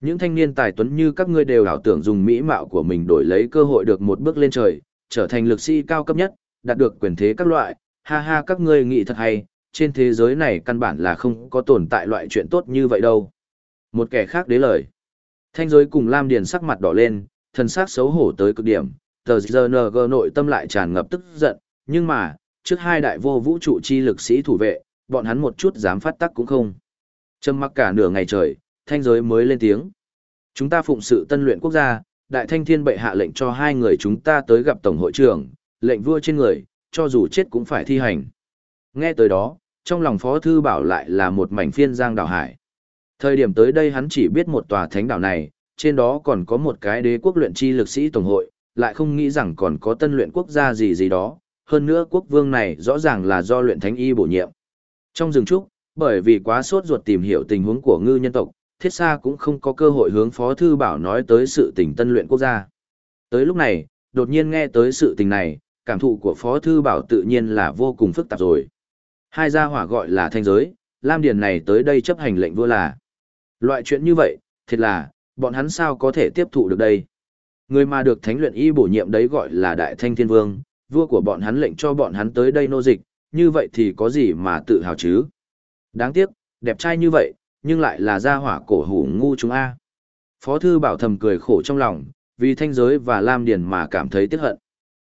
Những thanh niên tài tuấn như các ngươi đều ảo tưởng dùng mỹ mạo của mình đổi lấy cơ hội được một bước lên trời, trở thành lực sĩ cao cấp nhất, đạt được quyền thế các loại, ha ha các ngươi nghĩ thật hay, trên thế giới này căn bản là không có tồn tại loại chuyện tốt như vậy đâu. Một kẻ khác đế lời. Thanh giới cùng Lam Điền sắc mặt đỏ lên, thần sắc xấu hổ tới cực điểm, tờ GNG nội tâm lại tràn ngập tức giận, nhưng mà, trước hai đại vô vũ trụ chi lực sĩ thủ vệ, bọn hắn một chút dám phát tắc cũng không. Trầm mặc cả nửa ngày trời, thanh giới mới lên tiếng. Chúng ta phụng sự tân luyện quốc gia, đại thanh thiên bệ hạ lệnh cho hai người chúng ta tới gặp tổng hội trưởng, lệnh vua trên người, cho dù chết cũng phải thi hành. Nghe tới đó, trong lòng phó thư bảo lại là một mảnh phiên giang đảo hải. Thời điểm tới đây hắn chỉ biết một tòa thánh đảo này, trên đó còn có một cái đế quốc luyện chi lực sĩ tổng hội, lại không nghĩ rằng còn có tân luyện quốc gia gì gì đó, hơn nữa quốc vương này rõ ràng là do luyện thánh y bổ nhiệm. Trong rừng trúc, bởi vì quá sốt ruột tìm hiểu tình huống của ngư nhân tộc, thiết xa cũng không có cơ hội hướng phó thư bảo nói tới sự tình tân luyện quốc gia. Tới lúc này, đột nhiên nghe tới sự tình này, cảm thụ của phó thư bảo tự nhiên là vô cùng phức tạp rồi. Hai gia hỏa gọi là thanh giới, Lam Điền này tới đây chấp hành lệnh vua là. Loại chuyện như vậy, thiệt là, bọn hắn sao có thể tiếp thụ được đây? Người mà được thánh luyện y bổ nhiệm đấy gọi là Đại Thanh Thiên Vương, vua của bọn hắn lệnh cho bọn hắn tới đây nô dịch, như vậy thì có gì mà tự hào chứ? Đáng tiếc, đẹp trai như vậy, nhưng lại là gia hỏa cổ hủ ngu chúng A. Phó thư bảo thầm cười khổ trong lòng, vì thanh giới và Lam Điền mà cảm thấy tiếc hận.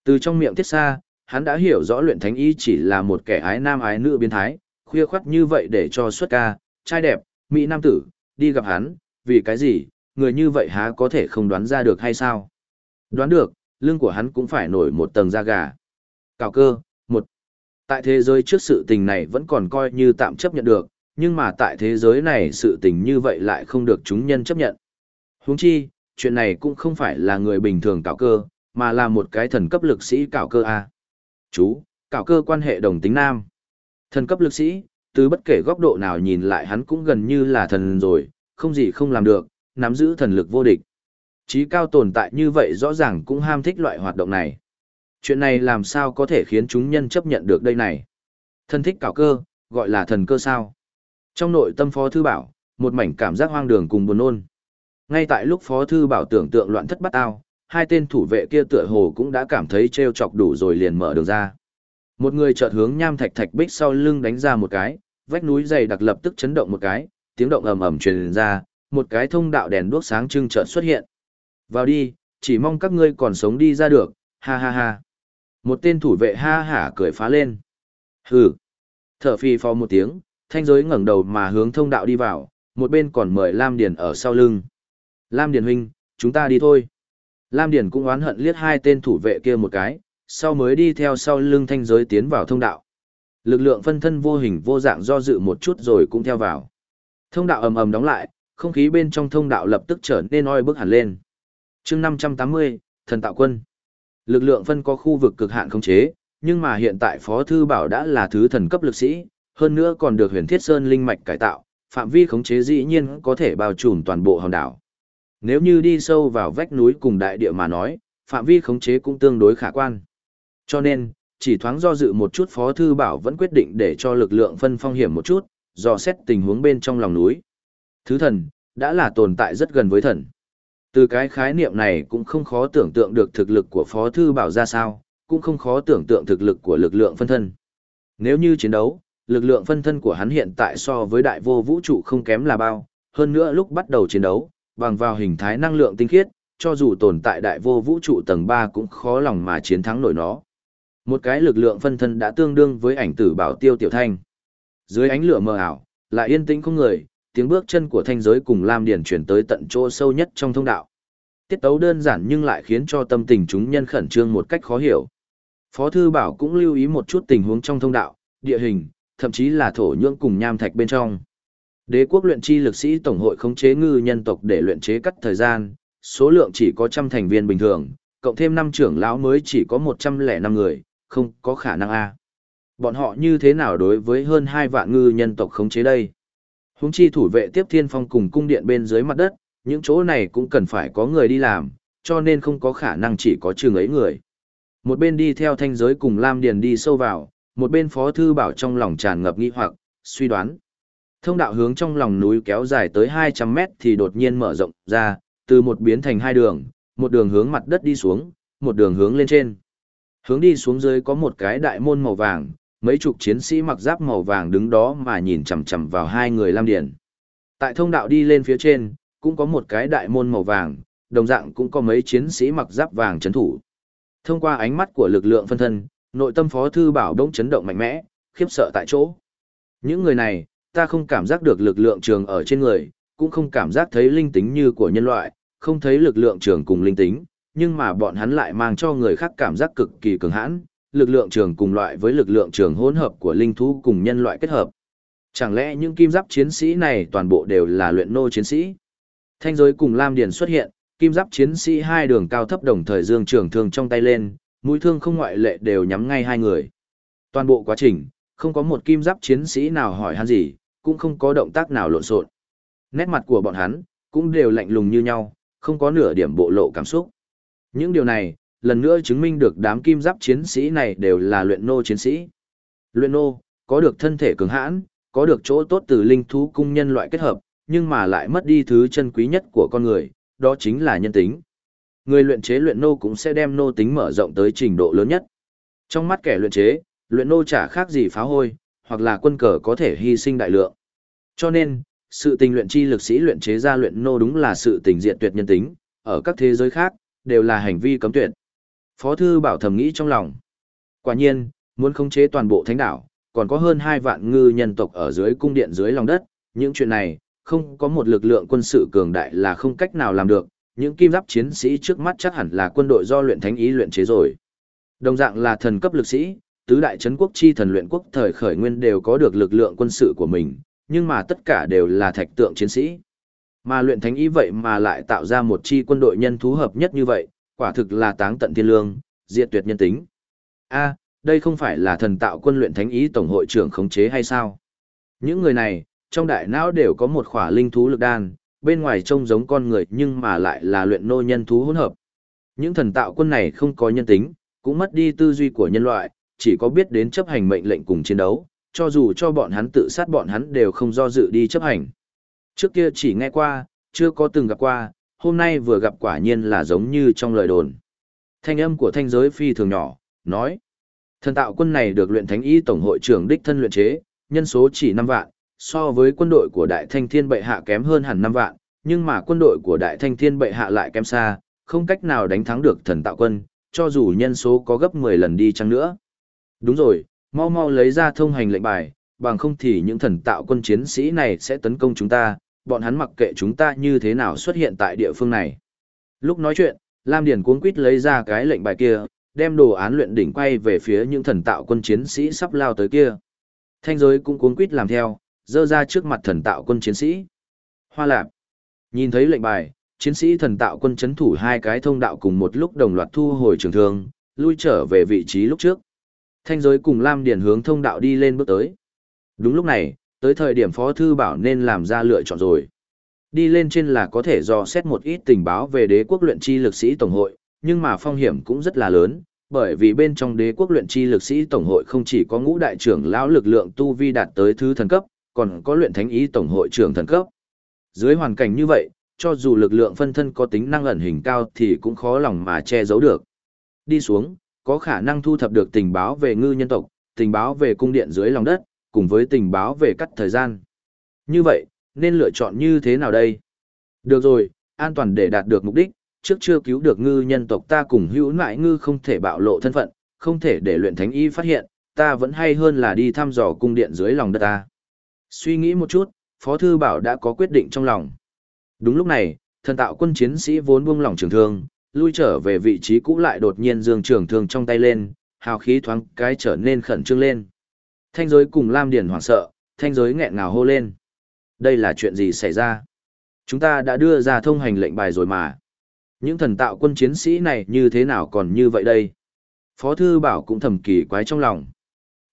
Từ trong miệng tiết xa, hắn đã hiểu rõ luyện thánh y chỉ là một kẻ ái nam ái nữ biến thái, khuya khoắt như vậy để cho xuất ca, trai đẹp, mỹ nam tử, đi gặp hắn, vì cái gì, người như vậy há có thể không đoán ra được hay sao? Đoán được, lưng của hắn cũng phải nổi một tầng da gà. Cào cơ, một. Tại thế giới trước sự tình này vẫn còn coi như tạm chấp nhận được, nhưng mà tại thế giới này sự tình như vậy lại không được chúng nhân chấp nhận. Huống chi, chuyện này cũng không phải là người bình thường cảo cơ, mà là một cái thần cấp lực sĩ cảo cơ A. Chú, cảo cơ quan hệ đồng tính nam. Thần cấp lực sĩ, từ bất kể góc độ nào nhìn lại hắn cũng gần như là thần rồi, không gì không làm được, nắm giữ thần lực vô địch. Chí cao tồn tại như vậy rõ ràng cũng ham thích loại hoạt động này. Chuyện này làm sao có thể khiến chúng nhân chấp nhận được đây này? thần thích cảo cơ, gọi là thần cơ sao? Trong nội tâm Phó Thư Bảo, một mảnh cảm giác hoang đường cùng buồn nôn. Ngay tại lúc Phó Thư Bảo tưởng tượng loạn thất bắt ao, hai tên thủ vệ kia tựa hồ cũng đã cảm thấy trêu chọc đủ rồi liền mở đường ra. Một người chợt hướng nham thạch thạch bích sau lưng đánh ra một cái, vách núi dày đặc lập tức chấn động một cái, tiếng động ầm ầm truyền ra, một cái thông đạo đèn đuốc sáng trưng chợt xuất hiện. Vào đi, chỉ mong các ngươi còn sống đi ra được, ha ha ha. Một tên thủ vệ ha hả cười phá lên. Hừ. Thở phi phò một tiếng, thanh giới ngẩng đầu mà hướng thông đạo đi vào, một bên còn mời Lam Điền ở sau lưng. Lam Điền huynh, chúng ta đi thôi. Lam Điền cũng oán hận liếc hai tên thủ vệ kia một cái, sau mới đi theo sau lưng thanh giới tiến vào thông đạo. Lực lượng phân thân vô hình vô dạng do dự một chút rồi cũng theo vào. Thông đạo ầm ầm đóng lại, không khí bên trong thông đạo lập tức trở nên oi bức hẳn lên. chương 580, thần tạo quân. Lực lượng phân có khu vực cực hạn khống chế, nhưng mà hiện tại Phó Thư Bảo đã là thứ thần cấp lực sĩ, hơn nữa còn được huyền thiết sơn linh mạch cải tạo, phạm vi khống chế dĩ nhiên có thể bao trùm toàn bộ hòn đảo. Nếu như đi sâu vào vách núi cùng đại địa mà nói, phạm vi khống chế cũng tương đối khả quan. Cho nên, chỉ thoáng do dự một chút Phó Thư Bảo vẫn quyết định để cho lực lượng phân phong hiểm một chút, dò xét tình huống bên trong lòng núi. Thứ thần, đã là tồn tại rất gần với thần. Từ cái khái niệm này cũng không khó tưởng tượng được thực lực của Phó Thư Bảo ra sao, cũng không khó tưởng tượng thực lực của lực lượng phân thân. Nếu như chiến đấu, lực lượng phân thân của hắn hiện tại so với đại vô vũ trụ không kém là bao, hơn nữa lúc bắt đầu chiến đấu, bằng vào hình thái năng lượng tinh khiết, cho dù tồn tại đại vô vũ trụ tầng 3 cũng khó lòng mà chiến thắng nổi nó. Một cái lực lượng phân thân đã tương đương với ảnh tử bảo tiêu tiểu thanh. Dưới ánh lửa mờ ảo, lại yên tĩnh không người, tiếng bước chân của thanh giới cùng Lam Điền chuyển tới tận chỗ sâu nhất trong thông đạo. Tiết tấu đơn giản nhưng lại khiến cho tâm tình chúng nhân khẩn trương một cách khó hiểu. Phó Thư Bảo cũng lưu ý một chút tình huống trong thông đạo, địa hình, thậm chí là thổ nhưỡng cùng nham thạch bên trong. Đế quốc luyện chi lực sĩ tổng hội khống chế ngư nhân tộc để luyện chế cắt thời gian, số lượng chỉ có trăm thành viên bình thường, cộng thêm năm trưởng lão mới chỉ có 105 người, không có khả năng a. Bọn họ như thế nào đối với hơn hai vạn ngư nhân tộc khống chế đây? Húng chi thủ vệ tiếp thiên phong cùng cung điện bên dưới mặt đất, những chỗ này cũng cần phải có người đi làm, cho nên không có khả năng chỉ có trường ấy người. Một bên đi theo thanh giới cùng Lam Điền đi sâu vào, một bên phó thư bảo trong lòng tràn ngập nghi hoặc, suy đoán. Thông đạo hướng trong lòng núi kéo dài tới 200 mét thì đột nhiên mở rộng ra, từ một biến thành hai đường, một đường hướng mặt đất đi xuống, một đường hướng lên trên. Hướng đi xuống dưới có một cái đại môn màu vàng, mấy chục chiến sĩ mặc giáp màu vàng đứng đó mà nhìn chằm chằm vào hai người Lam Điển. Tại thông đạo đi lên phía trên, cũng có một cái đại môn màu vàng, đồng dạng cũng có mấy chiến sĩ mặc giáp vàng chấn thủ. Thông qua ánh mắt của lực lượng phân thân, nội tâm phó thư bảo đống chấn động mạnh mẽ, khiếp sợ tại chỗ. Những người này, ta không cảm giác được lực lượng trường ở trên người, cũng không cảm giác thấy linh tính như của nhân loại, không thấy lực lượng trường cùng linh tính, nhưng mà bọn hắn lại mang cho người khác cảm giác cực kỳ cường hãn, lực lượng trường cùng loại với lực lượng trường hỗn hợp của linh thú cùng nhân loại kết hợp. Chẳng lẽ những kim giáp chiến sĩ này toàn bộ đều là luyện nô chiến sĩ? Thanh giới cùng Lam Điền xuất hiện, kim giáp chiến sĩ hai đường cao thấp đồng thời dương trường thương trong tay lên, mũi thương không ngoại lệ đều nhắm ngay hai người. Toàn bộ quá trình, không có một kim giáp chiến sĩ nào hỏi han gì, cũng không có động tác nào lộn xộn. Nét mặt của bọn hắn cũng đều lạnh lùng như nhau, không có nửa điểm bộ lộ cảm xúc. Những điều này, lần nữa chứng minh được đám kim giáp chiến sĩ này đều là luyện nô chiến sĩ. Luyện nô, có được thân thể cường hãn, có được chỗ tốt từ linh thú cung nhân loại kết hợp, nhưng mà lại mất đi thứ chân quý nhất của con người, đó chính là nhân tính. Người luyện chế luyện nô cũng sẽ đem nô tính mở rộng tới trình độ lớn nhất. Trong mắt kẻ luyện chế, luyện nô chả khác gì phá hôi, hoặc là quân cờ có thể hy sinh đại lượng. Cho nên, sự tình luyện chi lực sĩ luyện chế ra luyện nô đúng là sự tình diện tuyệt nhân tính, ở các thế giới khác, đều là hành vi cấm tuyệt. Phó thư bảo thầm nghĩ trong lòng. Quả nhiên, muốn khống chế toàn bộ thánh đảo, còn có hơn 2 vạn ngư nhân tộc ở dưới cung điện dưới lòng đất, những chuyện này, không có một lực lượng quân sự cường đại là không cách nào làm được, những kim giáp chiến sĩ trước mắt chắc hẳn là quân đội do luyện thánh ý luyện chế rồi. Đồng dạng là thần cấp lực sĩ, tứ đại trấn quốc chi thần luyện quốc thời khởi nguyên đều có được lực lượng quân sự của mình, nhưng mà tất cả đều là thạch tượng chiến sĩ. Mà luyện thánh ý vậy mà lại tạo ra một chi quân đội nhân thú hợp nhất như vậy, quả thực là táng tận thiên lương, diệt tuyệt nhân tính. A, đây không phải là thần tạo quân luyện thánh ý tổng hội trưởng khống chế hay sao? Những người này, trong đại não đều có một khỏa linh thú lực đan, bên ngoài trông giống con người nhưng mà lại là luyện nô nhân thú hỗn hợp. Những thần tạo quân này không có nhân tính, cũng mất đi tư duy của nhân loại, chỉ có biết đến chấp hành mệnh lệnh cùng chiến đấu, cho dù cho bọn hắn tự sát bọn hắn đều không do dự đi chấp hành. Trước kia chỉ nghe qua, chưa có từng gặp qua, hôm nay vừa gặp quả nhiên là giống như trong lời đồn. Thanh âm của thanh giới phi thường nhỏ, nói. Thần tạo quân này được luyện thánh y tổng hội trưởng đích thân luyện chế, nhân số chỉ 5 vạn, so với quân đội của đại thanh thiên bệ hạ kém hơn hẳn năm vạn, nhưng mà quân đội của đại thanh thiên bệ hạ lại kém xa, không cách nào đánh thắng được thần tạo quân, cho dù nhân số có gấp 10 lần đi chăng nữa. Đúng rồi, mau mau lấy ra thông hành lệnh bài, bằng không thì những thần tạo quân chiến sĩ này sẽ tấn công chúng ta, bọn hắn mặc kệ chúng ta như thế nào xuất hiện tại địa phương này. Lúc nói chuyện, Lam Điền cuống quít lấy ra cái lệnh bài kia, đem đồ án luyện đỉnh quay về phía những thần tạo quân chiến sĩ sắp lao tới kia. Thanh giới cũng cuống quýt làm theo, dơ ra trước mặt thần tạo quân chiến sĩ. Hoa lạp. Nhìn thấy lệnh bài, chiến sĩ thần tạo quân chấn thủ hai cái thông đạo cùng một lúc đồng loạt thu hồi trường thương, lui trở về vị trí lúc trước. Thanh giới cùng Lam Điền hướng thông đạo đi lên bước tới. Đúng lúc này, tới thời điểm Phó Thư Bảo nên làm ra lựa chọn rồi. Đi lên trên là có thể dò xét một ít tình báo về đế quốc luyện chi lực sĩ tổng hội, nhưng mà phong hiểm cũng rất là lớn, bởi vì bên trong đế quốc luyện chi lực sĩ tổng hội không chỉ có ngũ đại trưởng lão lực lượng tu vi đạt tới thứ thần cấp, còn có luyện thánh ý tổng hội trưởng thần cấp. Dưới hoàn cảnh như vậy, cho dù lực lượng phân thân có tính năng ẩn hình cao thì cũng khó lòng mà che giấu được. Đi xuống, có khả năng thu thập được tình báo về ngư nhân tộc, tình báo về cung điện dưới lòng đất, cùng với tình báo về cắt thời gian. Như vậy, nên lựa chọn như thế nào đây? Được rồi, an toàn để đạt được mục đích, trước chưa cứu được ngư nhân tộc ta cùng hữu nại ngư không thể bạo lộ thân phận, không thể để luyện thánh y phát hiện, ta vẫn hay hơn là đi thăm dò cung điện dưới lòng đất ta. Suy nghĩ một chút, Phó Thư Bảo đã có quyết định trong lòng. Đúng lúc này, thần tạo quân chiến sĩ vốn buông lỏng trường thương, lui trở về vị trí cũ lại đột nhiên dương trường thương trong tay lên, hào khí thoáng cái trở nên khẩn trương lên. Thanh giới cùng Lam Điền hoảng sợ, thanh giới nghẹn ngào hô lên. Đây là chuyện gì xảy ra? Chúng ta đã đưa ra thông hành lệnh bài rồi mà. Những thần tạo quân chiến sĩ này như thế nào còn như vậy đây? Phó Thư Bảo cũng thầm kỳ quái trong lòng.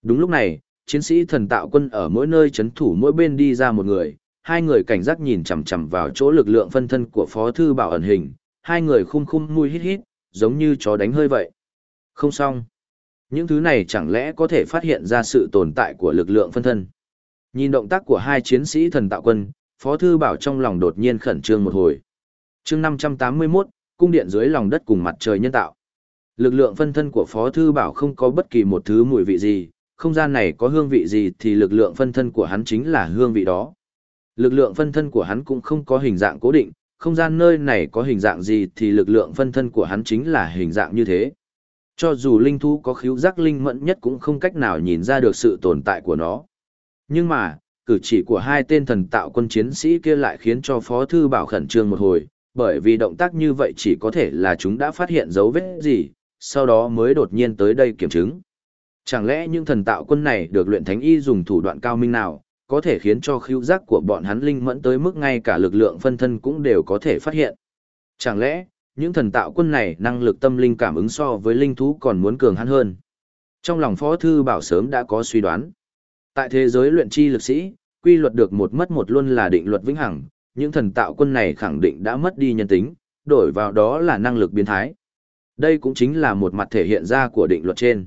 Đúng lúc này, chiến sĩ thần tạo quân ở mỗi nơi chấn thủ mỗi bên đi ra một người, hai người cảnh giác nhìn chằm chằm vào chỗ lực lượng phân thân của Phó Thư Bảo ẩn hình, hai người khung khung mùi hít hít, giống như chó đánh hơi vậy. Không xong. Những thứ này chẳng lẽ có thể phát hiện ra sự tồn tại của lực lượng phân thân. Nhìn động tác của hai chiến sĩ thần tạo quân, Phó Thư Bảo trong lòng đột nhiên khẩn trương một hồi. chương 581, cung điện dưới lòng đất cùng mặt trời nhân tạo. Lực lượng phân thân của Phó Thư Bảo không có bất kỳ một thứ mùi vị gì, không gian này có hương vị gì thì lực lượng phân thân của hắn chính là hương vị đó. Lực lượng phân thân của hắn cũng không có hình dạng cố định, không gian nơi này có hình dạng gì thì lực lượng phân thân của hắn chính là hình dạng như thế. Cho dù linh thú có khiếu giác linh mẫn nhất cũng không cách nào nhìn ra được sự tồn tại của nó. Nhưng mà, cử chỉ của hai tên thần tạo quân chiến sĩ kia lại khiến cho Phó Thư Bảo khẩn trương một hồi, bởi vì động tác như vậy chỉ có thể là chúng đã phát hiện dấu vết gì, sau đó mới đột nhiên tới đây kiểm chứng. Chẳng lẽ những thần tạo quân này được luyện thánh y dùng thủ đoạn cao minh nào, có thể khiến cho khíu giác của bọn hắn linh mẫn tới mức ngay cả lực lượng phân thân cũng đều có thể phát hiện. Chẳng lẽ, những thần tạo quân này năng lực tâm linh cảm ứng so với linh thú còn muốn cường hắn hơn. Trong lòng Phó Thư Bảo sớm đã có suy đoán. Tại thế giới luyện chi lực sĩ, quy luật được một mất một luôn là định luật vĩnh hằng, những thần tạo quân này khẳng định đã mất đi nhân tính, đổi vào đó là năng lực biến thái. Đây cũng chính là một mặt thể hiện ra của định luật trên.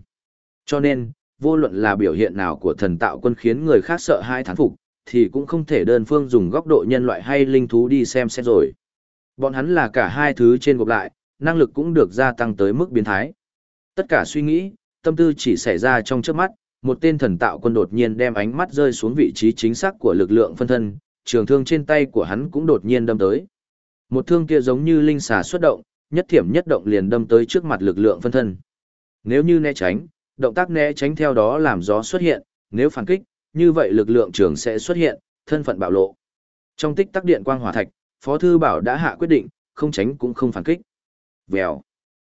Cho nên, vô luận là biểu hiện nào của thần tạo quân khiến người khác sợ hai thán phục, thì cũng không thể đơn phương dùng góc độ nhân loại hay linh thú đi xem xét rồi. Bọn hắn là cả hai thứ trên gộp lại, năng lực cũng được gia tăng tới mức biến thái. Tất cả suy nghĩ, tâm tư chỉ xảy ra trong trước mắt, một tên thần tạo quân đột nhiên đem ánh mắt rơi xuống vị trí chính xác của lực lượng phân thân, trường thương trên tay của hắn cũng đột nhiên đâm tới. Một thương kia giống như linh xà xuất động, nhất thiểm nhất động liền đâm tới trước mặt lực lượng phân thân. Nếu như né tránh, động tác né tránh theo đó làm gió xuất hiện, nếu phản kích, như vậy lực lượng trường sẽ xuất hiện, thân phận bạo lộ. Trong tích tắc điện quang hỏa thạch, Phó Thư Bảo đã hạ quyết định, không tránh cũng không phản kích. Vèo.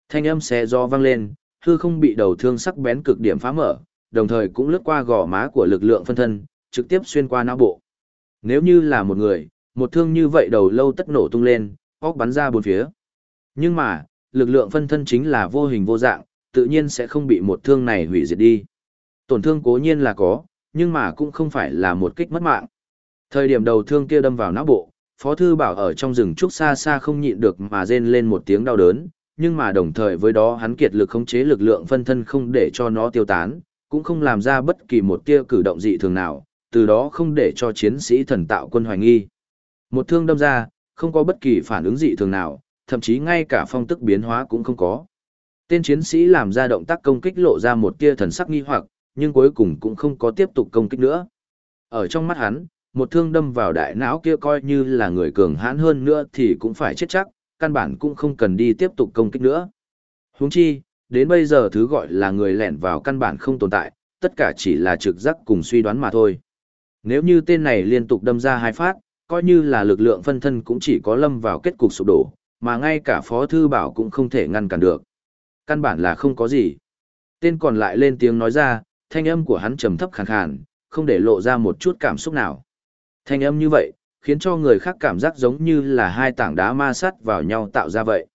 Thanh âm xe do vang lên, hư không bị đầu thương sắc bén cực điểm phá mở, đồng thời cũng lướt qua gò má của lực lượng phân thân, trực tiếp xuyên qua não bộ. Nếu như là một người, một thương như vậy đầu lâu tất nổ tung lên, óc bắn ra bốn phía. Nhưng mà, lực lượng phân thân chính là vô hình vô dạng, tự nhiên sẽ không bị một thương này hủy diệt đi. Tổn thương cố nhiên là có, nhưng mà cũng không phải là một kích mất mạng. Thời điểm đầu thương kia đâm vào não bộ, Phó Thư Bảo ở trong rừng trúc xa xa không nhịn được mà rên lên một tiếng đau đớn, nhưng mà đồng thời với đó hắn kiệt lực khống chế lực lượng phân thân không để cho nó tiêu tán, cũng không làm ra bất kỳ một tia cử động dị thường nào, từ đó không để cho chiến sĩ thần tạo quân hoài nghi. Một thương đâm ra, không có bất kỳ phản ứng dị thường nào, thậm chí ngay cả phong tức biến hóa cũng không có. Tên chiến sĩ làm ra động tác công kích lộ ra một tia thần sắc nghi hoặc, nhưng cuối cùng cũng không có tiếp tục công kích nữa. Ở trong mắt hắn, một thương đâm vào đại não kia coi như là người cường hãn hơn nữa thì cũng phải chết chắc, căn bản cũng không cần đi tiếp tục công kích nữa. Huống chi, đến bây giờ thứ gọi là người lẻn vào căn bản không tồn tại, tất cả chỉ là trực giác cùng suy đoán mà thôi. Nếu như tên này liên tục đâm ra hai phát, coi như là lực lượng phân thân cũng chỉ có lâm vào kết cục sụp đổ, mà ngay cả Phó Thư Bảo cũng không thể ngăn cản được. Căn bản là không có gì. Tên còn lại lên tiếng nói ra, thanh âm của hắn trầm thấp khàn khàn, không để lộ ra một chút cảm xúc nào. Thanh âm như vậy, khiến cho người khác cảm giác giống như là hai tảng đá ma sát vào nhau tạo ra vậy.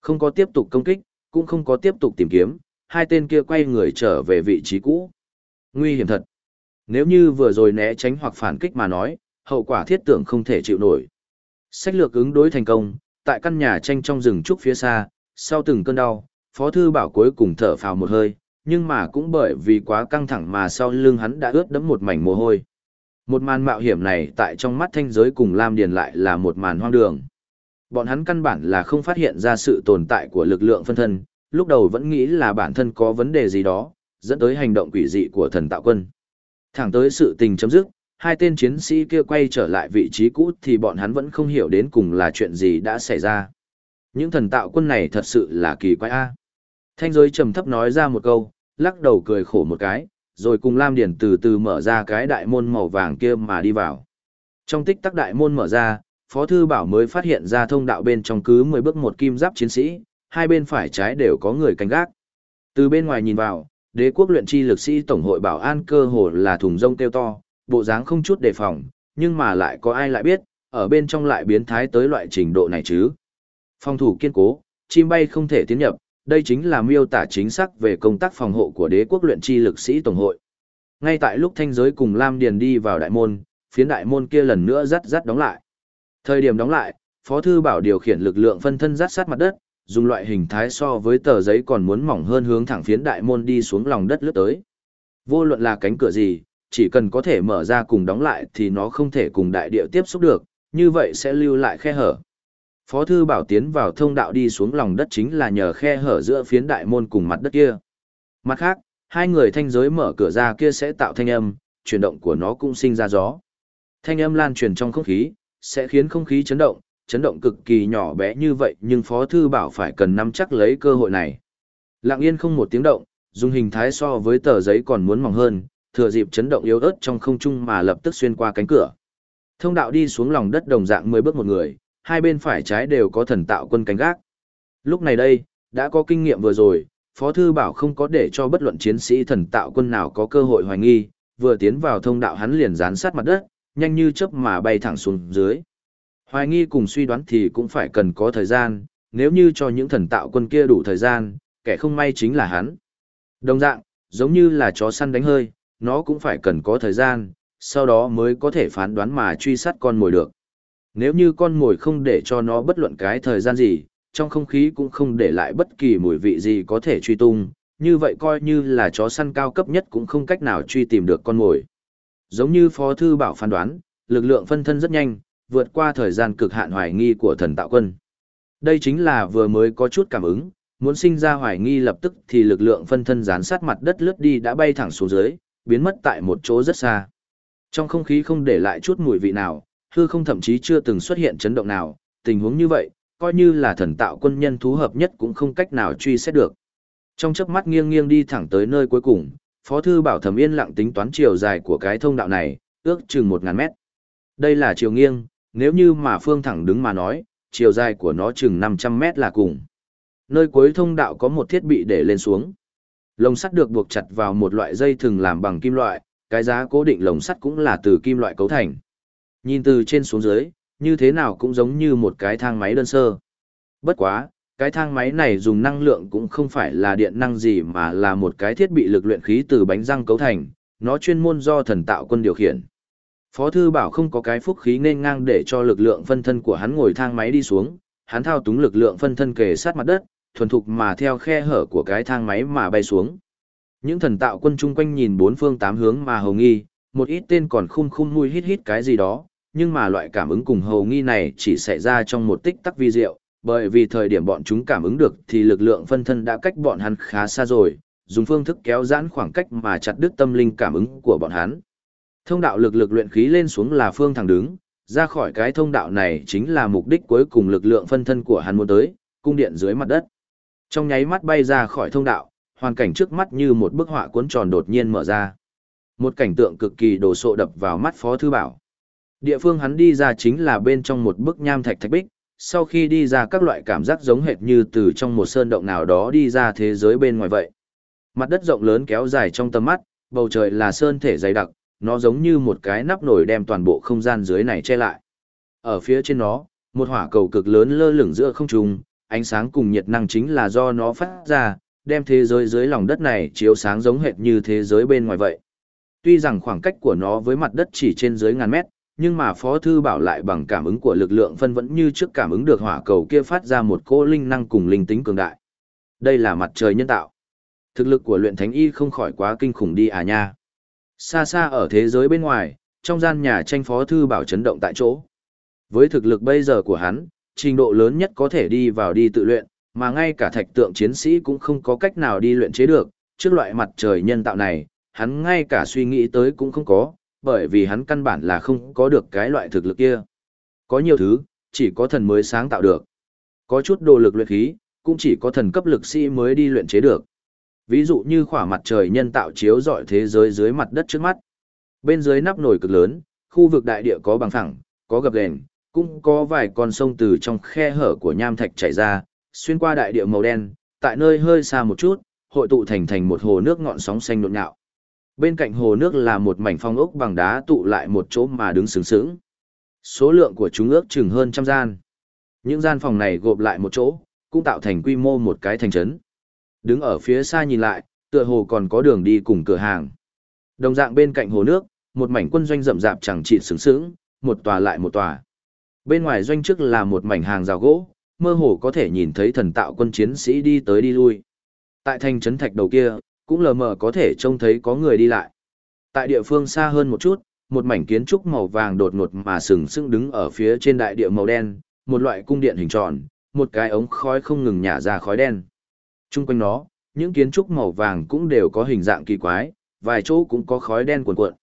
Không có tiếp tục công kích, cũng không có tiếp tục tìm kiếm, hai tên kia quay người trở về vị trí cũ. Nguy hiểm thật. Nếu như vừa rồi né tránh hoặc phản kích mà nói, hậu quả thiết tưởng không thể chịu nổi. Sách lược ứng đối thành công, tại căn nhà tranh trong rừng trúc phía xa, sau từng cơn đau, Phó Thư Bảo cuối cùng thở phào một hơi, nhưng mà cũng bởi vì quá căng thẳng mà sau lưng hắn đã ướt đẫm một mảnh mồ hôi. Một màn mạo hiểm này tại trong mắt thanh giới cùng Lam Điền lại là một màn hoang đường. Bọn hắn căn bản là không phát hiện ra sự tồn tại của lực lượng phân thân, lúc đầu vẫn nghĩ là bản thân có vấn đề gì đó, dẫn tới hành động quỷ dị của thần tạo quân. Thẳng tới sự tình chấm dứt, hai tên chiến sĩ kia quay trở lại vị trí cũ thì bọn hắn vẫn không hiểu đến cùng là chuyện gì đã xảy ra. Những thần tạo quân này thật sự là kỳ quái a. Thanh giới trầm thấp nói ra một câu, lắc đầu cười khổ một cái, rồi cùng Lam Điển từ từ mở ra cái đại môn màu vàng kia mà đi vào. Trong tích tắc đại môn mở ra, Phó Thư Bảo mới phát hiện ra thông đạo bên trong cứ 10 bước một kim giáp chiến sĩ, hai bên phải trái đều có người canh gác. Từ bên ngoài nhìn vào, đế quốc luyện chi lực sĩ tổng hội bảo an cơ hồ là thùng rông tiêu to, bộ dáng không chút đề phòng, nhưng mà lại có ai lại biết, ở bên trong lại biến thái tới loại trình độ này chứ. Phòng thủ kiên cố, chim bay không thể tiến nhập, đây chính là miêu tả chính xác về công tác phòng hộ của đế quốc luyện chi lực sĩ tổng hội. Ngay tại lúc thanh giới cùng Lam Điền đi vào đại môn, phiến đại môn kia lần nữa rắt rắt đóng lại. Thời điểm đóng lại, Phó Thư Bảo điều khiển lực lượng phân thân rắt sát mặt đất, dùng loại hình thái so với tờ giấy còn muốn mỏng hơn hướng thẳng phiến đại môn đi xuống lòng đất lướt tới. Vô luận là cánh cửa gì, chỉ cần có thể mở ra cùng đóng lại thì nó không thể cùng đại địa tiếp xúc được, như vậy sẽ lưu lại khe hở. Phó thư bảo tiến vào thông đạo đi xuống lòng đất chính là nhờ khe hở giữa phiến đại môn cùng mặt đất kia. Mặt khác, hai người thanh giới mở cửa ra kia sẽ tạo thanh âm, chuyển động của nó cũng sinh ra gió. Thanh âm lan truyền trong không khí, sẽ khiến không khí chấn động, chấn động cực kỳ nhỏ bé như vậy nhưng Phó Thư Bảo phải cần nắm chắc lấy cơ hội này. Lặng yên không một tiếng động, dùng hình thái so với tờ giấy còn muốn mỏng hơn, thừa dịp chấn động yếu ớt trong không trung mà lập tức xuyên qua cánh cửa. Thông đạo đi xuống lòng đất đồng dạng 10 bước một người, hai bên phải trái đều có thần tạo quân cánh gác. Lúc này đây, đã có kinh nghiệm vừa rồi, Phó Thư Bảo không có để cho bất luận chiến sĩ thần tạo quân nào có cơ hội hoài nghi, vừa tiến vào thông đạo hắn liền dán sát mặt đất, nhanh như chớp mà bay thẳng xuống dưới. Hoài nghi cùng suy đoán thì cũng phải cần có thời gian, nếu như cho những thần tạo quân kia đủ thời gian, kẻ không may chính là hắn. Đồng dạng, giống như là chó săn đánh hơi, nó cũng phải cần có thời gian, sau đó mới có thể phán đoán mà truy sát con mồi được. Nếu như con mồi không để cho nó bất luận cái thời gian gì, trong không khí cũng không để lại bất kỳ mùi vị gì có thể truy tung, như vậy coi như là chó săn cao cấp nhất cũng không cách nào truy tìm được con mồi. Giống như Phó Thư Bảo phán đoán, lực lượng phân thân rất nhanh, vượt qua thời gian cực hạn hoài nghi của thần tạo quân. Đây chính là vừa mới có chút cảm ứng, muốn sinh ra hoài nghi lập tức thì lực lượng phân thân dán sát mặt đất lướt đi đã bay thẳng xuống dưới, biến mất tại một chỗ rất xa. Trong không khí không để lại chút mùi vị nào, hư không thậm chí chưa từng xuất hiện chấn động nào, tình huống như vậy, coi như là thần tạo quân nhân thú hợp nhất cũng không cách nào truy xét được. Trong chớp mắt nghiêng nghiêng đi thẳng tới nơi cuối cùng, Phó thư bảo thẩm yên lặng tính toán chiều dài của cái thông đạo này, ước chừng 1000 mét. Đây là chiều nghiêng, nếu như mà phương thẳng đứng mà nói, chiều dài của nó chừng 500 mét là cùng. Nơi cuối thông đạo có một thiết bị để lên xuống. Lồng sắt được buộc chặt vào một loại dây thừng làm bằng kim loại, cái giá cố định lồng sắt cũng là từ kim loại cấu thành. Nhìn từ trên xuống dưới, như thế nào cũng giống như một cái thang máy đơn sơ. Bất quá, cái thang máy này dùng năng lượng cũng không phải là điện năng gì mà là một cái thiết bị lực luyện khí từ bánh răng cấu thành, nó chuyên môn do thần tạo quân điều khiển. Phó thư bảo không có cái phúc khí nên ngang để cho lực lượng phân thân của hắn ngồi thang máy đi xuống, hắn thao túng lực lượng phân thân kề sát mặt đất, thuần thục mà theo khe hở của cái thang máy mà bay xuống. Những thần tạo quân chung quanh nhìn bốn phương tám hướng mà hầu nghi, một ít tên còn khung khung mùi hít hít cái gì đó, nhưng mà loại cảm ứng cùng hầu nghi này chỉ xảy ra trong một tích tắc vi diệu, bởi vì thời điểm bọn chúng cảm ứng được thì lực lượng phân thân đã cách bọn hắn khá xa rồi, dùng phương thức kéo giãn khoảng cách mà chặt đứt tâm linh cảm ứng của bọn hắn. Thông đạo lực lực luyện khí lên xuống là phương thẳng đứng, ra khỏi cái thông đạo này chính là mục đích cuối cùng lực lượng phân thân của hắn muốn tới, cung điện dưới mặt đất. Trong nháy mắt bay ra khỏi thông đạo, hoàn cảnh trước mắt như một bức họa cuốn tròn đột nhiên mở ra. Một cảnh tượng cực kỳ đồ sộ đập vào mắt Phó Thư Bảo. Địa phương hắn đi ra chính là bên trong một bức nham thạch thạch bích, sau khi đi ra các loại cảm giác giống hệt như từ trong một sơn động nào đó đi ra thế giới bên ngoài vậy. Mặt đất rộng lớn kéo dài trong tầm mắt, bầu trời là sơn thể dày đặc, nó giống như một cái nắp nổi đem toàn bộ không gian dưới này che lại. Ở phía trên nó, một hỏa cầu cực lớn lơ lửng giữa không trung, ánh sáng cùng nhiệt năng chính là do nó phát ra, đem thế giới dưới lòng đất này chiếu sáng giống hệt như thế giới bên ngoài vậy. Tuy rằng khoảng cách của nó với mặt đất chỉ trên dưới ngàn mét, nhưng mà Phó Thư Bảo lại bằng cảm ứng của lực lượng phân vẫn như trước cảm ứng được hỏa cầu kia phát ra một cô linh năng cùng linh tính cường đại. Đây là mặt trời nhân tạo. Thực lực của luyện thánh y không khỏi quá kinh khủng đi à nha. Xa xa ở thế giới bên ngoài, trong gian nhà tranh Phó Thư Bảo chấn động tại chỗ. Với thực lực bây giờ của hắn, trình độ lớn nhất có thể đi vào đi tự luyện, mà ngay cả thạch tượng chiến sĩ cũng không có cách nào đi luyện chế được, trước loại mặt trời nhân tạo này, hắn ngay cả suy nghĩ tới cũng không có, bởi vì hắn căn bản là không có được cái loại thực lực kia. Có nhiều thứ, chỉ có thần mới sáng tạo được. Có chút đồ lực luyện khí, cũng chỉ có thần cấp lực sĩ mới đi luyện chế được. Ví dụ như khỏa mặt trời nhân tạo chiếu rọi thế giới dưới mặt đất trước mắt. Bên dưới nắp nổi cực lớn, khu vực đại địa có bằng phẳng, có gập ghềnh, cũng có vài con sông từ trong khe hở của nham thạch chảy ra, xuyên qua đại địa màu đen, tại nơi hơi xa một chút, hội tụ thành thành một hồ nước ngọn sóng xanh nhộn nhạo. Bên cạnh hồ nước là một mảnh phong ốc bằng đá tụ lại một chỗ mà đứng sướng sướng. Số lượng của chúng ước chừng hơn trăm gian. Những gian phòng này gộp lại một chỗ, cũng tạo thành quy mô một cái thành trấn. Đứng ở phía xa nhìn lại, tựa hồ còn có đường đi cùng cửa hàng. Đồng dạng bên cạnh hồ nước, một mảnh quân doanh rậm rạp chẳng trị sướng sướng, một tòa lại một tòa. Bên ngoài doanh trước là một mảnh hàng rào gỗ, mơ hồ có thể nhìn thấy thần tạo quân chiến sĩ đi tới đi lui. Tại thành trấn thạch đầu kia, cũng lờ mờ có thể trông thấy có người đi lại. Tại địa phương xa hơn một chút, một mảnh kiến trúc màu vàng đột ngột mà sừng sững đứng ở phía trên đại địa màu đen, một loại cung điện hình tròn, một cái ống khói không ngừng nhả ra khói đen. Trung quanh nó, những kiến trúc màu vàng cũng đều có hình dạng kỳ quái, vài chỗ cũng có khói đen cuồn cuộn.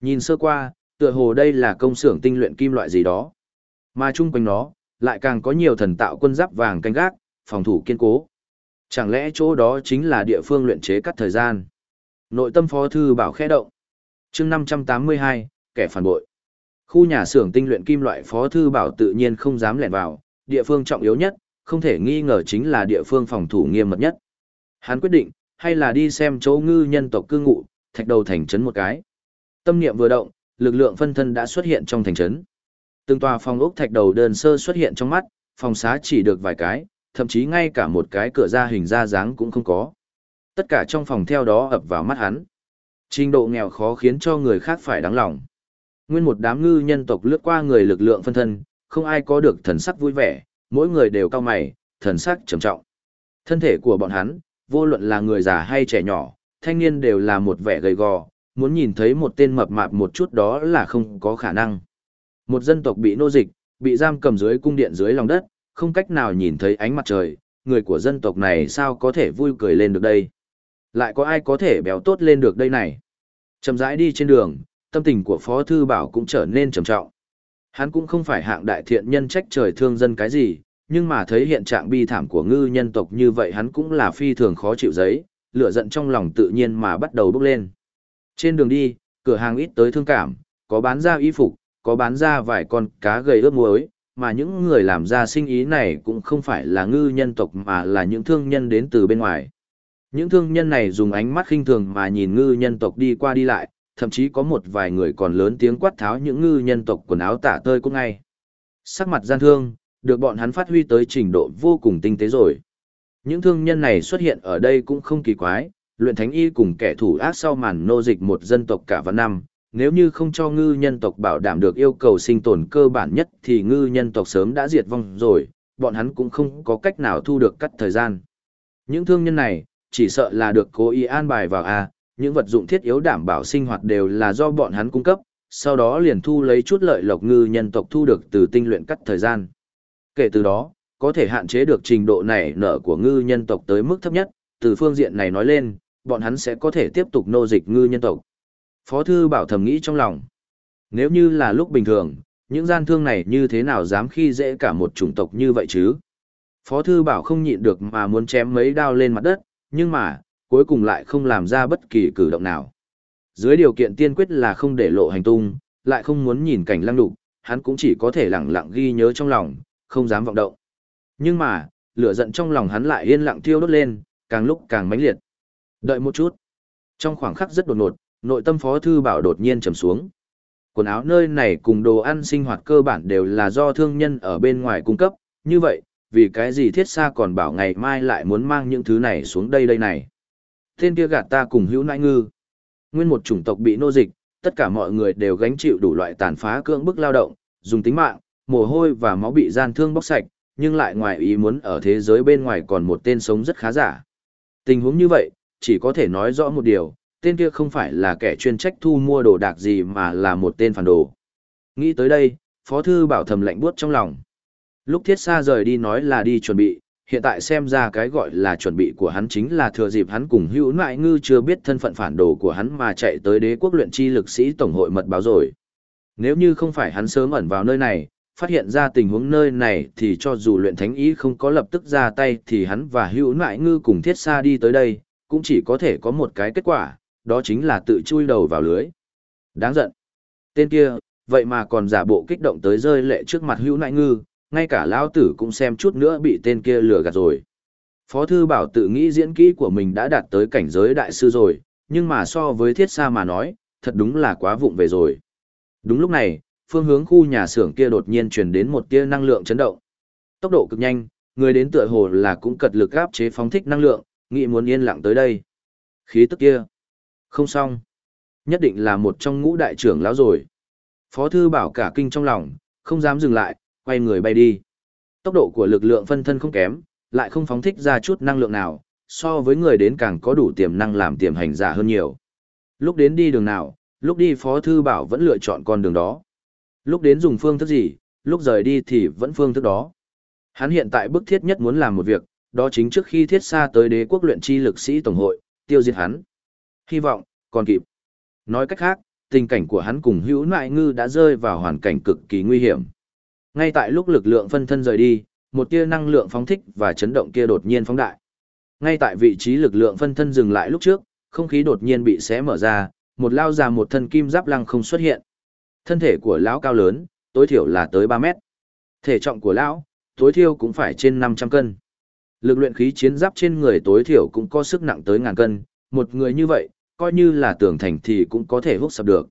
Nhìn sơ qua, tựa hồ đây là công xưởng tinh luyện kim loại gì đó. Mà chung quanh nó, lại càng có nhiều thần tạo quân giáp vàng canh gác, phòng thủ kiên cố. Chẳng lẽ chỗ đó chính là địa phương luyện chế cắt thời gian? Nội tâm phó thư bảo khẽ động. chương 582, kẻ phản bội. Khu nhà xưởng tinh luyện kim loại phó thư bảo tự nhiên không dám lẻn vào, địa phương trọng yếu nhất, không thể nghi ngờ chính là địa phương phòng thủ nghiêm mật nhất. Hắn quyết định, hay là đi xem chỗ ngư nhân tộc cư ngụ, thạch đầu thành trấn một cái. Tâm niệm vừa động, lực lượng phân thân đã xuất hiện trong thành trấn. Từng tòa phòng ốc thạch đầu đơn sơ xuất hiện trong mắt, phòng xá chỉ được vài cái, thậm chí ngay cả một cái cửa ra hình ra dáng cũng không có. Tất cả trong phòng theo đó ập vào mắt hắn. Trình độ nghèo khó khiến cho người khác phải đáng lòng. Nguyên một đám ngư nhân tộc lướt qua người lực lượng phân thân, không ai có được thần sắc vui vẻ, mỗi người đều cao mày, thần sắc trầm trọng. Thân thể của bọn hắn, vô luận là người già hay trẻ nhỏ, thanh niên đều là một vẻ gầy gò, muốn nhìn thấy một tên mập mạp một chút đó là không có khả năng. Một dân tộc bị nô dịch, bị giam cầm dưới cung điện dưới lòng đất, không cách nào nhìn thấy ánh mặt trời, người của dân tộc này sao có thể vui cười lên được đây? Lại có ai có thể béo tốt lên được đây này? Chậm rãi đi trên đường, tâm tình của Phó Thư Bảo cũng trở nên trầm trọng. Hắn cũng không phải hạng đại thiện nhân trách trời thương dân cái gì, nhưng mà thấy hiện trạng bi thảm của ngư nhân tộc như vậy hắn cũng là phi thường khó chịu giấy, lửa giận trong lòng tự nhiên mà bắt đầu bốc lên. Trên đường đi, cửa hàng ít tới thương cảm, có bán ra y phục, có bán ra vài con cá gầy ướp muối, mà những người làm ra sinh ý này cũng không phải là ngư nhân tộc mà là những thương nhân đến từ bên ngoài. Những thương nhân này dùng ánh mắt khinh thường mà nhìn ngư nhân tộc đi qua đi lại, thậm chí có một vài người còn lớn tiếng quát tháo những ngư nhân tộc quần áo tả tơi cũng ngay. Sắc mặt gian thương, được bọn hắn phát huy tới trình độ vô cùng tinh tế rồi. Những thương nhân này xuất hiện ở đây cũng không kỳ quái, luyện thánh y cùng kẻ thủ ác sau màn nô dịch một dân tộc cả vạn năm, nếu như không cho ngư nhân tộc bảo đảm được yêu cầu sinh tồn cơ bản nhất thì ngư nhân tộc sớm đã diệt vong rồi, bọn hắn cũng không có cách nào thu được cắt thời gian. Những thương nhân này, chỉ sợ là được cố ý an bài vào A, những vật dụng thiết yếu đảm bảo sinh hoạt đều là do bọn hắn cung cấp, sau đó liền thu lấy chút lợi lộc ngư nhân tộc thu được từ tinh luyện cắt thời gian. Kể từ đó, có thể hạn chế được trình độ này nợ của ngư nhân tộc tới mức thấp nhất, từ phương diện này nói lên, bọn hắn sẽ có thể tiếp tục nô dịch ngư nhân tộc. Phó thư bảo thầm nghĩ trong lòng. Nếu như là lúc bình thường, những gian thương này như thế nào dám khi dễ cả một chủng tộc như vậy chứ? Phó thư bảo không nhịn được mà muốn chém mấy đao lên mặt đất, nhưng mà, cuối cùng lại không làm ra bất kỳ cử động nào. Dưới điều kiện tiên quyết là không để lộ hành tung, lại không muốn nhìn cảnh lăng đục, hắn cũng chỉ có thể lặng lặng ghi nhớ trong lòng, không dám vọng động. Nhưng mà, lửa giận trong lòng hắn lại yên lặng thiêu đốt lên, càng lúc càng mãnh liệt. Đợi một chút. Trong khoảng khắc rất đột ngột, nội tâm Phó Thư Bảo đột nhiên trầm xuống. Quần áo nơi này cùng đồ ăn sinh hoạt cơ bản đều là do thương nhân ở bên ngoài cung cấp, như vậy, vì cái gì thiết xa còn bảo ngày mai lại muốn mang những thứ này xuống đây đây này. Tên kia gạt ta cùng hữu nãi ngư. Nguyên một chủng tộc bị nô dịch, tất cả mọi người đều gánh chịu đủ loại tàn phá cưỡng bức lao động, dùng tính mạng, mồ hôi và máu bị gian thương bóc sạch, nhưng lại ngoài ý muốn ở thế giới bên ngoài còn một tên sống rất khá giả. Tình huống như vậy, chỉ có thể nói rõ một điều, tên kia không phải là kẻ chuyên trách thu mua đồ đạc gì mà là một tên phản đồ. Nghĩ tới đây, Phó Thư Bảo thầm lạnh buốt trong lòng. Lúc thiết xa rời đi nói là đi chuẩn bị, hiện tại xem ra cái gọi là chuẩn bị của hắn chính là thừa dịp hắn cùng hữu nại ngư chưa biết thân phận phản đồ của hắn mà chạy tới đế quốc luyện chi lực sĩ tổng hội mật báo rồi. Nếu như không phải hắn sớm ẩn vào nơi này, phát hiện ra tình huống nơi này thì cho dù luyện thánh ý không có lập tức ra tay thì hắn và hữu nại ngư cùng thiết xa đi tới đây, cũng chỉ có thể có một cái kết quả, đó chính là tự chui đầu vào lưới. Đáng giận. Tên kia, vậy mà còn giả bộ kích động tới rơi lệ trước mặt hữu nại ngư, ngay cả lão tử cũng xem chút nữa bị tên kia lừa gạt rồi. Phó thư bảo tự nghĩ diễn kỹ của mình đã đạt tới cảnh giới đại sư rồi, nhưng mà so với thiết xa mà nói, thật đúng là quá vụng về rồi. Đúng lúc này, phương hướng khu nhà xưởng kia đột nhiên truyền đến một tia năng lượng chấn động. Tốc độ cực nhanh, người đến tựa hồ là cũng cật lực áp chế phóng thích năng lượng, nghĩ muốn yên lặng tới đây. Khí tức kia. Không xong. Nhất định là một trong ngũ đại trưởng lão rồi. Phó thư bảo cả kinh trong lòng, không dám dừng lại, quay người bay đi. Tốc độ của lực lượng phân thân không kém, lại không phóng thích ra chút năng lượng nào, so với người đến càng có đủ tiềm năng làm tiềm hành giả hơn nhiều. Lúc đến đi đường nào, lúc đi Phó Thư Bảo vẫn lựa chọn con đường đó. Lúc đến dùng phương thức gì, lúc rời đi thì vẫn phương thức đó. Hắn hiện tại bức thiết nhất muốn làm một việc, đó chính trước khi thiết xa tới đế quốc luyện chi lực sĩ tổng hội, tiêu diệt hắn. Hy vọng, còn kịp. Nói cách khác, tình cảnh của hắn cùng hữu nại ngư đã rơi vào hoàn cảnh cực kỳ nguy hiểm. Ngay tại lúc lực lượng phân thân rời đi, một tia năng lượng phóng thích và chấn động kia đột nhiên phóng đại. Ngay tại vị trí lực lượng phân thân dừng lại lúc trước, không khí đột nhiên bị xé mở ra, một lao già một thân kim giáp lăng không xuất hiện. Thân thể của lão cao lớn, tối thiểu là tới 3 mét. Thể trọng của lão, tối thiểu cũng phải trên 500 cân. Lực luyện khí chiến giáp trên người tối thiểu cũng có sức nặng tới ngàn cân, một người như vậy, coi như là tường thành thì cũng có thể hút sập được.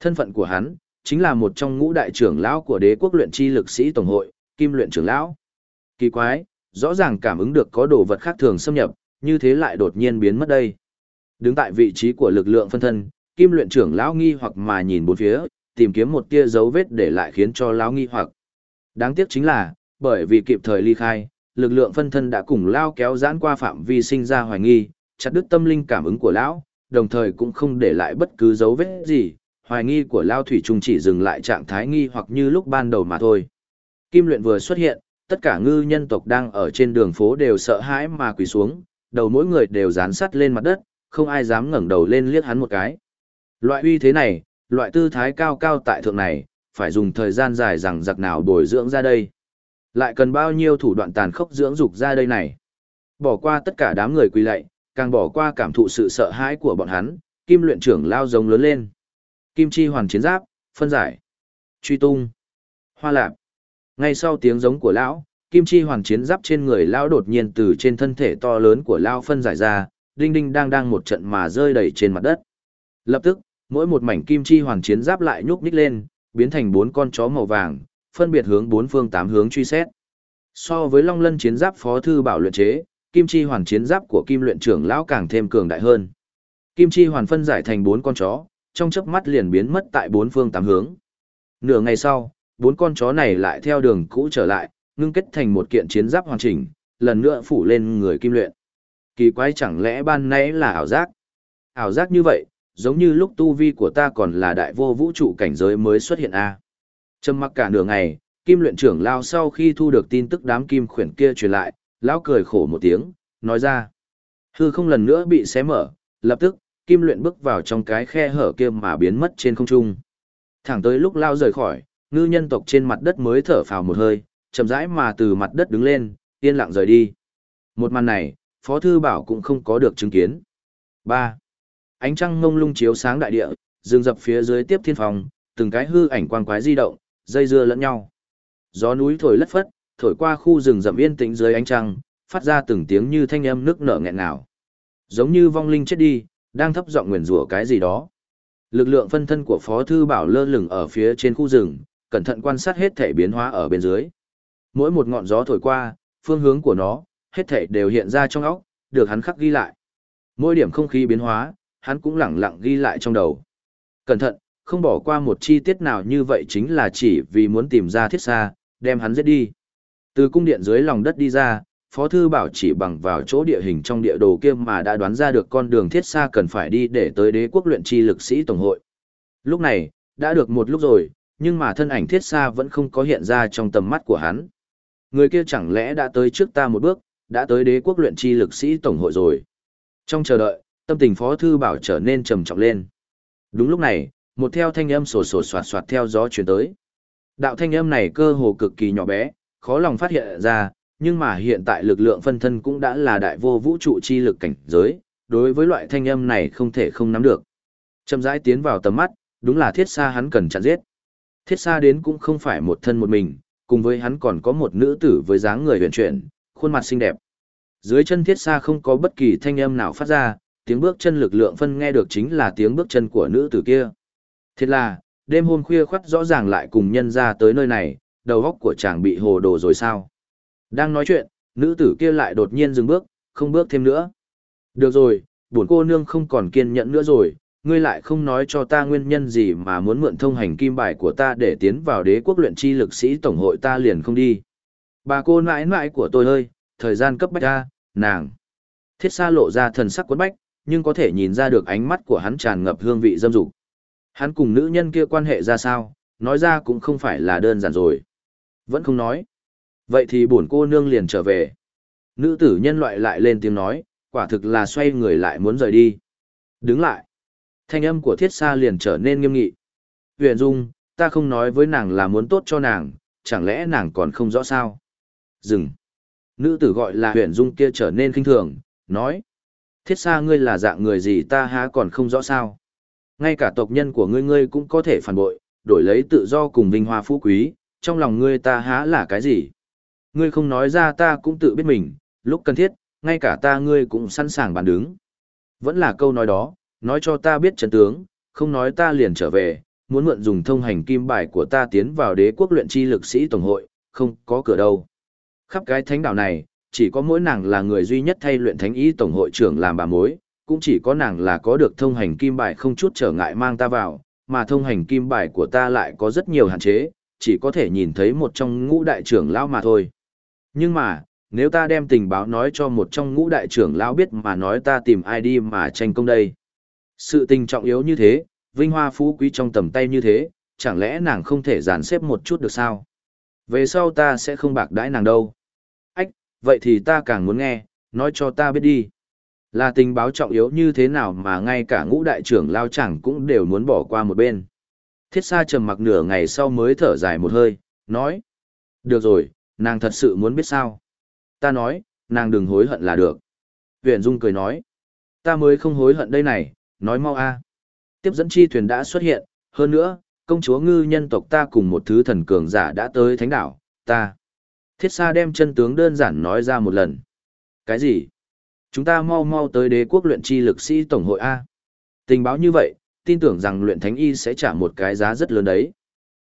Thân phận của hắn, chính là một trong ngũ đại trưởng lão của đế quốc luyện chi lực sĩ tổng hội, kim luyện trưởng lão. Kỳ quái, rõ ràng cảm ứng được có đồ vật khác thường xâm nhập, như thế lại đột nhiên biến mất đây. Đứng tại vị trí của lực lượng phân thân, kim luyện trưởng lão nghi hoặc mà nhìn bốn phía, tìm kiếm một tia dấu vết để lại khiến cho lão nghi hoặc. Đáng tiếc chính là, bởi vì kịp thời ly khai, lực lượng phân thân đã cùng lao kéo giãn qua phạm vi sinh ra hoài nghi, chặt đứt tâm linh cảm ứng của lão, đồng thời cũng không để lại bất cứ dấu vết gì, hoài nghi của lao thủy trung chỉ dừng lại trạng thái nghi hoặc như lúc ban đầu mà thôi. Kim luyện vừa xuất hiện, tất cả ngư nhân tộc đang ở trên đường phố đều sợ hãi mà quỳ xuống, đầu mỗi người đều dán sắt lên mặt đất, không ai dám ngẩng đầu lên liếc hắn một cái. Loại uy thế này, loại tư thái cao cao tại thượng này, phải dùng thời gian dài rằng giặc nào bồi dưỡng ra đây. Lại cần bao nhiêu thủ đoạn tàn khốc dưỡng dục ra đây này. Bỏ qua tất cả đám người quỳ lạy, càng bỏ qua cảm thụ sự sợ hãi của bọn hắn, kim luyện trưởng lao giống lớn lên. Kim chi hoàn chiến giáp, phân giải, truy tung, hoa lạp. Ngay sau tiếng giống của lão, kim chi hoàn chiến giáp trên người lão đột nhiên từ trên thân thể to lớn của lão phân giải ra, đinh đinh đang đang một trận mà rơi đầy trên mặt đất. Lập tức, mỗi một mảnh kim chi hoàn chiến giáp lại nhúc nhích lên, biến thành bốn con chó màu vàng, phân biệt hướng bốn phương tám hướng truy xét. So với Long Lân chiến giáp phó thư bảo luyện chế, kim chi hoàn chiến giáp của kim luyện trưởng lão càng thêm cường đại hơn. Kim chi hoàn phân giải thành bốn con chó, trong chớp mắt liền biến mất tại bốn phương tám hướng. Nửa ngày sau, bốn con chó này lại theo đường cũ trở lại, ngưng kết thành một kiện chiến giáp hoàn chỉnh, lần nữa phủ lên người kim luyện. Kỳ quái chẳng lẽ ban nãy là ảo giác? Ảo giác như vậy, giống như lúc tu vi của ta còn là đại vô vũ trụ cảnh giới mới xuất hiện a. À. Trầm mặc cả nửa ngày, kim luyện trưởng lao sau khi thu được tin tức đám kim khuyển kia truyền lại, lão cười khổ một tiếng, nói ra. Hư không lần nữa bị xé mở, lập tức, kim luyện bước vào trong cái khe hở kia mà biến mất trên không trung. Thẳng tới lúc lao rời khỏi, ngư nhân tộc trên mặt đất mới thở phào một hơi, chậm rãi mà từ mặt đất đứng lên, yên lặng rời đi. Một màn này, Phó Thư Bảo cũng không có được chứng kiến. 3. Ánh trăng ngông lung chiếu sáng đại địa, rừng dập phía dưới tiếp thiên phòng, từng cái hư ảnh quang quái di động, dây dưa lẫn nhau. Gió núi thổi lất phất, thổi qua khu rừng rậm yên tĩnh dưới ánh trăng, phát ra từng tiếng như thanh âm nước nở nghẹn ngào. Giống như vong linh chết đi, đang thấp giọng nguyền rủa cái gì đó. Lực lượng phân thân của Phó Thư Bảo lơ lửng ở phía trên khu rừng, cẩn thận quan sát hết thể biến hóa ở bên dưới. Mỗi một ngọn gió thổi qua, phương hướng của nó, hết thể đều hiện ra trong óc, được hắn khắc ghi lại. Mỗi điểm không khí biến hóa, hắn cũng lẳng lặng ghi lại trong đầu. Cẩn thận, không bỏ qua một chi tiết nào như vậy chính là chỉ vì muốn tìm ra thiết xa, đem hắn giết đi. Từ cung điện dưới lòng đất đi ra, Phó Thư Bảo chỉ bằng vào chỗ địa hình trong địa đồ kia mà đã đoán ra được con đường thiết xa cần phải đi để tới đế quốc luyện chi lực sĩ Tổng hội. Lúc này, đã được một lúc rồi, nhưng mà thân ảnh thiết xa vẫn không có hiện ra trong tầm mắt của hắn. Người kia chẳng lẽ đã tới trước ta một bước, đã tới đế quốc luyện chi lực sĩ Tổng hội rồi. Trong chờ đợi, tâm tình Phó Thư Bảo trở nên trầm trọng lên. Đúng lúc này, một theo thanh âm sổ sổ soạt soạt theo gió chuyển tới. Đạo thanh âm này cơ hồ cực kỳ nhỏ bé, khó lòng phát hiện ra, nhưng mà hiện tại lực lượng phân thân cũng đã là đại vô vũ trụ chi lực cảnh giới, đối với loại thanh âm này không thể không nắm được. Chậm rãi tiến vào tầm mắt, đúng là thiết xa hắn cần chặn giết. Thiết xa đến cũng không phải một thân một mình, cùng với hắn còn có một nữ tử với dáng người huyền chuyển, khuôn mặt xinh đẹp. Dưới chân thiết xa không có bất kỳ thanh âm nào phát ra, tiếng bước chân lực lượng phân nghe được chính là tiếng bước chân của nữ tử kia. Thiệt là, đêm hôm khuya khoắt rõ ràng lại cùng nhân ra tới nơi này, đầu óc của chàng bị hồ đồ rồi sao. Đang nói chuyện, nữ tử kia lại đột nhiên dừng bước, không bước thêm nữa. Được rồi, buồn cô nương không còn kiên nhẫn nữa rồi, ngươi lại không nói cho ta nguyên nhân gì mà muốn mượn thông hành kim bài của ta để tiến vào đế quốc luyện chi lực sĩ tổng hội ta liền không đi. Bà cô nãi nãi của tôi ơi, thời gian cấp bách ra, nàng. Thiết xa lộ ra thần sắc quấn bách, nhưng có thể nhìn ra được ánh mắt của hắn tràn ngập hương vị dâm dục. Hắn cùng nữ nhân kia quan hệ ra sao, nói ra cũng không phải là đơn giản rồi. Vẫn không nói. Vậy thì bổn cô nương liền trở về. Nữ tử nhân loại lại lên tiếng nói, quả thực là xoay người lại muốn rời đi. Đứng lại. Thanh âm của thiết xa liền trở nên nghiêm nghị. Huyền Dung, ta không nói với nàng là muốn tốt cho nàng, chẳng lẽ nàng còn không rõ sao? Dừng. Nữ tử gọi là huyền Dung kia trở nên khinh thường, nói. Thiết xa ngươi là dạng người gì ta há còn không rõ sao? Ngay cả tộc nhân của ngươi ngươi cũng có thể phản bội, đổi lấy tự do cùng vinh hoa phú quý, trong lòng ngươi ta há là cái gì? Ngươi không nói ra ta cũng tự biết mình, lúc cần thiết, ngay cả ta ngươi cũng sẵn sàng bàn đứng. Vẫn là câu nói đó, nói cho ta biết chân tướng, không nói ta liền trở về, muốn mượn dùng thông hành kim bài của ta tiến vào đế quốc luyện chi lực sĩ tổng hội, không có cửa đâu. Khắp cái thánh đảo này, chỉ có mỗi nàng là người duy nhất thay luyện thánh ý tổng hội trưởng làm bà mối, cũng chỉ có nàng là có được thông hành kim bài không chút trở ngại mang ta vào, mà thông hành kim bài của ta lại có rất nhiều hạn chế, chỉ có thể nhìn thấy một trong ngũ đại trưởng lão mà thôi. Nhưng mà, nếu ta đem tình báo nói cho một trong ngũ đại trưởng lão biết mà nói ta tìm ai đi mà tranh công đây. Sự tình trọng yếu như thế, vinh hoa phú quý trong tầm tay như thế, chẳng lẽ nàng không thể dàn xếp một chút được sao? Về sau ta sẽ không bạc đãi nàng đâu. Ách, vậy thì ta càng muốn nghe, nói cho ta biết đi. Là tình báo trọng yếu như thế nào mà ngay cả ngũ đại trưởng lao chẳng cũng đều muốn bỏ qua một bên. Thiết Sa trầm mặc nửa ngày sau mới thở dài một hơi, nói. Được rồi, nàng thật sự muốn biết sao. Ta nói, nàng đừng hối hận là được. Huyền Dung cười nói. Ta mới không hối hận đây này, nói mau a. Tiếp dẫn chi thuyền đã xuất hiện, hơn nữa, công chúa ngư nhân tộc ta cùng một thứ thần cường giả đã tới thánh đảo, ta. Thiết Sa đem chân tướng đơn giản nói ra một lần. Cái gì? Chúng ta mau mau tới đế quốc luyện chi lực sĩ tổng hội A. Tình báo như vậy, tin tưởng rằng luyện thánh y sẽ trả một cái giá rất lớn đấy.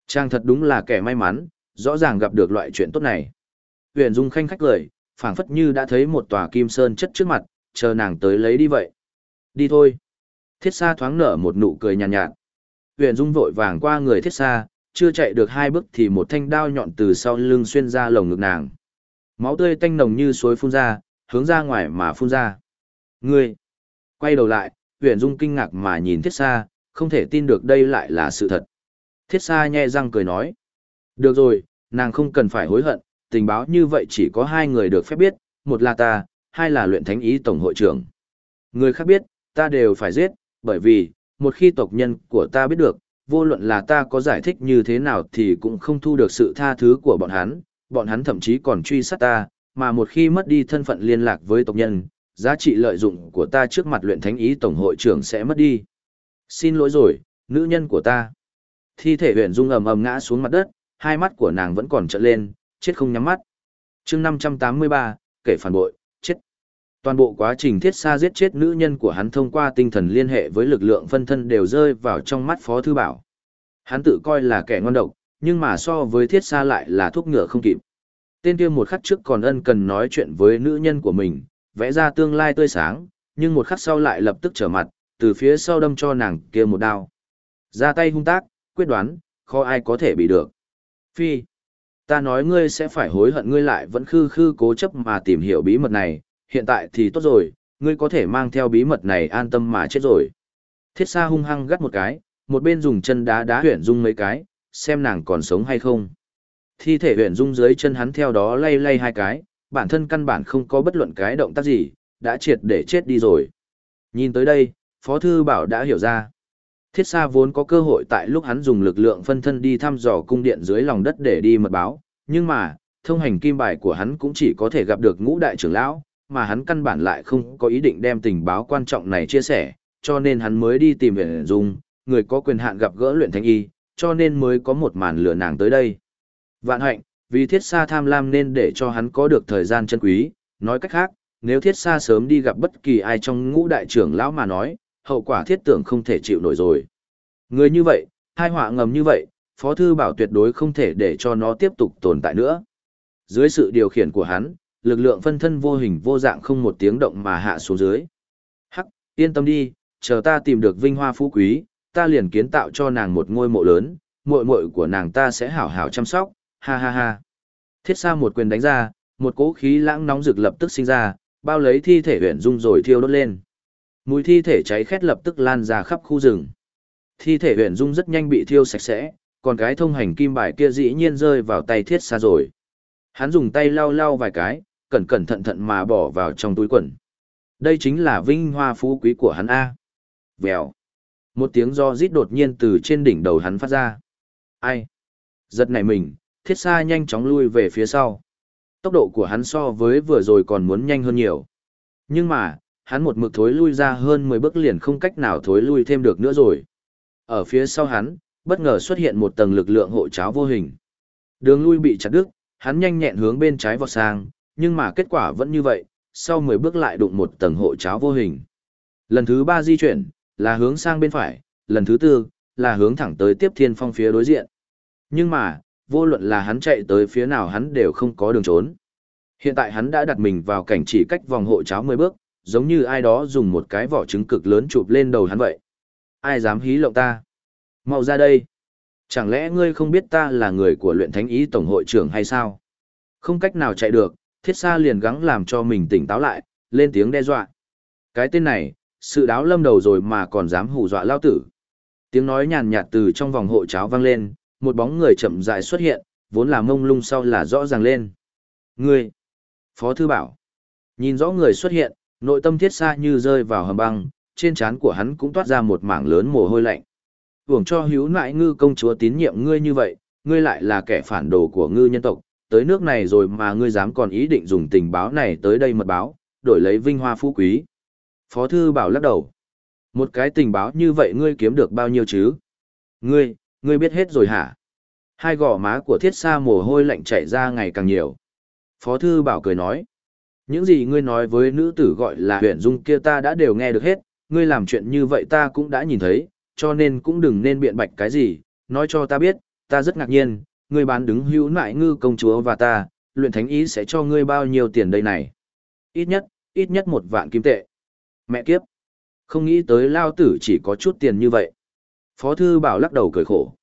Trang thật đúng là kẻ may mắn, rõ ràng gặp được loại chuyện tốt này. Huyền Dung khanh khách lời, phảng phất như đã thấy một tòa kim sơn chất trước mặt, chờ nàng tới lấy đi vậy. Đi thôi. Thiết Sa thoáng nở một nụ cười nhàn nhạt, nhạt. Huyền Dung vội vàng qua người Thiết Sa, chưa chạy được hai bước thì một thanh đao nhọn từ sau lưng xuyên ra lồng ngực nàng. Máu tươi tanh nồng như suối phun ra, hướng ra ngoài mà phun ra. Ngươi! Quay đầu lại, Huyền Dung kinh ngạc mà nhìn Thiết Sa, không thể tin được đây lại là sự thật. Thiết Sa nhe răng cười nói. Được rồi, nàng không cần phải hối hận, tình báo như vậy chỉ có hai người được phép biết, một là ta, hai là luyện thánh ý tổng hội trưởng. Người khác biết, ta đều phải giết, bởi vì, một khi tộc nhân của ta biết được, vô luận là ta có giải thích như thế nào thì cũng không thu được sự tha thứ của bọn hắn, bọn hắn thậm chí còn truy sát ta, mà một khi mất đi thân phận liên lạc với tộc nhân, giá trị lợi dụng của ta trước mặt luyện thánh ý tổng hội trưởng sẽ mất đi. Xin lỗi rồi, nữ nhân của ta. Thi thể huyền dung ầm ầm ngã xuống mặt đất, hai mắt của nàng vẫn còn trợn lên, chết không nhắm mắt. chương 583, kể phản bội, chết. Toàn bộ quá trình thiết xa giết chết nữ nhân của hắn thông qua tinh thần liên hệ với lực lượng phân thân đều rơi vào trong mắt Phó Thư Bảo. Hắn tự coi là kẻ ngon độc, nhưng mà so với thiết xa lại là thuốc ngựa không kịp. Tên kia một khắc trước còn ân cần nói chuyện với nữ nhân của mình, vẽ ra tương lai tươi sáng, nhưng một khắc sau lại lập tức trở mặt, từ phía sau đâm cho nàng kia một đao. Ra tay hung tác, quyết đoán, khó ai có thể bị được. Phi, ta nói ngươi sẽ phải hối hận ngươi lại vẫn khư khư cố chấp mà tìm hiểu bí mật này, hiện tại thì tốt rồi, ngươi có thể mang theo bí mật này an tâm mà chết rồi. Thiết xa hung hăng gắt một cái, một bên dùng chân đá đá huyển dung mấy cái, xem nàng còn sống hay không. Thi thể huyển dung dưới chân hắn theo đó lay lay hai cái, bản thân căn bản không có bất luận cái động tác gì, đã triệt để chết đi rồi. Nhìn tới đây, Phó Thư Bảo đã hiểu ra. Thiết Sa vốn có cơ hội tại lúc hắn dùng lực lượng phân thân đi thăm dò cung điện dưới lòng đất để đi mật báo, nhưng mà, thông hành kim bài của hắn cũng chỉ có thể gặp được ngũ đại trưởng lão, mà hắn căn bản lại không có ý định đem tình báo quan trọng này chia sẻ, cho nên hắn mới đi tìm Huyền Dung, người có quyền hạn gặp gỡ luyện thanh y, cho nên mới có một màn lửa nàng tới đây. Vạn hạnh, vì thiết xa tham lam nên để cho hắn có được thời gian chân quý, nói cách khác, nếu thiết xa sớm đi gặp bất kỳ ai trong ngũ đại trưởng lão mà nói, hậu quả thiết tưởng không thể chịu nổi rồi. Người như vậy, hai họa ngầm như vậy, Phó Thư Bảo tuyệt đối không thể để cho nó tiếp tục tồn tại nữa. Dưới sự điều khiển của hắn, lực lượng phân thân vô hình vô dạng không một tiếng động mà hạ xuống dưới. Hắc, yên tâm đi, chờ ta tìm được vinh hoa phú quý, ta liền kiến tạo cho nàng một ngôi mộ lớn, muội muội của nàng ta sẽ hảo hảo chăm sóc, ha ha ha. Thiết xa một quyền đánh ra, một cỗ khí lãng nóng rực lập tức sinh ra, bao lấy thi thể huyện dung rồi thiêu đốt lên. Mùi thi thể cháy khét lập tức lan ra khắp khu rừng. Thi thể huyền dung rất nhanh bị thiêu sạch sẽ, còn cái thông hành kim bài kia dĩ nhiên rơi vào tay thiết xa rồi. Hắn dùng tay lau lau vài cái, cẩn cẩn thận thận mà bỏ vào trong túi quần. Đây chính là vinh hoa phú quý của hắn A. Vèo. Một tiếng do rít đột nhiên từ trên đỉnh đầu hắn phát ra. Ai? Giật nảy mình, thiết xa nhanh chóng lui về phía sau. Tốc độ của hắn so với vừa rồi còn muốn nhanh hơn nhiều. Nhưng mà, hắn một mực thối lui ra hơn 10 bước liền không cách nào thối lui thêm được nữa rồi. Ở phía sau hắn, bất ngờ xuất hiện một tầng lực lượng hộ cháo vô hình. Đường lui bị chặt đứt, hắn nhanh nhẹn hướng bên trái vọt sang, nhưng mà kết quả vẫn như vậy, sau 10 bước lại đụng một tầng hộ cháo vô hình. Lần thứ 3 di chuyển, là hướng sang bên phải, lần thứ tư, là hướng thẳng tới tiếp thiên phong phía đối diện. Nhưng mà, vô luận là hắn chạy tới phía nào hắn đều không có đường trốn. Hiện tại hắn đã đặt mình vào cảnh chỉ cách vòng hộ cháo 10 bước, giống như ai đó dùng một cái vỏ trứng cực lớn chụp lên đầu hắn vậy. Ai dám hí lộng ta? Mau ra đây! Chẳng lẽ ngươi không biết ta là người của luyện thánh ý tổng hội trưởng hay sao? Không cách nào chạy được, thiết xa liền gắng làm cho mình tỉnh táo lại, lên tiếng đe dọa. Cái tên này, sự đáo lâm đầu rồi mà còn dám hù dọa lao tử. Tiếng nói nhàn nhạt từ trong vòng hộ cháo vang lên, một bóng người chậm rãi xuất hiện, vốn là mông lung sau là rõ ràng lên. Ngươi! Phó Thư Bảo! Nhìn rõ người xuất hiện, nội tâm thiết xa như rơi vào hầm băng, trên trán của hắn cũng toát ra một mảng lớn mồ hôi lạnh. Hưởng cho hữu nại ngư công chúa tín nhiệm ngươi như vậy, ngươi lại là kẻ phản đồ của ngư nhân tộc, tới nước này rồi mà ngươi dám còn ý định dùng tình báo này tới đây mật báo, đổi lấy vinh hoa phú quý. Phó Thư Bảo lắc đầu. Một cái tình báo như vậy ngươi kiếm được bao nhiêu chứ? Ngươi, ngươi biết hết rồi hả? Hai gò má của thiết sa mồ hôi lạnh chảy ra ngày càng nhiều. Phó Thư Bảo cười nói. Những gì ngươi nói với nữ tử gọi là huyện dung kia ta đã đều nghe được hết, ngươi làm chuyện như vậy ta cũng đã nhìn thấy, cho nên cũng đừng nên biện bạch cái gì, nói cho ta biết, ta rất ngạc nhiên, ngươi bán đứng hữu nại ngư công chúa và ta, luyện thánh ý sẽ cho ngươi bao nhiêu tiền đây này. Ít nhất, ít nhất một vạn kim tệ. Mẹ kiếp. Không nghĩ tới lao tử chỉ có chút tiền như vậy. Phó thư bảo lắc đầu cười khổ.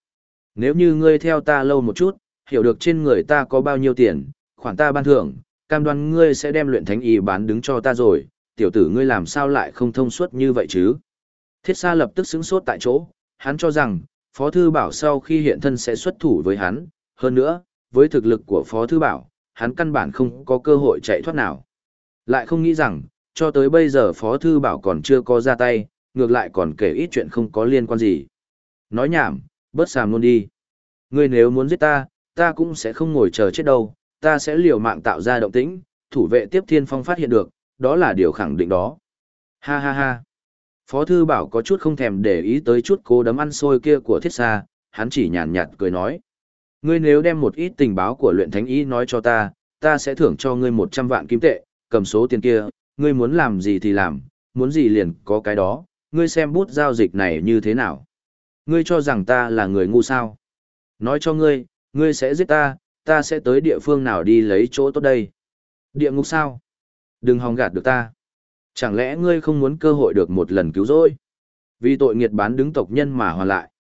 Nếu như ngươi theo ta lâu một chút, hiểu được trên người ta có bao nhiêu tiền, khoản ta ban thưởng, cam đoan ngươi sẽ đem luyện thánh y bán đứng cho ta rồi, tiểu tử ngươi làm sao lại không thông suốt như vậy chứ? Thiết xa lập tức xứng sốt tại chỗ, hắn cho rằng, Phó Thư Bảo sau khi hiện thân sẽ xuất thủ với hắn, hơn nữa, với thực lực của Phó Thư Bảo, hắn căn bản không có cơ hội chạy thoát nào. Lại không nghĩ rằng, cho tới bây giờ Phó Thư Bảo còn chưa có ra tay, ngược lại còn kể ít chuyện không có liên quan gì. Nói nhảm, bớt sàm luôn đi. Ngươi nếu muốn giết ta, ta cũng sẽ không ngồi chờ chết đâu, ta sẽ liều mạng tạo ra động tĩnh, thủ vệ tiếp thiên phong phát hiện được, đó là điều khẳng định đó. Ha ha ha. Phó thư bảo có chút không thèm để ý tới chút cố đấm ăn xôi kia của thiết xa, hắn chỉ nhàn nhạt cười nói. Ngươi nếu đem một ít tình báo của luyện thánh ý nói cho ta, ta sẽ thưởng cho ngươi 100 vạn kim tệ, cầm số tiền kia, ngươi muốn làm gì thì làm, muốn gì liền có cái đó, ngươi xem bút giao dịch này như thế nào. Ngươi cho rằng ta là người ngu sao. Nói cho ngươi, ngươi sẽ giết ta, ta sẽ tới địa phương nào đi lấy chỗ tốt đây. Địa ngục sao? Đừng hòng gạt được ta. Chẳng lẽ ngươi không muốn cơ hội được một lần cứu rỗi? Vì tội nghiệt bán đứng tộc nhân mà hoàn lại.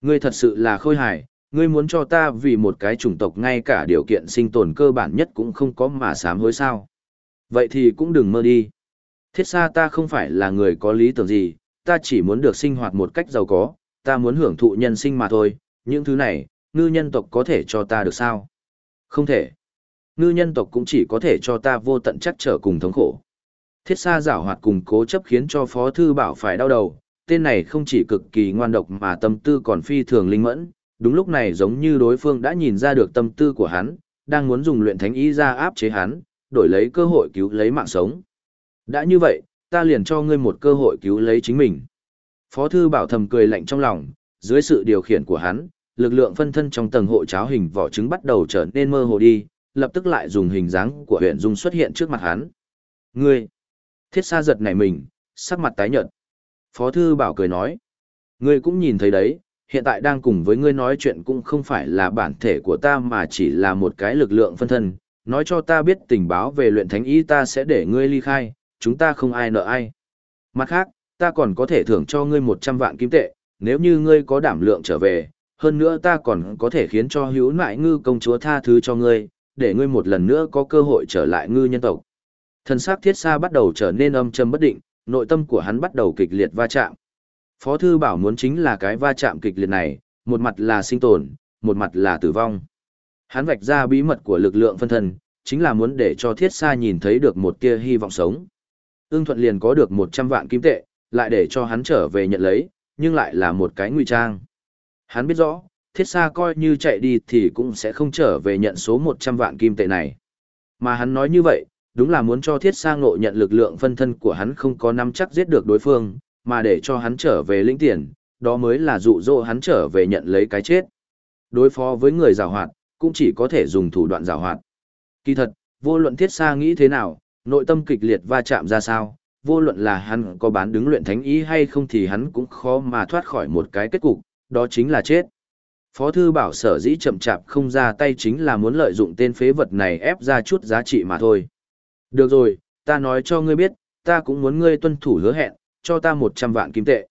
Ngươi thật sự là khôi hài, ngươi muốn cho ta vì một cái chủng tộc ngay cả điều kiện sinh tồn cơ bản nhất cũng không có mà sám hối sao. Vậy thì cũng đừng mơ đi. Thiết xa ta không phải là người có lý tưởng gì, ta chỉ muốn được sinh hoạt một cách giàu có, ta muốn hưởng thụ nhân sinh mà thôi, những thứ này, ngư nhân tộc có thể cho ta được sao? Không thể. Ngư nhân tộc cũng chỉ có thể cho ta vô tận chắc trở cùng thống khổ. Thiết xa giảo hoạt cùng cố chấp khiến cho Phó Thư Bảo phải đau đầu, tên này không chỉ cực kỳ ngoan độc mà tâm tư còn phi thường linh mẫn, đúng lúc này giống như đối phương đã nhìn ra được tâm tư của hắn, đang muốn dùng luyện thánh ý ra áp chế hắn, đổi lấy cơ hội cứu lấy mạng sống. Đã như vậy, ta liền cho ngươi một cơ hội cứu lấy chính mình. Phó Thư Bảo thầm cười lạnh trong lòng, dưới sự điều khiển của hắn, lực lượng phân thân trong tầng hộ cháo hình vỏ trứng bắt đầu trở nên mơ hồ đi, lập tức lại dùng hình dáng của huyện dung xuất hiện trước mặt hắn. Ngươi! Thiết xa giật nảy mình, sắc mặt tái nhợt. Phó thư bảo cười nói. Ngươi cũng nhìn thấy đấy, hiện tại đang cùng với ngươi nói chuyện cũng không phải là bản thể của ta mà chỉ là một cái lực lượng phân thân. Nói cho ta biết tình báo về luyện thánh ý ta sẽ để ngươi ly khai, chúng ta không ai nợ ai. Mặt khác, ta còn có thể thưởng cho ngươi 100 vạn kim tệ, nếu như ngươi có đảm lượng trở về, hơn nữa ta còn có thể khiến cho hữu nại ngư công chúa tha thứ cho ngươi, để ngươi một lần nữa có cơ hội trở lại ngư nhân tộc. Thân xác thiết xa bắt đầu trở nên âm trầm bất định, nội tâm của hắn bắt đầu kịch liệt va chạm. Phó thư bảo muốn chính là cái va chạm kịch liệt này, một mặt là sinh tồn, một mặt là tử vong. Hắn vạch ra bí mật của lực lượng phân thân, chính là muốn để cho thiết xa nhìn thấy được một tia hy vọng sống. Ưng thuận liền có được 100 vạn kim tệ, lại để cho hắn trở về nhận lấy, nhưng lại là một cái nguy trang. Hắn biết rõ, thiết xa coi như chạy đi thì cũng sẽ không trở về nhận số 100 vạn kim tệ này. Mà hắn nói như vậy, đúng là muốn cho thiết sa ngộ nhận lực lượng phân thân của hắn không có nắm chắc giết được đối phương, mà để cho hắn trở về lĩnh tiền, đó mới là dụ dỗ hắn trở về nhận lấy cái chết. Đối phó với người rào hoạt, cũng chỉ có thể dùng thủ đoạn rào hoạt. Kỳ thật, vô luận thiết sa nghĩ thế nào, nội tâm kịch liệt va chạm ra sao, vô luận là hắn có bán đứng luyện thánh ý hay không thì hắn cũng khó mà thoát khỏi một cái kết cục, đó chính là chết. Phó thư bảo sở dĩ chậm chạp không ra tay chính là muốn lợi dụng tên phế vật này ép ra chút giá trị mà thôi. Được rồi, ta nói cho ngươi biết, ta cũng muốn ngươi tuân thủ hứa hẹn, cho ta 100 vạn kim tệ.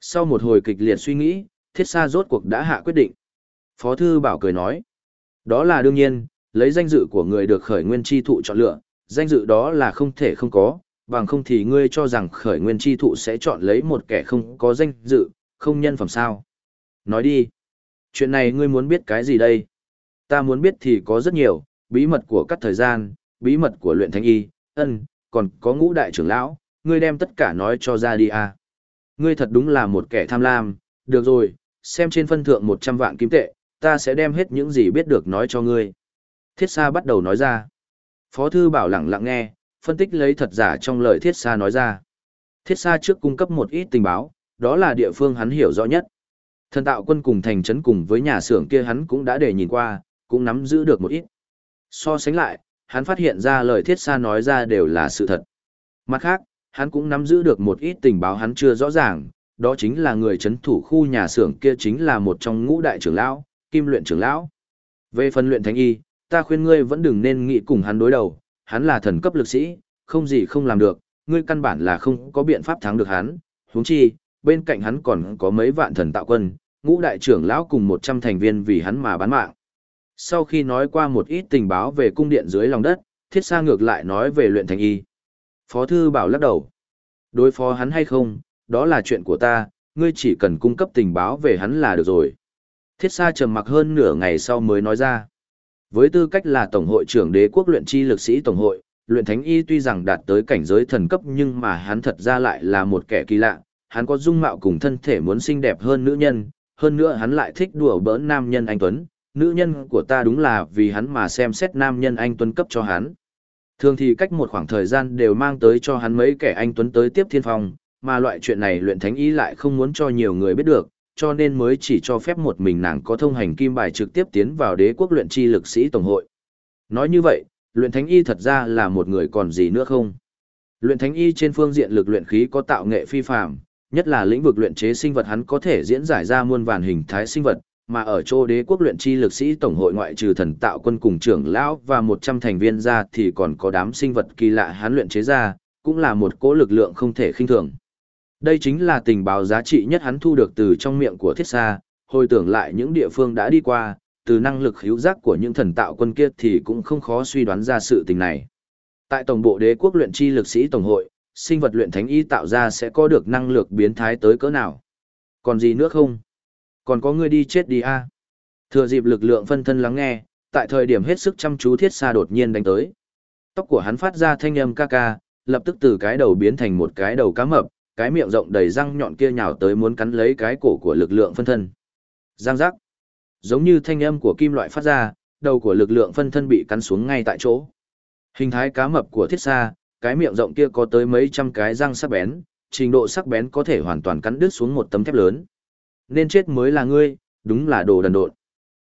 Sau một hồi kịch liệt suy nghĩ, thiết xa rốt cuộc đã hạ quyết định. Phó thư bảo cười nói, đó là đương nhiên, lấy danh dự của người được khởi nguyên chi thụ chọn lựa, danh dự đó là không thể không có, bằng không thì ngươi cho rằng khởi nguyên chi thụ sẽ chọn lấy một kẻ không có danh dự, không nhân phẩm sao. Nói đi, chuyện này ngươi muốn biết cái gì đây? Ta muốn biết thì có rất nhiều, bí mật của các thời gian, bí mật của luyện thánh y, ân, còn có ngũ đại trưởng lão, ngươi đem tất cả nói cho ra đi à. Ngươi thật đúng là một kẻ tham lam, được rồi, xem trên phân thượng 100 vạn kim tệ, ta sẽ đem hết những gì biết được nói cho ngươi. Thiết Sa bắt đầu nói ra. Phó thư bảo lặng lặng nghe, phân tích lấy thật giả trong lời Thiết Sa nói ra. Thiết Sa trước cung cấp một ít tình báo, đó là địa phương hắn hiểu rõ nhất. Thần tạo quân cùng thành trấn cùng với nhà xưởng kia hắn cũng đã để nhìn qua, cũng nắm giữ được một ít. So sánh lại, hắn phát hiện ra lời thiết xa nói ra đều là sự thật. Mặt khác, hắn cũng nắm giữ được một ít tình báo hắn chưa rõ ràng, đó chính là người chấn thủ khu nhà xưởng kia chính là một trong ngũ đại trưởng lão, kim luyện trưởng lão. Về phần luyện thánh y, ta khuyên ngươi vẫn đừng nên nghĩ cùng hắn đối đầu, hắn là thần cấp lực sĩ, không gì không làm được, ngươi căn bản là không có biện pháp thắng được hắn, huống chi, bên cạnh hắn còn có mấy vạn thần tạo quân, ngũ đại trưởng lão cùng 100 thành viên vì hắn mà bán mạng. Sau khi nói qua một ít tình báo về cung điện dưới lòng đất, thiết sa ngược lại nói về luyện thành y. Phó thư bảo lắc đầu. Đối phó hắn hay không, đó là chuyện của ta, ngươi chỉ cần cung cấp tình báo về hắn là được rồi. Thiết sa trầm mặc hơn nửa ngày sau mới nói ra. Với tư cách là Tổng hội trưởng đế quốc luyện chi lực sĩ Tổng hội, luyện thánh y tuy rằng đạt tới cảnh giới thần cấp nhưng mà hắn thật ra lại là một kẻ kỳ lạ, hắn có dung mạo cùng thân thể muốn xinh đẹp hơn nữ nhân, hơn nữa hắn lại thích đùa bỡn nam nhân anh Tuấn, nữ nhân của ta đúng là vì hắn mà xem xét nam nhân anh Tuấn cấp cho hắn. Thường thì cách một khoảng thời gian đều mang tới cho hắn mấy kẻ anh Tuấn tới tiếp thiên phong, mà loại chuyện này luyện thánh ý lại không muốn cho nhiều người biết được, cho nên mới chỉ cho phép một mình nàng có thông hành kim bài trực tiếp tiến vào đế quốc luyện chi lực sĩ tổng hội. Nói như vậy, luyện thánh y thật ra là một người còn gì nữa không? Luyện thánh y trên phương diện lực luyện khí có tạo nghệ phi phàm, nhất là lĩnh vực luyện chế sinh vật hắn có thể diễn giải ra muôn vàn hình thái sinh vật, mà ở chỗ đế quốc luyện chi lực sĩ tổng hội ngoại trừ thần tạo quân cùng trưởng lão và 100 thành viên ra thì còn có đám sinh vật kỳ lạ hắn luyện chế ra, cũng là một cỗ lực lượng không thể khinh thường. Đây chính là tình báo giá trị nhất hắn thu được từ trong miệng của thiết sa, hồi tưởng lại những địa phương đã đi qua, từ năng lực hữu giác của những thần tạo quân kia thì cũng không khó suy đoán ra sự tình này. Tại tổng bộ đế quốc luyện chi lực sĩ tổng hội, sinh vật luyện thánh y tạo ra sẽ có được năng lực biến thái tới cỡ nào. Còn gì nữa không? Còn có người đi chết đi a Thừa dịp lực lượng phân thân lắng nghe, tại thời điểm hết sức chăm chú thiết xa đột nhiên đánh tới. Tóc của hắn phát ra thanh âm ca ca, lập tức từ cái đầu biến thành một cái đầu cá mập, cái miệng rộng đầy răng nhọn kia nhào tới muốn cắn lấy cái cổ của lực lượng phân thân. Giang giác. Giống như thanh âm của kim loại phát ra, đầu của lực lượng phân thân bị cắn xuống ngay tại chỗ. Hình thái cá mập của thiết xa, cái miệng rộng kia có tới mấy trăm cái răng sắc bén, trình độ sắc bén có thể hoàn toàn cắn đứt xuống một tấm thép lớn. Nên chết mới là ngươi, đúng là đồ đần độn.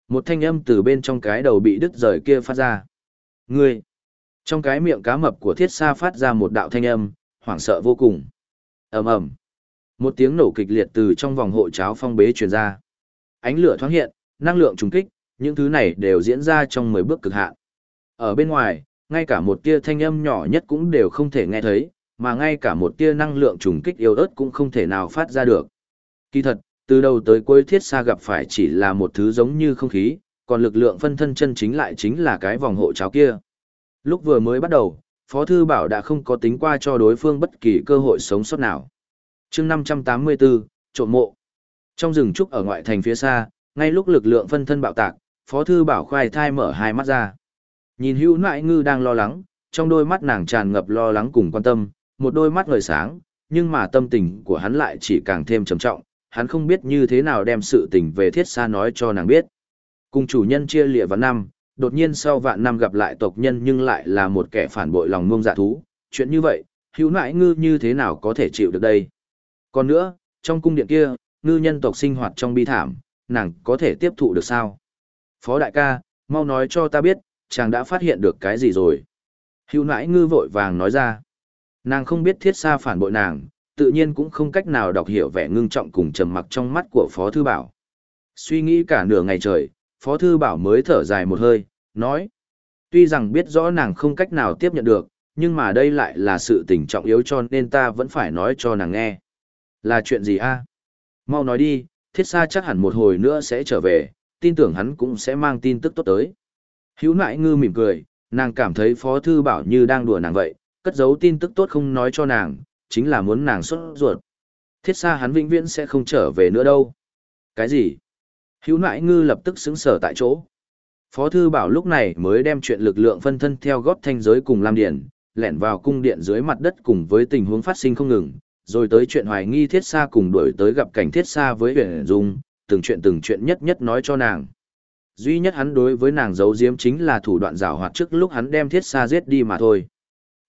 Một thanh âm từ bên trong cái đầu bị đứt rời kia phát ra. Ngươi! Trong cái miệng cá mập của thiết xa phát ra một đạo thanh âm, hoảng sợ vô cùng ầm ầm Một tiếng nổ kịch liệt từ trong vòng hộ cháo phong bế truyền ra. Ánh lửa thoáng hiện, năng lượng trùng kích, những thứ này đều diễn ra trong 10 bước cực hạn. Ở bên ngoài, ngay cả một tia thanh âm nhỏ nhất cũng đều không thể nghe thấy, mà ngay cả một tia năng lượng trùng kích yếu ớt cũng không thể nào phát ra được. Kỳ thật, từ đầu tới cuối thiết xa gặp phải chỉ là một thứ giống như không khí, còn lực lượng phân thân chân chính lại chính là cái vòng hộ cháo kia. Lúc vừa mới bắt đầu, Phó Thư Bảo đã không có tính qua cho đối phương bất kỳ cơ hội sống sót nào. chương 584, Trộm mộ. Trong rừng trúc ở ngoại thành phía xa, ngay lúc lực lượng phân thân bạo tạc, Phó Thư Bảo khoai thai mở hai mắt ra. Nhìn hữu nại ngư đang lo lắng, trong đôi mắt nàng tràn ngập lo lắng cùng quan tâm, một đôi mắt ngời sáng, nhưng mà tâm tình của hắn lại chỉ càng thêm trầm trọng, hắn không biết như thế nào đem sự tình về thiết xa nói cho nàng biết. Cùng chủ nhân chia lịa vào năm, đột nhiên sau vạn năm gặp lại tộc nhân nhưng lại là một kẻ phản bội lòng ngông dạ thú, chuyện như vậy, hữu nại ngư như thế nào có thể chịu được đây. Còn nữa, trong cung điện kia, ngư nhân tộc sinh hoạt trong bi thảm, nàng có thể tiếp thụ được sao? Phó đại ca, mau nói cho ta biết, chàng đã phát hiện được cái gì rồi? Hữu nãi ngư vội vàng nói ra. Nàng không biết thiết xa phản bội nàng, tự nhiên cũng không cách nào đọc hiểu vẻ ngưng trọng cùng trầm mặc trong mắt của Phó Thư Bảo. Suy nghĩ cả nửa ngày trời, Phó Thư Bảo mới thở dài một hơi, nói. Tuy rằng biết rõ nàng không cách nào tiếp nhận được, nhưng mà đây lại là sự tình trọng yếu cho nên ta vẫn phải nói cho nàng nghe. Là chuyện gì a Mau nói đi, thiết xa chắc hẳn một hồi nữa sẽ trở về, tin tưởng hắn cũng sẽ mang tin tức tốt tới. Hữu nại ngư mỉm cười, nàng cảm thấy Phó Thư Bảo như đang đùa nàng vậy, cất giấu tin tức tốt không nói cho nàng, chính là muốn nàng xuất ruột. Thiết xa hắn vĩnh viễn sẽ không trở về nữa đâu. Cái gì? Hữu nại ngư lập tức xứng sở tại chỗ. Phó Thư Bảo lúc này mới đem chuyện lực lượng phân thân theo gót thanh giới cùng Lam Điển, lẻn vào cung điện dưới mặt đất cùng với tình huống phát sinh không ngừng, rồi tới chuyện hoài nghi thiết xa cùng đuổi tới gặp cảnh thiết xa với huyền dung, từng chuyện từng chuyện nhất nhất nói cho nàng. Duy nhất hắn đối với nàng giấu giếm chính là thủ đoạn rào hoạt trước lúc hắn đem thiết xa giết đi mà thôi.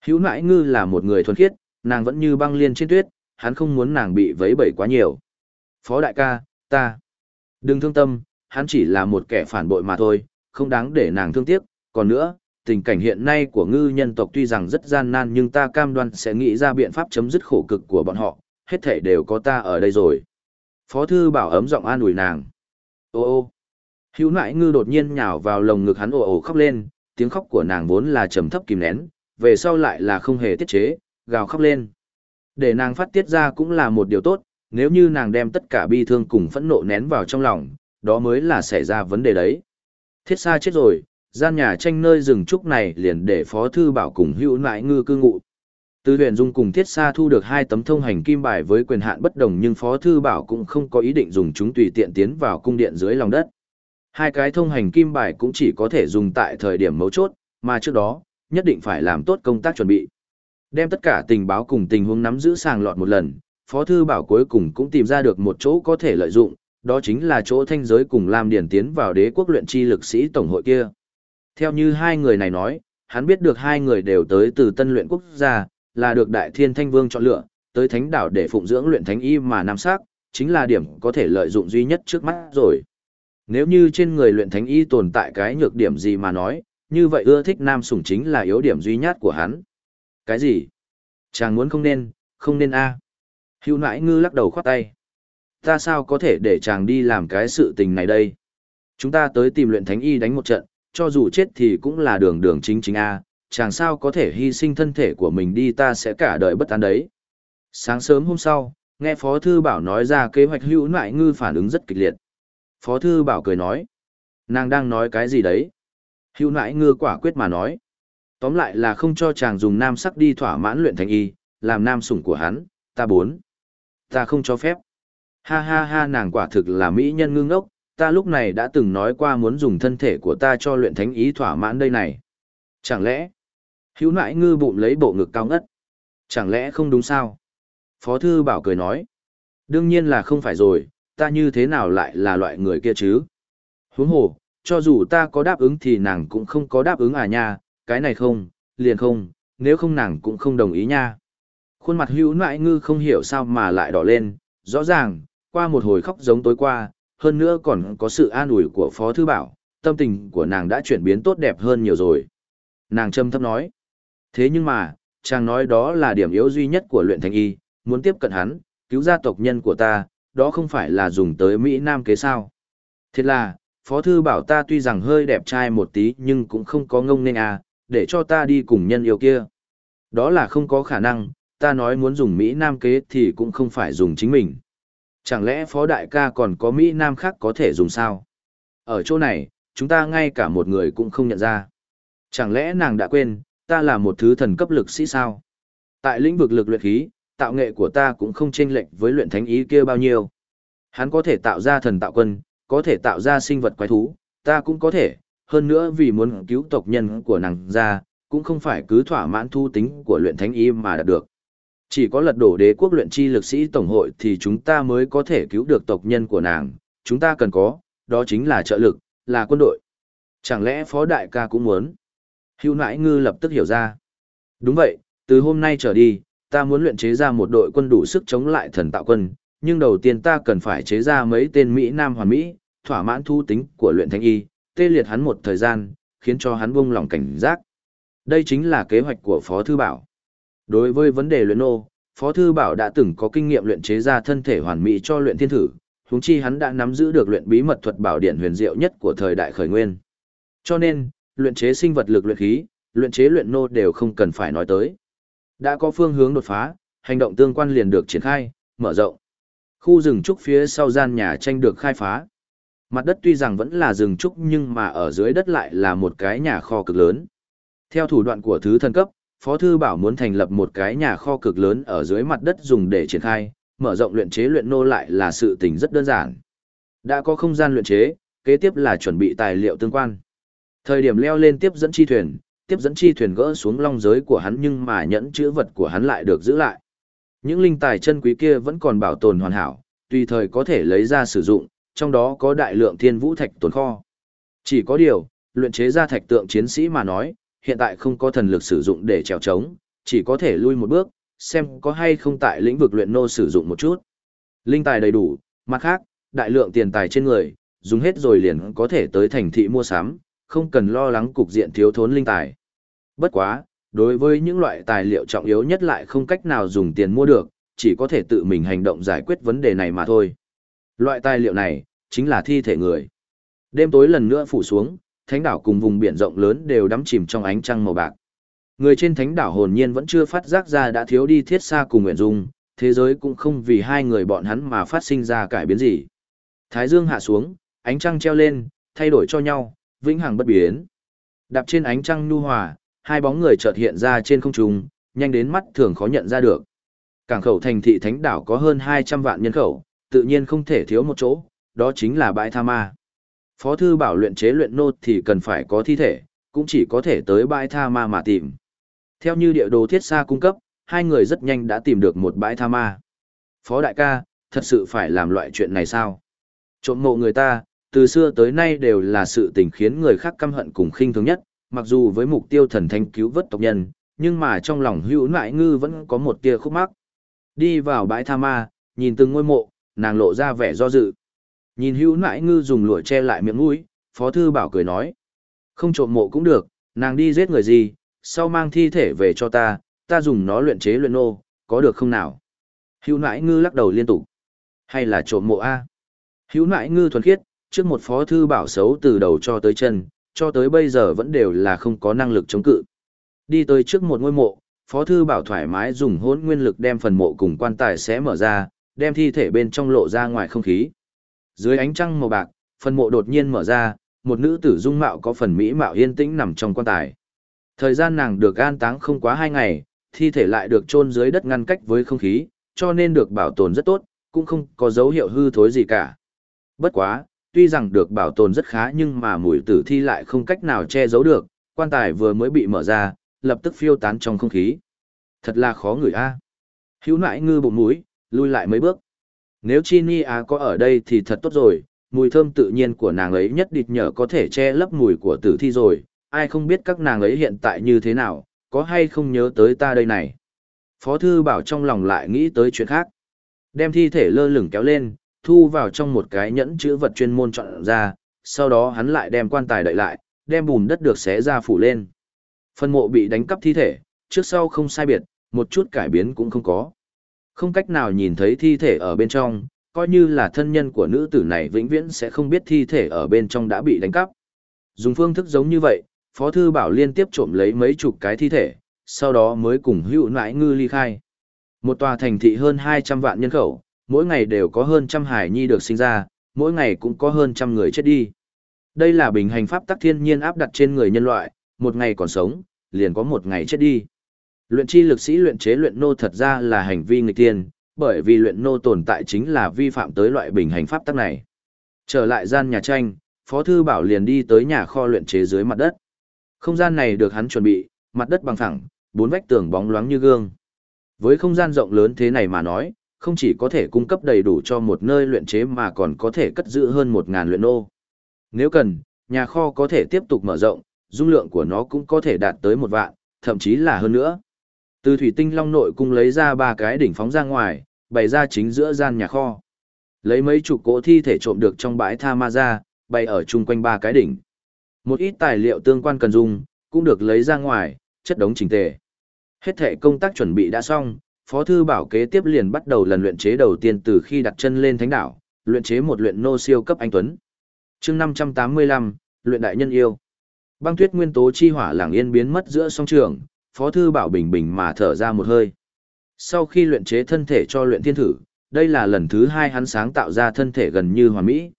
Hữu Nại ngư là một người thuần khiết, nàng vẫn như băng liên trên tuyết, hắn không muốn nàng bị vấy bẩy quá nhiều. Phó đại ca, ta. Đừng thương tâm, hắn chỉ là một kẻ phản bội mà thôi, không đáng để nàng thương tiếc. Còn nữa, tình cảnh hiện nay của ngư nhân tộc tuy rằng rất gian nan nhưng ta cam đoan sẽ nghĩ ra biện pháp chấm dứt khổ cực của bọn họ, hết thể đều có ta ở đây rồi. Phó thư bảo ấm giọng an ủi nàng. Ô ô. Hữu nại ngư đột nhiên nhào vào lồng ngực hắn ồ ồ khóc lên, tiếng khóc của nàng vốn là trầm thấp kìm nén, về sau lại là không hề tiết chế, gào khóc lên. Để nàng phát tiết ra cũng là một điều tốt, nếu như nàng đem tất cả bi thương cùng phẫn nộ nén vào trong lòng, đó mới là xảy ra vấn đề đấy. Thiết xa chết rồi, gian nhà tranh nơi rừng trúc này liền để Phó Thư Bảo cùng hữu nại ngư cư ngụ. Từ huyền dung cùng thiết xa thu được hai tấm thông hành kim bài với quyền hạn bất đồng nhưng Phó Thư Bảo cũng không có ý định dùng chúng tùy tiện tiến vào cung điện dưới lòng đất. Hai cái thông hành kim bài cũng chỉ có thể dùng tại thời điểm mấu chốt, mà trước đó, nhất định phải làm tốt công tác chuẩn bị. Đem tất cả tình báo cùng tình huống nắm giữ sàng lọt một lần, Phó Thư Bảo cuối cùng cũng tìm ra được một chỗ có thể lợi dụng, đó chính là chỗ thanh giới cùng Lam Điển tiến vào đế quốc luyện chi lực sĩ tổng hội kia. Theo như hai người này nói, hắn biết được hai người đều tới từ tân luyện quốc gia, là được Đại Thiên Thanh Vương chọn lựa, tới thánh đảo để phụng dưỡng luyện thánh y mà nam sắc, chính là điểm có thể lợi dụng duy nhất trước mắt rồi. Nếu như trên người luyện thánh y tồn tại cái nhược điểm gì mà nói, như vậy ưa thích nam sủng chính là yếu điểm duy nhất của hắn. Cái gì? Chàng muốn không nên, không nên a. À. Hữu nãi ngư lắc đầu khoát tay. Ta sao có thể để chàng đi làm cái sự tình này đây? Chúng ta tới tìm luyện thánh y đánh một trận, cho dù chết thì cũng là đường đường chính chính a. Chàng sao có thể hy sinh thân thể của mình đi ta sẽ cả đời bất an đấy. Sáng sớm hôm sau, nghe Phó Thư Bảo nói ra kế hoạch hữu nại ngư phản ứng rất kịch liệt. Phó Thư Bảo cười nói. Nàng đang nói cái gì đấy? Hữu nại ngư quả quyết mà nói. Tóm lại là không cho chàng dùng nam sắc đi thỏa mãn luyện thành y, làm nam sủng của hắn, ta bốn. Ta không cho phép. Ha ha ha nàng quả thực là mỹ nhân ngưng ốc, ta lúc này đã từng nói qua muốn dùng thân thể của ta cho luyện thánh ý thỏa mãn đây này. Chẳng lẽ, hữu nại ngư bụng lấy bộ ngực cao ngất. Chẳng lẽ không đúng sao? Phó thư bảo cười nói. Đương nhiên là không phải rồi, ta như thế nào lại là loại người kia chứ? Huống hồ, cho dù ta có đáp ứng thì nàng cũng không có đáp ứng à nha, cái này không, liền không, nếu không nàng cũng không đồng ý nha. Khuôn mặt hữu nại ngư không hiểu sao mà lại đỏ lên, rõ ràng, qua một hồi khóc giống tối qua, hơn nữa còn có sự an ủi của Phó Thư Bảo, tâm tình của nàng đã chuyển biến tốt đẹp hơn nhiều rồi. Nàng châm thấp nói, thế nhưng mà, chàng nói đó là điểm yếu duy nhất của luyện thành y, muốn tiếp cận hắn, cứu gia tộc nhân của ta, đó không phải là dùng tới Mỹ Nam kế sao. Thiệt là, Phó Thư bảo ta tuy rằng hơi đẹp trai một tí nhưng cũng không có ngông nên à, để cho ta đi cùng nhân yêu kia. Đó là không có khả năng, ta nói muốn dùng Mỹ Nam kế thì cũng không phải dùng chính mình. Chẳng lẽ Phó Đại ca còn có Mỹ Nam khác có thể dùng sao? Ở chỗ này, chúng ta ngay cả một người cũng không nhận ra. Chẳng lẽ nàng đã quên, ta là một thứ thần cấp lực sĩ sao? Tại lĩnh vực lực luyện khí, tạo nghệ của ta cũng không chênh lệch với luyện thánh ý kia bao nhiêu. Hắn có thể tạo ra thần tạo quân, có thể tạo ra sinh vật quái thú, ta cũng có thể, hơn nữa vì muốn cứu tộc nhân của nàng ra, cũng không phải cứ thỏa mãn thu tính của luyện thánh ý mà đạt được. Chỉ có lật đổ đế quốc luyện chi lực sĩ tổng hội thì chúng ta mới có thể cứu được tộc nhân của nàng, chúng ta cần có, đó chính là trợ lực, là quân đội. Chẳng lẽ phó đại ca cũng muốn? Hưu nãi ngư lập tức hiểu ra. Đúng vậy, từ hôm nay trở đi, ta muốn luyện chế ra một đội quân đủ sức chống lại thần tạo quân, nhưng đầu tiên ta cần phải chế ra mấy tên Mỹ Nam hoàn Mỹ, thỏa mãn thu tính của luyện thanh y, tê liệt hắn một thời gian, khiến cho hắn buông lòng cảnh giác. Đây chính là kế hoạch của Phó Thư Bảo. Đối với vấn đề luyện nô, Phó Thư Bảo đã từng có kinh nghiệm luyện chế ra thân thể hoàn mỹ cho luyện thiên thử, huống chi hắn đã nắm giữ được luyện bí mật thuật bảo điện huyền diệu nhất của thời đại khởi nguyên. Cho nên, luyện chế sinh vật lực luyện khí, luyện chế luyện nô đều không cần phải nói tới. Đã có phương hướng đột phá, hành động tương quan liền được triển khai, mở rộng. Khu rừng trúc phía sau gian nhà tranh được khai phá. Mặt đất tuy rằng vẫn là rừng trúc nhưng mà ở dưới đất lại là một cái nhà kho cực lớn. Theo thủ đoạn của thứ thân cấp, Phó Thư Bảo muốn thành lập một cái nhà kho cực lớn ở dưới mặt đất dùng để triển khai, mở rộng luyện chế luyện nô lại là sự tình rất đơn giản. Đã có không gian luyện chế, kế tiếp là chuẩn bị tài liệu tương quan. Thời điểm leo lên tiếp dẫn chi thuyền, tiếp dẫn chi thuyền gỡ xuống long giới của hắn nhưng mà nhẫn chữ vật của hắn lại được giữ lại. Những linh tài chân quý kia vẫn còn bảo tồn hoàn hảo, tùy thời có thể lấy ra sử dụng, trong đó có đại lượng thiên vũ thạch tồn kho. Chỉ có điều, luyện chế ra thạch tượng chiến sĩ mà nói, hiện tại không có thần lực sử dụng để trèo trống, chỉ có thể lui một bước, xem có hay không tại lĩnh vực luyện nô sử dụng một chút. Linh tài đầy đủ, mặt khác, đại lượng tiền tài trên người, dùng hết rồi liền có thể tới thành thị mua sắm, không cần lo lắng cục diện thiếu thốn linh tài. Bất quá, đối với những loại tài liệu trọng yếu nhất lại không cách nào dùng tiền mua được, chỉ có thể tự mình hành động giải quyết vấn đề này mà thôi. Loại tài liệu này, chính là thi thể người. Đêm tối lần nữa phủ xuống, thánh đảo cùng vùng biển rộng lớn đều đắm chìm trong ánh trăng màu bạc. Người trên thánh đảo hồn nhiên vẫn chưa phát giác ra đã thiếu đi thiết xa cùng nguyện dung, thế giới cũng không vì hai người bọn hắn mà phát sinh ra cải biến gì. Thái dương hạ xuống, ánh trăng treo lên, thay đổi cho nhau, vĩnh hằng bất biến. Đạp trên ánh trăng nhu hòa, hai bóng người chợt hiện ra trên không trung, nhanh đến mắt thường khó nhận ra được. Cảng khẩu thành thị thánh đảo có hơn 200 vạn nhân khẩu, tự nhiên không thể thiếu một chỗ, đó chính là bãi tha ma. Phó thư bảo luyện chế luyện nô thì cần phải có thi thể, cũng chỉ có thể tới bãi tha ma mà tìm. Theo như địa đồ thiết xa cung cấp, hai người rất nhanh đã tìm được một bãi tha ma. Phó đại ca, thật sự phải làm loại chuyện này sao? Trộm mộ người ta, từ xưa tới nay đều là sự tình khiến người khác căm hận cùng khinh thường nhất, mặc dù với mục tiêu thần thanh cứu vớt tộc nhân, nhưng mà trong lòng hữu nại ngư vẫn có một tia khúc mắc. Đi vào bãi tha ma, nhìn từng ngôi mộ, nàng lộ ra vẻ do dự. Nhìn hữu nãi ngư dùng lụa che lại miệng mũi, phó thư bảo cười nói. Không trộm mộ cũng được, nàng đi giết người gì, sau mang thi thể về cho ta, ta dùng nó luyện chế luyện nô, có được không nào? Hữu nãi ngư lắc đầu liên tục. Hay là trộm mộ A? Hữu nãi ngư thuần khiết, trước một phó thư bảo xấu từ đầu cho tới chân, cho tới bây giờ vẫn đều là không có năng lực chống cự. Đi tới trước một ngôi mộ, phó thư bảo thoải mái dùng hỗn nguyên lực đem phần mộ cùng quan tài xé mở ra, đem thi thể bên trong lộ ra ngoài không khí. Dưới ánh trăng màu bạc, phần mộ đột nhiên mở ra, một nữ tử dung mạo có phần mỹ mạo yên tĩnh nằm trong quan tài. Thời gian nàng được an táng không quá hai ngày, thi thể lại được chôn dưới đất ngăn cách với không khí, cho nên được bảo tồn rất tốt, cũng không có dấu hiệu hư thối gì cả. Bất quá, tuy rằng được bảo tồn rất khá nhưng mà mùi tử thi lại không cách nào che giấu được, quan tài vừa mới bị mở ra, lập tức phiêu tán trong không khí. Thật là khó ngửi a. À. Hữu nại ngư bụng mũi, lui lại mấy bước. Nếu Chi Ni Á có ở đây thì thật tốt rồi, mùi thơm tự nhiên của nàng ấy nhất định nhờ có thể che lấp mùi của tử thi rồi, ai không biết các nàng ấy hiện tại như thế nào, có hay không nhớ tới ta đây này. Phó thư bảo trong lòng lại nghĩ tới chuyện khác. Đem thi thể lơ lửng kéo lên, thu vào trong một cái nhẫn chữ vật chuyên môn chọn ra, sau đó hắn lại đem quan tài đậy lại, đem bùn đất được xé ra phủ lên. Phân mộ bị đánh cắp thi thể, trước sau không sai biệt, một chút cải biến cũng không có. Không cách nào nhìn thấy thi thể ở bên trong, coi như là thân nhân của nữ tử này vĩnh viễn sẽ không biết thi thể ở bên trong đã bị đánh cắp. Dùng phương thức giống như vậy, Phó Thư Bảo liên tiếp trộm lấy mấy chục cái thi thể, sau đó mới cùng hữu nãi ngư ly khai. Một tòa thành thị hơn 200 vạn nhân khẩu, mỗi ngày đều có hơn trăm hải nhi được sinh ra, mỗi ngày cũng có hơn trăm người chết đi. Đây là bình hành pháp tắc thiên nhiên áp đặt trên người nhân loại, một ngày còn sống, liền có một ngày chết đi. Luyện chi lực sĩ luyện chế luyện nô thật ra là hành vi nghịch tiên, bởi vì luyện nô tồn tại chính là vi phạm tới loại bình hành pháp tắc này. Trở lại gian nhà tranh, Phó Thư Bảo liền đi tới nhà kho luyện chế dưới mặt đất. Không gian này được hắn chuẩn bị, mặt đất bằng phẳng, bốn vách tường bóng loáng như gương. Với không gian rộng lớn thế này mà nói, không chỉ có thể cung cấp đầy đủ cho một nơi luyện chế mà còn có thể cất giữ hơn 1.000 luyện nô. Nếu cần, nhà kho có thể tiếp tục mở rộng, dung lượng của nó cũng có thể đạt tới một vạn, thậm chí là hơn nữa. Từ thủy tinh long nội cung lấy ra ba cái đỉnh phóng ra ngoài, bày ra chính giữa gian nhà kho. Lấy mấy chục cỗ thi thể trộm được trong bãi tha ma ra, bày ở chung quanh ba cái đỉnh. Một ít tài liệu tương quan cần dùng, cũng được lấy ra ngoài, chất đống chỉnh tề. Hết thể công tác chuẩn bị đã xong, Phó Thư Bảo kế tiếp liền bắt đầu lần luyện chế đầu tiên từ khi đặt chân lên thánh đảo, luyện chế một luyện nô siêu cấp anh Tuấn. chương 585, luyện đại nhân yêu. Băng tuyết nguyên tố chi hỏa làng yên biến mất giữa song trường, Phó Thư Bảo bình bình mà thở ra một hơi. Sau khi luyện chế thân thể cho luyện thiên thử, đây là lần thứ hai hắn sáng tạo ra thân thể gần như hoàn mỹ.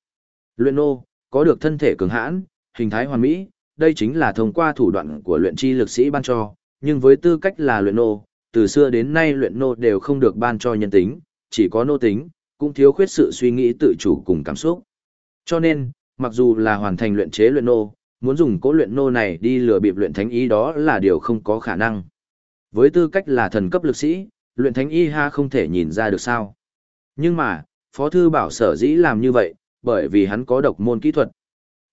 Luyện nô, có được thân thể cường hãn, hình thái hoàn mỹ, đây chính là thông qua thủ đoạn của luyện chi lực sĩ ban cho, nhưng với tư cách là luyện nô, từ xưa đến nay luyện nô đều không được ban cho nhân tính, chỉ có nô tính, cũng thiếu khuyết sự suy nghĩ tự chủ cùng cảm xúc. Cho nên, mặc dù là hoàn thành luyện chế luyện nô, muốn dùng cố luyện nô này đi lừa bịp luyện thánh ý đó là điều không có khả năng. Với tư cách là thần cấp lực sĩ, luyện thánh y ha không thể nhìn ra được sao. Nhưng mà, Phó Thư Bảo sở dĩ làm như vậy, bởi vì hắn có độc môn kỹ thuật.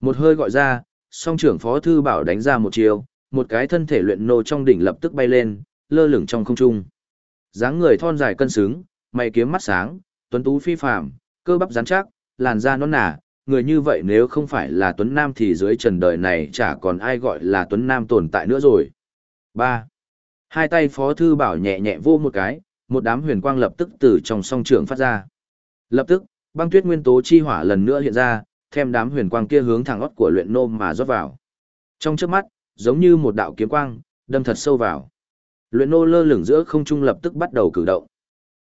Một hơi gọi ra, song trưởng Phó Thư Bảo đánh ra một chiều, một cái thân thể luyện nô trong đỉnh lập tức bay lên, lơ lửng trong không trung. dáng người thon dài cân xứng, mày kiếm mắt sáng, tuấn tú phi phàm, cơ bắp rắn chắc, làn da non nả, người như vậy nếu không phải là tuấn nam thì dưới trần đời này chả còn ai gọi là tuấn nam tồn tại nữa rồi. 3. Hai tay Phó Thư Bảo nhẹ nhẹ vô một cái, một đám huyền quang lập tức từ trong song trường phát ra. Lập tức, băng tuyết nguyên tố chi hỏa lần nữa hiện ra, thêm đám huyền quang kia hướng thẳng ót của luyện nô mà rót vào. Trong chớp mắt, giống như một đạo kiếm quang, đâm thật sâu vào. Luyện nô lơ lửng giữa không trung lập tức bắt đầu cử động.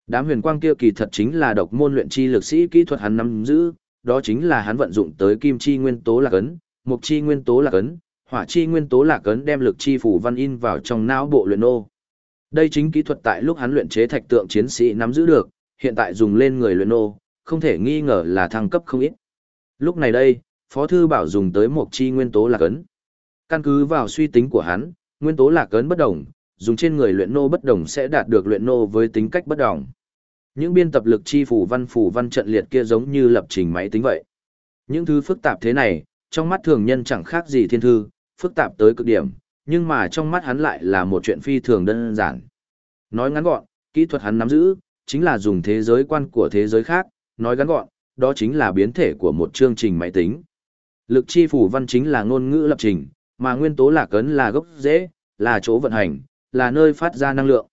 Đám huyền quang kia kỳ thật chính là độc môn luyện chi lực sĩ kỹ thuật hắn nắm giữ, đó chính là hắn vận dụng tới kim chi nguyên tố lạc ấn, mục chi nguyên tố lạc ấn, hỏa chi nguyên tố lạc ấn đem lực chi phủ văn in vào trong não bộ luyện nô. Đây chính kỹ thuật tại lúc hắn luyện chế thạch tượng chiến sĩ nắm giữ được, hiện tại dùng lên người luyện nô, không thể nghi ngờ là thăng cấp không ít. Lúc này đây, Phó Thư Bảo dùng tới một chi nguyên tố lạc ấn. Căn cứ vào suy tính của hắn, nguyên tố lạc ấn bất đồng, dùng trên người luyện nô bất đồng sẽ đạt được luyện nô với tính cách bất đồng. Những biên tập lực chi phủ văn phủ văn trận liệt kia giống như lập trình máy tính vậy. Những thứ phức tạp thế này, trong mắt thường nhân chẳng khác gì thiên thư, phức tạp tới cực điểm, nhưng mà trong mắt hắn lại là một chuyện phi thường đơn giản. Nói ngắn gọn, kỹ thuật hắn nắm giữ, chính là dùng thế giới quan của thế giới khác, nói ngắn gọn, đó chính là biến thể của một chương trình máy tính. Lực chi phủ văn chính là ngôn ngữ lập trình, mà nguyên tố là cấn là gốc rễ, là chỗ vận hành, là nơi phát ra năng lượng.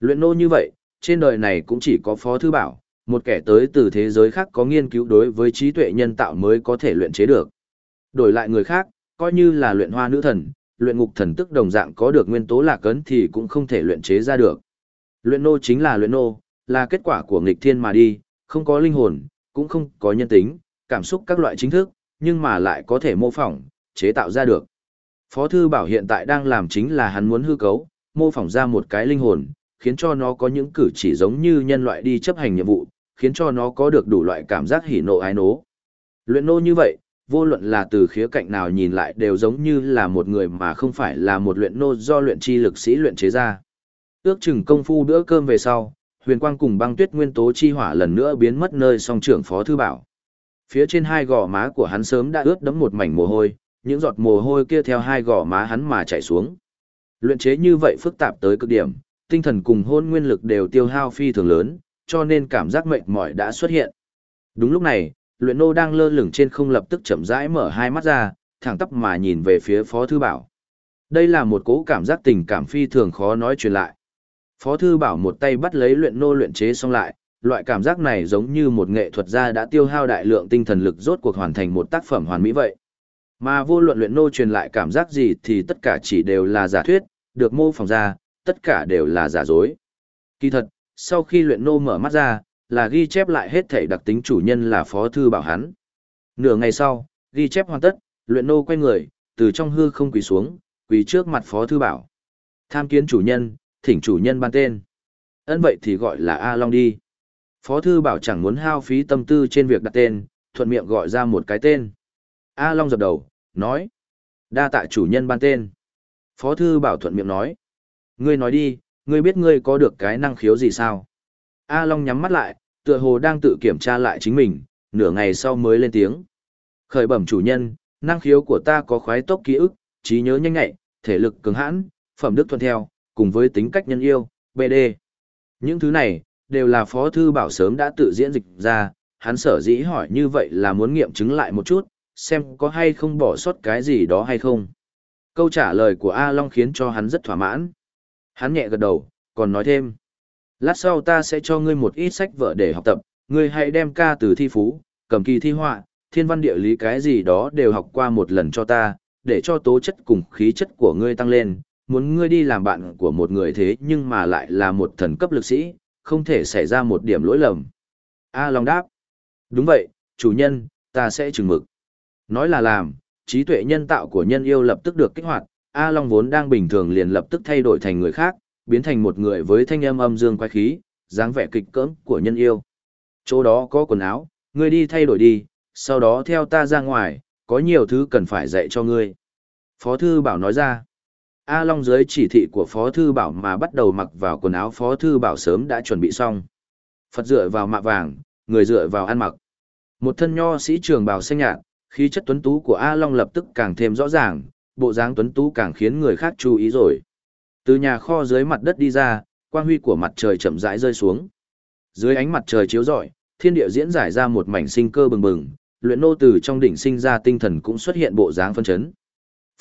Luyện nô như vậy, trên đời này cũng chỉ có Phó Thư Bảo, một kẻ tới từ thế giới khác có nghiên cứu đối với trí tuệ nhân tạo mới có thể luyện chế được. Đổi lại người khác, coi như là luyện hoa nữ thần, luyện ngục thần tức đồng dạng có được nguyên tố lạc cấn thì cũng không thể luyện chế ra được. Luyện nô chính là luyện nô, là kết quả của nghịch thiên mà đi, không có linh hồn, cũng không có nhân tính, cảm xúc các loại chính thức, nhưng mà lại có thể mô phỏng, chế tạo ra được. Phó Thư Bảo hiện tại đang làm chính là hắn muốn hư cấu, mô phỏng ra một cái linh hồn, khiến cho nó có những cử chỉ giống như nhân loại đi chấp hành nhiệm vụ, khiến cho nó có được đủ loại cảm giác hỉ nộ ái nố. Luyện nô như vậy, vô luận là từ khía cạnh nào nhìn lại đều giống như là một người mà không phải là một luyện nô do luyện chi lực sĩ luyện chế ra. Ước chừng công phu bữa cơm về sau, huyền quang cùng băng tuyết nguyên tố chi hỏa lần nữa biến mất nơi song trưởng phó thư bảo. Phía trên hai gò má của hắn sớm đã ướt đẫm một mảnh mồ hôi, những giọt mồ hôi kia theo hai gò má hắn mà chảy xuống. Luyện chế như vậy phức tạp tới cực điểm, tinh thần cùng hôn nguyên lực đều tiêu hao phi thường lớn, cho nên cảm giác mệt mỏi đã xuất hiện. Đúng lúc này, luyện nô đang lơ lửng trên không lập tức chậm rãi mở hai mắt ra, thẳng tắp mà nhìn về phía Phó Thư Bảo. Đây là một cố cảm giác tình cảm phi thường khó nói truyền lại. Phó Thư Bảo một tay bắt lấy luyện nô luyện chế xong lại, loại cảm giác này giống như một nghệ thuật gia đã tiêu hao đại lượng tinh thần lực rốt cuộc hoàn thành một tác phẩm hoàn mỹ vậy. Mà vô luận luyện nô truyền lại cảm giác gì thì tất cả chỉ đều là giả thuyết, được mô phỏng ra, tất cả đều là giả dối. Kỳ thật, sau khi luyện nô mở mắt ra, là ghi chép lại hết thể đặc tính chủ nhân là phó thư bảo hắn. Nửa ngày sau, ghi chép hoàn tất, luyện nô quay người, từ trong hư không quỳ xuống, quỳ trước mặt phó thư bảo. Tham kiến chủ nhân, thỉnh chủ nhân ban tên. Ấn vậy thì gọi là A Long đi. Phó thư bảo chẳng muốn hao phí tâm tư trên việc đặt tên, thuận miệng gọi ra một cái tên. A Long dập đầu, nói. Đa tạ chủ nhân ban tên. Phó thư bảo thuận miệng nói. Ngươi nói đi, ngươi biết ngươi có được cái năng khiếu gì sao? A Long nhắm mắt lại, tựa hồ đang tự kiểm tra lại chính mình, nửa ngày sau mới lên tiếng. Khởi bẩm chủ nhân, năng khiếu của ta có khoái tốc ký ức, trí nhớ nhanh nhạy, thể lực cứng hãn, phẩm đức thuần theo, cùng với tính cách nhân yêu, BD. Những thứ này, đều là Phó Thư Bảo sớm đã tự diễn dịch ra, hắn sở dĩ hỏi như vậy là muốn nghiệm chứng lại một chút, xem có hay không bỏ sót cái gì đó hay không. Câu trả lời của A Long khiến cho hắn rất thỏa mãn. Hắn nhẹ gật đầu, còn nói thêm. Lát sau ta sẽ cho ngươi một ít sách vở để học tập, ngươi hãy đem ca từ thi phú, cầm kỳ thi họa, thiên văn địa lý cái gì đó đều học qua một lần cho ta, để cho tố chất cùng khí chất của ngươi tăng lên, muốn ngươi đi làm bạn của một người thế nhưng mà lại là một thần cấp lực sĩ, không thể xảy ra một điểm lỗi lầm. A Long đáp. Đúng vậy, chủ nhân, ta sẽ chừng mực. Nói là làm, trí tuệ nhân tạo của nhân yêu lập tức được kích hoạt, A Long vốn đang bình thường liền lập tức thay đổi thành người khác, biến thành một người với thanh âm âm dương quái khí, dáng vẻ kịch cỡm của nhân yêu. Chỗ đó có quần áo, ngươi đi thay đổi đi, sau đó theo ta ra ngoài, có nhiều thứ cần phải dạy cho ngươi. Phó Thư Bảo nói ra, A Long dưới chỉ thị của Phó Thư Bảo mà bắt đầu mặc vào quần áo Phó Thư Bảo sớm đã chuẩn bị xong. Phật dựa vào mạ vàng, người dựa vào ăn mặc. Một thân nho sĩ trường bào xanh nhạt, khí chất tuấn tú của A Long lập tức càng thêm rõ ràng, bộ dáng tuấn tú càng khiến người khác chú ý rồi. Từ nhà kho dưới mặt đất đi ra, quang huy của mặt trời chậm rãi rơi xuống. Dưới ánh mặt trời chiếu rọi, thiên địa diễn giải ra một mảnh sinh cơ bừng bừng, luyện nô từ trong đỉnh sinh ra tinh thần cũng xuất hiện bộ dáng phân chấn.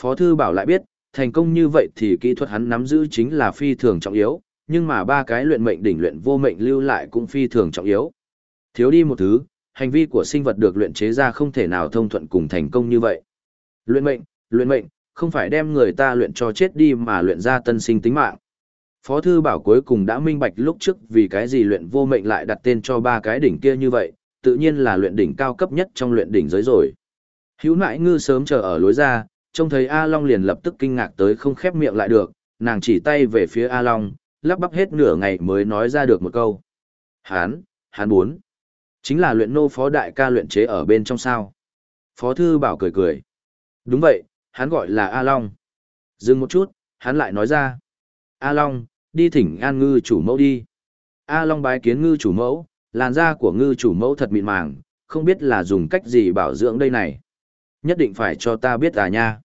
Phó thư bảo lại biết, thành công như vậy thì kỹ thuật hắn nắm giữ chính là phi thường trọng yếu, nhưng mà ba cái luyện mệnh đỉnh luyện vô mệnh lưu lại cũng phi thường trọng yếu. Thiếu đi một thứ, hành vi của sinh vật được luyện chế ra không thể nào thông thuận cùng thành công như vậy. Luyện mệnh, luyện mệnh, không phải đem người ta luyện cho chết đi mà luyện ra tân sinh tính mạng. Phó thư bảo cuối cùng đã minh bạch lúc trước vì cái gì luyện vô mệnh lại đặt tên cho ba cái đỉnh kia như vậy, tự nhiên là luyện đỉnh cao cấp nhất trong luyện đỉnh giới rồi. Hữu nại ngư sớm chờ ở lối ra, trông thấy A Long liền lập tức kinh ngạc tới không khép miệng lại được, nàng chỉ tay về phía A Long, lắp bắp hết nửa ngày mới nói ra được một câu. Hán, hán bốn. Chính là luyện nô phó đại ca luyện chế ở bên trong sao. Phó thư bảo cười cười. Đúng vậy, hắn gọi là A Long. Dừng một chút, hắn lại nói ra. A Long, đi thỉnh an ngư chủ mẫu đi. A Long bái kiến ngư chủ mẫu, làn da của ngư chủ mẫu thật mịn màng, không biết là dùng cách gì bảo dưỡng đây này. Nhất định phải cho ta biết à nha.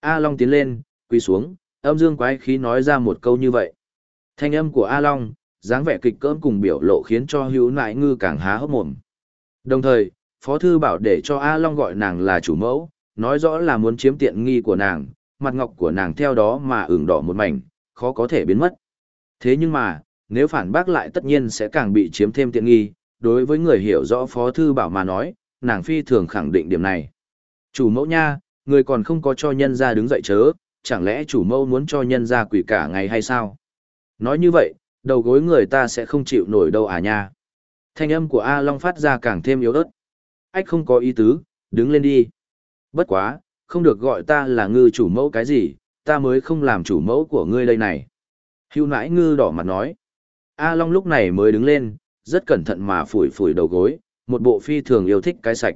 A Long tiến lên, quỳ xuống, âm dương quái khí nói ra một câu như vậy. Thanh âm của A Long, dáng vẻ kịch cỡm cùng biểu lộ khiến cho hữu nại ngư càng há hốc mồm. Đồng thời, Phó Thư bảo để cho A Long gọi nàng là chủ mẫu, nói rõ là muốn chiếm tiện nghi của nàng, mặt ngọc của nàng theo đó mà ửng đỏ một mảnh, khó có thể biến mất. Thế nhưng mà, nếu phản bác lại tất nhiên sẽ càng bị chiếm thêm tiện nghi, đối với người hiểu rõ Phó Thư Bảo mà nói, nàng phi thường khẳng định điểm này. Chủ mẫu nha, người còn không có cho nhân ra đứng dậy chớ, chẳng lẽ chủ mẫu muốn cho nhân ra quỷ cả ngày hay sao? Nói như vậy, đầu gối người ta sẽ không chịu nổi đâu à nha. Thanh âm của A Long phát ra càng thêm yếu ớt. Ách không có ý tứ, đứng lên đi. Bất quá, không được gọi ta là ngư chủ mẫu cái gì, ta mới không làm chủ mẫu của ngươi đây này. Hưu nãi ngư đỏ mặt nói. A Long lúc này mới đứng lên, rất cẩn thận mà phủi phủi đầu gối, một bộ phi thường yêu thích cái sạch.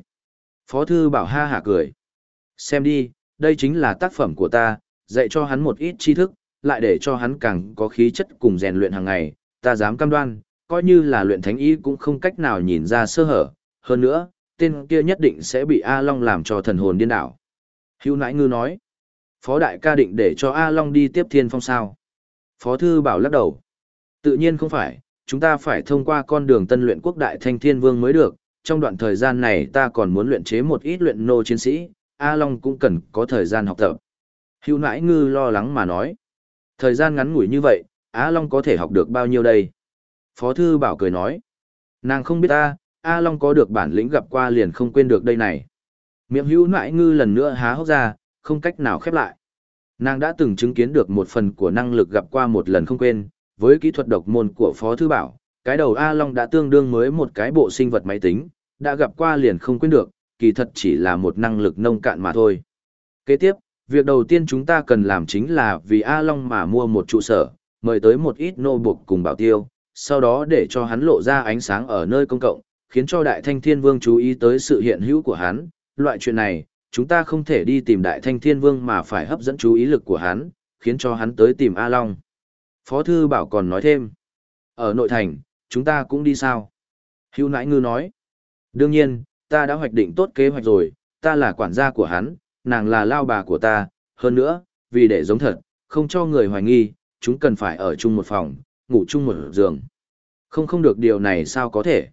Phó thư bảo ha hả cười. Xem đi, đây chính là tác phẩm của ta, dạy cho hắn một ít tri thức, lại để cho hắn càng có khí chất cùng rèn luyện hàng ngày, ta dám cam đoan, coi như là luyện thánh ý cũng không cách nào nhìn ra sơ hở. Hơn nữa, tên kia nhất định sẽ bị A Long làm cho thần hồn điên đảo. Hữu nãi ngư nói, Phó đại ca định để cho A Long đi tiếp thiên phong sao. Phó thư bảo lắc đầu. Tự nhiên không phải, chúng ta phải thông qua con đường tân luyện quốc đại thanh thiên vương mới được. Trong đoạn thời gian này ta còn muốn luyện chế một ít luyện nô chiến sĩ, A Long cũng cần có thời gian học tập. Hữu nãi ngư lo lắng mà nói. Thời gian ngắn ngủi như vậy, A Long có thể học được bao nhiêu đây? Phó thư bảo cười nói. Nàng không biết ta, A Long có được bản lĩnh gặp qua liền không quên được đây này. Miệng hữu nãi ngư lần nữa há hốc ra, không cách nào khép lại. Nàng đã từng chứng kiến được một phần của năng lực gặp qua một lần không quên, với kỹ thuật độc môn của Phó Thư Bảo, cái đầu A Long đã tương đương mới một cái bộ sinh vật máy tính, đã gặp qua liền không quên được, kỳ thật chỉ là một năng lực nông cạn mà thôi. Kế tiếp, việc đầu tiên chúng ta cần làm chính là vì A Long mà mua một trụ sở, mời tới một ít nô buộc cùng bảo tiêu, sau đó để cho hắn lộ ra ánh sáng ở nơi công cộng, khiến cho Đại Thanh Thiên Vương chú ý tới sự hiện hữu của hắn. Loại chuyện này, chúng ta không thể đi tìm Đại Thanh Thiên Vương mà phải hấp dẫn chú ý lực của hắn, khiến cho hắn tới tìm A Long. Phó Thư Bảo còn nói thêm, ở nội thành, chúng ta cũng đi sao? Hữu nãi ngư nói, đương nhiên, ta đã hoạch định tốt kế hoạch rồi, ta là quản gia của hắn, nàng là lao bà của ta, hơn nữa, vì để giống thật, không cho người hoài nghi, chúng cần phải ở chung một phòng, ngủ chung một giường. Không không được điều này sao có thể.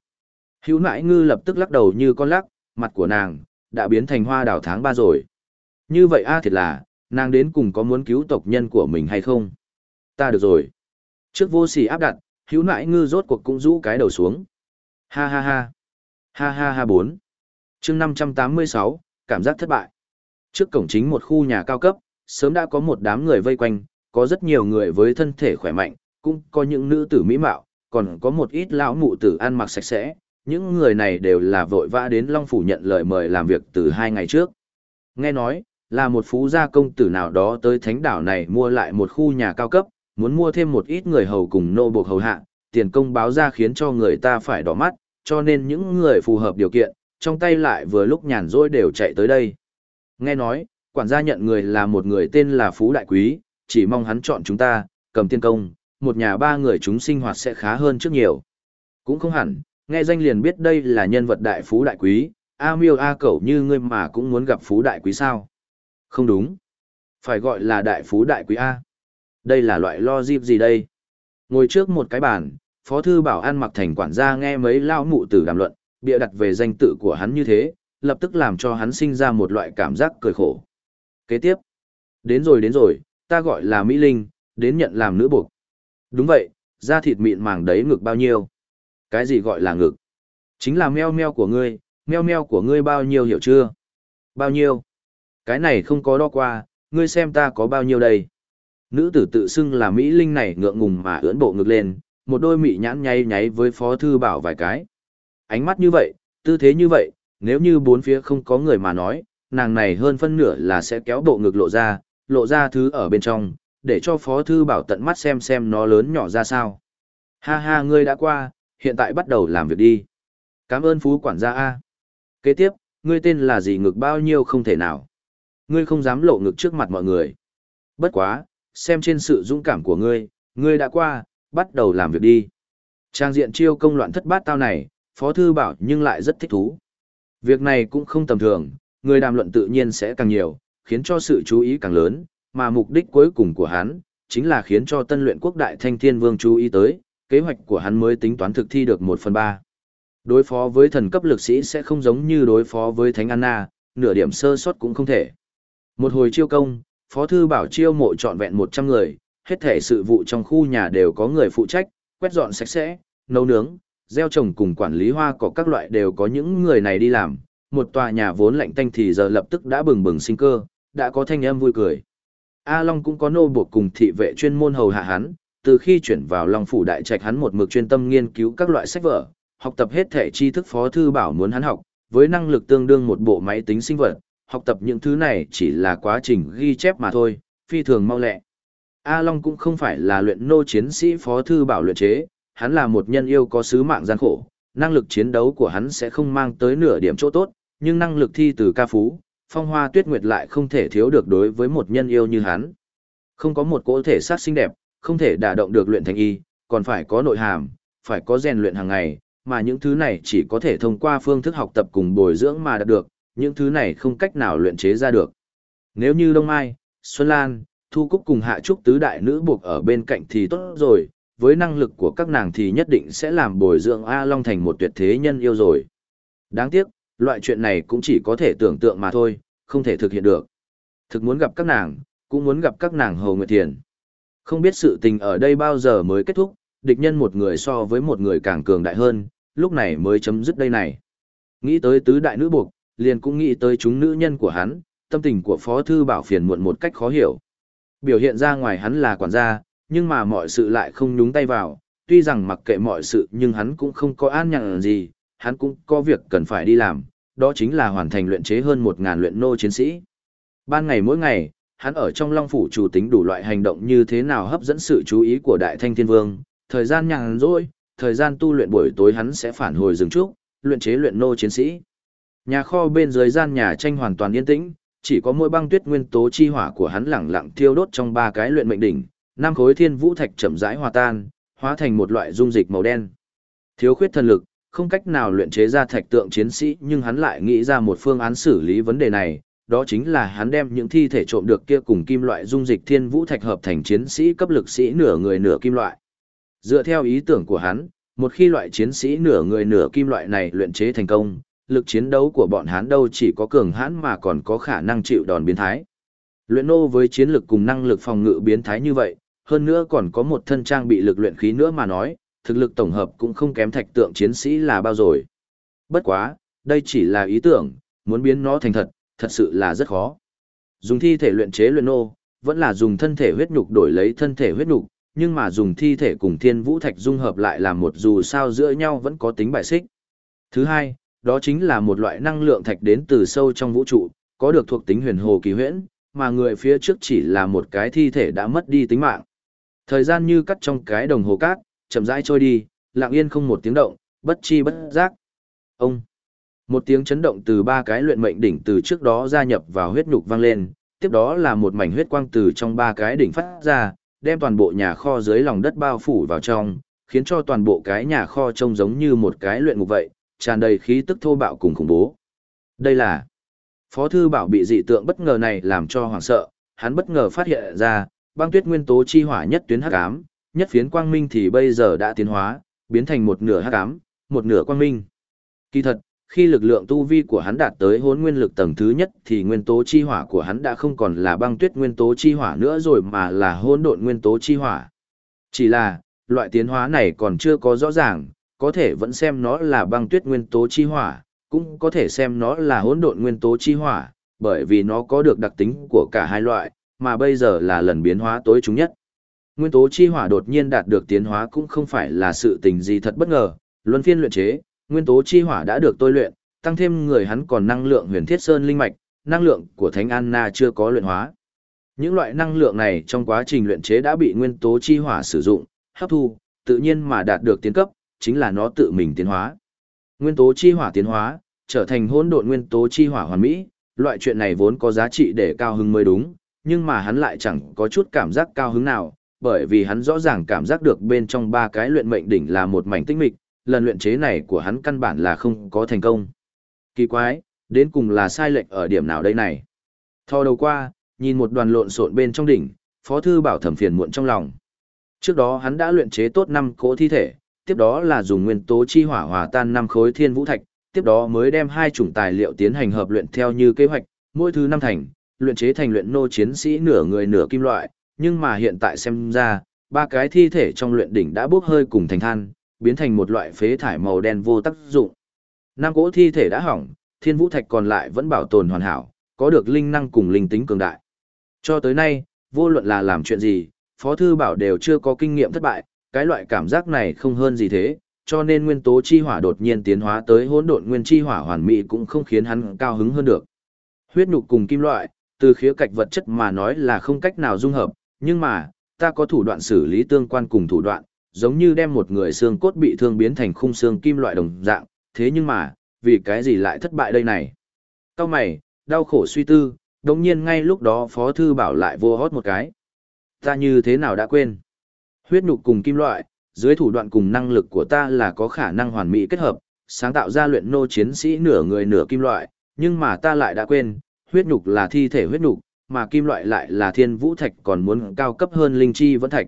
Hữu nãi ngư lập tức lắc đầu như con lắc, mặt của nàng, đã biến thành hoa đào tháng ba rồi. Như vậy a thiệt là, nàng đến cùng có muốn cứu tộc nhân của mình hay không? Ta được rồi. Trước vô sỉ áp đặt, hữu nãi ngư rốt cuộc cũng rũ cái đầu xuống. Ha ha ha. Ha ha ha bốn. chương 586, cảm giác thất bại. Trước cổng chính một khu nhà cao cấp, sớm đã có một đám người vây quanh, có rất nhiều người với thân thể khỏe mạnh, cũng có những nữ tử mỹ mạo, còn có một ít lão mụ tử ăn mặc sạch sẽ. Những người này đều là vội vã đến Long Phủ nhận lời mời làm việc từ hai ngày trước. Nghe nói, là một phú gia công tử nào đó tới thánh đảo này mua lại một khu nhà cao cấp, muốn mua thêm một ít người hầu cùng nô buộc hầu hạ, tiền công báo ra khiến cho người ta phải đỏ mắt, cho nên những người phù hợp điều kiện, trong tay lại vừa lúc nhàn rỗi đều chạy tới đây. Nghe nói, quản gia nhận người là một người tên là Phú Đại Quý, chỉ mong hắn chọn chúng ta, cầm tiên công, một nhà ba người chúng sinh hoạt sẽ khá hơn trước nhiều. Cũng không hẳn, nghe danh liền biết đây là nhân vật đại phú đại quý, A miêu A cẩu như ngươi mà cũng muốn gặp phú đại quý sao. Không đúng. Phải gọi là đại phú đại quý A. Đây là loại lo dịp gì đây? Ngồi trước một cái bàn, Phó Thư Bảo An mặc thành quản gia nghe mấy lao mụ tử đàm luận, bịa đặt về danh tự của hắn như thế, lập tức làm cho hắn sinh ra một loại cảm giác cười khổ. Kế tiếp. Đến rồi đến rồi, ta gọi là Mỹ Linh, đến nhận làm nữ buộc. Đúng vậy, da thịt mịn màng đấy ngực bao nhiêu? Cái gì gọi là ngực? Chính là meo meo của ngươi, meo meo của ngươi bao nhiêu hiểu chưa? Bao nhiêu? Cái này không có đo qua, ngươi xem ta có bao nhiêu đây? Nữ tử tự xưng là Mỹ Linh này ngượng ngùng mà ưỡn bộ ngực lên, một đôi mị nhãn nháy nháy với Phó Thư Bảo vài cái. Ánh mắt như vậy, tư thế như vậy, nếu như bốn phía không có người mà nói, nàng này hơn phân nửa là sẽ kéo bộ ngực lộ ra, lộ ra thứ ở bên trong, để cho Phó Thư Bảo tận mắt xem xem nó lớn nhỏ ra sao. Ha ha ngươi đã qua, hiện tại bắt đầu làm việc đi. Cảm ơn Phú quản gia A. Kế tiếp, ngươi tên là gì ngực bao nhiêu không thể nào. Ngươi không dám lộ ngực trước mặt mọi người. Bất quá, xem trên sự dũng cảm của ngươi, ngươi đã qua, bắt đầu làm việc đi. Trang diện chiêu công loạn thất bát tao này, Phó Thư Bảo nhưng lại rất thích thú. Việc này cũng không tầm thường, người đàm luận tự nhiên sẽ càng nhiều, khiến cho sự chú ý càng lớn, mà mục đích cuối cùng của hắn, chính là khiến cho tân luyện quốc đại thanh thiên vương chú ý tới, kế hoạch của hắn mới tính toán thực thi được một phần ba. Đối phó với thần cấp lực sĩ sẽ không giống như đối phó với Thánh Anna, nửa điểm sơ sót cũng không thể. Một hồi chiêu công, Phó Thư Bảo chiêu mộ trọn vẹn 100 người, hết thể sự vụ trong khu nhà đều có người phụ trách, quét dọn sạch sẽ, nấu nướng, gieo trồng cùng quản lý hoa có các loại đều có những người này đi làm. Một tòa nhà vốn lạnh tanh thì giờ lập tức đã bừng bừng sinh cơ, đã có thanh âm vui cười. A Long cũng có nô buộc cùng thị vệ chuyên môn hầu hạ hắn, từ khi chuyển vào Long phủ đại trạch hắn một mực chuyên tâm nghiên cứu các loại sách vở, học tập hết thể tri thức phó thư bảo muốn hắn học, với năng lực tương đương một bộ máy tính sinh vật, học tập những thứ này chỉ là quá trình ghi chép mà thôi, phi thường mau lẹ. A Long cũng không phải là luyện nô chiến sĩ phó thư bảo luyện chế, hắn là một nhân yêu có sứ mạng gian khổ, năng lực chiến đấu của hắn sẽ không mang tới nửa điểm chỗ tốt, nhưng năng lực thi từ ca phú, phong hoa tuyết nguyệt lại không thể thiếu được đối với một nhân yêu như hắn. Không có một cỗ thể sát xinh đẹp, không thể đả động được luyện thành y, còn phải có nội hàm, phải có rèn luyện hàng ngày, mà những thứ này chỉ có thể thông qua phương thức học tập cùng bồi dưỡng mà đạt được, những thứ này không cách nào luyện chế ra được. Nếu như Đông Mai, Xuân Lan, Thu Cúc cùng Hạ Trúc tứ đại nữ buộc ở bên cạnh thì tốt rồi, với năng lực của các nàng thì nhất định sẽ làm bồi dưỡng A Long thành một tuyệt thế nhân yêu rồi. Đáng tiếc, loại chuyện này cũng chỉ có thể tưởng tượng mà thôi, không thể thực hiện được. Thực muốn gặp các nàng, cũng muốn gặp các nàng Hồ Nguyệt Thiền. Không biết sự tình ở đây bao giờ mới kết thúc, địch nhân một người so với một người càng cường đại hơn, lúc này mới chấm dứt đây này. Nghĩ tới tứ đại nữ buộc, liền cũng nghĩ tới chúng nữ nhân của hắn, tâm tình của Phó Thư Bảo phiền muộn một cách khó hiểu. Biểu hiện ra ngoài hắn là quản gia, nhưng mà mọi sự lại không nhúng tay vào, tuy rằng mặc kệ mọi sự nhưng hắn cũng không có an nhàn gì, hắn cũng có việc cần phải đi làm, đó chính là hoàn thành luyện chế hơn một ngàn luyện nô chiến sĩ. Ban ngày mỗi ngày, hắn ở trong Long Phủ chủ tính đủ loại hành động như thế nào hấp dẫn sự chú ý của Đại Thanh Thiên Vương, thời gian nhàn rỗi, thời gian tu luyện buổi tối hắn sẽ phản hồi rừng trúc, luyện chế luyện nô chiến sĩ. Nhà kho bên dưới gian nhà tranh hoàn toàn yên tĩnh, chỉ có mỗi băng tuyết nguyên tố chi hỏa của hắn lẳng lặng thiêu đốt trong ba cái luyện mệnh đỉnh, năm khối thiên vũ thạch chậm rãi hòa tan, hóa thành một loại dung dịch màu đen. Thiếu khuyết thần lực, không cách nào luyện chế ra thạch tượng chiến sĩ, nhưng hắn lại nghĩ ra một phương án xử lý vấn đề này, đó chính là hắn đem những thi thể trộm được kia cùng kim loại dung dịch thiên vũ thạch hợp thành chiến sĩ cấp lực sĩ nửa người nửa kim loại. Dựa theo ý tưởng của hắn, một khi loại chiến sĩ nửa người nửa kim loại này luyện chế thành công, lực chiến đấu của bọn hắn đâu chỉ có cường hãn mà còn có khả năng chịu đòn biến thái. Luyện nô với chiến lực cùng năng lực phòng ngự biến thái như vậy, hơn nữa còn có một thân trang bị lực luyện khí nữa mà nói, thực lực tổng hợp cũng không kém thạch tượng chiến sĩ là bao rồi. Bất quá, đây chỉ là ý tưởng, muốn biến nó thành thật, thật sự là rất khó. Dùng thi thể luyện chế luyện nô, vẫn là dùng thân thể huyết nhục đổi lấy thân thể huyết nhục, nhưng mà dùng thi thể cùng thiên vũ thạch dung hợp lại làm một dù sao giữa nhau vẫn có tính bài xích. Thứ hai, đó chính là một loại năng lượng thạch đến từ sâu trong vũ trụ, có được thuộc tính huyền hồ kỳ huyễn, mà người phía trước chỉ là một cái thi thể đã mất đi tính mạng. Thời gian như cắt trong cái đồng hồ cát, chậm rãi trôi đi, lặng yên không một tiếng động, bất chi bất giác. Ông một tiếng chấn động từ ba cái luyện mệnh đỉnh từ trước đó gia nhập vào huyết nhục vang lên, tiếp đó là một mảnh huyết quang từ trong ba cái đỉnh phát ra, đem toàn bộ nhà kho dưới lòng đất bao phủ vào trong, khiến cho toàn bộ cái nhà kho trông giống như một cái luyện ngục vậy, tràn đầy khí tức thô bạo cùng khủng bố. Đây là Phó thư bảo bị dị tượng bất ngờ này làm cho hoảng sợ, hắn bất ngờ phát hiện ra, băng tuyết nguyên tố chi hỏa nhất tuyến hắc ám, nhất phiến quang minh thì bây giờ đã tiến hóa, biến thành một nửa hắc ám, một nửa quang minh. Kỳ thật, khi lực lượng tu vi của hắn đạt tới hỗn nguyên lực tầng thứ nhất thì nguyên tố chi hỏa của hắn đã không còn là băng tuyết nguyên tố chi hỏa nữa rồi mà là hỗn độn nguyên tố chi hỏa. Chỉ là, loại tiến hóa này còn chưa có rõ ràng, có thể vẫn xem nó là băng tuyết nguyên tố chi hỏa, cũng có thể xem nó là hỗn độn nguyên tố chi hỏa, bởi vì nó có được đặc tính của cả hai loại, mà bây giờ là lần biến hóa tối chúng nhất. Nguyên tố chi hỏa đột nhiên đạt được tiến hóa cũng không phải là sự tình gì thật bất ngờ, luân phiên luyện chế, nguyên tố chi hỏa đã được tôi luyện, tăng thêm người hắn còn năng lượng huyền thiết sơn linh mạch, năng lượng của Thánh Anna chưa có luyện hóa. Những loại năng lượng này trong quá trình luyện chế đã bị nguyên tố chi hỏa sử dụng, hấp thu, tự nhiên mà đạt được tiến cấp, chính là nó tự mình tiến hóa. Nguyên tố chi hỏa tiến hóa, trở thành hỗn độn nguyên tố chi hỏa hoàn mỹ, loại chuyện này vốn có giá trị để cao hứng mới đúng, nhưng mà hắn lại chẳng có chút cảm giác cao hứng nào, bởi vì hắn rõ ràng cảm giác được bên trong ba cái luyện mệnh đỉnh là một mảnh tinh mịch, lần luyện chế này của hắn căn bản là không có thành công. Kỳ quái, đến cùng là sai lệch ở điểm nào đây này? Thò đầu qua, nhìn một đoàn lộn xộn bên trong đỉnh, Phó thư bảo thẩm phiền muộn trong lòng. Trước đó hắn đã luyện chế tốt 5 cỗ thi thể, tiếp đó là dùng nguyên tố chi hỏa hòa tan 5 khối thiên vũ thạch, tiếp đó mới đem hai chủng tài liệu tiến hành hợp luyện theo như kế hoạch, mỗi thứ năm thành, luyện chế thành luyện nô chiến sĩ nửa người nửa kim loại, nhưng mà hiện tại xem ra, ba cái thi thể trong luyện đỉnh đã bốc hơi cùng thành than, biến thành một loại phế thải màu đen vô tác dụng. Nam cỗ thi thể đã hỏng, thiên vũ thạch còn lại vẫn bảo tồn hoàn hảo, có được linh năng cùng linh tính cường đại. Cho tới nay, vô luận là làm chuyện gì, Phó Thư Bảo đều chưa có kinh nghiệm thất bại, cái loại cảm giác này không hơn gì thế, cho nên nguyên tố chi hỏa đột nhiên tiến hóa tới hỗn độn nguyên chi hỏa hoàn mỹ cũng không khiến hắn cao hứng hơn được. Huyết nhục cùng kim loại, từ khía cạnh vật chất mà nói là không cách nào dung hợp, nhưng mà, ta có thủ đoạn xử lý tương quan cùng thủ đoạn, giống như đem một người xương cốt bị thương biến thành khung xương kim loại đồng dạng, thế nhưng mà, vì cái gì lại thất bại đây này? Cao mày, đau khổ suy tư, đồng nhiên ngay lúc đó Phó Thư Bảo lại vô hót một cái. Ta như thế nào đã quên? Huyết nhục cùng kim loại, dưới thủ đoạn cùng năng lực của ta là có khả năng hoàn mỹ kết hợp, sáng tạo ra luyện nô chiến sĩ nửa người nửa kim loại, nhưng mà ta lại đã quên, huyết nhục là thi thể huyết nhục, mà kim loại lại là thiên vũ thạch còn muốn cao cấp hơn linh chi vẫn thạch.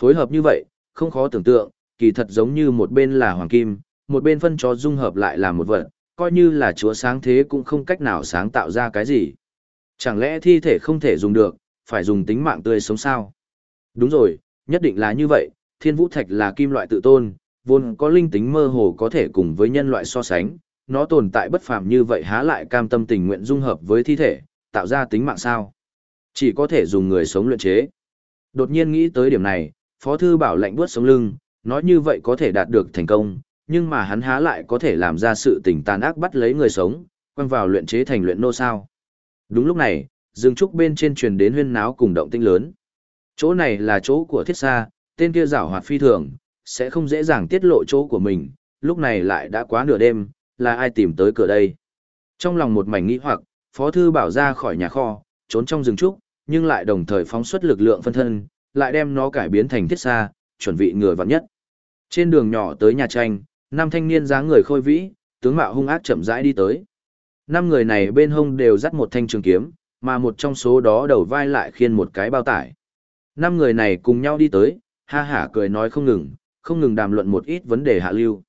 Phối hợp như vậy, không khó tưởng tượng, kỳ thật giống như một bên là hoàng kim, một bên phân cho dung hợp lại là một vật, coi như là chúa sáng thế cũng không cách nào sáng tạo ra cái gì. Chẳng lẽ thi thể không thể dùng được, phải dùng tính mạng tươi sống sao? Đúng rồi, nhất định là như vậy, thiên vũ thạch là kim loại tự tôn, vốn có linh tính mơ hồ có thể cùng với nhân loại so sánh, nó tồn tại bất phàm như vậy há lại cam tâm tình nguyện dung hợp với thi thể, tạo ra tính mạng sao? Chỉ có thể dùng người sống luyện chế. Đột nhiên nghĩ tới điểm này, Phó Thư Bảo lạnh bước sống lưng, nói như vậy có thể đạt được thành công, nhưng mà hắn há lại có thể làm ra sự tình tàn ác bắt lấy người sống, quăng vào luyện chế thành luyện nô sao. Đúng lúc này, Dương Trúc bên trên truyền đến huyên náo cùng động tinh lớn. Chỗ này là chỗ của thiết xa, tên kia rảo hoạt phi thường, sẽ không dễ dàng tiết lộ chỗ của mình, lúc này lại đã quá nửa đêm, là ai tìm tới cửa đây. Trong lòng một mảnh nghĩ hoặc, Phó Thư Bảo ra khỏi nhà kho, trốn trong rừng trúc, nhưng lại đồng thời phóng xuất lực lượng phân thân, lại đem nó cải biến thành thiết xa, chuẩn bị người vặn nhất. Trên đường nhỏ tới nhà tranh, năm thanh niên dáng người khôi vĩ, tướng mạo hung ác chậm rãi đi tới. Năm người này bên hông đều dắt một thanh trường kiếm, mà một trong số đó đầu vai lại khiên một cái bao tải. Năm người này cùng nhau đi tới, ha hả cười nói không ngừng, không ngừng đàm luận một ít vấn đề hạ lưu.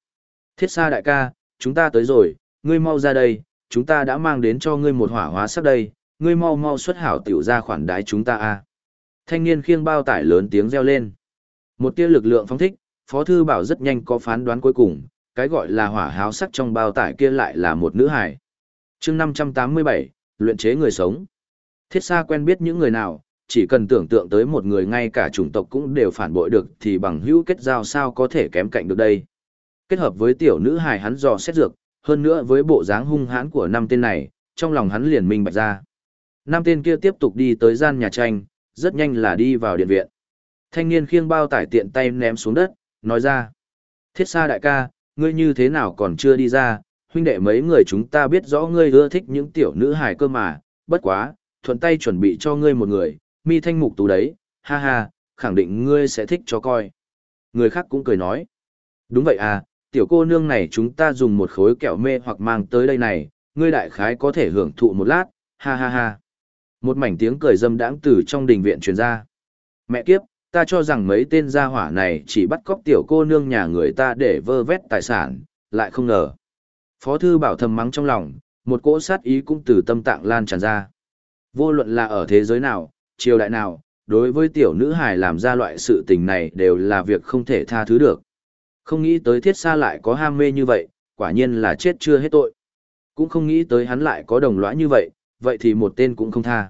Thiết xa đại ca, chúng ta tới rồi, ngươi mau ra đây, chúng ta đã mang đến cho ngươi một hỏa hóa sắp đây, ngươi mau mau xuất hảo tiểu ra khoản đái chúng ta a. Thanh niên khiêng bao tải lớn tiếng reo lên. Một tia lực lượng phóng thích, Phó Thư Bảo rất nhanh có phán đoán cuối cùng, cái gọi là hỏa háo sắc trong bao tải kia lại là một nữ hài. chương 587, luyện chế người sống. Thiết xa quen biết những người nào, chỉ cần tưởng tượng tới một người ngay cả chủng tộc cũng đều phản bội được thì bằng hữu kết giao sao có thể kém cạnh được đây. Kết hợp với tiểu nữ hài hắn dò xét dược, hơn nữa với bộ dáng hung hãn của năm tên này, trong lòng hắn liền minh bạch ra. Năm tên kia tiếp tục đi tới gian nhà tranh, rất nhanh là đi vào điện viện. Thanh niên khiêng bao tải tiện tay ném xuống đất, nói ra. Thiết xa đại ca, ngươi như thế nào còn chưa đi ra, huynh đệ mấy người chúng ta biết rõ ngươi ưa thích những tiểu nữ hài cơ mà, bất quá, thuận tay chuẩn bị cho ngươi một người, mi thanh mục tú đấy, ha ha, khẳng định ngươi sẽ thích cho coi. Người khác cũng cười nói. Đúng vậy à, tiểu cô nương này chúng ta dùng một khối kẹo mê hoặc mang tới đây này, ngươi đại khái có thể hưởng thụ một lát, ha ha ha. Một mảnh tiếng cười dâm đãng từ trong đình viện truyền ra. Mẹ kiếp, ta cho rằng mấy tên gia hỏa này chỉ bắt cóc tiểu cô nương nhà người ta để vơ vét tài sản, lại không ngờ. Phó thư bảo thầm mắng trong lòng, một cỗ sát ý cũng từ tâm tạng lan tràn ra. Vô luận là ở thế giới nào, triều đại nào, đối với tiểu nữ hài làm ra loại sự tình này đều là việc không thể tha thứ được. Không nghĩ tới thiết xa lại có ham mê như vậy, quả nhiên là chết chưa hết tội. Cũng không nghĩ tới hắn lại có đồng lõa như vậy, vậy thì một tên cũng không tha.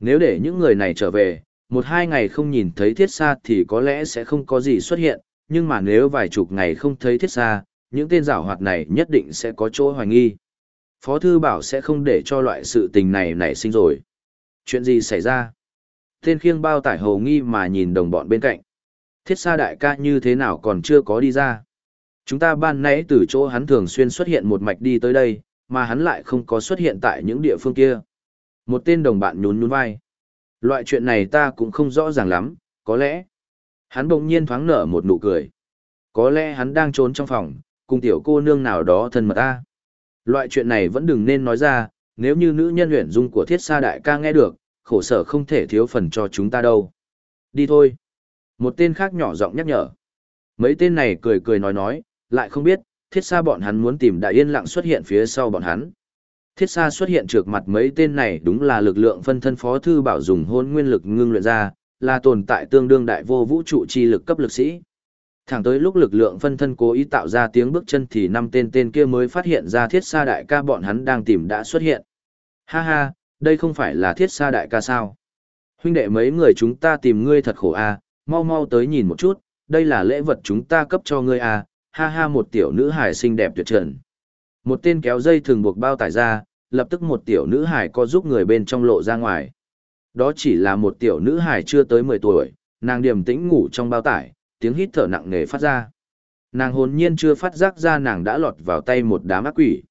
Nếu để những người này trở về, một hai ngày không nhìn thấy thiết xa thì có lẽ sẽ không có gì xuất hiện, nhưng mà nếu vài chục ngày không thấy thiết xa, những tên giảo hoạt này nhất định sẽ có chỗ hoài nghi. Phó thư bảo sẽ không để cho loại sự tình này nảy sinh rồi. Chuyện gì xảy ra? Tên khiêng bao tải hồ nghi mà nhìn đồng bọn bên cạnh. Thiết xa đại ca như thế nào còn chưa có đi ra? Chúng ta ban nãy từ chỗ hắn thường xuyên xuất hiện một mạch đi tới đây, mà hắn lại không có xuất hiện tại những địa phương kia. Một tên đồng bạn nhún nhún vai. Loại chuyện này ta cũng không rõ ràng lắm, có lẽ. Hắn bỗng nhiên thoáng nở một nụ cười. Có lẽ hắn đang trốn trong phòng, cùng tiểu cô nương nào đó thân mật ta. Loại chuyện này vẫn đừng nên nói ra, nếu như nữ nhân luyện dung của thiết sa đại ca nghe được, khổ sở không thể thiếu phần cho chúng ta đâu. Đi thôi. Một tên khác nhỏ giọng nhắc nhở. Mấy tên này cười cười nói nói, lại không biết, thiết sa bọn hắn muốn tìm đại yên lặng xuất hiện phía sau bọn hắn. Thiết sa xuất hiện trước mặt mấy tên này đúng là lực lượng phân thân phó thư bảo dùng hôn nguyên lực ngưng luyện ra, là tồn tại tương đương đại vô vũ trụ chi lực cấp lực sĩ. Thẳng tới lúc lực lượng phân thân cố ý tạo ra tiếng bước chân thì năm tên tên kia mới phát hiện ra thiết sa đại ca bọn hắn đang tìm đã xuất hiện. Ha ha, đây không phải là thiết sa đại ca sao? Huynh đệ mấy người chúng ta tìm ngươi thật khổ a, mau mau tới nhìn một chút, đây là lễ vật chúng ta cấp cho ngươi a, ha ha một tiểu nữ hài xinh đẹp tuyệt trần. Một tên kéo dây thường buộc bao tải ra, lập tức một tiểu nữ hải co giúp người bên trong lộ ra ngoài. Đó chỉ là một tiểu nữ hải chưa tới 10 tuổi, nàng điềm tĩnh ngủ trong bao tải, tiếng hít thở nặng nề phát ra. Nàng hồn nhiên chưa phát giác ra nàng đã lọt vào tay một đám ác quỷ.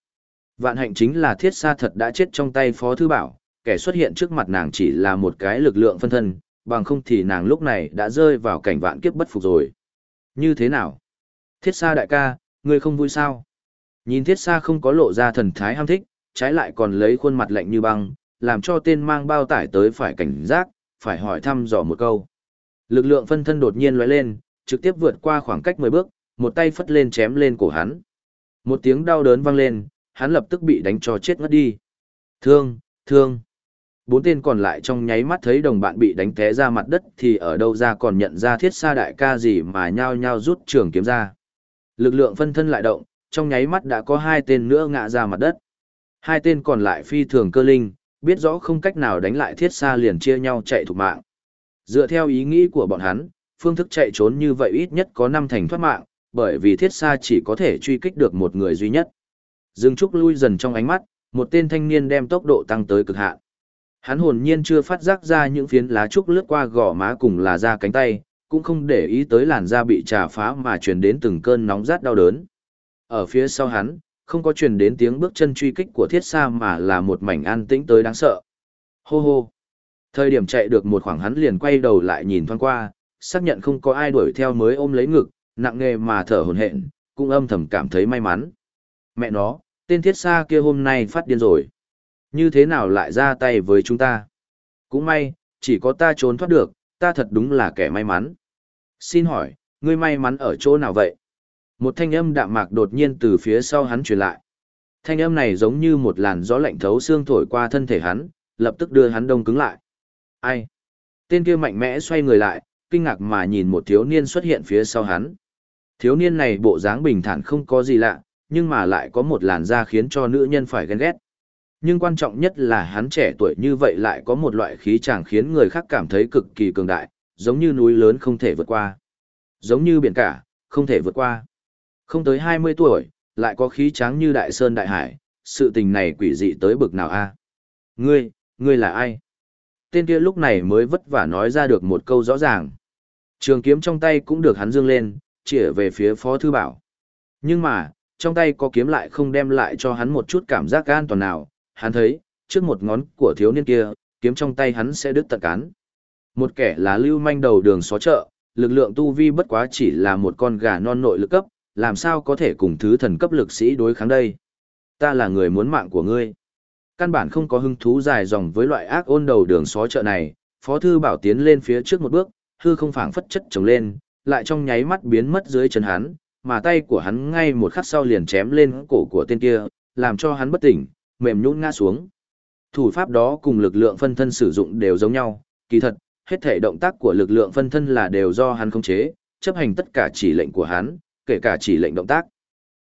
Vạn hạnh chính là thiết sa thật đã chết trong tay Phó Thư Bảo, kẻ xuất hiện trước mặt nàng chỉ là một cái lực lượng phân thân, bằng không thì nàng lúc này đã rơi vào cảnh vạn kiếp bất phục rồi. Như thế nào? Thiết sa đại ca, ngươi không vui sao? Nhìn thiết sa không có lộ ra thần thái ham thích, trái lại còn lấy khuôn mặt lạnh như băng, làm cho tên mang bao tải tới phải cảnh giác, phải hỏi thăm dò một câu. Lực lượng phân thân đột nhiên lóe lên, trực tiếp vượt qua khoảng cách 10 bước, một tay phất lên chém lên cổ hắn. Một tiếng đau đớn vang lên, hắn lập tức bị đánh cho chết ngất đi. Thương, thương. Bốn tên còn lại trong nháy mắt thấy đồng bạn bị đánh té ra mặt đất thì ở đâu ra còn nhận ra thiết xa đại ca gì mà nhao nhao rút trường kiếm ra. Lực lượng phân thân lại động, trong nháy mắt đã có hai tên nữa ngã ra mặt đất. Hai tên còn lại phi thường cơ linh, biết rõ không cách nào đánh lại thiết xa liền chia nhau chạy thục mạng. Dựa theo ý nghĩ của bọn hắn, phương thức chạy trốn như vậy ít nhất có năm thành thoát mạng, bởi vì thiết xa chỉ có thể truy kích được một người duy nhất. Dương Trúc lui dần trong ánh mắt, một tên thanh niên đem tốc độ tăng tới cực hạn. Hắn hồn nhiên chưa phát giác ra những phiến lá trúc lướt qua gò má cùng là da cánh tay, cũng không để ý tới làn da bị trà phá mà truyền đến từng cơn nóng rát đau đớn. Ở phía sau hắn, không có truyền đến tiếng bước chân truy kích của thiết sa mà là một mảnh an tĩnh tới đáng sợ. Hô hô. Thời điểm chạy được một khoảng hắn liền quay đầu lại nhìn thoáng qua, xác nhận không có ai đuổi theo mới ôm lấy ngực, nặng nghề mà thở hổn hển, cũng âm thầm cảm thấy may mắn. Mẹ nó, tên thiết sa kia hôm nay phát điên rồi. Như thế nào lại ra tay với chúng ta? Cũng may, chỉ có ta trốn thoát được, ta thật đúng là kẻ may mắn. Xin hỏi, ngươi may mắn ở chỗ nào vậy? Một thanh âm đạm mạc đột nhiên từ phía sau hắn truyền lại. Thanh âm này giống như một làn gió lạnh thấu xương thổi qua thân thể hắn, lập tức đưa hắn đông cứng lại. Ai? Tên kia mạnh mẽ xoay người lại, kinh ngạc mà nhìn một thiếu niên xuất hiện phía sau hắn. Thiếu niên này bộ dáng bình thản không có gì lạ, nhưng mà lại có một làn da khiến cho nữ nhân phải ghen ghét. Nhưng quan trọng nhất là hắn trẻ tuổi như vậy lại có một loại khí chàng khiến người khác cảm thấy cực kỳ cường đại, giống như núi lớn không thể vượt qua. Giống như biển cả, không thể vượt qua. Không tới 20 tuổi, lại có khí tráng như đại sơn đại hải, sự tình này quỷ dị tới bực nào a? Ngươi, ngươi là ai? Tên kia lúc này mới vất vả nói ra được một câu rõ ràng. Trường kiếm trong tay cũng được hắn dương lên, chỉ về phía Phó Thư Bảo. Nhưng mà, trong tay có kiếm lại không đem lại cho hắn một chút cảm giác an toàn nào, hắn thấy, trước một ngón của thiếu niên kia, kiếm trong tay hắn sẽ đứt tận cán. Một kẻ là lưu manh đầu đường xó chợ, lực lượng tu vi bất quá chỉ là một con gà non nội lực cấp, làm sao có thể cùng thứ thần cấp lực sĩ đối kháng đây. Ta là người muốn mạng của ngươi. Căn bản không có hứng thú dài dòng với loại ác ôn đầu đường xó chợ này, Phó Thư Bảo tiến lên phía trước một bước, hư không phảng phất chất trồng lên, lại trong nháy mắt biến mất dưới chân hắn, mà tay của hắn ngay một khắc sau liền chém lên cổ của tên kia, làm cho hắn bất tỉnh, mềm nhũn ngã xuống. Thủ pháp đó cùng lực lượng phân thân sử dụng đều giống nhau, kỳ thật, hết thể động tác của lực lượng phân thân là đều do hắn khống chế, chấp hành tất cả chỉ lệnh của hắn, kể cả chỉ lệnh động tác.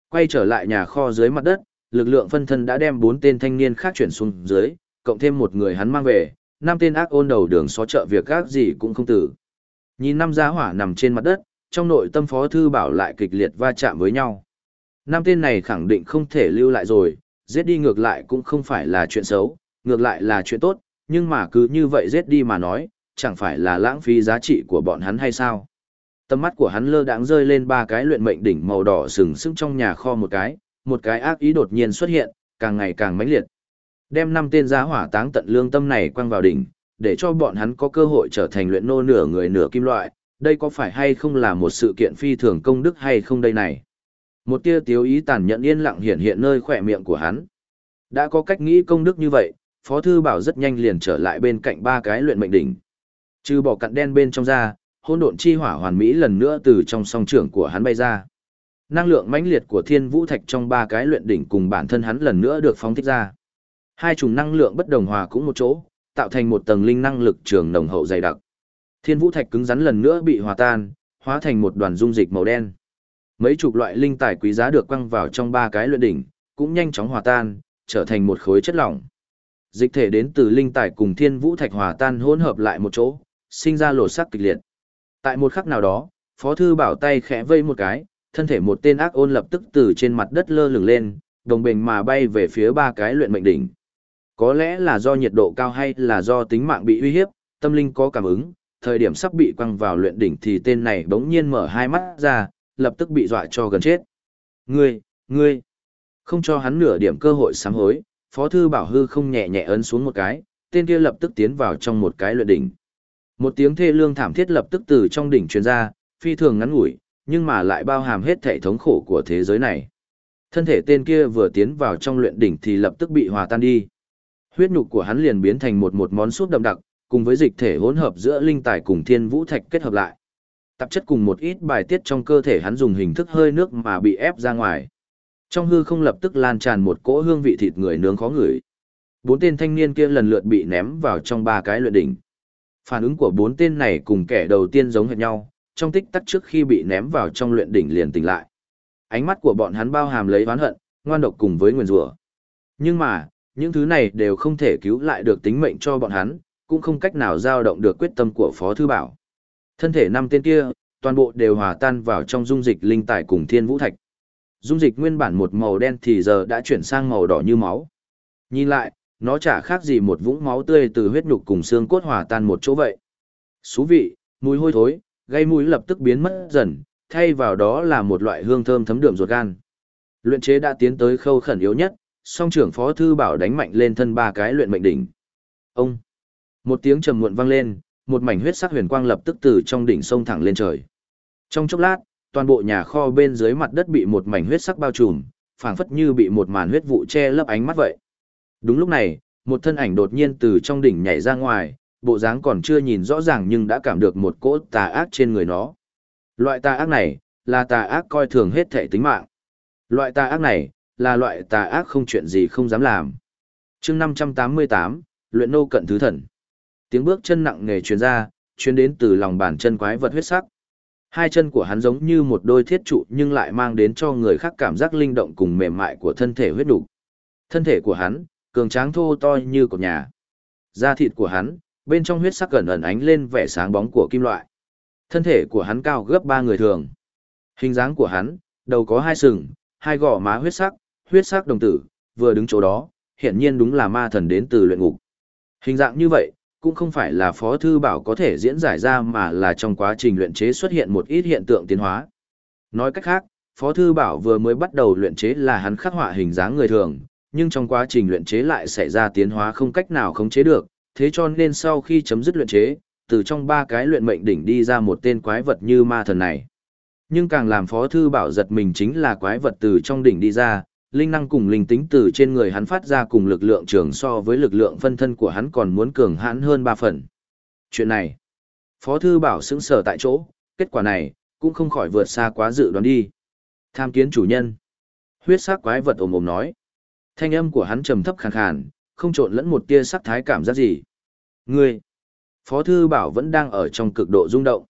Quay trở lại nhà kho dưới mặt đất, lực lượng phân thân đã đem bốn tên thanh niên khác chuyển xuống dưới, cộng thêm một người hắn mang về, năm tên ác ôn đầu đường xó chợ việc gác gì cũng không tử. Nhìn năm giá hỏa nằm trên mặt đất, trong nội tâm phó thư bảo lại kịch liệt va chạm với nhau. Năm tên này khẳng định không thể lưu lại rồi, giết đi ngược lại cũng không phải là chuyện xấu, ngược lại là chuyện tốt, nhưng mà cứ như vậy giết đi mà nói, chẳng phải là lãng phí giá trị của bọn hắn hay sao? Tầm mắt của hắn lơ đãng rơi lên ba cái luyện mệnh đỉnh màu đỏ sừng sững trong nhà kho một cái, một cái ác ý đột nhiên xuất hiện, càng ngày càng mãnh liệt. Đem năm tên giá hỏa táng tận lương tâm này quăng vào đỉnh, để cho bọn hắn có cơ hội trở thành luyện nô nửa người nửa kim loại, đây có phải hay không là một sự kiện phi thường công đức hay không đây này? Một tia tiếu ý tàn nhẫn yên lặng hiện hiện nơi khỏe miệng của hắn. Đã có cách nghĩ công đức như vậy, Phó Thư Bảo rất nhanh liền trở lại bên cạnh ba cái luyện mệnh đỉnh. Trừ bỏ cặn đen bên trong ra, hôn độn chi hỏa hoàn mỹ lần nữa từ trong song trưởng của hắn bay ra. Năng lượng mãnh liệt của thiên vũ thạch trong ba cái luyện đỉnh cùng bản thân hắn lần nữa được phóng thích ra. Hai chủng năng lượng bất đồng hòa cũng một chỗ, tạo thành một tầng linh năng lực trường nồng hậu dày đặc. Thiên vũ thạch cứng rắn lần nữa bị hòa tan, hóa thành một đoàn dung dịch màu đen. Mấy chục loại linh tài quý giá được quăng vào trong ba cái luyện đỉnh, cũng nhanh chóng hòa tan, trở thành một khối chất lỏng. Dịch thể đến từ linh tài cùng thiên vũ thạch hòa tan hỗn hợp lại một chỗ, sinh ra lột sắc kịch liệt. Tại một khắc nào đó, Phó Thư Bảo tay khẽ vây một cái, thân thể một tên ác ôn lập tức từ trên mặt đất lơ lửng lên, đồng bình mà bay về phía ba cái luyện mệnh đỉnh. Có lẽ là do nhiệt độ cao hay là do tính mạng bị uy hiếp, tâm linh có cảm ứng, thời điểm sắp bị quăng vào luyện đỉnh thì tên này bỗng nhiên mở hai mắt ra, lập tức bị dọa cho gần chết. Ngươi, ngươi, không cho hắn nửa điểm cơ hội sám hối, Phó Thư Bảo Hư không nhẹ nhẹ ấn xuống một cái, tên kia lập tức tiến vào trong một cái luyện đỉnh. Một tiếng thê lương thảm thiết lập tức từ trong đỉnh truyền ra, phi thường ngắn ngủi, nhưng mà lại bao hàm hết thể thống khổ của thế giới này. Thân thể tên kia vừa tiến vào trong luyện đỉnh thì lập tức bị hòa tan đi. Huyết nhục của hắn liền biến thành một một món súp đậm đặc, cùng với dịch thể hỗn hợp giữa linh tài cùng thiên vũ thạch kết hợp lại. Tạp chất cùng một ít bài tiết trong cơ thể hắn dùng hình thức hơi nước mà bị ép ra ngoài. Trong hư không lập tức lan tràn một cỗ hương vị thịt người nướng khó ngửi. Bốn tên thanh niên kia lần lượt bị ném vào trong ba cái luyện đỉnh. Phản ứng của bốn tên này cùng kẻ đầu tiên giống hệt nhau, trong tích tắc trước khi bị ném vào trong luyện đỉnh liền tỉnh lại. Ánh mắt của bọn hắn bao hàm lấy oán hận, ngoan độc cùng với nguyền rủa. Nhưng mà, những thứ này đều không thể cứu lại được tính mệnh cho bọn hắn, cũng không cách nào giao động được quyết tâm của Phó Thư Bảo. Thân thể năm tên kia, toàn bộ đều hòa tan vào trong dung dịch linh tài cùng thiên vũ thạch. Dung dịch nguyên bản một màu đen thì giờ đã chuyển sang màu đỏ như máu. Nhìn lại, nó chả khác gì một vũng máu tươi từ huyết nhục cùng xương cốt hòa tan một chỗ vậy. Xú vị, mùi hôi thối, gây mũi lập tức biến mất dần, thay vào đó là một loại hương thơm thấm đượm ruột gan. Luyện chế đã tiến tới khâu khẩn yếu nhất, song trưởng phó thư bảo đánh mạnh lên thân ba cái luyện mệnh đỉnh. Ông! Một tiếng trầm muộn vang lên, một mảnh huyết sắc huyền quang lập tức từ trong đỉnh sông thẳng lên trời. Trong chốc lát, toàn bộ nhà kho bên dưới mặt đất bị một mảnh huyết sắc bao trùm, phảng phất như bị một màn huyết vụ che lấp ánh mắt vậy. Đúng lúc này, một thân ảnh đột nhiên từ trong đỉnh nhảy ra ngoài, bộ dáng còn chưa nhìn rõ ràng nhưng đã cảm được một cỗ tà ác trên người nó. Loại tà ác này, là tà ác coi thường hết thể tính mạng. Loại tà ác này, là loại tà ác không chuyện gì không dám làm. chương 588, luyện nô cận thứ thần. Tiếng bước chân nặng nề truyền ra, truyền đến từ lòng bàn chân quái vật huyết sắc. Hai chân của hắn giống như một đôi thiết trụ nhưng lại mang đến cho người khác cảm giác linh động cùng mềm mại của thân thể huyết đủ. Thân thể của hắn, cường tráng thô to như cột nhà. Da thịt của hắn, bên trong huyết sắc gần ẩn ánh lên vẻ sáng bóng của kim loại. Thân thể của hắn cao gấp ba người thường. Hình dáng của hắn, đầu có hai sừng, hai gò má huyết sắc, huyết sắc đồng tử, vừa đứng chỗ đó, hiển nhiên đúng là ma thần đến từ luyện ngục. Hình dạng như vậy, cũng không phải là Phó Thư Bảo có thể diễn giải ra mà là trong quá trình luyện chế xuất hiện một ít hiện tượng tiến hóa. Nói cách khác, Phó Thư Bảo vừa mới bắt đầu luyện chế là hắn khắc họa hình dáng người thường, nhưng trong quá trình luyện chế lại xảy ra tiến hóa không cách nào khống chế được, thế cho nên sau khi chấm dứt luyện chế, từ trong ba cái luyện mệnh đỉnh đi ra một tên quái vật như ma thần này. Nhưng càng làm Phó Thư Bảo giật mình chính là quái vật từ trong đỉnh đi ra, linh năng cùng linh tính từ trên người hắn phát ra cùng lực lượng trường so với lực lượng phân thân của hắn còn muốn cường hãn hơn ba phần. Chuyện này, Phó Thư Bảo sững sở tại chỗ, kết quả này, cũng không khỏi vượt xa quá dự đoán đi. Tham kiến chủ nhân. Huyết sắc quái vật ồm ồm nói. Thanh âm của hắn trầm thấp khàn khàn, không trộn lẫn một tia sắc thái cảm giác gì. Ngươi, Phó Thư Bảo vẫn đang ở trong cực độ rung động.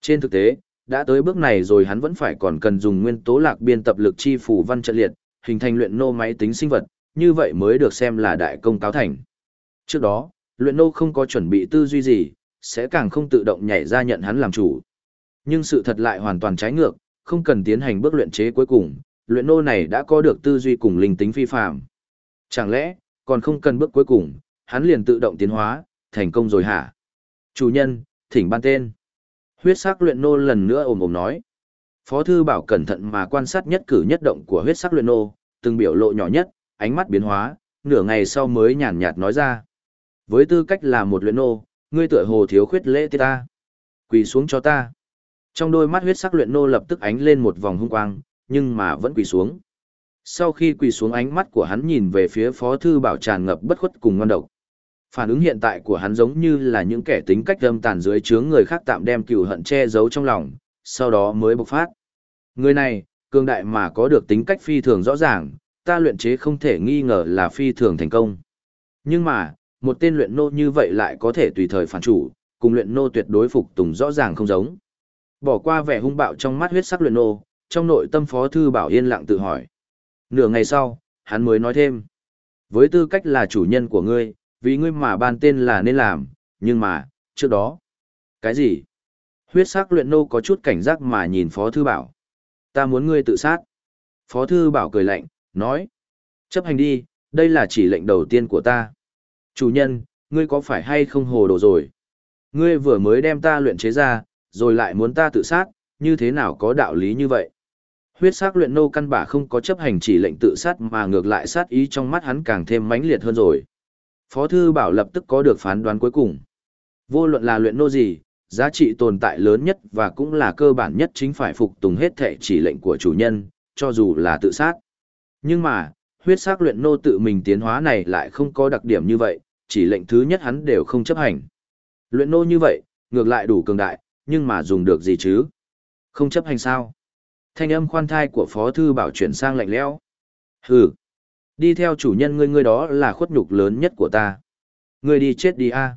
Trên thực tế, đã tới bước này rồi hắn vẫn phải còn cần dùng nguyên tố lạc biên tập lực chi phủ văn trận liệt, hình thành luyện nô máy tính sinh vật, như vậy mới được xem là đại công cáo thành. Trước đó, luyện nô không có chuẩn bị tư duy gì, sẽ càng không tự động nhảy ra nhận hắn làm chủ. Nhưng sự thật lại hoàn toàn trái ngược, không cần tiến hành bước luyện chế cuối cùng, luyện nô này đã có được tư duy cùng linh tính phi phàm. Chẳng lẽ, còn không cần bước cuối cùng, hắn liền tự động tiến hóa, thành công rồi hả? Chủ nhân, thỉnh ban tên. Huyết sắc luyện nô lần nữa ồm ồm nói. Phó thư bảo cẩn thận mà quan sát nhất cử nhất động của huyết sắc luyện nô, từng biểu lộ nhỏ nhất, ánh mắt biến hóa, nửa ngày sau mới nhàn nhạt nói ra. Với tư cách là một luyện nô, ngươi tựa hồ thiếu khuyết lễ tiết ta. Quỳ xuống cho ta. Trong đôi mắt huyết sắc luyện nô lập tức ánh lên một vòng hung quang, nhưng mà vẫn quỳ xuống. Sau khi quỳ xuống ánh mắt của hắn nhìn về phía phó thư bảo tràn ngập bất khuất cùng ngon độc. Phản ứng hiện tại của hắn giống như là những kẻ tính cách âm tàn dưới chướng người khác tạm đem cừu hận che giấu trong lòng, sau đó mới bộc phát. Người này, cường đại mà có được tính cách phi thường rõ ràng, ta luyện chế không thể nghi ngờ là phi thường thành công. Nhưng mà, một tên luyện nô như vậy lại có thể tùy thời phản chủ, cùng luyện nô tuyệt đối phục tùng rõ ràng không giống. Bỏ qua vẻ hung bạo trong mắt huyết sắc luyện nô, trong nội tâm phó thư bảo yên lặng tự hỏi. Nửa ngày sau, hắn mới nói thêm. Với tư cách là chủ nhân của ngươi, vì ngươi mà ban tên là nên làm, nhưng mà, trước đó. Cái gì? Huyết sắc luyện nô có chút cảnh giác mà nhìn phó thư bảo. Ta muốn ngươi tự sát. Phó thư bảo cười lạnh, nói. Chấp hành đi, đây là chỉ lệnh đầu tiên của ta. Chủ nhân, ngươi có phải hay không hồ đồ rồi? Ngươi vừa mới đem ta luyện chế ra, rồi lại muốn ta tự sát, như thế nào có đạo lý như vậy? Huyết sắc luyện nô căn bản không có chấp hành chỉ lệnh tự sát mà ngược lại sát ý trong mắt hắn càng thêm mãnh liệt hơn rồi. Phó thư bảo lập tức có được phán đoán cuối cùng. Vô luận là luyện nô gì, giá trị tồn tại lớn nhất và cũng là cơ bản nhất chính phải phục tùng hết thể chỉ lệnh của chủ nhân, cho dù là tự sát. Nhưng mà, huyết sắc luyện nô tự mình tiến hóa này lại không có đặc điểm như vậy, chỉ lệnh thứ nhất hắn đều không chấp hành. Luyện nô như vậy, ngược lại đủ cường đại, nhưng mà dùng được gì chứ? Không chấp hành sao? Thanh âm khoan thai của Phó Thư Bảo chuyển sang lạnh lẽo. Hừ, đi theo chủ nhân ngươi ngươi đó là khuất nhục lớn nhất của ta. Ngươi đi chết đi a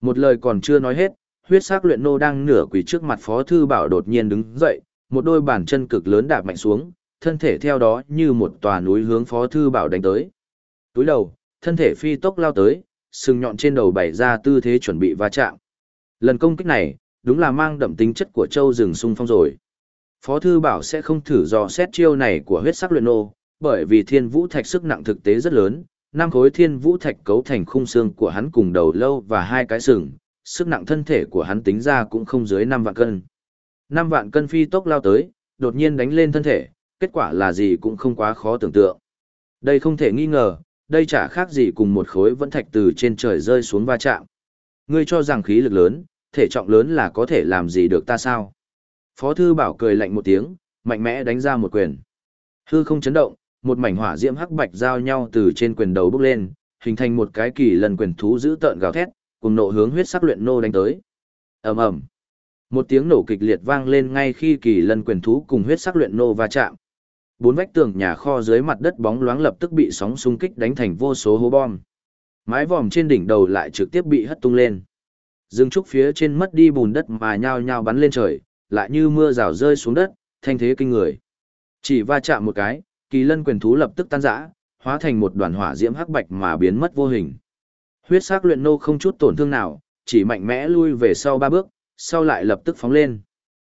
Một lời còn chưa nói hết, huyết sắc luyện nô đang nửa quỳ trước mặt Phó Thư Bảo đột nhiên đứng dậy, một đôi bàn chân cực lớn đạp mạnh xuống, thân thể theo đó như một tòa núi hướng Phó Thư Bảo đánh tới. Túi đầu, thân thể phi tốc lao tới, sừng nhọn trên đầu bày ra tư thế chuẩn bị va chạm. Lần công kích này, đúng là mang đậm tính chất của châu rừng sung phong rồi. Phó Thư Bảo sẽ không thử dò xét chiêu này của huyết sắc luyện nô, bởi vì thiên vũ thạch sức nặng thực tế rất lớn, năm khối thiên vũ thạch cấu thành khung xương của hắn cùng đầu lâu và hai cái sừng, sức nặng thân thể của hắn tính ra cũng không dưới 5 vạn cân. năm vạn cân phi tốc lao tới, đột nhiên đánh lên thân thể, kết quả là gì cũng không quá khó tưởng tượng. Đây không thể nghi ngờ, đây chả khác gì cùng một khối vẫn thạch từ trên trời rơi xuống va chạm. Ngươi cho rằng khí lực lớn, thể trọng lớn là có thể làm gì được ta sao? Phó thư bảo cười lạnh một tiếng, mạnh mẽ đánh ra một quyền. Hư không chấn động, một mảnh hỏa diễm hắc bạch giao nhau từ trên quyền đầu bốc lên, hình thành một cái kỳ lần quyền thú giữ tợn gào thét, cùng nộ hướng huyết sắc luyện nô đánh tới. Ầm ầm. Một tiếng nổ kịch liệt vang lên ngay khi kỳ lân quyền thú cùng huyết sắc luyện nô va chạm. Bốn vách tường nhà kho dưới mặt đất bóng loáng lập tức bị sóng xung kích đánh thành vô số hố bom. Mái vòm trên đỉnh đầu lại trực tiếp bị hất tung lên. Dương trúc phía trên mất đi bùn đất mà nhao nhao bắn lên trời, lại như mưa rào rơi xuống đất, thanh thế kinh người. Chỉ va chạm một cái, kỳ lân quyền thú lập tức tan rã, hóa thành một đoàn hỏa diễm hắc bạch mà biến mất vô hình. Huyết sắc luyện nô không chút tổn thương nào, chỉ mạnh mẽ lui về sau ba bước, sau lại lập tức phóng lên.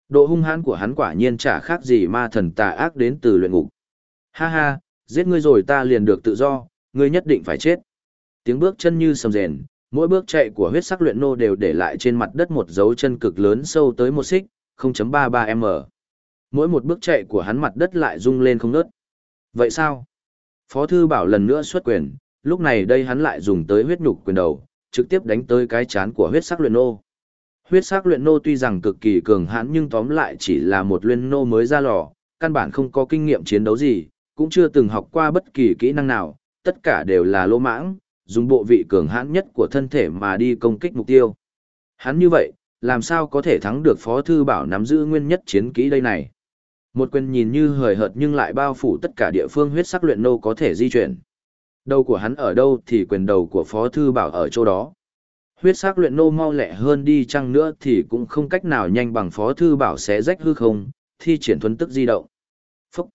Độ hung hãn của hắn quả nhiên chả khác gì ma thần tà ác đến từ luyện ngục. Ha ha, giết ngươi rồi ta liền được tự do, ngươi nhất định phải chết. Tiếng bước chân như sầm rền, mỗi bước chạy của huyết sắc luyện nô đều để lại trên mặt đất một dấu chân cực lớn sâu tới một xích, 0.33m. Mỗi một bước chạy của hắn mặt đất lại rung lên không ngớt. Vậy sao? Phó thư bảo lần nữa xuất quyền, lúc này đây hắn lại dùng tới huyết nhục quyền đầu, trực tiếp đánh tới cái chán của huyết sắc luyện nô. Huyết sắc luyện nô tuy rằng cực kỳ cường hãn nhưng tóm lại chỉ là một luyện nô mới ra lò, căn bản không có kinh nghiệm chiến đấu gì, cũng chưa từng học qua bất kỳ kỹ năng nào, tất cả đều là lỗ mãng, dùng bộ vị cường hãn nhất của thân thể mà đi công kích mục tiêu. Hắn như vậy, làm sao có thể thắng được Phó Thư Bảo nắm giữ nguyên nhất chiến kỹ đây này? Một quyền nhìn như hời hợt nhưng lại bao phủ tất cả địa phương huyết sắc luyện nô có thể di chuyển. Đầu của hắn ở đâu thì quyền đầu của Phó Thư Bảo ở chỗ đó. Huyết sắc luyện nô mau lẹ hơn đi chăng nữa thì cũng không cách nào nhanh bằng Phó Thư Bảo sẽ rách hư không, thi triển thuấn tức di động. Phúc!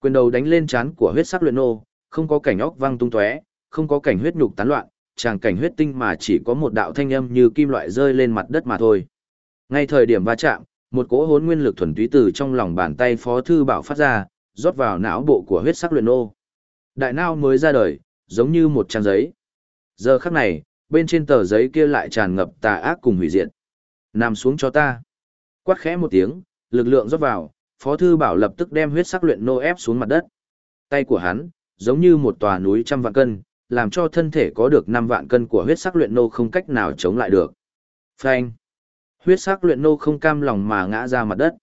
Quyền đầu đánh lên chán của huyết sắc luyện nô, không có cảnh óc văng tung tóe, không có cảnh huyết nhục tán loạn, Tràng cảnh huyết tinh mà chỉ có một đạo thanh âm như kim loại rơi lên mặt đất mà thôi. Ngay thời điểm va chạm, một cỗ hốn nguyên lực thuần túy từ trong lòng bàn tay Phó Thư Bảo phát ra, rót vào não bộ của huyết sắc luyện nô. Đại não mới ra đời, giống như một trang giấy. Giờ khắc này, bên trên tờ giấy kia lại tràn ngập tà ác cùng hủy diệt. Nằm xuống cho ta. Quát khẽ một tiếng, lực lượng rót vào, Phó Thư Bảo lập tức đem huyết sắc luyện nô ép xuống mặt đất. Tay của hắn, giống như một tòa núi trăm vạn cân, làm cho thân thể có được 5 vạn cân của huyết sắc luyện nô không cách nào chống lại được. Phanh! Huyết sắc luyện nô không cam lòng mà ngã ra mặt đất.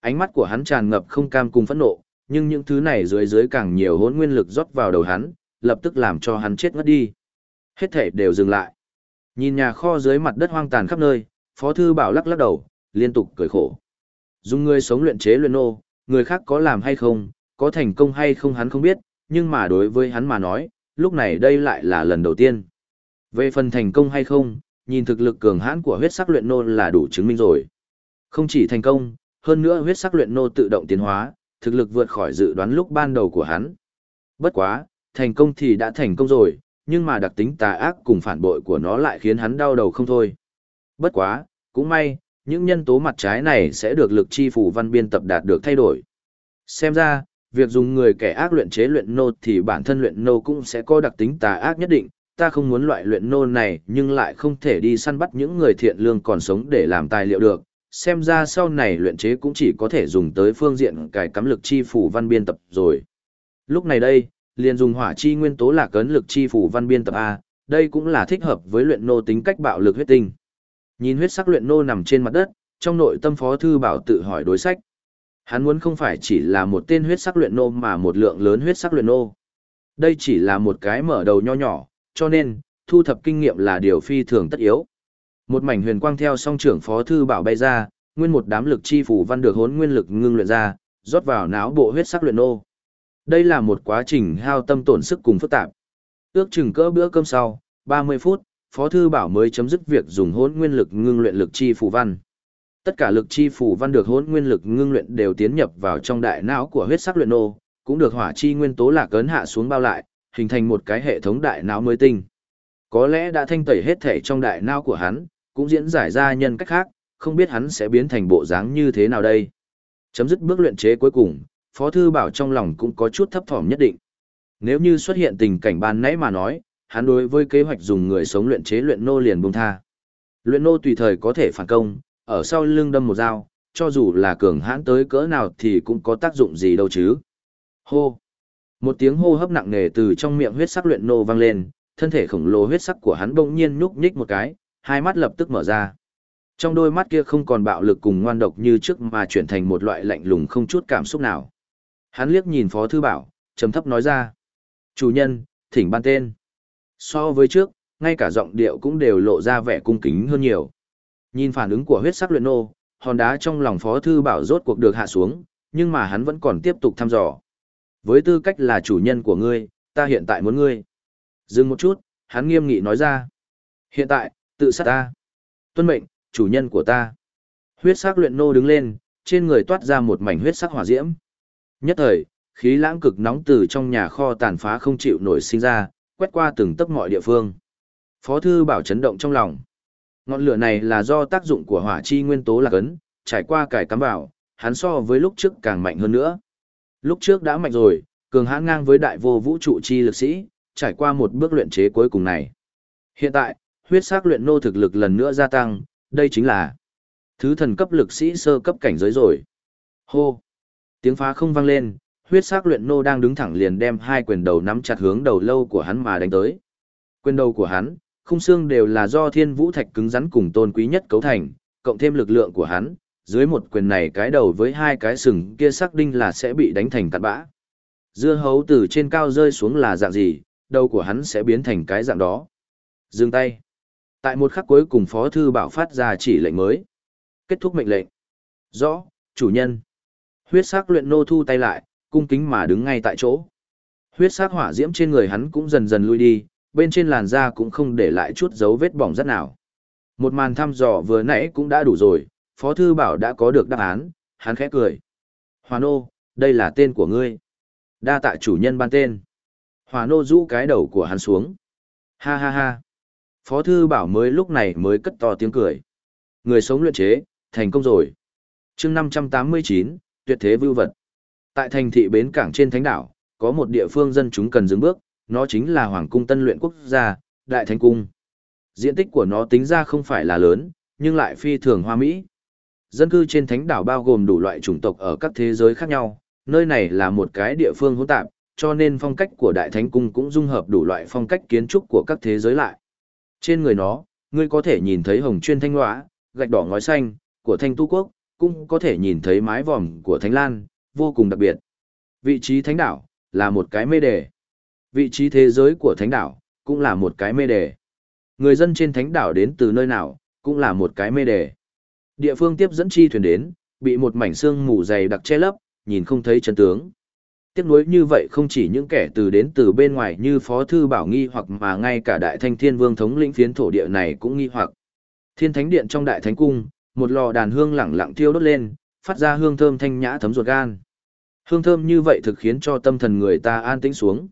Ánh mắt của hắn tràn ngập không cam cùng phẫn nộ, nhưng những thứ này dưới dưới càng nhiều hỗn nguyên lực rót vào đầu hắn, lập tức làm cho hắn chết ngất đi. Hết thể đều dừng lại. Nhìn nhà kho dưới mặt đất hoang tàn khắp nơi, Phó Thư Bảo lắc lắc đầu, liên tục cười khổ. Dùng người sống luyện chế luyện nô, người khác có làm hay không, có thành công hay không hắn không biết, nhưng mà đối với hắn mà nói, lúc này đây lại là lần đầu tiên. Về phần thành công hay không, nhìn thực lực cường hãn của huyết sắc luyện nô là đủ chứng minh rồi. Không chỉ thành công, hơn nữa huyết sắc luyện nô tự động tiến hóa, thực lực vượt khỏi dự đoán lúc ban đầu của hắn. Bất quá, thành công thì đã thành công rồi, nhưng mà đặc tính tà ác cùng phản bội của nó lại khiến hắn đau đầu không thôi. Bất quá, cũng may, những nhân tố mặt trái này sẽ được lực chi phủ văn biên tập đạt được thay đổi. Xem ra, việc dùng người kẻ ác luyện chế luyện nô thì bản thân luyện nô cũng sẽ có đặc tính tà ác nhất định, ta không muốn loại luyện nô này nhưng lại không thể đi săn bắt những người thiện lương còn sống để làm tài liệu được. Xem ra sau này luyện chế cũng chỉ có thể dùng tới phương diện cài cắm lực chi phủ văn biên tập rồi. Lúc này đây, liền dùng hỏa chi nguyên tố là cấn lực chi phủ văn biên tập A, đây cũng là thích hợp với luyện nô tính cách bạo lực huyết tinh. Nhìn huyết sắc luyện nô nằm trên mặt đất, trong nội tâm phó thư bảo tự hỏi đối sách. Hắn muốn không phải chỉ là một tên huyết sắc luyện nô mà một lượng lớn huyết sắc luyện nô. Đây chỉ là một cái mở đầu nho nhỏ, cho nên, thu thập kinh nghiệm là điều phi thường tất yếu. Một mảnh huyền quang theo song trưởng phó thư bảo bay ra, nguyên một đám lực chi phủ văn được hốn nguyên lực ngưng luyện ra, rót vào não bộ huyết sắc luyện nô. Đây là một quá trình hao tâm tổn sức cùng phức tạp. Ước chừng cỡ bữa cơm sau, 30 phút, Phó Thư Bảo mới chấm dứt việc dùng hốn nguyên lực ngưng luyện lực chi phủ văn. Tất cả lực chi phủ văn được hỗn nguyên lực ngưng luyện đều tiến nhập vào trong đại não của huyết sắc luyện nô, cũng được hỏa chi nguyên tố lạc ấn hạ xuống bao lại, hình thành một cái hệ thống đại não mới tinh. Có lẽ đã thanh tẩy hết thể trong đại não của hắn, cũng diễn giải ra nhân cách khác, không biết hắn sẽ biến thành bộ dáng như thế nào đây. Chấm dứt bước luyện chế cuối cùng, Phó Thư Bảo trong lòng cũng có chút thấp thỏm nhất định. Nếu như xuất hiện tình cảnh ban nãy mà nói, hắn đối với kế hoạch dùng người sống luyện chế luyện nô liền buông tha. Luyện nô tùy thời có thể phản công, ở sau lưng đâm một dao, cho dù là cường hãn tới cỡ nào thì cũng có tác dụng gì đâu chứ. Hô! Một tiếng hô hấp nặng nề từ trong miệng huyết sắc luyện nô vang lên, thân thể khổng lồ huyết sắc của hắn bỗng nhiên nhúc nhích một cái, hai mắt lập tức mở ra. Trong đôi mắt kia không còn bạo lực cùng ngoan độc như trước mà chuyển thành một loại lạnh lùng không chút cảm xúc nào. Hắn liếc nhìn Phó Thư Bảo, trầm thấp nói ra. Chủ nhân, thỉnh ban tên. So với trước, ngay cả giọng điệu cũng đều lộ ra vẻ cung kính hơn nhiều. Nhìn phản ứng của huyết sắc luyện nô, hòn đá trong lòng Phó Thư Bảo rốt cuộc được hạ xuống, nhưng mà hắn vẫn còn tiếp tục thăm dò. Với tư cách là chủ nhân của ngươi, ta hiện tại muốn ngươi. Dừng một chút, hắn nghiêm nghị nói ra. Hiện tại, tự sát ta. Tuân mệnh, chủ nhân của ta. Huyết sắc luyện nô đứng lên, trên người toát ra một mảnh huyết sắc hỏa diễm. Nhất thời, khí lãng cực nóng từ trong nhà kho tàn phá không chịu nổi sinh ra, quét qua từng tấc mọi địa phương. Phó thư bảo chấn động trong lòng. Ngọn lửa này là do tác dụng của hỏa chi nguyên tố là cấn, trải qua cải cắm vào, hắn so với lúc trước càng mạnh hơn nữa. Lúc trước đã mạnh rồi, cường hãn ngang với đại vô vũ trụ chi lực sĩ, trải qua một bước luyện chế cuối cùng này. Hiện tại, huyết sắc luyện nô thực lực lần nữa gia tăng, đây chính là thứ thần cấp lực sĩ sơ cấp cảnh giới rồi. Hô! Tiếng phá không vang lên, huyết sắc luyện nô đang đứng thẳng liền đem hai quyền đầu nắm chặt hướng đầu lâu của hắn mà đánh tới. Quyền đầu của hắn, khung xương đều là do thiên vũ thạch cứng rắn cùng tôn quý nhất cấu thành, cộng thêm lực lượng của hắn, dưới một quyền này cái đầu với hai cái sừng kia xác đinh là sẽ bị đánh thành cặn bã. Dưa hấu từ trên cao rơi xuống là dạng gì, đầu của hắn sẽ biến thành cái dạng đó. Dừng tay. Tại một khắc cuối cùng Phó Thư Bảo phát ra chỉ lệnh mới. Kết thúc mệnh lệnh. Rõ, chủ nhân. Huyết sắc luyện nô thu tay lại, cung kính mà đứng ngay tại chỗ. Huyết sắc hỏa diễm trên người hắn cũng dần dần lui đi, bên trên làn da cũng không để lại chút dấu vết bỏng rất nào. Một màn thăm dò vừa nãy cũng đã đủ rồi, Phó Thư Bảo đã có được đáp án, hắn khẽ cười. Hòa nô, đây là tên của ngươi. Đa tạ chủ nhân ban tên. Hòa nô rũ cái đầu của hắn xuống. Ha ha ha. Phó Thư Bảo mới lúc này mới cất to tiếng cười. Người sống luyện chế, thành công rồi. chương 589, tuyệt thế vưu vật. Tại thành thị bến cảng trên thánh đảo, có một địa phương dân chúng cần dừng bước, nó chính là Hoàng cung Tân luyện quốc gia, Đại Thánh Cung. Diện tích của nó tính ra không phải là lớn, nhưng lại phi thường hoa mỹ. Dân cư trên thánh đảo bao gồm đủ loại chủng tộc ở các thế giới khác nhau, nơi này là một cái địa phương hỗn tạp, cho nên phong cách của Đại Thánh Cung cũng dung hợp đủ loại phong cách kiến trúc của các thế giới lại. Trên người nó, ngươi có thể nhìn thấy hồng chuyên thanh ngõa, gạch đỏ ngói xanh, của thanh tu quốc, cũng có thể nhìn thấy mái vòm của thánh lan, vô cùng đặc biệt. Vị trí thánh đảo, là một cái mê đề. Vị trí thế giới của thánh đảo, cũng là một cái mê đề. Người dân trên thánh đảo đến từ nơi nào, cũng là một cái mê đề. Địa phương tiếp dẫn chi thuyền đến, bị một mảnh xương mù dày đặc che lấp, nhìn không thấy chân tướng. Tiếc nuối như vậy không chỉ những kẻ từ đến từ bên ngoài như Phó Thư Bảo nghi hoặc mà ngay cả Đại Thanh Thiên Vương thống lĩnh phiến thổ địa này cũng nghi hoặc. Thiên Thánh Điện trong Đại Thánh Cung, một lò đàn hương lẳng lặng thiêu đốt lên, phát ra hương thơm thanh nhã thấm ruột gan. Hương thơm như vậy thực khiến cho tâm thần người ta an tĩnh xuống.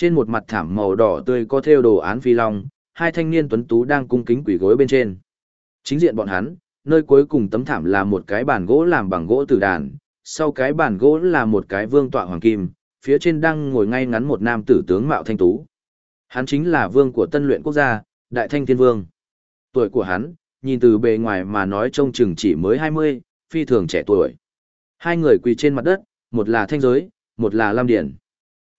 Trên một mặt thảm màu đỏ tươi có thêu đồ án phi long, hai thanh niên tuấn tú đang cung kính quỷ gối bên trên. Chính diện bọn hắn, nơi cuối cùng tấm thảm là một cái bàn gỗ làm bằng gỗ tử đàn, sau cái bàn gỗ là một cái vương tọa hoàng kim, phía trên đang ngồi ngay ngắn một nam tử tướng mạo thanh tú. Hắn chính là vương của tân luyện quốc gia, Đại Thanh Thiên Vương. Tuổi của hắn, nhìn từ bề ngoài mà nói trông chừng chỉ mới 20, phi thường trẻ tuổi. Hai người quỳ trên mặt đất, một là thanh giới, một là lam điển.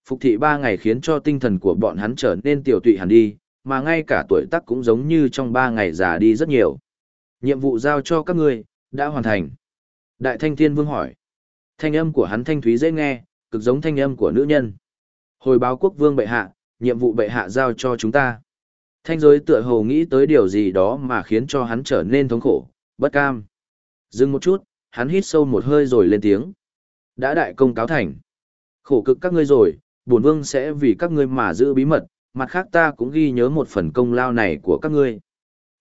Phục thị ba ngày khiến cho tinh thần của bọn hắn trở nên tiểu tụy hẳn đi, mà ngay cả tuổi tác cũng giống như trong ba ngày già đi rất nhiều. Nhiệm vụ giao cho các ngươi, đã hoàn thành. Đại thanh thiên vương hỏi. Thanh âm của hắn thanh thúy dễ nghe, cực giống thanh âm của nữ nhân. Hồi báo quốc vương bệ hạ, nhiệm vụ bệ hạ giao cho chúng ta. Thanh giới tựa hồ nghĩ tới điều gì đó mà khiến cho hắn trở nên thống khổ, bất cam. Dừng một chút, hắn hít sâu một hơi rồi lên tiếng. Đã đại công cáo thành. Khổ cực các ngươi rồi, bổn vương sẽ vì các ngươi mà giữ bí mật, mặt khác ta cũng ghi nhớ một phần công lao này của các ngươi.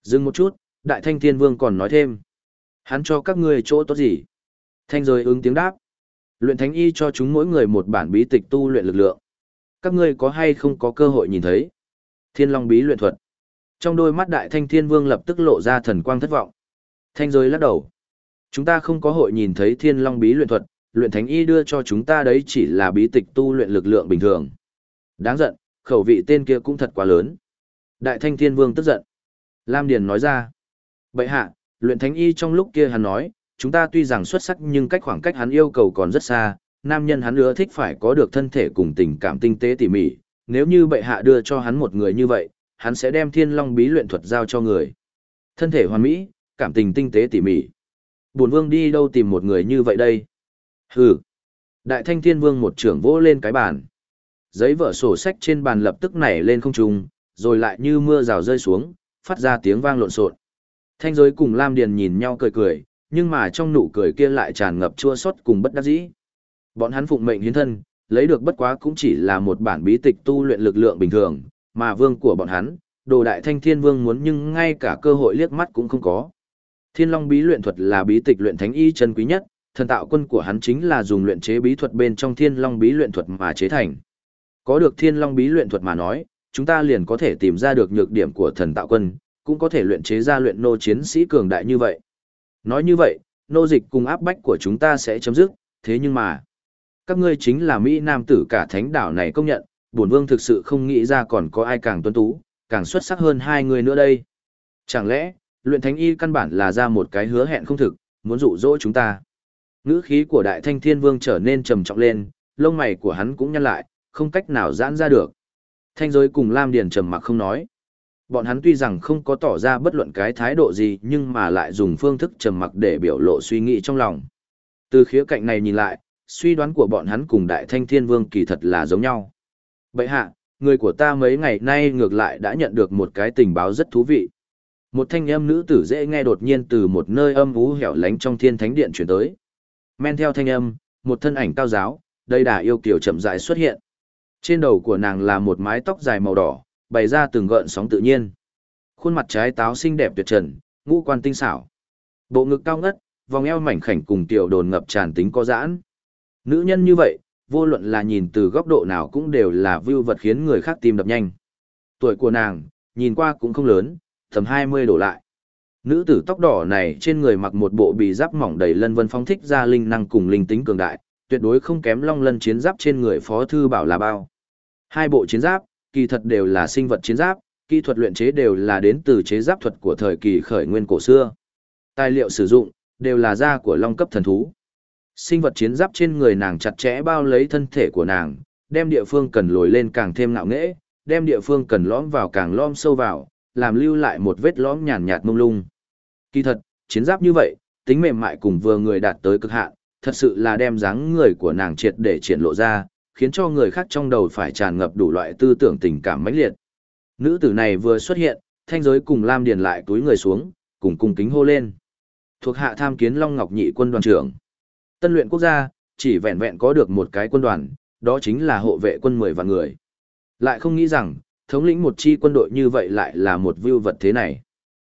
Dừng một chút, đại thanh thiên vương còn nói thêm. Hắn cho các ngươi chỗ tốt gì? Thanh rồi ứng tiếng đáp. Luyện thánh y cho chúng mỗi người một bản bí tịch tu luyện lực lượng. Các ngươi có hay không có cơ hội nhìn thấy? Thiên Long bí luyện thuật. Trong đôi mắt đại thanh thiên vương lập tức lộ ra thần quang thất vọng. Thanh rồi lắc đầu. Chúng ta không có hội nhìn thấy thiên long bí luyện thuật, luyện thánh y đưa cho chúng ta đấy chỉ là bí tịch tu luyện lực lượng bình thường. Đáng giận, khẩu vị tên kia cũng thật quá lớn. Đại thanh thiên vương tức giận. Lam Điền nói ra. Bậy hạ, luyện thánh y trong lúc kia hắn nói, chúng ta tuy rằng xuất sắc nhưng cách khoảng cách hắn yêu cầu còn rất xa, nam nhân hắn ưa thích phải có được thân thể cùng tình cảm tinh tế tỉ mỉ, nếu như bệ hạ đưa cho hắn một người như vậy, hắn sẽ đem thiên long bí luyện thuật giao cho người. Thân thể hoàn mỹ, cảm tình tinh tế tỉ mỉ. Bổn vương đi đâu tìm một người như vậy đây? Hừ. Đại thanh thiên vương một trưởng vỗ lên cái bàn. Giấy vở sổ sách trên bàn lập tức nảy lên không trung, rồi lại như mưa rào rơi xuống, phát ra tiếng vang lộn xộn. Thanh giới cùng Lam Điền nhìn nhau cười cười, nhưng mà trong nụ cười kia lại tràn ngập chua xót cùng bất đắc dĩ. Bọn hắn phụng mệnh hiến thân, lấy được bất quá cũng chỉ là một bản bí tịch tu luyện lực lượng bình thường, mà vương của bọn hắn, đồ đại thanh thiên vương muốn nhưng ngay cả cơ hội liếc mắt cũng không có. Thiên Long bí luyện thuật là bí tịch luyện thánh y chân quý nhất, thần tạo quân của hắn chính là dùng luyện chế bí thuật bên trong Thiên Long bí luyện thuật mà chế thành. Có được Thiên Long bí luyện thuật mà nói, chúng ta liền có thể tìm ra được nhược điểm của thần tạo quân, cũng có thể luyện chế ra luyện nô chiến sĩ cường đại như vậy. Nói như vậy, nô dịch cùng áp bách của chúng ta sẽ chấm dứt, thế nhưng mà, các ngươi chính là Mỹ Nam tử cả thánh đảo này công nhận, bổn vương thực sự không nghĩ ra còn có ai càng tuân tú, càng xuất sắc hơn hai người nữa đây. Chẳng lẽ, luyện thánh y căn bản là ra một cái hứa hẹn không thực, muốn dụ dỗ chúng ta. Ngữ khí của đại thanh thiên vương trở nên trầm trọng lên, lông mày của hắn cũng nhăn lại, không cách nào giãn ra được. Thanh giới cùng Lam Điền trầm mặc không nói. Bọn hắn tuy rằng không có tỏ ra bất luận cái thái độ gì nhưng mà lại dùng phương thức trầm mặc để biểu lộ suy nghĩ trong lòng. Từ khía cạnh này nhìn lại, suy đoán của bọn hắn cùng đại thanh thiên vương kỳ thật là giống nhau. Bậy hạ, người của ta mấy ngày nay ngược lại đã nhận được một cái tình báo rất thú vị. Một thanh âm nữ tử dễ nghe đột nhiên từ một nơi âm ú hẻo lánh trong thiên thánh điện chuyển tới. Men theo thanh âm, một thân ảnh cao giáo, đây đà yêu kiều chậm rãi xuất hiện. Trên đầu của nàng là một mái tóc dài màu đỏ, bày ra từng gợn sóng tự nhiên. Khuôn mặt trái táo xinh đẹp tuyệt trần, ngũ quan tinh xảo. Bộ ngực cao ngất, vòng eo mảnh khảnh cùng tiểu đồn ngập tràn tính có giãn. Nữ nhân như vậy, vô luận là nhìn từ góc độ nào cũng đều là view vật khiến người khác tim đập nhanh. Tuổi của nàng, nhìn qua cũng không lớn, tầm 20 đổ lại. Nữ tử tóc đỏ này trên người mặc một bộ bì giáp mỏng đầy lân vân phong thích ra linh năng cùng linh tính cường đại, tuyệt đối không kém long lân chiến giáp trên người phó thư bảo là bao. Hai bộ chiến giáp, kỳ thật đều là sinh vật chiến giáp, kỹ thuật luyện chế đều là đến từ chế giáp thuật của thời kỳ khởi nguyên cổ xưa. Tài liệu sử dụng, đều là da của long cấp thần thú. Sinh vật chiến giáp trên người nàng chặt chẽ bao lấy thân thể của nàng, đem địa phương cần lồi lên càng thêm nạo nghễ, đem địa phương cần lõm vào càng lõm sâu vào, làm lưu lại một vết lõm nhàn nhạt mông lung. Kỳ thật, chiến giáp như vậy, tính mềm mại cùng vừa người đạt tới cực hạn, thật sự là đem dáng người của nàng triệt để triển lộ ra, khiến cho người khác trong đầu phải tràn ngập đủ loại tư tưởng tình cảm mãnh liệt. Nữ tử này vừa xuất hiện, thanh giới cùng Lam Điền lại túi người xuống, cùng cung kính hô lên. Thuộc hạ tham kiến Long Ngọc Nhị quân đoàn trưởng. Tân luyện quốc gia, chỉ vẹn vẹn có được một cái quân đoàn, đó chính là hộ vệ quân 10 vạn người. Lại không nghĩ rằng, thống lĩnh một chi quân đội như vậy lại là một vưu vật thế này.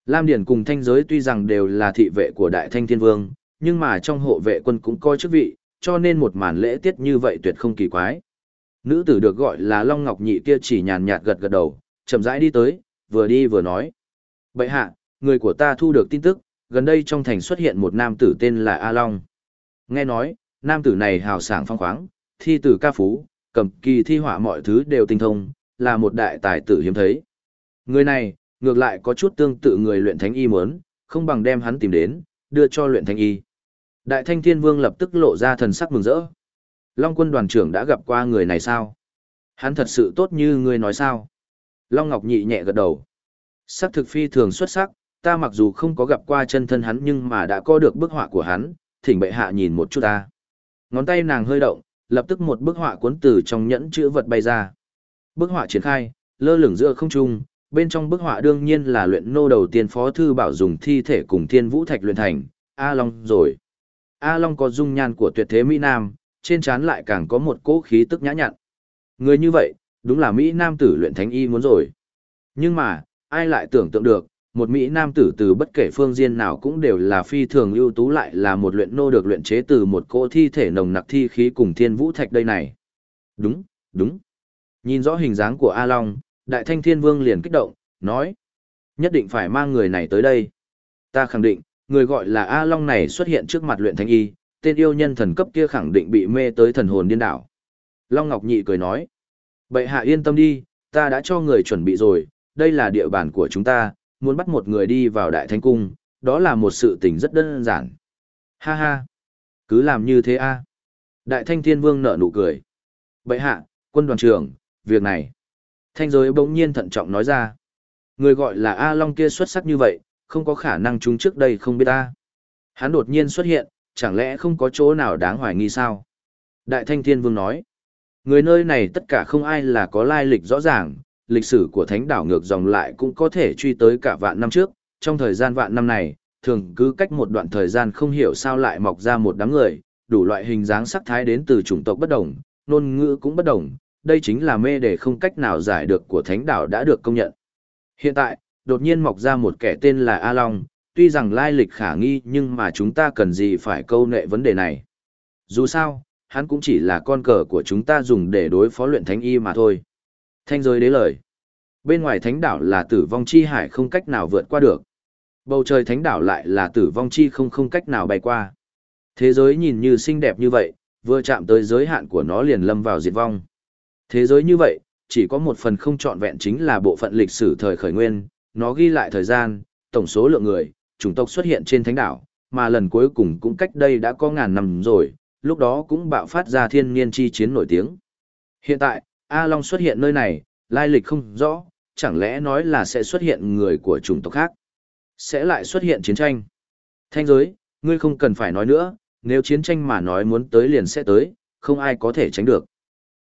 Lam Điền cùng thanh giới tuy rằng đều là thị vệ của Đại Thanh Thiên Vương, nhưng mà trong hộ vệ quân cũng coi chức vị, cho nên một màn lễ tiết như vậy tuyệt không kỳ quái. Nữ tử được gọi là Long Ngọc Nhị kia chỉ nhàn nhạt gật gật đầu, chậm rãi đi tới, vừa đi vừa nói. Bậy hạ, người của ta thu được tin tức, gần đây trong thành xuất hiện một nam tử tên là A Long. Nghe nói, nam tử này hào sảng phong khoáng, thi tử ca phú, cầm kỳ thi họa mọi thứ đều tinh thông, là một đại tài tử hiếm thấy. Người này, ngược lại có chút tương tự người luyện thánh y muốn, không bằng đem hắn tìm đến, đưa cho luyện thánh y. Đại thanh thiên vương lập tức lộ ra thần sắc mừng rỡ. Long quân đoàn trưởng đã gặp qua người này sao? Hắn thật sự tốt như ngươi nói sao? Long Ngọc nhị nhẹ gật đầu. Sắc thực phi thường xuất sắc, ta mặc dù không có gặp qua chân thân hắn nhưng mà đã có được bức họa của hắn, thỉnh bệ hạ nhìn một chút ta. Ngón tay nàng hơi động, lập tức một bức họa cuốn từ trong nhẫn chữ vật bay ra. Bức họa triển khai, lơ lửng giữa không trung, bên trong bức họa đương nhiên là luyện nô đầu tiên phó thư bảo dùng thi thể cùng thiên vũ thạch luyện thành, A Long rồi. A Long có dung nhan của tuyệt thế Mỹ Nam, trên trán lại càng có một cỗ khí tức nhã nhặn. Người như vậy, đúng là Mỹ Nam tử luyện thánh y muốn rồi. Nhưng mà, ai lại tưởng tượng được, một Mỹ Nam tử từ bất kể phương diện nào cũng đều là phi thường ưu tú lại là một luyện nô được luyện chế từ một cỗ thi thể nồng nặc thi khí cùng thiên vũ thạch đây này. Đúng, đúng. Nhìn rõ hình dáng của A Long, Đại Thanh Thiên Vương liền kích động, nói. Nhất định phải mang người này tới đây. Ta khẳng định, người gọi là A Long này xuất hiện trước mặt luyện thanh y, tên yêu nhân thần cấp kia khẳng định bị mê tới thần hồn điên đảo. Long Ngọc Nhị cười nói. Bệ hạ yên tâm đi, ta đã cho người chuẩn bị rồi, đây là địa bàn của chúng ta, muốn bắt một người đi vào đại thánh cung, đó là một sự tình rất đơn giản. Ha ha, cứ làm như thế a. Đại thanh thiên vương nở nụ cười. Bệ hạ, quân đoàn trưởng, việc này. Thanh giới bỗng nhiên thận trọng nói ra. Người gọi là A Long kia xuất sắc như vậy, không có khả năng chúng trước đây không biết ta. Hắn đột nhiên xuất hiện, chẳng lẽ không có chỗ nào đáng hoài nghi sao? Đại Thanh Thiên Vương nói, người nơi này tất cả không ai là có lai lịch rõ ràng, lịch sử của thánh đảo ngược dòng lại cũng có thể truy tới cả vạn năm trước, trong thời gian vạn năm này, thường cứ cách một đoạn thời gian không hiểu sao lại mọc ra một đám người, đủ loại hình dáng sắc thái đến từ chủng tộc bất đồng, ngôn ngữ cũng bất đồng, đây chính là mê để không cách nào giải được của thánh đảo đã được công nhận. Hiện tại, đột nhiên mọc ra một kẻ tên là A Long, tuy rằng lai lịch khả nghi nhưng mà chúng ta cần gì phải câu nệ vấn đề này. Dù sao, hắn cũng chỉ là con cờ của chúng ta dùng để đối phó luyện thánh y mà thôi. Thanh giới đế lời. Bên ngoài thánh đảo là tử vong chi hải không cách nào vượt qua được. Bầu trời thánh đảo lại là tử vong chi không không cách nào bay qua. Thế giới nhìn như xinh đẹp như vậy, vừa chạm tới giới hạn của nó liền lâm vào diệt vong. Thế giới như vậy, chỉ có một phần không trọn vẹn chính là bộ phận lịch sử thời khởi nguyên, nó ghi lại thời gian, tổng số lượng người, chủng tộc xuất hiện trên thánh đảo, mà lần cuối cùng cũng cách đây đã có ngàn năm rồi, lúc đó cũng bạo phát ra thiên niên chi chiến nổi tiếng. Hiện tại, A Long xuất hiện nơi này, lai lịch không rõ, chẳng lẽ nói là sẽ xuất hiện người của chủng tộc khác? Sẽ lại xuất hiện chiến tranh? Thanh giới, ngươi không cần phải nói nữa, nếu chiến tranh mà nói muốn tới liền sẽ tới, không ai có thể tránh được.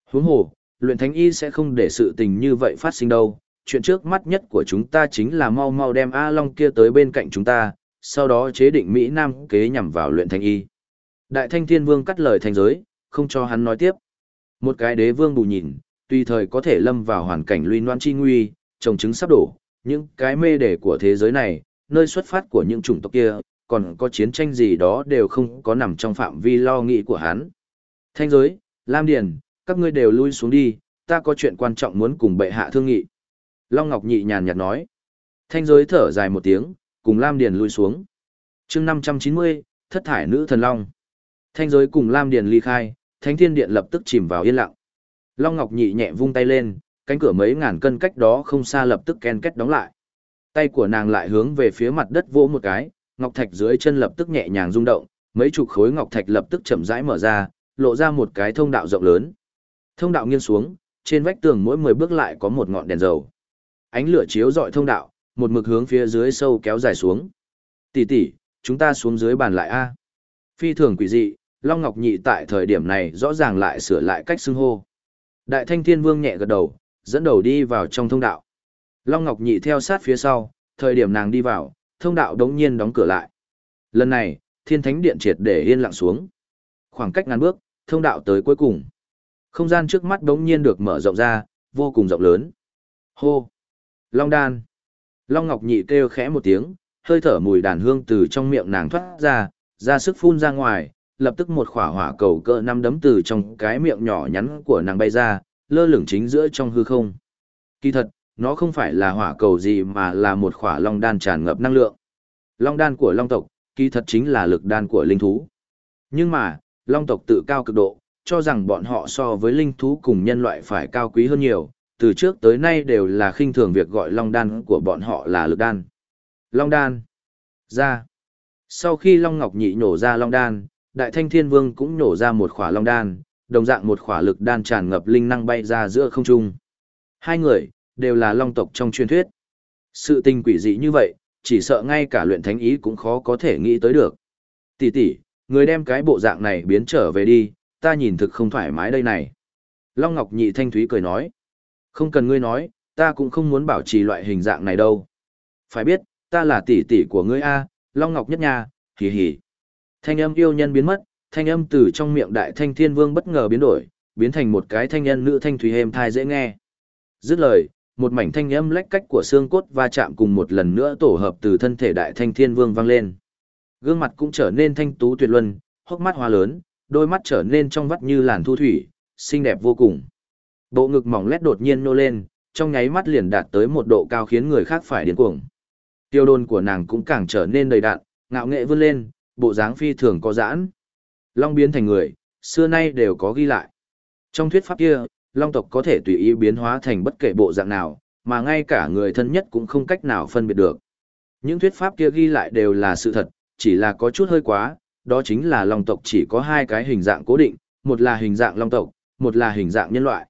Huống hồ, luyện thánh y sẽ không để sự tình như vậy phát sinh đâu. Chuyện trước mắt nhất của chúng ta chính là mau mau đem A Long kia tới bên cạnh chúng ta, sau đó chế định Mỹ Nam kế nhằm vào luyện thánh y. Đại thanh thiên vương cắt lời thành giới, không cho hắn nói tiếp. Một cái đế vương bù nhìn, tùy thời có thể lâm vào hoàn cảnh luy noan chi nguy, trồng trứng sắp đổ, những cái mê đề của thế giới này, nơi xuất phát của những chủng tộc kia, còn có chiến tranh gì đó đều không có nằm trong phạm vi lo nghĩ của hắn. Thanh giới, Lam Điền, các ngươi đều lui xuống đi, ta có chuyện quan trọng muốn cùng bệ hạ thương nghị. Long Ngọc Nhị nhàn nhạt nói. Thanh giới thở dài một tiếng, cùng Lam Điền lui xuống. chương 590, thất thải nữ thần Long. Thanh giới cùng Lam Điền ly khai, Thánh Thiên Điện lập tức chìm vào yên lặng. Long Ngọc Nhị nhẹ vung tay lên, cánh cửa mấy ngàn cân cách đó không xa lập tức ken kết đóng lại. Tay của nàng lại hướng về phía mặt đất vỗ một cái, ngọc thạch dưới chân lập tức nhẹ nhàng rung động, mấy chục khối ngọc thạch lập tức chậm rãi mở ra, lộ ra một cái thông đạo rộng lớn. Thông đạo nghiêng xuống, trên vách tường mỗi 10 bước lại có một ngọn đèn dầu. Ánh lửa chiếu rọi thông đạo, một mực hướng phía dưới sâu kéo dài xuống. Tỷ tỷ, chúng ta xuống dưới bàn lại a. Phi thường quỷ dị, Long Ngọc Nhị tại thời điểm này rõ ràng lại sửa lại cách xưng hô. Đại Thanh Thiên Vương nhẹ gật đầu, dẫn đầu đi vào trong thông đạo. Long Ngọc Nhị theo sát phía sau, thời điểm nàng đi vào, thông đạo đống nhiên đóng cửa lại. Lần này, Thiên Thánh Điện triệt để yên lặng xuống. Khoảng cách ngàn bước, thông đạo tới cuối cùng. Không gian trước mắt đống nhiên được mở rộng ra, vô cùng rộng lớn. Hô! Long đan! Long Ngọc Nhị kêu khẽ một tiếng, hơi thở mùi đàn hương từ trong miệng nàng thoát ra, ra sức phun ra ngoài, lập tức một khỏa hỏa cầu cỡ năm đấm từ trong cái miệng nhỏ nhắn của nàng bay ra, lơ lửng chính giữa trong hư không. Kỳ thật, nó không phải là hỏa cầu gì mà là một khỏa long đan tràn ngập năng lượng. Long đan của long tộc, kỳ thật chính là lực đan của linh thú. Nhưng mà, long tộc tự cao cực độ, cho rằng bọn họ so với linh thú cùng nhân loại phải cao quý hơn nhiều, từ trước tới nay đều là khinh thường việc gọi long đan của bọn họ là lực đan. Long đan. Ra. Sau khi Long Ngọc Nhị nổ ra Long đan, Đại Thanh Thiên Vương cũng nổ ra một khỏa Long đan, đồng dạng một khỏa lực đan tràn ngập linh năng bay ra giữa không trung. Hai người đều là Long tộc trong truyền thuyết. Sự tình quỷ dị như vậy, chỉ sợ ngay cả luyện thánh ý cũng khó có thể nghĩ tới được. Tỷ tỷ, người đem cái bộ dạng này biến trở về đi, ta nhìn thực không thoải mái đây này. Long Ngọc Nhị Thanh Thúy cười nói. Không cần ngươi nói, ta cũng không muốn bảo trì loại hình dạng này đâu. Phải biết, ta là tỷ tỷ của ngươi A, Long Ngọc Nhất Nha, hì hì. Thanh âm yêu nhân biến mất, thanh âm từ trong miệng đại thanh thiên vương bất ngờ biến đổi, biến thành một cái thanh nhân nữ thanh thúy êm thai dễ nghe. Dứt lời, một mảnh thanh âm lách cách của xương cốt va chạm cùng một lần nữa tổ hợp từ thân thể đại thanh thiên vương vang lên. Gương mặt cũng trở nên thanh tú tuyệt luân, hốc mắt hoa lớn, đôi mắt trở nên trong vắt như làn thu thủy, xinh đẹp vô cùng. Bộ ngực mỏng lét đột nhiên nô lên, trong nháy mắt liền đạt tới một độ cao khiến người khác phải điên cuồng. Tiêu đồn của nàng cũng càng trở nên đầy đạn, ngạo nghệ vươn lên, bộ dáng phi thường có giãn. Long biến thành người, xưa nay đều có ghi lại. Trong thuyết pháp kia, Long tộc có thể tùy ý biến hóa thành bất kể bộ dạng nào, mà ngay cả người thân nhất cũng không cách nào phân biệt được. Những thuyết pháp kia ghi lại đều là sự thật, chỉ là có chút hơi quá, đó chính là long tộc chỉ có hai cái hình dạng cố định, một là hình dạng long tộc, một là hình dạng nhân loại.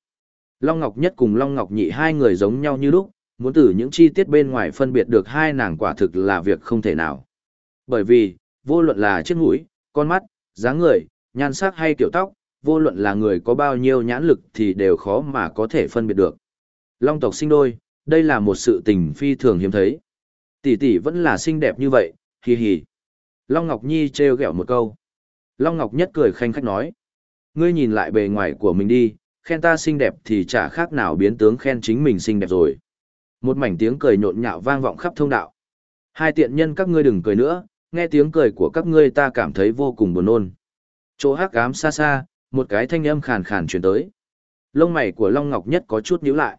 Long Ngọc Nhất cùng Long Ngọc Nhị hai người giống nhau như lúc, muốn từ những chi tiết bên ngoài phân biệt được hai nàng quả thực là việc không thể nào. Bởi vì, vô luận là chiếc mũi, con mắt, dáng người, nhan sắc hay kiểu tóc, vô luận là người có bao nhiêu nhãn lực thì đều khó mà có thể phân biệt được. Long tộc sinh đôi, đây là một sự tình phi thường hiếm thấy. Tỷ tỷ vẫn là xinh đẹp như vậy, hì hì. Long Ngọc Nhi trêu ghẹo một câu. Long Ngọc Nhất cười khanh khách nói. Ngươi nhìn lại bề ngoài của mình đi, khen ta xinh đẹp thì chả khác nào biến tướng khen chính mình xinh đẹp rồi. Một mảnh tiếng cười nhộn nhạo vang vọng khắp thông đạo. Hai tiện nhân các ngươi đừng cười nữa, nghe tiếng cười của các ngươi ta cảm thấy vô cùng buồn nôn. Chỗ hắc ám xa xa, một cái thanh âm khàn khàn truyền tới. Lông mày của Long Ngọc Nhất có chút nhíu lại.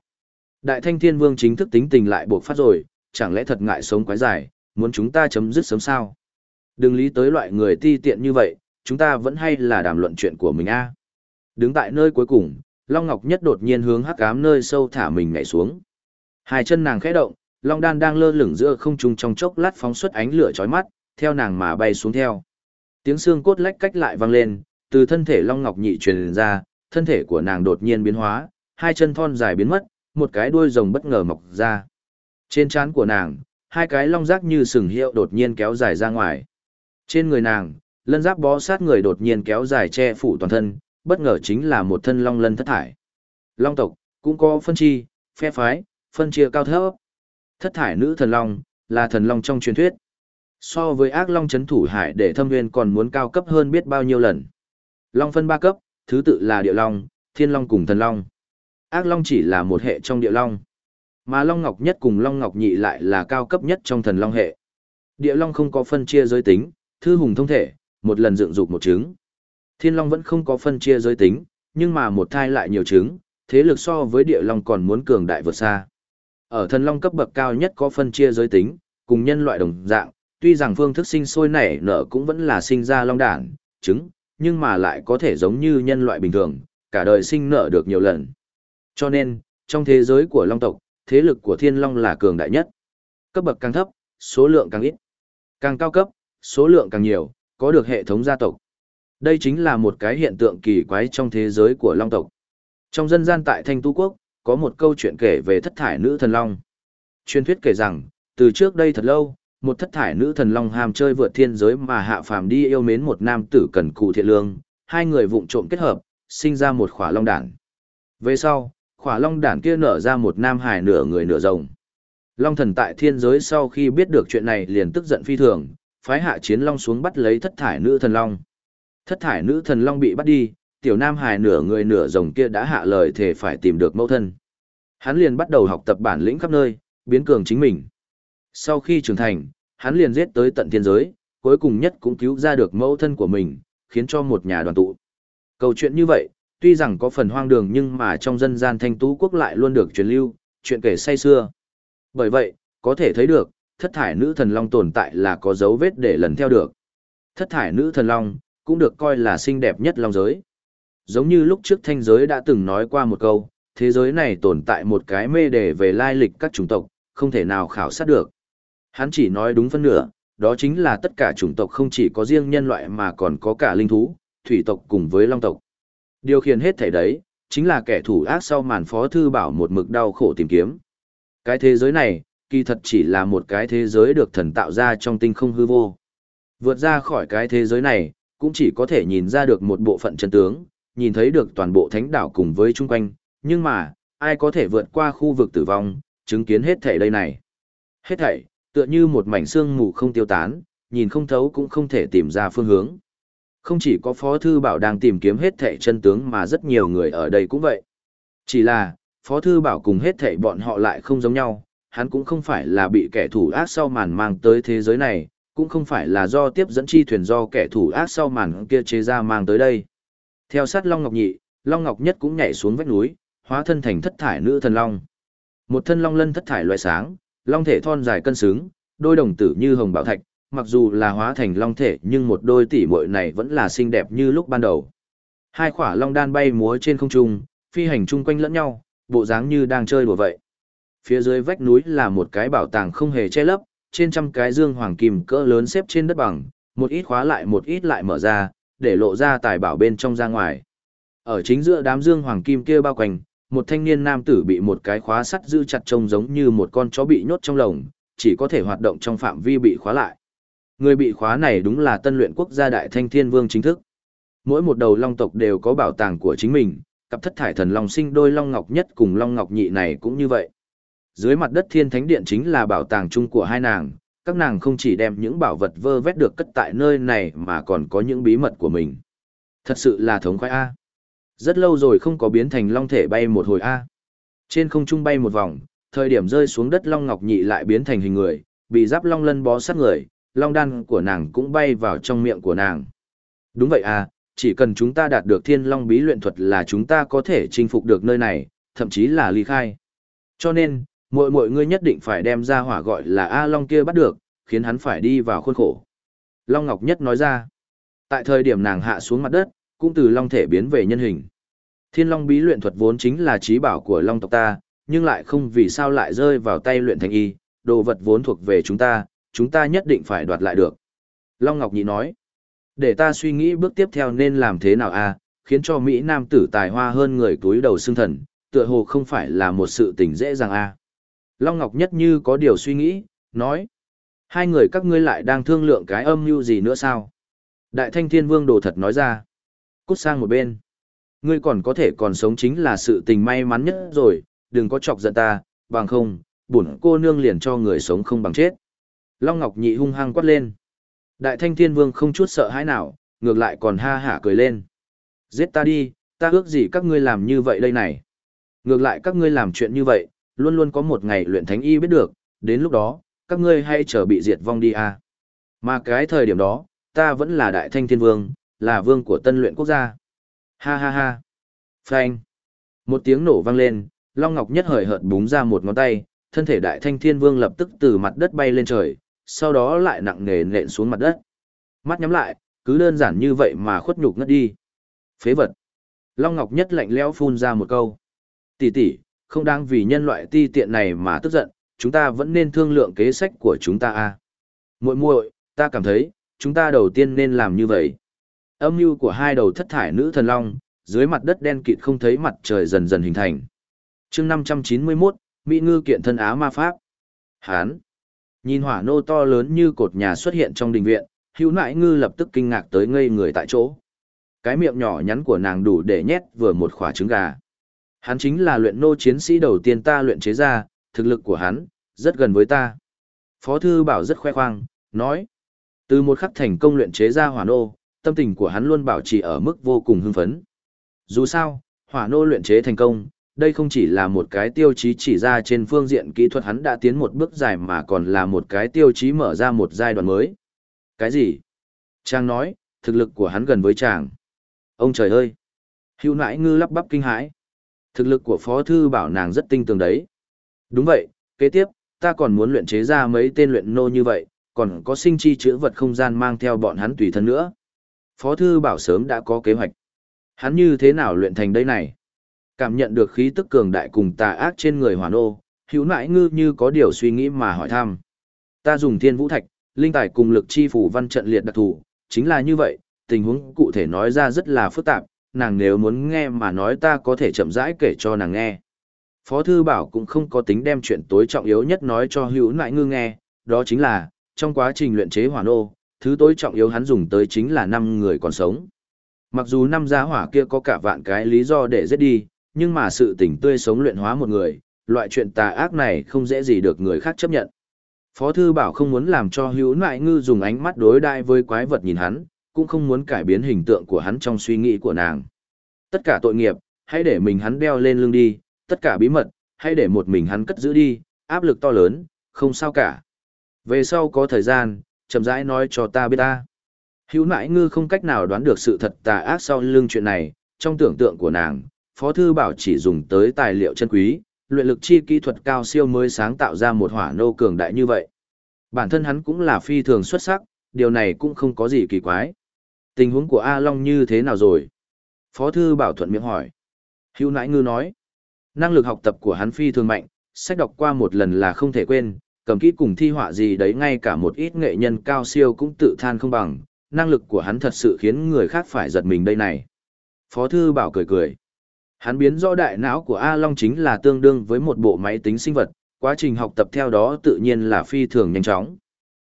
Đại Thanh Thiên Vương chính thức tính tình lại buộc phát rồi, chẳng lẽ thật ngại sống quái dài, muốn chúng ta chấm dứt sớm sao? Đừng lý tới loại người ti tiện như vậy, chúng ta vẫn hay là đàm luận chuyện của mình a. Đứng tại nơi cuối cùng, Long Ngọc Nhất đột nhiên hướng hắc ám nơi sâu thả mình nhảy xuống. Hai chân nàng khẽ động, Long Đan đang lơ lửng giữa không trung trong chốc lát phóng xuất ánh lửa chói mắt, theo nàng mà bay xuống theo. Tiếng xương cốt lách cách lại vang lên, từ thân thể Long Ngọc Nhị truyền ra, thân thể của nàng đột nhiên biến hóa, hai chân thon dài biến mất, một cái đuôi rồng bất ngờ mọc ra. Trên trán của nàng, hai cái long giác như sừng hiệu đột nhiên kéo dài ra ngoài. Trên người nàng, lân giáp bó sát người đột nhiên kéo dài che phủ toàn thân, bất ngờ chính là một thân long lân thất thải. Long tộc, cũng có phân chi, phe phái, phân chia cao thấp. Thất thải nữ thần long, là thần long trong truyền thuyết. So với ác long chấn thủ hải để thâm nguyên còn muốn cao cấp hơn biết bao nhiêu lần. Long phân ba cấp, thứ tự là địa long, thiên long cùng thần long. Ác long chỉ là một hệ trong địa long. Mà long ngọc nhất cùng long ngọc nhị lại là cao cấp nhất trong thần long hệ. Địa long không có phân chia giới tính, thư hùng thông thể, một lần dựng dục một trứng. Thiên long vẫn không có phân chia giới tính, nhưng mà một thai lại nhiều trứng, thế lực so với địa long còn muốn cường đại vượt xa. Ở thần long cấp bậc cao nhất có phân chia giới tính, cùng nhân loại đồng dạng, tuy rằng phương thức sinh sôi nảy nở cũng vẫn là sinh ra long đản, trứng, nhưng mà lại có thể giống như nhân loại bình thường, cả đời sinh nở được nhiều lần. Cho nên, trong thế giới của long tộc, thế lực của thiên long là cường đại nhất. Cấp bậc càng thấp, số lượng càng ít. Càng cao cấp, số lượng càng nhiều, có được hệ thống gia tộc. Đây chính là một cái hiện tượng kỳ quái trong thế giới của long tộc. Trong dân gian tại Thanh Tu Quốc, có một câu chuyện kể về thất thải nữ thần long. Truyền thuyết kể rằng, từ trước đây thật lâu, một thất thải nữ thần long ham chơi vượt thiên giới mà hạ phàm đi yêu mến một nam tử cần cù thiện lương, hai người vụng trộm kết hợp, sinh ra một khỏa long đản. Về sau, khỏa long đản kia nở ra một nam hài nửa người nửa rồng. Long thần tại thiên giới sau khi biết được chuyện này liền tức giận phi thường, phái hạ chiến long xuống bắt lấy thất thải nữ thần long. Thất thải nữ thần long bị bắt đi, tiểu nam hài nửa người nửa rồng kia đã hạ lời thể phải tìm được mẫu thân. Hắn liền bắt đầu học tập bản lĩnh khắp nơi, biến cường chính mình. Sau khi trưởng thành, hắn liền giết tới tận thiên giới, cuối cùng nhất cũng cứu ra được mẫu thân của mình, khiến cho một nhà đoàn tụ. Câu chuyện như vậy, tuy rằng có phần hoang đường nhưng mà trong dân gian thanh tú quốc lại luôn được truyền lưu, chuyện kể say xưa. Bởi vậy, có thể thấy được, thất thải nữ thần long tồn tại là có dấu vết để lần theo được. Thất thải nữ thần long, cũng được coi là xinh đẹp nhất long giới. Giống như lúc trước thanh giới đã từng nói qua một câu, thế giới này tồn tại một cái mê đề về lai lịch các chủng tộc, không thể nào khảo sát được. Hắn chỉ nói đúng phân nửa, đó chính là tất cả chủng tộc không chỉ có riêng nhân loại mà còn có cả linh thú, thủy tộc cùng với long tộc. Điều khiển hết thảy đấy, chính là kẻ thủ ác sau màn phó thư bảo một mực đau khổ tìm kiếm. Cái thế giới này, kỳ thật chỉ là một cái thế giới được thần tạo ra trong tinh không hư vô. Vượt ra khỏi cái thế giới này, cũng chỉ có thể nhìn ra được một bộ phận chân tướng, nhìn thấy được toàn bộ thánh đảo cùng với chung quanh, nhưng mà, ai có thể vượt qua khu vực tử vong, chứng kiến hết thảy đây này. Hết thảy, tựa như một mảnh xương mù không tiêu tán, nhìn không thấu cũng không thể tìm ra phương hướng. Không chỉ có Phó Thư Bảo đang tìm kiếm hết thảy chân tướng mà rất nhiều người ở đây cũng vậy. Chỉ là, Phó Thư Bảo cùng hết thảy bọn họ lại không giống nhau, hắn cũng không phải là bị kẻ thủ ác sau màn mang tới thế giới này, cũng không phải là do tiếp dẫn chi thuyền do kẻ thủ ác sau màn kia chế ra mang tới đây. Theo sát Long Ngọc Nhị, Long Ngọc Nhất cũng nhảy xuống vách núi, hóa thân thành thất thải nữ thần long. Một thân long lân thất thải loại sáng, long thể thon dài cân xứng, đôi đồng tử như hồng bảo thạch, mặc dù là hóa thành long thể nhưng một đôi tỷ muội này vẫn là xinh đẹp như lúc ban đầu. Hai khỏa long đan bay múa trên không trung, phi hành chung quanh lẫn nhau, bộ dáng như đang chơi đùa vậy. Phía dưới vách núi là một cái bảo tàng không hề che lấp, trên trăm cái dương hoàng kim cỡ lớn xếp trên đất bằng, Một ít khóa lại một ít lại mở ra, để lộ ra tài bảo bên trong ra ngoài. Ở chính giữa đám dương hoàng kim kia bao quanh, một thanh niên nam tử bị một cái khóa sắt giữ chặt trông giống như một con chó bị nhốt trong lồng, chỉ có thể hoạt động trong phạm vi bị khóa lại. Người bị khóa này đúng là tân luyện quốc gia đại thanh thiên vương chính thức. Mỗi một đầu long tộc đều có bảo tàng của chính mình, cặp thất thải thần long sinh đôi long ngọc nhất cùng long ngọc nhị này cũng như vậy. Dưới mặt đất thiên thánh điện chính là bảo tàng chung của hai nàng, các nàng không chỉ đem những bảo vật vơ vét được cất tại nơi này mà còn có những bí mật của mình. Thật sự là thống khoái A. Rất lâu rồi không có biến thành long thể bay một hồi A. Trên không trung bay một vòng, thời điểm rơi xuống đất long ngọc nhị lại biến thành hình người, bị giáp long lân bó sát người, long đan của nàng cũng bay vào trong miệng của nàng. Đúng vậy à, chỉ cần chúng ta đạt được thiên long bí luyện thuật là chúng ta có thể chinh phục được nơi này, thậm chí là ly khai. Cho nên, mọi mọi ngươi nhất định phải đem ra hỏa gọi là A Long kia bắt được, khiến hắn phải đi vào khuôn khổ. Long Ngọc Nhất nói ra, tại thời điểm nàng hạ xuống mặt đất, cũng từ Long thể biến về nhân hình. Thiên Long bí luyện thuật vốn chính là trí bảo của Long tộc ta, nhưng lại không vì sao lại rơi vào tay luyện thành y, đồ vật vốn thuộc về chúng ta, chúng ta nhất định phải đoạt lại được. Long Ngọc Nhị nói, để ta suy nghĩ bước tiếp theo nên làm thế nào a khiến cho Mỹ Nam tử tài hoa hơn người túi đầu xương thần, tựa hồ không phải là một sự tình dễ dàng a Long Ngọc Nhất như có điều suy nghĩ, nói, hai người các ngươi lại đang thương lượng cái âm mưu gì nữa sao? Đại Thanh Thiên Vương đồ thật nói ra, cút sang một bên. Ngươi còn có thể còn sống chính là sự tình may mắn nhất rồi, đừng có chọc giận ta, bằng không, bổn cô nương liền cho người sống không bằng chết. Long Ngọc Nhị hung hăng quát lên. Đại Thanh Thiên Vương không chút sợ hãi nào, ngược lại còn ha hả cười lên. Giết ta đi, ta ước gì các ngươi làm như vậy đây này. Ngược lại các ngươi làm chuyện như vậy, luôn luôn có một ngày luyện thánh y biết được, đến lúc đó, các ngươi hay chờ bị diệt vong đi à. Mà cái thời điểm đó, ta vẫn là Đại Thanh Thiên Vương, là vương của tân luyện quốc gia. Ha ha ha. Phanh. Một tiếng nổ vang lên, Long Ngọc nhất hời hợt búng ra một ngón tay, thân thể Đại Thanh Thiên Vương lập tức từ mặt đất bay lên trời, sau đó lại nặng nề nện xuống mặt đất. Mắt nhắm lại, cứ đơn giản như vậy mà khuất nhục ngất đi. Phế vật. Long Ngọc Nhất lạnh lẽo phun ra một câu. Tỷ tỷ, không đang vì nhân loại ti tiện này mà tức giận, chúng ta vẫn nên thương lượng kế sách của chúng ta a. Muội muội, ta cảm thấy, chúng ta đầu tiên nên làm như vậy. Âm mưu của hai đầu thất thải nữ thần long, dưới mặt đất đen kịt không thấy mặt trời dần dần hình thành. Chương 591, Mỹ ngư kiện thân á ma pháp. Hán. Nhìn hỏa nô to lớn như cột nhà xuất hiện trong đình viện, hữu nại ngư lập tức kinh ngạc tới ngây người tại chỗ. Cái miệng nhỏ nhắn của nàng đủ để nhét vừa một quả trứng gà. Hắn chính là luyện nô chiến sĩ đầu tiên ta luyện chế ra, thực lực của hắn, rất gần với ta. Phó thư bảo rất khoe khoang, nói. Từ một khắc thành công luyện chế ra hỏa nô, tâm tình của hắn luôn bảo trì ở mức vô cùng hưng phấn. Dù sao, hỏa nô luyện chế thành công, đây không chỉ là một cái tiêu chí chỉ ra trên phương diện kỹ thuật hắn đã tiến một bước dài mà còn là một cái tiêu chí mở ra một giai đoạn mới. Cái gì? Trang nói, thực lực của hắn gần với chàng. Ông trời ơi! Hữu nãi ngư lắp bắp kinh hãi. Thực lực của phó thư bảo nàng rất tinh tường đấy. Đúng vậy, kế tiếp, ta còn muốn luyện chế ra mấy tên luyện nô như vậy, còn có sinh chi chữ vật không gian mang theo bọn hắn tùy thân nữa. Phó thư bảo sớm đã có kế hoạch. Hắn như thế nào luyện thành đây này? Cảm nhận được khí tức cường đại cùng tà ác trên người hoàn ô, hữu nãi ngư như có điều suy nghĩ mà hỏi thăm. Ta dùng thiên vũ thạch, linh tài cùng lực chi phủ văn trận liệt đặc thủ, chính là như vậy, tình huống cụ thể nói ra rất là phức tạp, nàng nếu muốn nghe mà nói ta có thể chậm rãi kể cho nàng nghe. Phó Thư Bảo cũng không có tính đem chuyện tối trọng yếu nhất nói cho hữu nại ngư nghe, đó chính là, trong quá trình luyện chế hỏa nô, thứ tối trọng yếu hắn dùng tới chính là 5 người còn sống. Mặc dù năm giá hỏa kia có cả vạn cái lý do để giết đi, nhưng mà sự tỉnh tươi sống luyện hóa một người, loại chuyện tà ác này không dễ gì được người khác chấp nhận. Phó Thư Bảo không muốn làm cho hữu nại ngư dùng ánh mắt đối đai với quái vật nhìn hắn, cũng không muốn cải biến hình tượng của hắn trong suy nghĩ của nàng. Tất cả tội nghiệp, hãy để mình hắn đeo lên lưng đi, tất cả bí mật, hãy để một mình hắn cất giữ đi, áp lực to lớn, không sao cả. Về sau có thời gian, chậm rãi nói cho ta biết ta. Hữu nãi ngư không cách nào đoán được sự thật tà ác sau lưng chuyện này, trong tưởng tượng của nàng, Phó Thư Bảo chỉ dùng tới tài liệu chân quý, luyện lực chi kỹ thuật cao siêu mới sáng tạo ra một hỏa nô cường đại như vậy. Bản thân hắn cũng là phi thường xuất sắc, điều này cũng không có gì kỳ quái. Tình huống của A Long như thế nào rồi? Phó Thư Bảo thuận miệng hỏi. Hữu nãi ngư nói, năng lực học tập của hắn phi thường mạnh, sách đọc qua một lần là không thể quên, Cầm kỹ cùng thi họa gì đấy ngay cả một ít nghệ nhân cao siêu cũng tự than không bằng, năng lực của hắn thật sự khiến người khác phải giật mình đây này. Phó thư bảo cười cười. Hắn biến rõ đại não của A Long chính là tương đương với một bộ máy tính sinh vật, quá trình học tập theo đó tự nhiên là phi thường nhanh chóng.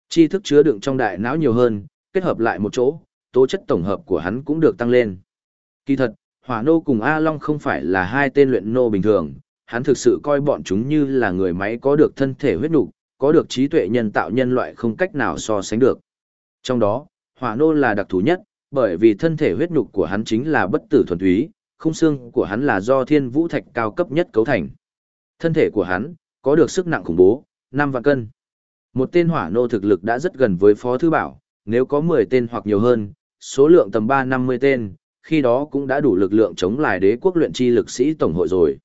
Tri thức chứa đựng trong đại não nhiều hơn, kết hợp lại một chỗ, tố chất tổng hợp của hắn cũng được tăng lên. Kỳ thật, Hỏa Nô cùng A Long không phải là hai tên luyện nô bình thường, hắn thực sự coi bọn chúng như là người máy có được thân thể huyết nục, có được trí tuệ nhân tạo nhân loại không cách nào so sánh được. Trong đó, Hỏa Nô là đặc thù nhất, bởi vì thân thể huyết nhục của hắn chính là bất tử thuần túy, khung xương của hắn là do thiên vũ thạch cao cấp nhất cấu thành. Thân thể của hắn có được sức nặng khủng bố, 5 vạn cân. Một tên hỏa nô thực lực đã rất gần với Phó Thư Bảo, nếu có 10 tên hoặc nhiều hơn, số lượng tầm 3-50 tên, khi đó cũng đã đủ lực lượng chống lại đế quốc luyện chi lực sĩ tổng hội rồi.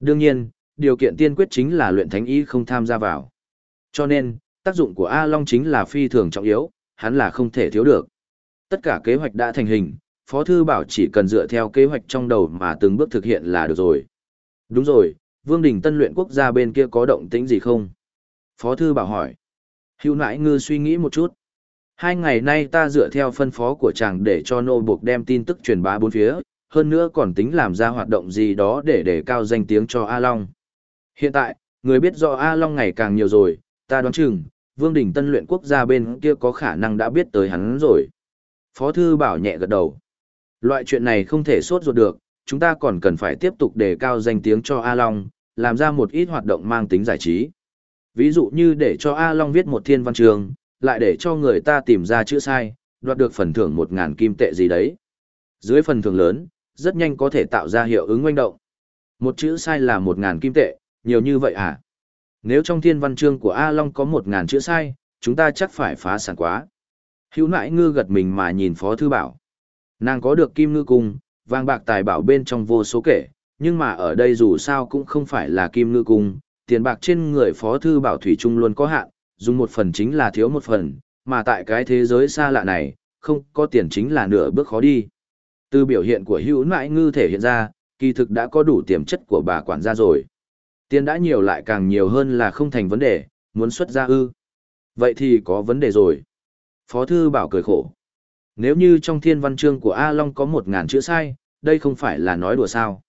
Đương nhiên, điều kiện tiên quyết chính là luyện thánh y không tham gia vào. Cho nên, tác dụng của A Long chính là phi thường trọng yếu, hắn là không thể thiếu được. Tất cả kế hoạch đã thành hình, Phó Thư Bảo chỉ cần dựa theo kế hoạch trong đầu mà từng bước thực hiện là được rồi. Đúng rồi, Vương Đình Tân luyện quốc gia bên kia có động tĩnh gì không? Phó Thư Bảo hỏi. Hưu nãi ngư suy nghĩ một chút. Hai ngày nay ta dựa theo phân phó của chàng để cho nô buộc đem tin tức truyền bá bốn phía, hơn nữa còn tính làm ra hoạt động gì đó để để cao danh tiếng cho A Long. Hiện tại, người biết rõ A Long ngày càng nhiều rồi, ta đoán chừng, Vương Đình Tân luyện quốc gia bên kia có khả năng đã biết tới hắn rồi. Phó Thư Bảo nhẹ gật đầu. Loại chuyện này không thể sốt ruột được, chúng ta còn cần phải tiếp tục đề cao danh tiếng cho A Long, làm ra một ít hoạt động mang tính giải trí. Ví dụ như để cho A Long viết một thiên văn trường, lại để cho người ta tìm ra chữ sai, đoạt được phần thưởng một ngàn kim tệ gì đấy. Dưới phần thưởng lớn, rất nhanh có thể tạo ra hiệu ứng oanh động. Một chữ sai là một ngàn kim tệ, nhiều như vậy à? Nếu trong thiên văn chương của A Long có một ngàn chữ sai, chúng ta chắc phải phá sản quá. Hữu nãi ngư gật mình mà nhìn Phó Thư Bảo. Nàng có được kim ngư cung, vàng bạc tài bảo bên trong vô số kể, nhưng mà ở đây dù sao cũng không phải là kim ngư cung, tiền bạc trên người Phó Thư Bảo Thủy Trung luôn có hạn, dùng một phần chính là thiếu một phần, mà tại cái thế giới xa lạ này, không có tiền chính là nửa bước khó đi. Từ biểu hiện của hữu nãi ngư thể hiện ra, kỳ thực đã có đủ tiềm chất của bà quản gia rồi. Tiền đã nhiều lại càng nhiều hơn là không thành vấn đề, muốn xuất ra ư. Vậy thì có vấn đề rồi. Phó Thư Bảo cười khổ. Nếu như trong thiên văn chương của A Long có một ngàn chữ sai, đây không phải là nói đùa sao.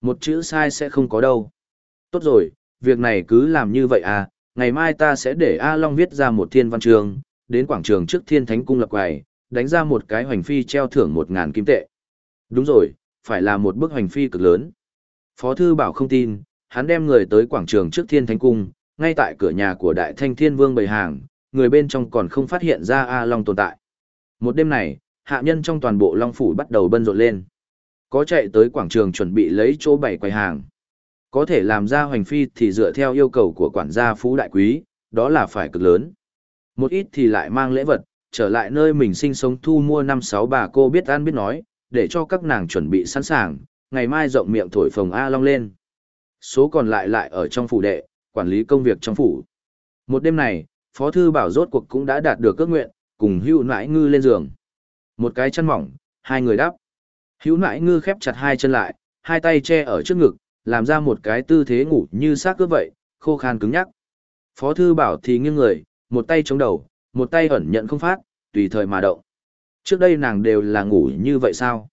Một chữ sai sẽ không có đâu. Tốt rồi, việc này cứ làm như vậy à, ngày mai ta sẽ để A Long viết ra một thiên văn chương, đến quảng trường trước thiên thánh cung lập quầy, đánh ra một cái hoành phi treo thưởng một ngàn kim tệ. Đúng rồi, phải là một bức hoành phi cực lớn. Phó thư bảo không tin, hắn đem người tới quảng trường trước thiên thánh cung, ngay tại cửa nhà của đại thanh thiên vương bày hàng, người bên trong còn không phát hiện ra A Long tồn tại. Một đêm này, hạ nhân trong toàn bộ Long Phủ bắt đầu bân rộn lên. Có chạy tới quảng trường chuẩn bị lấy chỗ bày quầy hàng. Có thể làm ra hoành phi thì dựa theo yêu cầu của quản gia phú đại quý, đó là phải cực lớn. Một ít thì lại mang lễ vật, trở lại nơi mình sinh sống thu mua năm sáu bà cô biết ăn biết nói, để cho các nàng chuẩn bị sẵn sàng, ngày mai rộng miệng thổi phồng A Long lên. Số còn lại lại ở trong phủ đệ, quản lý công việc trong phủ. Một đêm này, Phó Thư Bảo rốt cuộc cũng đã đạt được ước nguyện, cùng hữu nãi ngư lên giường. Một cái chân mỏng, hai người đắp. Hữu nãi ngư khép chặt hai chân lại, hai tay che ở trước ngực, làm ra một cái tư thế ngủ như xác cướp vậy, khô khan cứng nhắc. Phó thư bảo thì nghiêng người, một tay chống đầu, một tay ẩn nhận không phát, tùy thời mà động. Trước đây nàng đều là ngủ như vậy sao?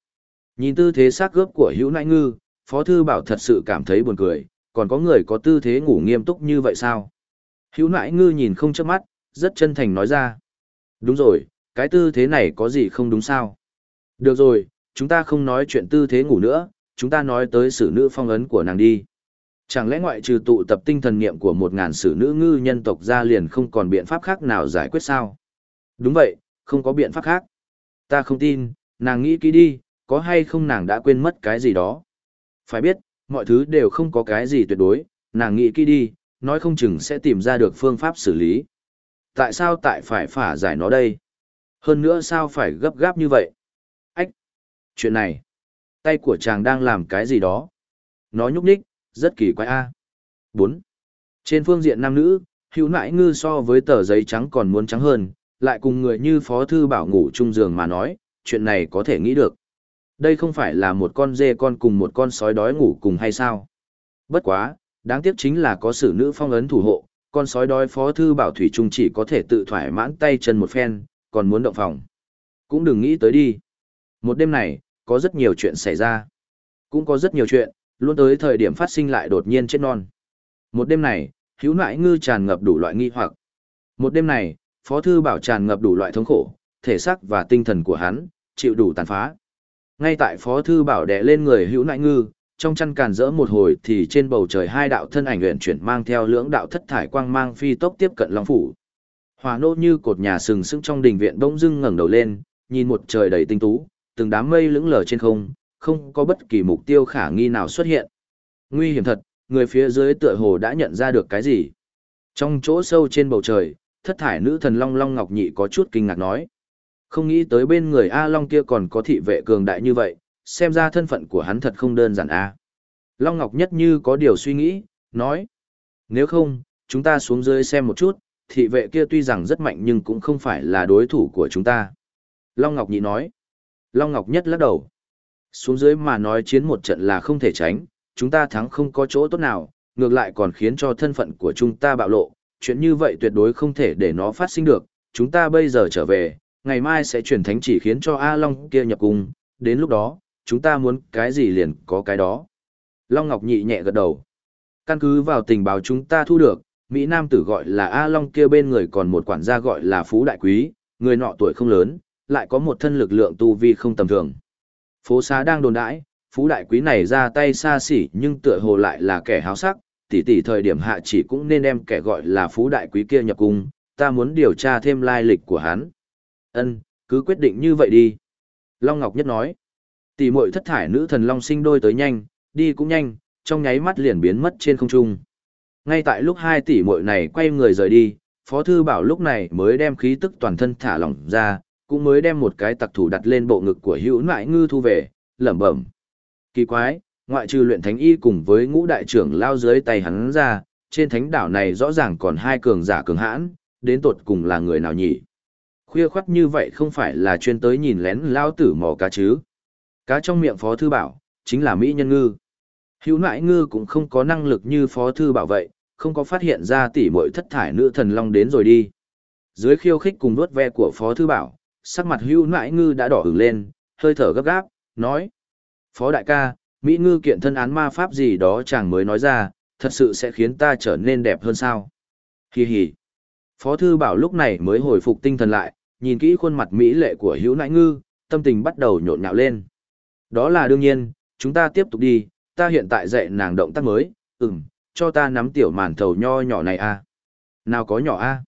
Nhìn tư thế xác cướp của hữu nãi ngư, Phó thư bảo thật sự cảm thấy buồn cười, còn có người có tư thế ngủ nghiêm túc như vậy sao? Hữu nãi ngư nhìn không chớp mắt, rất chân thành nói ra. Đúng rồi, cái tư thế này có gì không đúng sao? Được rồi, chúng ta không nói chuyện tư thế ngủ nữa, chúng ta nói tới sử nữ phong ấn của nàng đi. Chẳng lẽ ngoại trừ tụ tập tinh thần niệm của một ngàn sử nữ ngư nhân tộc ra liền không còn biện pháp khác nào giải quyết sao? Đúng vậy, không có biện pháp khác. Ta không tin, nàng nghĩ kỹ đi, có hay không nàng đã quên mất cái gì đó. Phải biết, mọi thứ đều không có cái gì tuyệt đối, nàng nghĩ kỹ đi, nói không chừng sẽ tìm ra được phương pháp xử lý. Tại sao tại phải phả giải nó đây? Hơn nữa sao phải gấp gáp như vậy? Ách! Chuyện này! Tay của chàng đang làm cái gì đó? Nó nhúc nhích, rất kỳ quái a. Bốn. Trên phương diện nam nữ, hữu nãi ngư so với tờ giấy trắng còn muốn trắng hơn, lại cùng người như phó thư bảo ngủ chung giường mà nói, chuyện này có thể nghĩ được. Đây không phải là một con dê con cùng một con sói đói ngủ cùng hay sao? Bất quá, đáng tiếc chính là có sử nữ phong ấn thủ hộ, con sói đói phó thư bảo thủy trung chỉ có thể tự thoải mãn tay chân một phen, còn muốn động phòng. Cũng đừng nghĩ tới đi. Một đêm này, có rất nhiều chuyện xảy ra. Cũng có rất nhiều chuyện, luôn tới thời điểm phát sinh lại đột nhiên chết non. Một đêm này, hữu nại ngư tràn ngập đủ loại nghi hoặc. Một đêm này, phó thư bảo tràn ngập đủ loại thống khổ, thể xác và tinh thần của hắn, chịu đủ tàn phá. Ngay tại phó thư bảo đè lên người hữu nại ngư, trong chăn càn rỡ một hồi thì trên bầu trời hai đạo thân ảnh luyện chuyển mang theo lưỡng đạo thất thải quang mang phi tốc tiếp cận long phủ. Hòa nô như cột nhà sừng sững trong đình viện bỗng dưng ngẩng đầu lên, nhìn một trời đầy tinh tú, từng đám mây lững lờ trên không, không có bất kỳ mục tiêu khả nghi nào xuất hiện. Nguy hiểm thật, người phía dưới tựa hồ đã nhận ra được cái gì. Trong chỗ sâu trên bầu trời, thất thải nữ thần Long Long Ngọc Nhị có chút kinh ngạc nói. Không nghĩ tới bên người A Long kia còn có thị vệ cường đại như vậy, xem ra thân phận của hắn thật không đơn giản A. Long Ngọc Nhất như có điều suy nghĩ, nói. Nếu không, chúng ta xuống dưới xem một chút, thị vệ kia tuy rằng rất mạnh nhưng cũng không phải là đối thủ của chúng ta. Long Ngọc Nhị nói. Long Ngọc Nhất lắc đầu. Xuống dưới mà nói chiến một trận là không thể tránh, chúng ta thắng không có chỗ tốt nào, ngược lại còn khiến cho thân phận của chúng ta bạo lộ, chuyện như vậy tuyệt đối không thể để nó phát sinh được, chúng ta bây giờ trở về, ngày mai sẽ chuyển thánh chỉ khiến cho A Long kia nhập cung, đến lúc đó, chúng ta muốn cái gì liền có cái đó. Long Ngọc nhị nhẹ gật đầu. Căn cứ vào tình báo chúng ta thu được, Mỹ Nam tử gọi là A Long kia bên người còn một quản gia gọi là Phú Đại Quý, người nọ tuổi không lớn, lại có một thân lực lượng tu vi không tầm thường. Phố xá đang đồn đãi, Phú Đại Quý này ra tay xa xỉ nhưng tựa hồ lại là kẻ háo sắc, tỷ tỷ thời điểm hạ chỉ cũng nên đem kẻ gọi là Phú Đại Quý kia nhập cung, ta muốn điều tra thêm lai lịch của hắn. Ân, cứ quyết định như vậy đi. Long Ngọc Nhất nói, tỷ muội thất thải nữ thần Long sinh đôi tới nhanh, đi cũng nhanh, trong nháy mắt liền biến mất trên không trung. Ngay tại lúc hai tỷ muội này quay người rời đi, Phó Thư Bảo lúc này mới đem khí tức toàn thân thả lỏng ra, cũng mới đem một cái tặc thủ đặt lên bộ ngực của hữu nại ngư thu về, lẩm bẩm. Kỳ quái, ngoại trừ luyện thánh y cùng với ngũ đại trưởng lao dưới tay hắn ra, trên thánh đảo này rõ ràng còn hai cường giả cường hãn, đến tột cùng là người nào nhỉ? Khuya khoắt như vậy không phải là chuyên tới nhìn lén lao tử mò cá chứ. Cá trong miệng Phó Thư Bảo, chính là Mỹ nhân ngư. Hữu nại ngư cũng không có năng lực như Phó Thư Bảo vậy, không có phát hiện ra tỷ muội thất thải nữ thần long đến rồi đi. Dưới khiêu khích cùng đuốt ve của Phó Thư Bảo, sắc mặt hưu nãi ngư đã đỏ ửng lên, hơi thở gấp gáp, nói. Phó đại ca, Mỹ ngư kiện thân án ma pháp gì đó chàng mới nói ra, thật sự sẽ khiến ta trở nên đẹp hơn sao. Hi hi. Phó thư bảo lúc này mới hồi phục tinh thần lại, nhìn kỹ khuôn mặt Mỹ lệ của hữu Nãi ngư, tâm tình bắt đầu nhộn nhạo lên. Đó là đương nhiên, chúng ta tiếp tục đi, ta hiện tại dạy nàng động tác mới, ừm, cho ta nắm tiểu màn thầu nho nhỏ này a Nào có nhỏ a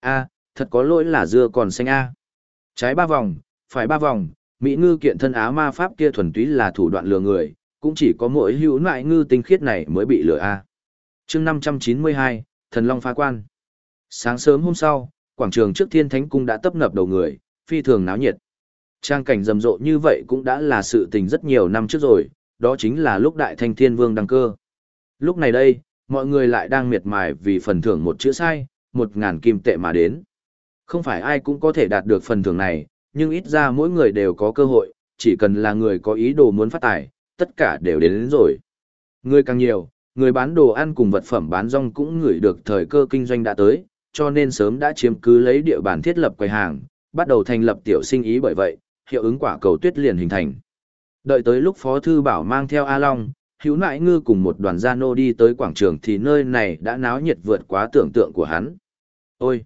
a thật có lỗi là dưa còn xanh a Trái ba vòng, phải ba vòng, Mỹ ngư kiện thân á ma pháp kia thuần túy là thủ đoạn lừa người, cũng chỉ có mỗi hữu loại ngư tinh khiết này mới bị lừa a. À. chương 592, Thần Long phá quan. Sáng sớm hôm sau, quảng trường trước thiên thánh cung đã tấp nập đầu người, phi thường náo nhiệt. Trang cảnh rầm rộ như vậy cũng đã là sự tình rất nhiều năm trước rồi, đó chính là lúc đại thanh thiên vương đăng cơ. Lúc này đây, mọi người lại đang miệt mài vì phần thưởng một chữ sai, một ngàn kim tệ mà đến. Không phải ai cũng có thể đạt được phần thưởng này, nhưng ít ra mỗi người đều có cơ hội, chỉ cần là người có ý đồ muốn phát tài, tất cả đều đến, đến rồi. Người càng nhiều, người bán đồ ăn cùng vật phẩm bán rong cũng ngửi được thời cơ kinh doanh đã tới, cho nên sớm đã chiếm cứ lấy địa bàn thiết lập quầy hàng, bắt đầu thành lập tiểu sinh ý bởi vậy, hiệu ứng quả cầu tuyết liền hình thành. Đợi tới lúc Phó Thư Bảo mang theo A Long, hữu nại ngư cùng một đoàn gia nô đi tới quảng trường thì nơi này đã náo nhiệt vượt quá tưởng tượng của hắn. Ôi!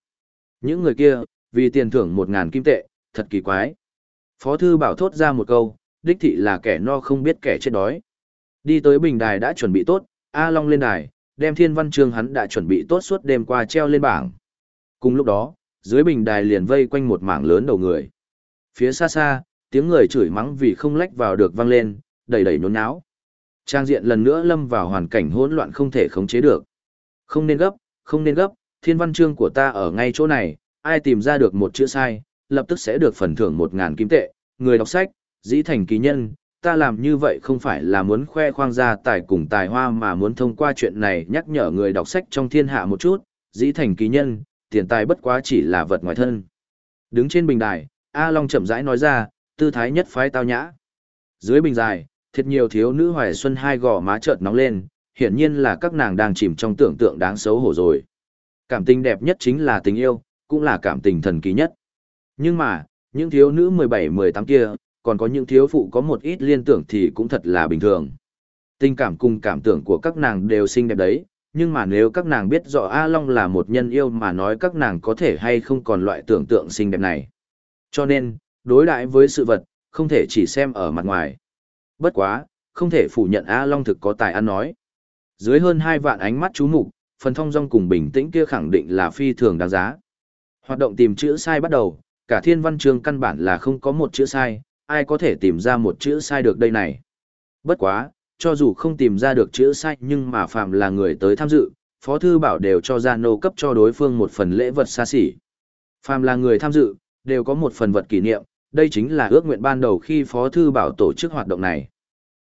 Những người kia, vì tiền thưởng một ngàn kim tệ, thật kỳ quái. Phó Thư Bảo thốt ra một câu, đích thị là kẻ no không biết kẻ chết đói. Đi tới bình đài đã chuẩn bị tốt, A Long lên đài, đem thiên văn chương hắn đã chuẩn bị tốt suốt đêm qua treo lên bảng. Cùng lúc đó, dưới bình đài liền vây quanh một mảng lớn đầu người. Phía xa xa, tiếng người chửi mắng vì không lách vào được vang lên, đầy đầy nhốn nháo. Trang diện lần nữa lâm vào hoàn cảnh hỗn loạn không thể khống chế được. Không nên gấp, không nên gấp, thiên văn chương của ta ở ngay chỗ này, ai tìm ra được một chữ sai, lập tức sẽ được phần thưởng một ngàn kim tệ, người đọc sách, dĩ thành ký nhân, ta làm như vậy không phải là muốn khoe khoang ra tài cùng tài hoa mà muốn thông qua chuyện này nhắc nhở người đọc sách trong thiên hạ một chút, dĩ thành ký nhân, tiền tài bất quá chỉ là vật ngoài thân. Đứng trên bình đài, A Long chậm rãi nói ra, tư thái nhất phái tao nhã. Dưới bình dài, thiệt nhiều thiếu nữ hoài xuân hai gò má chợt nóng lên, hiển nhiên là các nàng đang chìm trong tưởng tượng đáng xấu hổ rồi. Cảm tình đẹp nhất chính là tình yêu, cũng là cảm tình thần kỳ nhất. Nhưng mà, những thiếu nữ 17-18 kia, còn có những thiếu phụ có một ít liên tưởng thì cũng thật là bình thường. Tình cảm cùng cảm tưởng của các nàng đều xinh đẹp đấy, nhưng mà nếu các nàng biết rõ A Long là một nhân yêu mà nói các nàng có thể hay không còn loại tưởng tượng xinh đẹp này. Cho nên, đối đãi với sự vật, không thể chỉ xem ở mặt ngoài. Bất quá, không thể phủ nhận A Long thực có tài ăn nói. Dưới hơn hai vạn ánh mắt chú mục, phần thông dong cùng bình tĩnh kia khẳng định là phi thường đáng giá. Hoạt động tìm chữ sai bắt đầu, cả thiên văn chương căn bản là không có một chữ sai, ai có thể tìm ra một chữ sai được đây này. Bất quá, cho dù không tìm ra được chữ sai nhưng mà phạm là người tới tham dự, Phó Thư Bảo đều cho ra nô cấp cho đối phương một phần lễ vật xa xỉ. Phạm là người tham dự, đều có một phần vật kỷ niệm, đây chính là ước nguyện ban đầu khi Phó Thư Bảo tổ chức hoạt động này.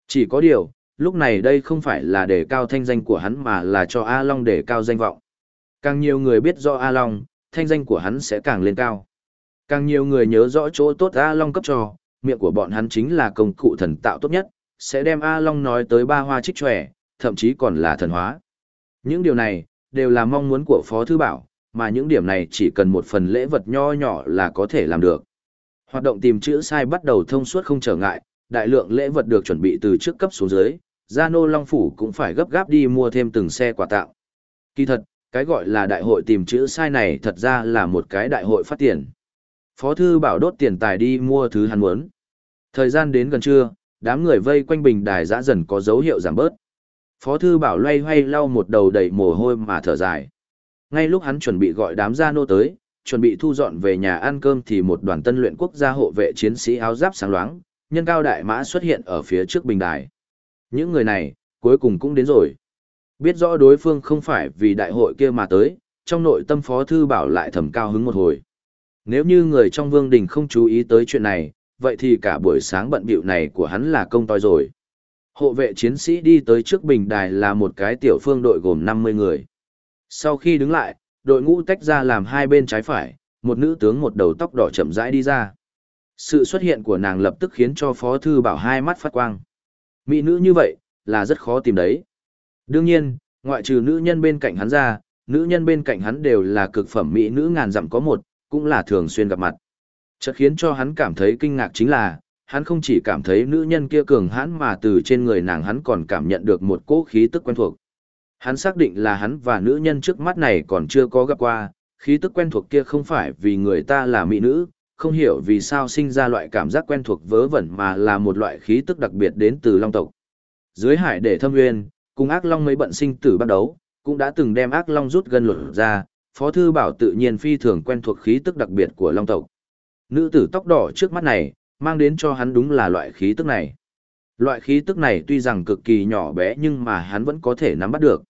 Chỉ có điều, lúc này đây không phải là để cao thanh danh của hắn mà là cho A Long để cao danh vọng. Càng nhiều người biết rõ A Long, thanh danh của hắn sẽ càng lên cao. Càng nhiều người nhớ rõ chỗ tốt A Long cấp cho, miệng của bọn hắn chính là công cụ thần tạo tốt nhất, sẽ đem A Long nói tới ba hoa trích tròe, thậm chí còn là thần hóa. Những điều này, đều là mong muốn của Phó Thư Bảo, mà những điểm này chỉ cần một phần lễ vật nho nhỏ là có thể làm được. Hoạt động tìm chữ sai bắt đầu thông suốt không trở ngại, đại lượng lễ vật được chuẩn bị từ trước cấp xuống dưới, Gia Nô Long Phủ cũng phải gấp gáp đi mua thêm từng xe quà tặng. Kỳ thật, cái gọi là đại hội tìm chữ sai này thật ra là một cái đại hội phát tiền. Phó thư bảo đốt tiền tài đi mua thứ hắn muốn. Thời gian đến gần trưa, đám người vây quanh bình đài dã dần có dấu hiệu giảm bớt. Phó thư bảo loay hoay lau một đầu đầy mồ hôi mà thở dài. Ngay lúc hắn chuẩn bị gọi đám gia nô tới, chuẩn bị thu dọn về nhà ăn cơm thì một đoàn tân luyện quốc gia hộ vệ chiến sĩ áo giáp sáng loáng, nhân cao đại mã xuất hiện ở phía trước bình đài. Những người này, cuối cùng cũng đến rồi. Biết rõ đối phương không phải vì đại hội kia mà tới, trong nội tâm phó thư bảo lại thầm cao hứng một hồi. Nếu như người trong vương đình không chú ý tới chuyện này, vậy thì cả buổi sáng bận bịu này của hắn là công toi rồi. Hộ vệ chiến sĩ đi tới trước bình đài là một cái tiểu phương đội gồm 50 người. Sau khi đứng lại, đội ngũ tách ra làm hai bên trái phải, một nữ tướng một đầu tóc đỏ chậm rãi đi ra. Sự xuất hiện của nàng lập tức khiến cho Phó Thư Bảo hai mắt phát quang. Mỹ nữ như vậy, là rất khó tìm đấy. Đương nhiên, ngoại trừ nữ nhân bên cạnh hắn ra, nữ nhân bên cạnh hắn đều là cực phẩm Mỹ nữ ngàn dặm có một, cũng là thường xuyên gặp mặt. Chất khiến cho hắn cảm thấy kinh ngạc chính là, hắn không chỉ cảm thấy nữ nhân kia cường hãn mà từ trên người nàng hắn còn cảm nhận được một cỗ khí tức quen thuộc. Hắn xác định là hắn và nữ nhân trước mắt này còn chưa có gặp qua, khí tức quen thuộc kia không phải vì người ta là mỹ nữ, không hiểu vì sao sinh ra loại cảm giác quen thuộc vớ vẩn mà là một loại khí tức đặc biệt đến từ long tộc. Dưới hải để thâm nguyên, cùng ác long mấy bận sinh tử bắt đấu, cũng đã từng đem ác long rút gần luật ra, phó thư bảo tự nhiên phi thường quen thuộc khí tức đặc biệt của long tộc. Nữ tử tóc đỏ trước mắt này, mang đến cho hắn đúng là loại khí tức này. Loại khí tức này tuy rằng cực kỳ nhỏ bé nhưng mà hắn vẫn có thể nắm bắt được.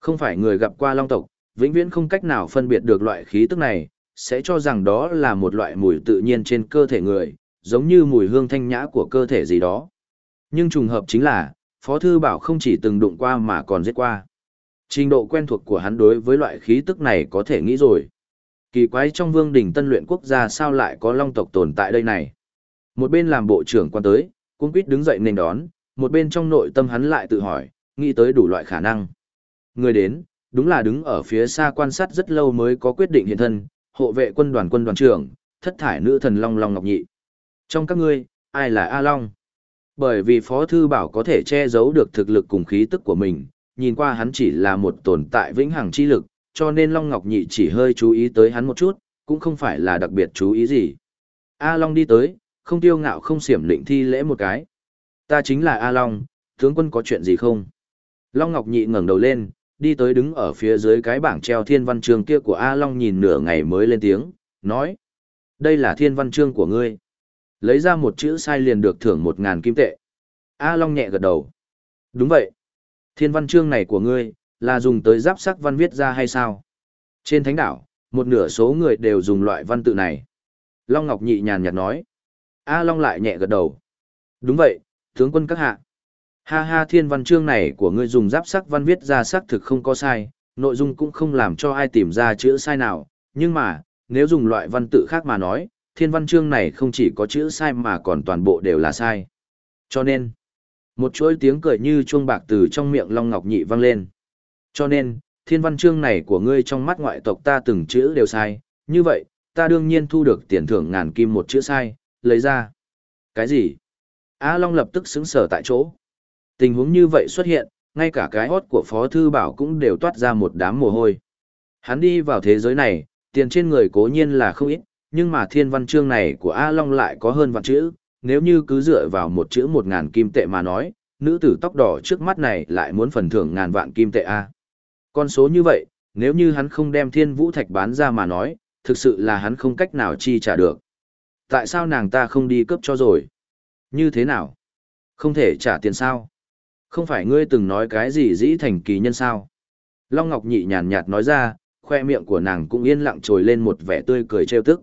Không phải người gặp qua long tộc, vĩnh viễn không cách nào phân biệt được loại khí tức này, sẽ cho rằng đó là một loại mùi tự nhiên trên cơ thể người, giống như mùi hương thanh nhã của cơ thể gì đó. Nhưng trùng hợp chính là, Phó Thư Bảo không chỉ từng đụng qua mà còn giết qua. Trình độ quen thuộc của hắn đối với loại khí tức này có thể nghĩ rồi. Kỳ quái trong vương đỉnh tân luyện quốc gia sao lại có long tộc tồn tại đây này. Một bên làm bộ trưởng quan tới, cung quýt đứng dậy nền đón, một bên trong nội tâm hắn lại tự hỏi, nghĩ tới đủ loại khả năng. Người đến, đúng là đứng ở phía xa quan sát rất lâu mới có quyết định hiện thân, hộ vệ quân đoàn quân đoàn trưởng, thất thải nữ thần Long Long Ngọc Nhị. Trong các ngươi, ai là A Long? Bởi vì Phó Thư Bảo có thể che giấu được thực lực cùng khí tức của mình, nhìn qua hắn chỉ là một tồn tại vĩnh hằng chi lực, cho nên Long Ngọc Nhị chỉ hơi chú ý tới hắn một chút, cũng không phải là đặc biệt chú ý gì. A Long đi tới, không tiêu ngạo không xiểm lĩnh thi lễ một cái. Ta chính là A Long, tướng quân có chuyện gì không? Long Ngọc Nhị ngẩng đầu lên, đi tới đứng ở phía dưới cái bảng treo thiên văn chương kia của A Long nhìn nửa ngày mới lên tiếng, nói. Đây là thiên văn chương của ngươi. Lấy ra một chữ sai liền được thưởng một ngàn kim tệ. A Long nhẹ gật đầu. Đúng vậy. Thiên văn chương này của ngươi, là dùng tới giáp sắc văn viết ra hay sao? Trên thánh đảo, một nửa số người đều dùng loại văn tự này. Long Ngọc nhị nhàn nhạt nói. A Long lại nhẹ gật đầu. Đúng vậy, tướng quân các hạ. Ha ha thiên văn chương này của ngươi dùng giáp sắc văn viết ra xác thực không có sai, nội dung cũng không làm cho ai tìm ra chữ sai nào, nhưng mà, nếu dùng loại văn tự khác mà nói, thiên văn chương này không chỉ có chữ sai mà còn toàn bộ đều là sai. Cho nên, một chuỗi tiếng cười như chuông bạc từ trong miệng Long Ngọc Nhị vang lên. Cho nên, thiên văn chương này của ngươi trong mắt ngoại tộc ta từng chữ đều sai, như vậy, ta đương nhiên thu được tiền thưởng ngàn kim một chữ sai, lấy ra. Cái gì? A Long lập tức xứng sở tại chỗ. Tình huống như vậy xuất hiện, ngay cả cái hót của Phó Thư Bảo cũng đều toát ra một đám mồ hôi. Hắn đi vào thế giới này, tiền trên người cố nhiên là không ít, nhưng mà thiên văn chương này của A Long lại có hơn vạn chữ, nếu như cứ dựa vào một chữ một ngàn kim tệ mà nói, nữ tử tóc đỏ trước mắt này lại muốn phần thưởng ngàn vạn kim tệ A. Con số như vậy, nếu như hắn không đem thiên vũ thạch bán ra mà nói, thực sự là hắn không cách nào chi trả được. Tại sao nàng ta không đi cướp cho rồi? Như thế nào? Không thể trả tiền sao? Không phải ngươi từng nói cái gì dĩ thành kỳ nhân sao? Long Ngọc Nhị nhàn nhạt nói ra, khoe miệng của nàng cũng yên lặng trồi lên một vẻ tươi cười trêu tức.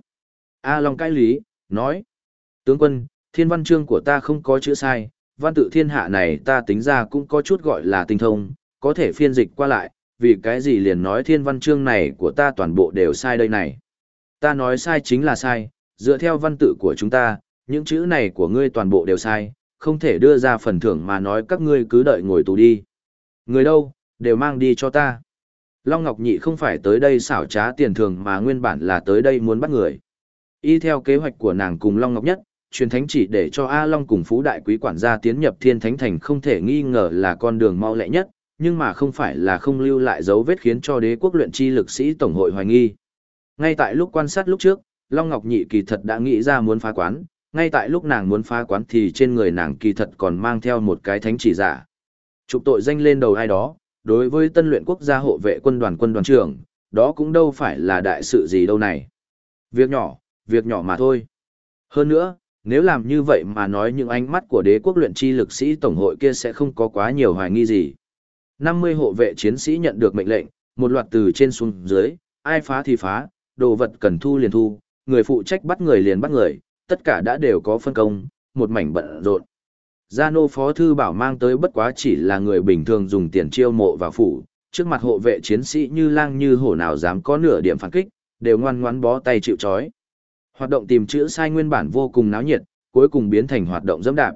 A Long cãi lý, nói. Tướng quân, thiên văn chương của ta không có chữ sai, văn tự thiên hạ này ta tính ra cũng có chút gọi là tinh thông, có thể phiên dịch qua lại, vì cái gì liền nói thiên văn chương này của ta toàn bộ đều sai đây này. Ta nói sai chính là sai, dựa theo văn tự của chúng ta, những chữ này của ngươi toàn bộ đều sai, không thể đưa ra phần thưởng mà nói các ngươi cứ đợi ngồi tù đi. Người đâu, đều mang đi cho ta. Long Ngọc Nhị không phải tới đây xảo trá tiền thưởng mà nguyên bản là tới đây muốn bắt người. Y theo kế hoạch của nàng cùng Long Ngọc Nhất, truyền thánh chỉ để cho A Long cùng Phú Đại Quý quản gia tiến nhập Thiên Thánh Thành không thể nghi ngờ là con đường mau lẹ nhất, nhưng mà không phải là không lưu lại dấu vết khiến cho đế quốc luyện chi lực sĩ tổng hội hoài nghi. Ngay tại lúc quan sát lúc trước, Long Ngọc Nhị kỳ thật đã nghĩ ra muốn phá quán, ngay tại lúc nàng muốn phá quán thì trên người nàng kỳ thật còn mang theo một cái thánh chỉ giả. Trục tội danh lên đầu ai đó, đối với tân luyện quốc gia hộ vệ quân đoàn quân đoàn trưởng, đó cũng đâu phải là đại sự gì đâu này. Việc nhỏ, việc nhỏ mà thôi. Hơn nữa, nếu làm như vậy mà nói những ánh mắt của đế quốc luyện chi lực sĩ tổng hội kia sẽ không có quá nhiều hoài nghi gì. 50 hộ vệ chiến sĩ nhận được mệnh lệnh, một loạt từ trên xuống dưới, ai phá thì phá, đồ vật cần thu liền thu, người phụ trách bắt người liền bắt người, tất cả đã đều có phân công, một mảnh bận rộn. Gia nô phó thư bảo mang tới bất quá chỉ là người bình thường dùng tiền chiêu mộ vào phủ, trước mặt hộ vệ chiến sĩ như lang như hổ nào dám có nửa điểm phản kích, đều ngoan ngoãn bó tay chịu chói. Hoạt động tìm chữ sai nguyên bản vô cùng náo nhiệt, cuối cùng biến thành hoạt động dẫm đạp.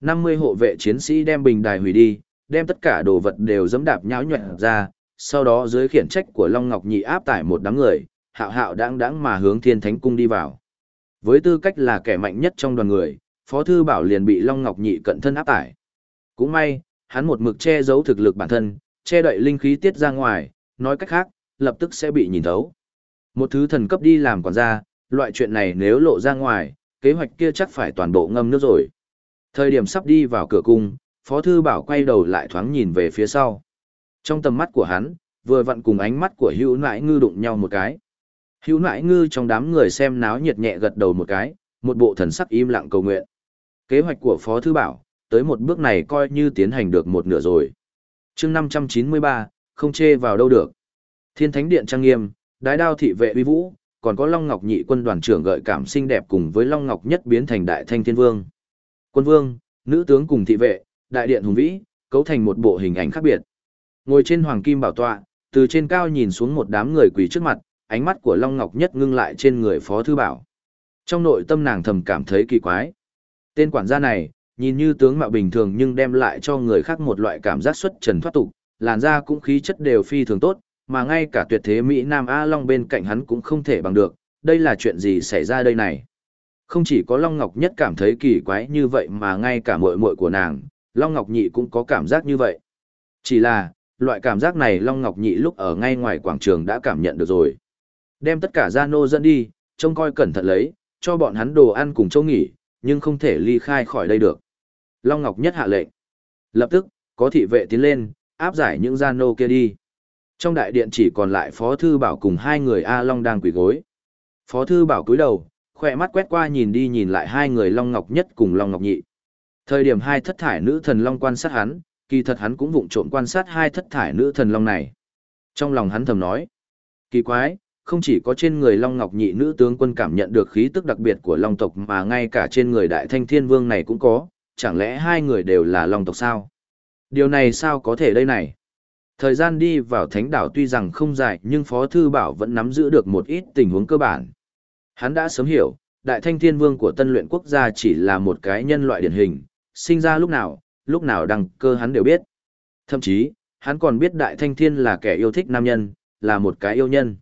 50 hộ vệ chiến sĩ đem bình đài hủy đi, đem tất cả đồ vật đều dẫm đạp nhão nhuẹn ra, sau đó dưới khiển trách của Long Ngọc Nhị áp tải một đám người, hạo hạo đáng đáng mà hướng Thiên Thánh Cung đi vào. Với tư cách là kẻ mạnh nhất trong đoàn người, Phó Thư Bảo liền bị Long Ngọc Nhị cận thân áp tải. Cũng may, hắn một mực che giấu thực lực bản thân, che đậy linh khí tiết ra ngoài, nói cách khác, lập tức sẽ bị nhìn thấu. Một thứ thần cấp đi làm quản gia, loại chuyện này nếu lộ ra ngoài, kế hoạch kia chắc phải toàn bộ ngâm nước rồi. Thời điểm sắp đi vào cửa cung, Phó Thư Bảo quay đầu lại thoáng nhìn về phía sau. Trong tầm mắt của hắn, vừa vặn cùng ánh mắt của hữu nãi ngư đụng nhau một cái. Hữu nãi ngư trong đám người xem náo nhiệt nhẹ gật đầu một cái, một bộ thần sắc im lặng cầu nguyện. Kế hoạch của Phó Thư Bảo, tới một bước này coi như tiến hành được một nửa rồi. chương 593, không chê vào đâu được. Thiên Thánh Điện trang nghiêm, đái đao thị vệ uy vũ, còn có Long Ngọc nhị quân đoàn trưởng gợi cảm xinh đẹp cùng với Long Ngọc nhất biến thành đại thanh thiên vương. Quân vương, nữ tướng cùng thị vệ, đại điện hùng vĩ, cấu thành một bộ hình ảnh khác biệt. Ngồi trên hoàng kim bảo tọa, từ trên cao nhìn xuống một đám người quỳ trước mặt, ánh mắt của Long Ngọc nhất ngưng lại trên người Phó Thư Bảo. Trong nội tâm nàng thầm cảm thấy kỳ quái. Tên quản gia này, nhìn như tướng mạo bình thường nhưng đem lại cho người khác một loại cảm giác xuất trần thoát tục, làn da cũng khí chất đều phi thường tốt, mà ngay cả tuyệt thế Mỹ Nam A Long bên cạnh hắn cũng không thể bằng được, đây là chuyện gì xảy ra đây này. Không chỉ có Long Ngọc Nhất cảm thấy kỳ quái như vậy mà ngay cả muội muội của nàng, Long Ngọc Nhị cũng có cảm giác như vậy. Chỉ là, loại cảm giác này Long Ngọc Nhị lúc ở ngay ngoài quảng trường đã cảm nhận được rồi. Đem tất cả gia nô dẫn đi, trông coi cẩn thận lấy, cho bọn hắn đồ ăn cùng chỗ nghỉ, nhưng không thể ly khai khỏi đây được. Long Ngọc Nhất hạ lệnh. Lập tức, có thị vệ tiến lên, áp giải những gia nô kia đi. Trong đại điện chỉ còn lại Phó Thư Bảo cùng hai người A Long đang quỳ gối. Phó Thư Bảo cúi đầu, khỏe mắt quét qua nhìn đi nhìn lại hai người Long Ngọc Nhất cùng Long Ngọc Nhị. Thời điểm hai thất thải nữ thần Long quan sát hắn, kỳ thật hắn cũng vụng trộm quan sát hai thất thải nữ thần Long này. Trong lòng hắn thầm nói, kỳ quái, không chỉ có trên người Long Ngọc Nhị nữ tướng quân cảm nhận được khí tức đặc biệt của Long tộc mà ngay cả trên người Đại Thanh Thiên Vương này cũng có, chẳng lẽ hai người đều là Long tộc sao? Điều này sao có thể đây này? Thời gian đi vào thánh đảo tuy rằng không dài nhưng Phó Thư Bảo vẫn nắm giữ được một ít tình huống cơ bản. Hắn đã sớm hiểu, Đại Thanh Thiên Vương của tân luyện quốc gia chỉ là một cái nhân loại điển hình, sinh ra lúc nào, lúc nào đăng cơ hắn đều biết. Thậm chí, hắn còn biết Đại Thanh Thiên là kẻ yêu thích nam nhân, là một cái yêu nhân.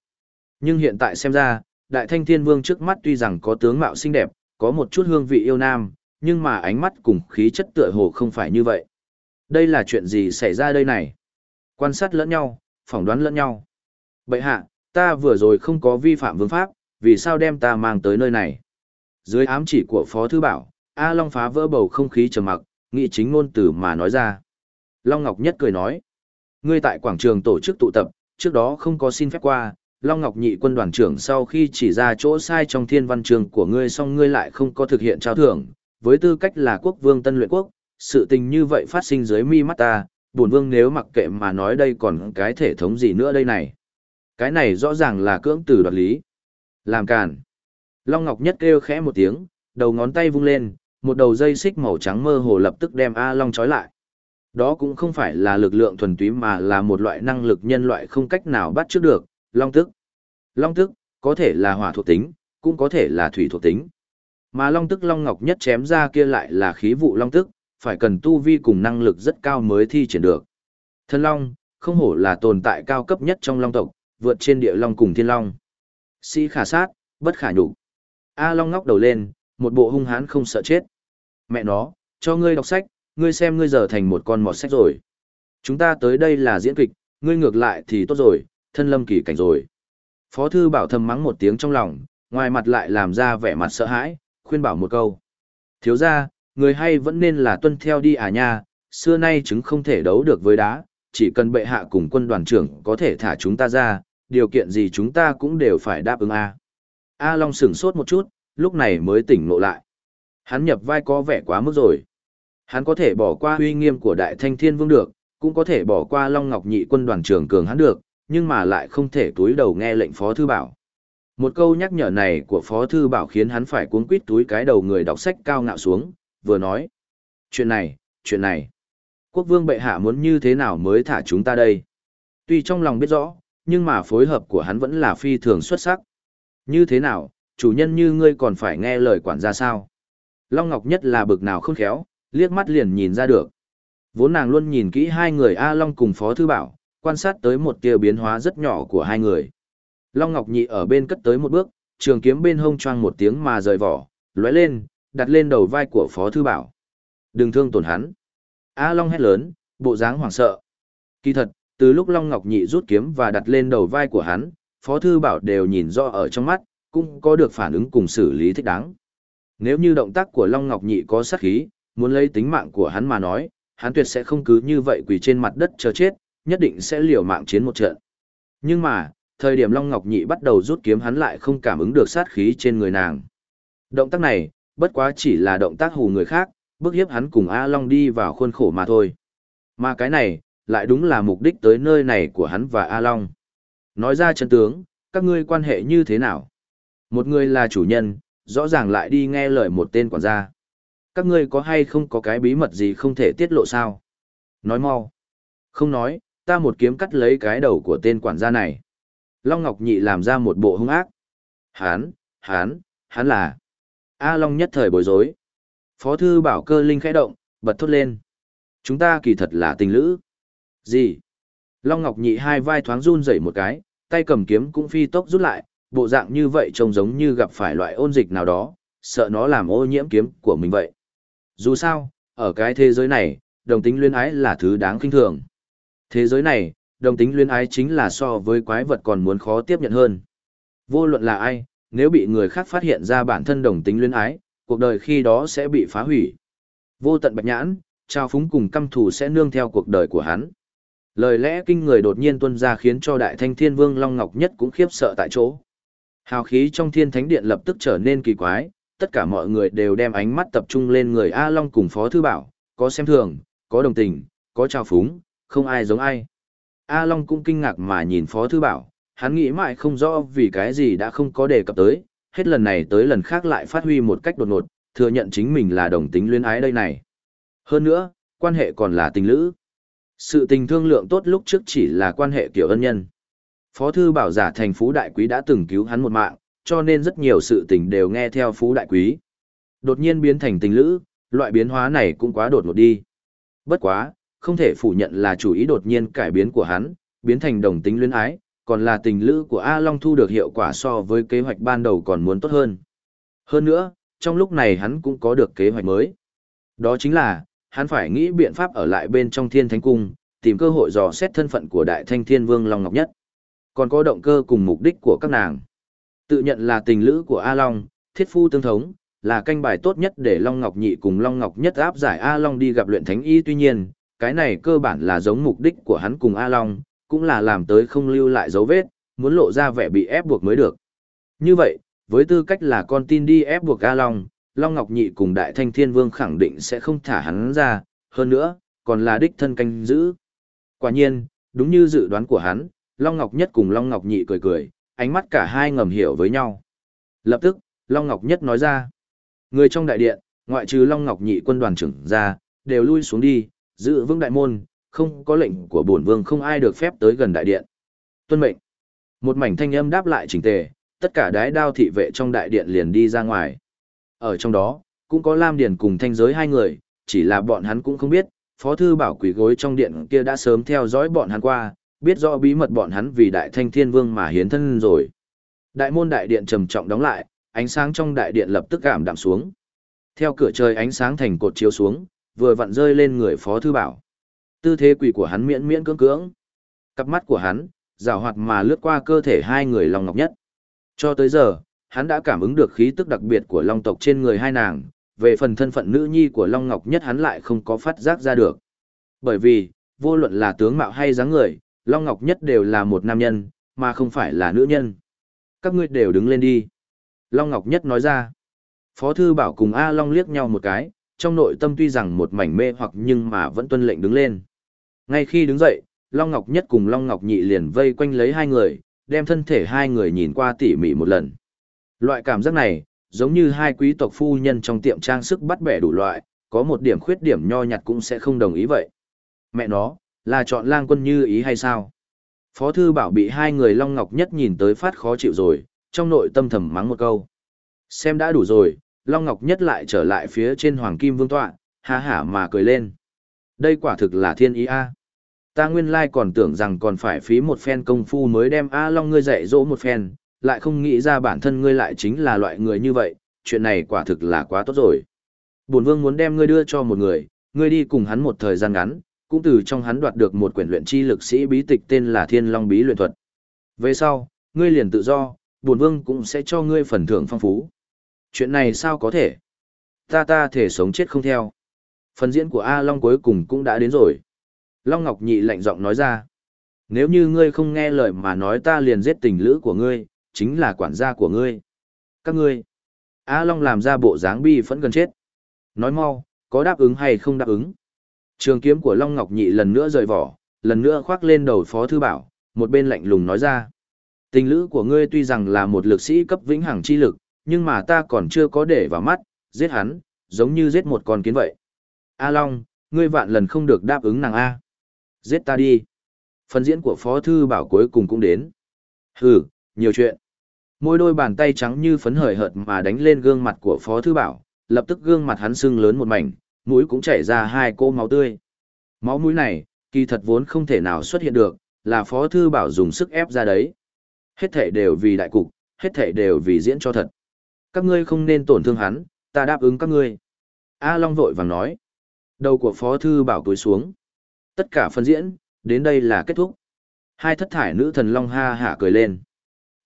Nhưng hiện tại xem ra, Đại Thanh Thiên Vương trước mắt tuy rằng có tướng mạo xinh đẹp, có một chút hương vị yêu nam, nhưng mà ánh mắt cùng khí chất tựa hồ không phải như vậy. Đây là chuyện gì xảy ra đây này? Quan sát lẫn nhau, phỏng đoán lẫn nhau. Bậy hạ, ta vừa rồi không có vi phạm vương pháp, vì sao đem ta mang tới nơi này? Dưới ám chỉ của Phó Thư Bảo, A Long phá vỡ bầu không khí trầm mặc, nghị chính ngôn từ mà nói ra. Long Ngọc Nhất cười nói, ngươi tại quảng trường tổ chức tụ tập, trước đó không có xin phép qua, Long Ngọc Nhị quân đoàn trưởng sau khi chỉ ra chỗ sai trong thiên văn trường của ngươi xong ngươi lại không có thực hiện trao thưởng, với tư cách là quốc vương tân luyện quốc, sự tình như vậy phát sinh dưới mi mắt ta, bổn vương nếu mặc kệ mà nói đây còn cái thể thống gì nữa đây này. Cái này rõ ràng là cưỡng từ đoạt lý. Làm càn. Long Ngọc Nhất kêu khẽ một tiếng, đầu ngón tay vung lên, một đầu dây xích màu trắng mơ hồ lập tức đem A Long trói lại. Đó cũng không phải là lực lượng thuần túy mà là một loại năng lực nhân loại không cách nào bắt trước được, Long tức. Long tức, có thể là hỏa thuộc tính, cũng có thể là thủy thuộc tính. Mà Long tức Long Ngọc Nhất chém ra kia lại là khí vụ Long tức, phải cần tu vi cùng năng lực rất cao mới thi triển được. Thân Long, không hổ là tồn tại cao cấp nhất trong Long tộc, vượt trên địa Long cùng Thiên Long. Sĩ khả sát, bất khả nhục. A Long ngóc đầu lên, một bộ hung hãn không sợ chết. Mẹ nó, cho ngươi đọc sách, ngươi xem ngươi giờ thành một con mọt sách rồi. Chúng ta tới đây là diễn kịch, ngươi ngược lại thì tốt rồi, thân lâm kỳ cảnh rồi. Phó thư bảo thầm mắng một tiếng trong lòng, ngoài mặt lại làm ra vẻ mặt sợ hãi, khuyên bảo một câu. Thiếu ra, người hay vẫn nên là tuân theo đi à nha, xưa nay chứng không thể đấu được với đá, chỉ cần bệ hạ cùng quân đoàn trưởng có thể thả chúng ta ra, điều kiện gì chúng ta cũng đều phải đáp ứng a. A Long sửng sốt một chút, lúc này mới tỉnh ngộ lại. Hắn nhập vai có vẻ quá mức rồi. Hắn có thể bỏ qua uy nghiêm của Đại Thanh Thiên Vương được, cũng có thể bỏ qua Long Ngọc Nhị quân đoàn trưởng cường hắn được, nhưng mà lại không thể túi đầu nghe lệnh Phó Thư Bảo. Một câu nhắc nhở này của Phó Thư Bảo khiến hắn phải cuốn quýt túi cái đầu người đọc sách cao ngạo xuống, vừa nói. Chuyện này, chuyện này. Quốc vương bệ hạ muốn như thế nào mới thả chúng ta đây? Tuy trong lòng biết rõ, nhưng mà phối hợp của hắn vẫn là phi thường xuất sắc. Như thế nào, chủ nhân như ngươi còn phải nghe lời quản gia sao? Long Ngọc nhất là bực nào khôn khéo, liếc mắt liền nhìn ra được. Vốn nàng luôn nhìn kỹ hai người A Long cùng Phó Thư Bảo, quan sát tới một tia biến hóa rất nhỏ của hai người. Long Ngọc nhị ở bên cất tới một bước, trường kiếm bên hông choang một tiếng mà rời vỏ, lóe lên, đặt lên đầu vai của Phó Thư Bảo. Đừng thương tổn hắn. A Long hét lớn, bộ dáng hoảng sợ. Kỳ thật, từ lúc Long Ngọc Nhị rút kiếm và đặt lên đầu vai của hắn, Phó Thư Bảo đều nhìn rõ ở trong mắt, cũng có được phản ứng cùng xử lý thích đáng. Nếu như động tác của Long Ngọc Nhị có sát khí, muốn lấy tính mạng của hắn mà nói, hắn tuyệt sẽ không cứ như vậy quỳ trên mặt đất chờ chết, nhất định sẽ liều mạng chiến một trận. Nhưng mà, thời điểm Long Ngọc Nhị bắt đầu rút kiếm hắn lại không cảm ứng được sát khí trên người nàng. Động tác này, bất quá chỉ là động tác hù người khác, bức hiếp hắn cùng A Long đi vào khuôn khổ mà thôi. Mà cái này, lại đúng là mục đích tới nơi này của hắn và A Long. Nói ra chân tướng, các ngươi quan hệ như thế nào? Một người là chủ nhân, rõ ràng lại đi nghe lời một tên quản gia. Các ngươi có hay không có cái bí mật gì không thể tiết lộ sao? Nói mau. Không nói, ta một kiếm cắt lấy cái đầu của tên quản gia này. Long Ngọc Nhị làm ra một bộ hung ác. Hán, hán, hán là. A Long nhất thời bối rối. Phó thư bảo cơ linh khẽ động, bật thốt lên. Chúng ta kỳ thật là tình lữ. Gì? Long Ngọc Nhị hai vai thoáng run rẩy một cái, tay cầm kiếm cũng phi tốc rút lại, bộ dạng như vậy trông giống như gặp phải loại ôn dịch nào đó, sợ nó làm ô nhiễm kiếm của mình vậy. Dù sao, ở cái thế giới này, đồng tính luyến ái là thứ đáng kinh thường. Thế giới này, đồng tính luyến ái chính là so với quái vật còn muốn khó tiếp nhận hơn. Vô luận là ai, nếu bị người khác phát hiện ra bản thân đồng tính luyến ái, cuộc đời khi đó sẽ bị phá hủy. Vô tận bạch nhãn, trao phúng cùng căm thù sẽ nương theo cuộc đời của hắn. Lời lẽ kinh người đột nhiên tuân ra khiến cho đại thanh thiên vương Long Ngọc Nhất cũng khiếp sợ tại chỗ. Hào khí trong thiên thánh điện lập tức trở nên kỳ quái, tất cả mọi người đều đem ánh mắt tập trung lên người A Long cùng Phó Thư Bảo, có xem thường, có đồng tình, có trao phúng, không ai giống ai. A Long cũng kinh ngạc mà nhìn Phó Thư Bảo, hắn nghĩ mãi không rõ vì cái gì đã không có đề cập tới, hết lần này tới lần khác lại phát huy một cách đột ngột, thừa nhận chính mình là đồng tính luyến ái đây này. Hơn nữa, quan hệ còn là tình lữ. Sự tình thương lượng tốt lúc trước chỉ là quan hệ kiểu ân nhân. Phó thư bảo giả thành phú đại quý đã từng cứu hắn một mạng, cho nên rất nhiều sự tình đều nghe theo phú đại quý. Đột nhiên biến thành tình lữ, loại biến hóa này cũng quá đột ngột đi. Bất quá, không thể phủ nhận là chủ ý đột nhiên cải biến của hắn, biến thành đồng tính luyến ái, còn là tình lữ của A Long thu được hiệu quả so với kế hoạch ban đầu còn muốn tốt hơn. Hơn nữa, trong lúc này hắn cũng có được kế hoạch mới. Đó chính là, hắn phải nghĩ biện pháp ở lại bên trong thiên thánh cung, tìm cơ hội dò xét thân phận của đại thanh thiên vương Long Ngọc Nhất. Còn có động cơ cùng mục đích của các nàng. Tự nhận là tình lữ của A Long, thiết phu tương thống, là canh bài tốt nhất để Long Ngọc Nhị cùng Long Ngọc Nhất áp giải A Long đi gặp luyện thánh y tuy nhiên, cái này cơ bản là giống mục đích của hắn cùng A Long, cũng là làm tới không lưu lại dấu vết, muốn lộ ra vẻ bị ép buộc mới được. Như vậy, với tư cách là con tin đi ép buộc A Long, Long Ngọc Nhị cùng Đại Thanh Thiên Vương khẳng định sẽ không thả hắn ra, hơn nữa, còn là đích thân canh giữ. Quả nhiên, đúng như dự đoán của hắn, Long Ngọc Nhất cùng Long Ngọc Nhị cười cười, ánh mắt cả hai ngầm hiểu với nhau. Lập tức, Long Ngọc Nhất nói ra, người trong đại điện, ngoại trừ Long Ngọc Nhị quân đoàn trưởng ra, đều lui xuống đi, giữ vững đại môn, không có lệnh của bổn vương không ai được phép tới gần đại điện. Tuân mệnh. Một mảnh thanh âm đáp lại chỉnh tề, tất cả đái đao thị vệ trong đại điện liền đi ra ngoài. Ở trong đó, cũng có Lam Điền cùng thanh giới hai người, chỉ là bọn hắn cũng không biết, Phó Thư Bảo quỷ gối trong điện kia đã sớm theo dõi bọn hắn qua, biết rõ bí mật bọn hắn vì đại thanh thiên vương mà hiến thân rồi. Đại môn đại điện trầm trọng đóng lại, ánh sáng trong đại điện lập tức cảm đạm xuống. Theo cửa trời ánh sáng thành cột chiếu xuống, vừa vặn rơi lên người Phó Thư Bảo. Tư thế quỷ của hắn miễn miễn cưỡng cưỡng. Cặp mắt của hắn, rào hoạt mà lướt qua cơ thể hai người Long Ngọc Nhất. Cho tới giờ, hắn đã cảm ứng được khí tức đặc biệt của Long tộc trên người hai nàng, về phần thân phận nữ nhi của Long Ngọc Nhất hắn lại không có phát giác ra được. Bởi vì, vô luận là tướng mạo hay dáng người, Long Ngọc Nhất đều là một nam nhân, mà không phải là nữ nhân. Các ngươi đều đứng lên đi. Long Ngọc Nhất nói ra. Phó Thư Bảo cùng A Long liếc nhau một cái, trong nội tâm tuy rằng một mảnh mê hoặc nhưng mà vẫn tuân lệnh đứng lên. Ngay khi đứng dậy, Long Ngọc Nhất cùng Long Ngọc Nhị liền vây quanh lấy hai người, đem thân thể hai người nhìn qua tỉ mỉ một lần. Loại cảm giác này, giống như hai quý tộc phu nhân trong tiệm trang sức bắt bẻ đủ loại, có một điểm khuyết điểm nho nhặt cũng sẽ không đồng ý vậy. Mẹ nó, là chọn lang quân như ý hay sao? Phó thư bảo bị hai người Long Ngọc Nhất nhìn tới phát khó chịu rồi, trong nội tâm thầm mắng một câu. Xem đã đủ rồi, Long Ngọc Nhất lại trở lại phía trên Hoàng Kim Vương tọa, ha hả mà cười lên. Đây quả thực là thiên ý a. Ta nguyên lai còn tưởng rằng còn phải phí một phen công phu mới đem A Long ngươi dạy dỗ một phen, lại không nghĩ ra bản thân ngươi lại chính là loại người như vậy, chuyện này quả thực là quá tốt rồi. Bổn vương muốn đem ngươi đưa cho một người, ngươi đi cùng hắn một thời gian ngắn, cũng từ trong hắn đoạt được một quyển luyện chi lực sĩ bí tịch tên là Thiên Long Bí luyện thuật. Về sau, ngươi liền tự do, bổn vương cũng sẽ cho ngươi phần thưởng phong phú. Chuyện này sao có thể? Ta ta thể sống chết không theo. Phần diễn của A Long cuối cùng cũng đã đến rồi. Long Ngọc Nhị lạnh giọng nói ra. Nếu như ngươi không nghe lời mà nói ta liền giết tình lữ của ngươi, chính là quản gia của ngươi. Các ngươi. A Long làm ra bộ dáng bi phẫn gần chết. Nói mau, có đáp ứng hay không đáp ứng? Trường kiếm của Long Ngọc Nhị lần nữa rời vỏ, lần nữa khoác lên đầu Phó Thư Bảo, một bên lạnh lùng nói ra. Tình lữ của ngươi tuy rằng là một lực sĩ cấp vĩnh hằng chi lực, nhưng mà ta còn chưa có để vào mắt, giết hắn, giống như giết một con kiến vậy. A Long, ngươi vạn lần không được đáp ứng nàng A. Giết ta đi. Phần diễn của Phó Thư Bảo cuối cùng cũng đến. Hừ, nhiều chuyện. Môi đôi bàn tay trắng như phấn hởi hợt mà đánh lên gương mặt của Phó Thư Bảo, lập tức gương mặt hắn sưng lớn một mảnh, mũi cũng chảy ra hai cô máu tươi. Máu mũi này, kỳ thật vốn không thể nào xuất hiện được, là Phó Thư Bảo dùng sức ép ra đấy. Hết thể đều vì đại cục, hết thể đều vì diễn cho thật. Các ngươi không nên tổn thương hắn, ta đáp ứng các ngươi. A Long vội vàng nói. Đầu của Phó Thư Bảo túi xuống. Tất cả phân diễn, đến đây là kết thúc. Hai thất thải nữ thần Long ha hả cười lên.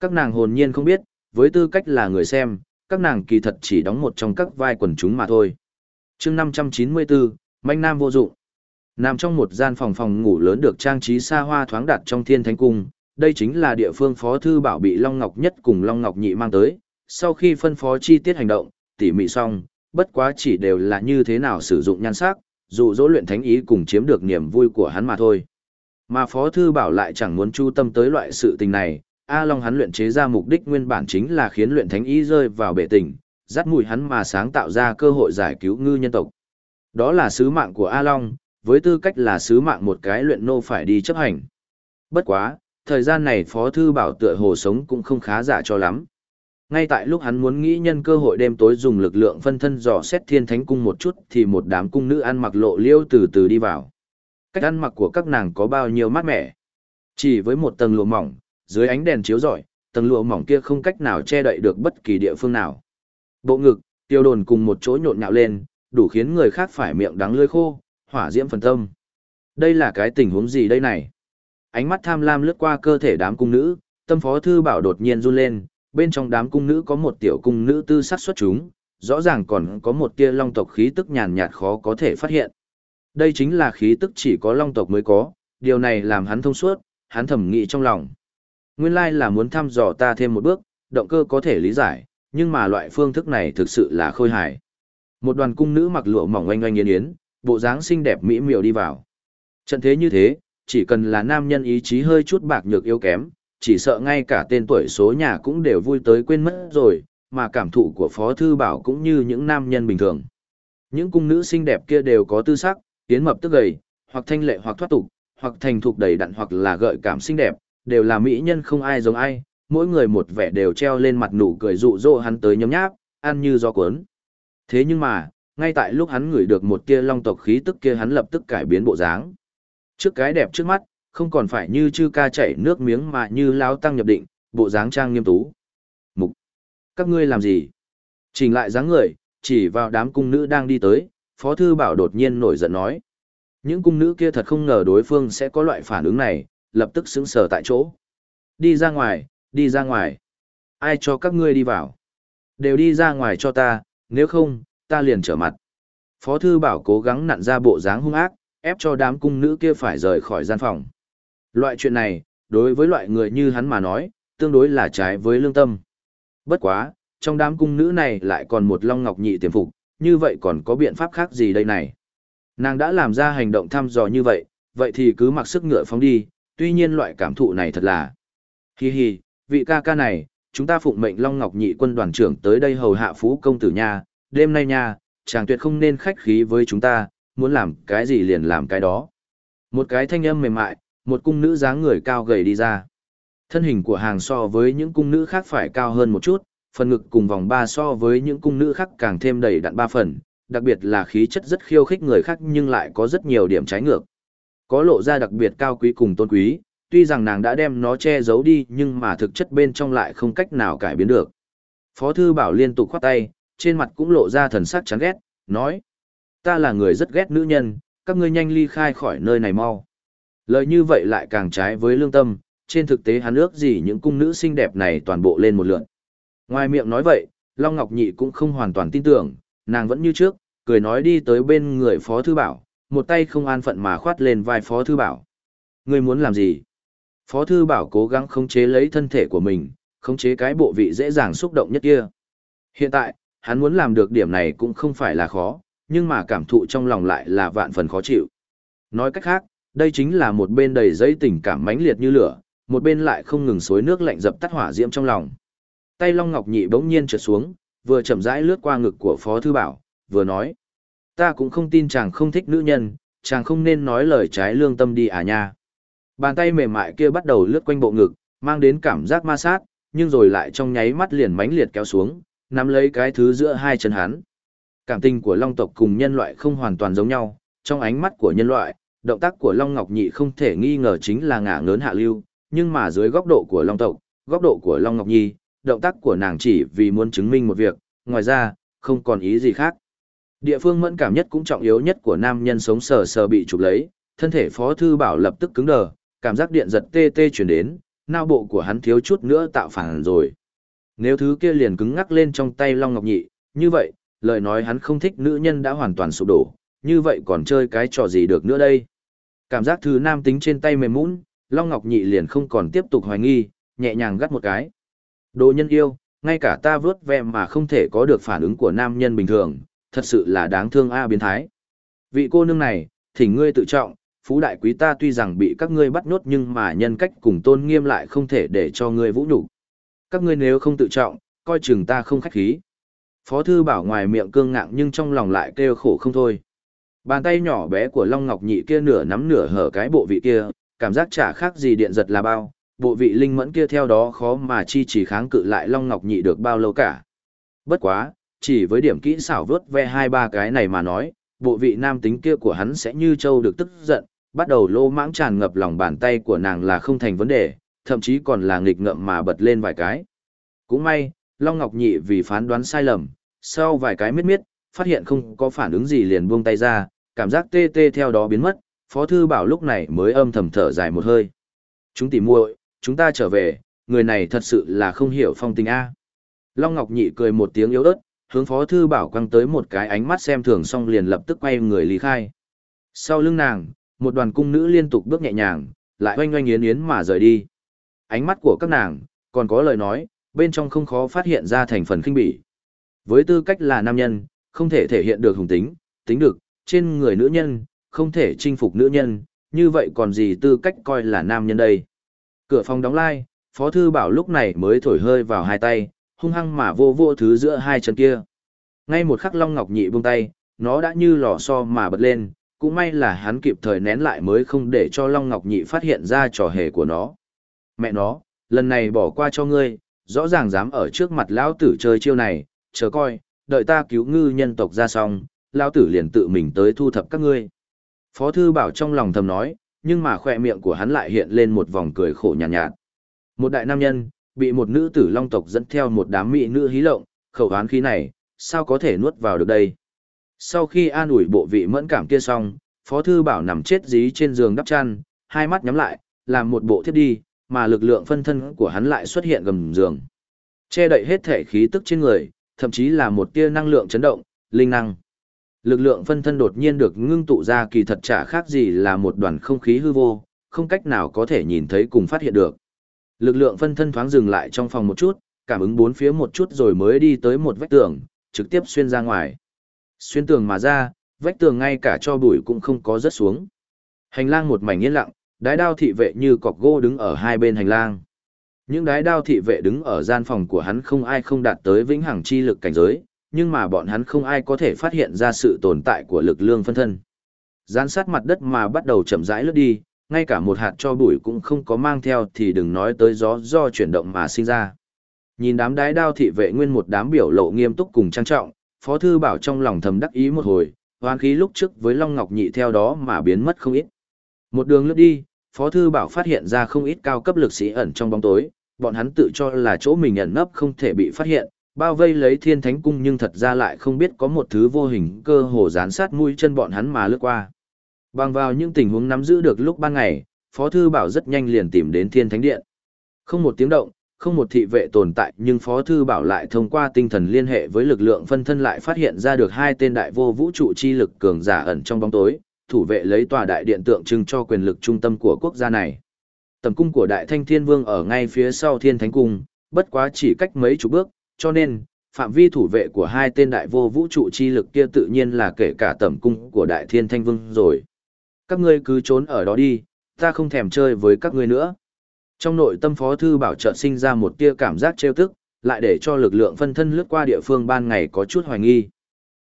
Các nàng hồn nhiên không biết, với tư cách là người xem, các nàng kỳ thật chỉ đóng một trong các vai quần chúng mà thôi. chương 594, Manh Nam vô dụng. Nằm trong một gian phòng phòng ngủ lớn được trang trí xa hoa thoáng đặt trong thiên thánh cung, đây chính là địa phương phó thư bảo bị Long Ngọc Nhất cùng Long Ngọc Nhị mang tới. Sau khi phân phó chi tiết hành động, tỉ mỉ xong, bất quá chỉ đều là như thế nào sử dụng nhan sắc, dụ dỗ luyện thánh ý cùng chiếm được niềm vui của hắn mà thôi. Mà Phó Thư Bảo lại chẳng muốn chu tâm tới loại sự tình này, A Long hắn luyện chế ra mục đích nguyên bản chính là khiến luyện thánh ý rơi vào bể tình, dắt mùi hắn mà sáng tạo ra cơ hội giải cứu ngư nhân tộc. Đó là sứ mạng của A Long, với tư cách là sứ mạng một cái luyện nô phải đi chấp hành. Bất quá, thời gian này Phó Thư Bảo tựa hồ sống cũng không khá giả cho lắm. Ngay tại lúc hắn muốn nghĩ nhân cơ hội đêm tối dùng lực lượng phân thân dò xét thiên thánh cung một chút thì một đám cung nữ ăn mặc lộ liêu từ từ đi vào. cách ăn mặc của các nàng có bao nhiêu mát mẻ. Chỉ với một tầng lụa mỏng, dưới ánh đèn chiếu rọi, tầng lụa mỏng kia không cách nào che đậy được bất kỳ địa phương nào. Bộ ngực, tiêu đồn cùng một chỗ nhộn nhạo lên, đủ khiến người khác phải miệng đắng lưỡi khô, hỏa diễm phần tâm. Đây là cái tình huống gì đây này? Ánh mắt tham lam lướt qua cơ thể đám cung nữ, tâm phó thư bảo đột nhiên run lên, bên trong đám cung nữ có một tiểu cung nữ tư sắc xuất chúng, rõ ràng còn có một tia long tộc khí tức nhàn nhạt khó có thể phát hiện. Đây chính là khí tức chỉ có long tộc mới có, điều này làm hắn thông suốt, hắn thầm nghĩ trong lòng. Nguyên lai là muốn thăm dò ta thêm một bước, động cơ có thể lý giải, nhưng mà loại phương thức này thực sự là khôi hài. Một đoàn cung nữ mặc lụa mỏng oanh oanh yến yến, bộ dáng xinh đẹp mỹ miều đi vào. Trận thế như thế, chỉ cần là nam nhân ý chí hơi chút bạc nhược yếu kém, chỉ sợ ngay cả tên tuổi số nhà cũng đều vui tới quên mất rồi, mà cảm thụ của Phó Thư Bảo cũng như những nam nhân bình thường. Những cung nữ xinh đẹp kia đều có tư sắc, tiến mập tức gầy, hoặc thanh lệ hoặc thoát tục, hoặc thành thục đầy đặn hoặc là gợi cảm xinh đẹp, đều là mỹ nhân không ai giống ai, mỗi người một vẻ đều treo lên mặt nụ cười dụ dỗ hắn tới nhấm nháp, ăn như gió cuốn. Thế nhưng mà, ngay tại lúc hắn ngửi được một tia long tộc khí tức kia hắn lập tức cải biến bộ dáng. Trước cái đẹp trước mắt, không còn phải như chư ca chảy nước miếng mà như lao tăng nhập định, bộ dáng trang nghiêm tú. Mục! Các ngươi làm gì? Chỉnh lại dáng người, chỉ vào đám cung nữ đang đi tới, Phó Thư Bảo đột nhiên nổi giận nói. Những cung nữ kia thật không ngờ đối phương sẽ có loại phản ứng này, lập tức sững sờ tại chỗ. Đi ra ngoài, đi ra ngoài. Ai cho các ngươi đi vào? Đều đi ra ngoài cho ta, nếu không, ta liền trở mặt. Phó Thư Bảo cố gắng nặn ra bộ dáng hung ác, ép cho đám cung nữ kia phải rời khỏi gian phòng. Loại chuyện này, đối với loại người như hắn mà nói, tương đối là trái với lương tâm. Bất quá, trong đám cung nữ này lại còn một long ngọc nhị tiềm phục, như vậy còn có biện pháp khác gì đây này? Nàng đã làm ra hành động thăm dò như vậy, vậy thì cứ mặc sức ngựa phóng đi, tuy nhiên loại cảm thụ này thật là... Hi hi, vị ca ca này, chúng ta phụng mệnh Long Ngọc nhị quân đoàn trưởng tới đây hầu hạ phú công tử nha, đêm nay nha, chàng tuyệt không nên khách khí với chúng ta, muốn làm cái gì liền làm cái đó. Một cái thanh âm mềm mại, một cung nữ dáng người cao gầy đi ra. Thân hình của hàng so với những cung nữ khác phải cao hơn một chút, phần ngực cùng vòng ba so với những cung nữ khác càng thêm đầy đặn ba phần, đặc biệt là khí chất rất khiêu khích người khác nhưng lại có rất nhiều điểm trái ngược. Có lộ ra đặc biệt cao quý cùng tôn quý, tuy rằng nàng đã đem nó che giấu đi nhưng mà thực chất bên trong lại không cách nào cải biến được. Phó thư bảo liên tục khoát tay, trên mặt cũng lộ ra thần sắc chán ghét, nói. Ta là người rất ghét nữ nhân, các ngươi nhanh ly khai khỏi nơi này mau. Lời như vậy lại càng trái với lương tâm, trên thực tế hắn ước gì những cung nữ xinh đẹp này toàn bộ lên một lượn. Ngoài miệng nói vậy, Long Ngọc Nhị cũng không hoàn toàn tin tưởng, nàng vẫn như trước, cười nói đi tới bên người Phó Thư Bảo, một tay không an phận mà khoát lên vai Phó Thư Bảo. Ngươi muốn làm gì? Phó Thư Bảo cố gắng khống chế lấy thân thể của mình, khống chế cái bộ vị dễ dàng xúc động nhất kia. Hiện tại, hắn muốn làm được điểm này cũng không phải là khó, nhưng mà cảm thụ trong lòng lại là vạn phần khó chịu. Nói cách khác, đây chính là một bên đầy dây tình cảm mãnh liệt như lửa, một bên lại không ngừng xối nước lạnh dập tắt hỏa diễm trong lòng. Tay Long Ngọc Nhị bỗng nhiên trượt xuống, vừa chậm rãi lướt qua ngực của Phó Thư Bảo, vừa nói. Ta cũng không tin chàng không thích nữ nhân, chàng không nên nói lời trái lương tâm đi à nha. Bàn tay mềm mại kia bắt đầu lướt quanh bộ ngực, mang đến cảm giác ma sát, nhưng rồi lại trong nháy mắt liền mãnh liệt kéo xuống, nắm lấy cái thứ giữa hai chân hắn. Cảm tình của long tộc cùng nhân loại không hoàn toàn giống nhau, trong ánh mắt của nhân loại, động tác của Long Ngọc Nhị không thể nghi ngờ chính là ngả ngớn hạ lưu, nhưng mà dưới góc độ của Long tộc, góc độ của Long Ngọc Nhi, động tác của nàng chỉ vì muốn chứng minh một việc, ngoài ra, không còn ý gì khác. Địa phương mẫn cảm nhất cũng trọng yếu nhất của nam nhân sống sờ sờ bị chụp lấy, thân thể Phó Thư Bảo lập tức cứng đờ, cảm giác điện giật tê tê chuyển đến, não bộ của hắn thiếu chút nữa tạo phản rồi. Nếu thứ kia liền cứng ngắc lên trong tay Long Ngọc Nhị, như vậy, lời nói hắn không thích nữ nhân đã hoàn toàn sụp đổ, như vậy còn chơi cái trò gì được nữa đây. Cảm giác thứ nam tính trên tay mềm mũn, Long Ngọc Nhị liền không còn tiếp tục hoài nghi, nhẹ nhàng gắt một cái. Đồ nhân yêu, ngay cả ta vớt ve mà không thể có được phản ứng của nam nhân bình thường, thật sự là đáng thương a biến thái. Vị cô nương này, thỉnh ngươi tự trọng, phú đại quý ta tuy rằng bị các ngươi bắt nốt nhưng mà nhân cách cùng tôn nghiêm lại không thể để cho ngươi vũ nhục. Các ngươi nếu không tự trọng, coi chừng ta không khách khí. Phó thư bảo ngoài miệng cương ngạng nhưng trong lòng lại kêu khổ không thôi. Bàn tay nhỏ bé của Long Ngọc Nhị kia nửa nắm nửa hở cái bộ vị kia, cảm giác chả khác gì điện giật là bao, bộ vị linh mẫn kia theo đó khó mà chi chỉ kháng cự lại Long Ngọc Nhị được bao lâu cả. Bất quá, chỉ với điểm kỹ xảo vớt ve hai ba cái này mà nói, bộ vị nam tính kia của hắn sẽ như châu được tức giận, bắt đầu lô mãng tràn ngập lòng bàn tay của nàng là không thành vấn đề, thậm chí còn là nghịch ngợm mà bật lên vài cái. Cũng may, Long Ngọc Nhị vì phán đoán sai lầm, sau vài cái miết miết, phát hiện không có phản ứng gì liền buông tay ra, cảm giác tê tê theo đó biến mất, Phó Thư Bảo lúc này mới âm thầm thở dài một hơi. Chúng tỉ muội chúng ta trở về, người này thật sự là không hiểu phong tình A. Long Ngọc Nhị cười một tiếng yếu ớt, hướng Phó Thư Bảo quăng tới một cái ánh mắt xem thường xong liền lập tức quay người lý khai. Sau lưng nàng, một đoàn cung nữ liên tục bước nhẹ nhàng, lại oanh oanh yến yến mà rời đi. Ánh mắt của các nàng, còn có lời nói, bên trong không khó phát hiện ra thành phần khinh bỉ. Với tư cách là nam nhân, không thể thể hiện được hùng tính, tính được, trên người nữ nhân, không thể chinh phục nữ nhân, như vậy còn gì tư cách coi là nam nhân đây. Cửa phòng đóng lai, Phó Thư Bảo lúc này mới thổi hơi vào hai tay, hung hăng mà vô vô thứ giữa hai chân kia. Ngay một khắc Long Ngọc Nhị buông tay, nó đã như lò xo mà bật lên, cũng may là hắn kịp thời nén lại mới không để cho Long Ngọc Nhị phát hiện ra trò hề của nó. Mẹ nó, lần này bỏ qua cho ngươi, rõ ràng dám ở trước mặt lão tử chơi chiêu này, chờ coi, đợi ta cứu ngư nhân tộc ra xong, lão tử liền tự mình tới thu thập các ngươi. Phó thư bảo trong lòng thầm nói, nhưng mà khỏe miệng của hắn lại hiện lên một vòng cười khổ nhạt, nhạt. Một đại nam nhân, bị một nữ tử long tộc dẫn theo một đám mỹ nữ hí lộng, khẩu hán khí này, sao có thể nuốt vào được đây? Sau khi an ủi bộ vị mẫn cảm kia xong, Phó Thư Bảo nằm chết dí trên giường đắp chăn, hai mắt nhắm lại, làm một bộ thiết đi, mà lực lượng phân thân của hắn lại xuất hiện gầm giường. Che đậy hết thể khí tức trên người, thậm chí là một tia năng lượng chấn động, linh năng. Lực lượng phân thân đột nhiên được ngưng tụ ra kỳ thật chả khác gì là một đoàn không khí hư vô, không cách nào có thể nhìn thấy cùng phát hiện được. Lực lượng phân thân thoáng dừng lại trong phòng một chút, cảm ứng bốn phía một chút rồi mới đi tới một vách tường, trực tiếp xuyên ra ngoài. Xuyên tường mà ra, vách tường ngay cả cho bụi cũng không có rớt xuống. Hành lang một mảnh yên lặng, đái đao thị vệ như cọc gỗ đứng ở hai bên hành lang. Những đái đao thị vệ đứng ở gian phòng của hắn không ai không đạt tới vĩnh hằng chi lực cảnh giới, nhưng mà bọn hắn không ai có thể phát hiện ra sự tồn tại của lực lượng phân thân. Gián sát mặt đất mà bắt đầu chậm rãi lướt đi, ngay cả một hạt cho bụi cũng không có mang theo thì đừng nói tới gió do chuyển động mà sinh ra. Nhìn đám đái đao thị vệ nguyên một đám biểu lộ nghiêm túc cùng trang trọng, Phó Thư Bảo trong lòng thầm đắc ý một hồi, hoán khí lúc trước với Long Ngọc Nhị theo đó mà biến mất không ít. Một đường lướt đi, Phó Thư Bảo phát hiện ra không ít cao cấp lực sĩ ẩn trong bóng tối, bọn hắn tự cho là chỗ mình ẩn nấp không thể bị phát hiện, bao vây lấy thiên thánh cung nhưng thật ra lại không biết có một thứ vô hình cơ hồ dán sát mũi chân bọn hắn mà lướt qua. Bằng vào những tình huống nắm giữ được lúc ban ngày, Phó Thư Bảo rất nhanh liền tìm đến thiên thánh điện. Không một tiếng động, không một thị vệ tồn tại nhưng Phó Thư Bảo lại thông qua tinh thần liên hệ với lực lượng phân thân lại phát hiện ra được hai tên đại vô vũ trụ chi lực cường giả ẩn trong bóng tối, thủ vệ lấy tòa đại điện tượng trưng cho quyền lực trung tâm của quốc gia này. Tầm cung của Đại Thanh Thiên Vương ở ngay phía sau Thiên Thánh Cung, bất quá chỉ cách mấy chục bước, cho nên, phạm vi thủ vệ của hai tên đại vô vũ trụ chi lực kia tự nhiên là kể cả tẩm cung của Đại Thiên Thanh Vương rồi. Các ngươi cứ trốn ở đó đi, ta không thèm chơi với các ngươi nữa. Trong nội tâm Phó Thư Bảo trợ sinh ra một tia cảm giác trêu tức, lại để cho lực lượng phân thân lướt qua địa phương ban ngày có chút hoài nghi.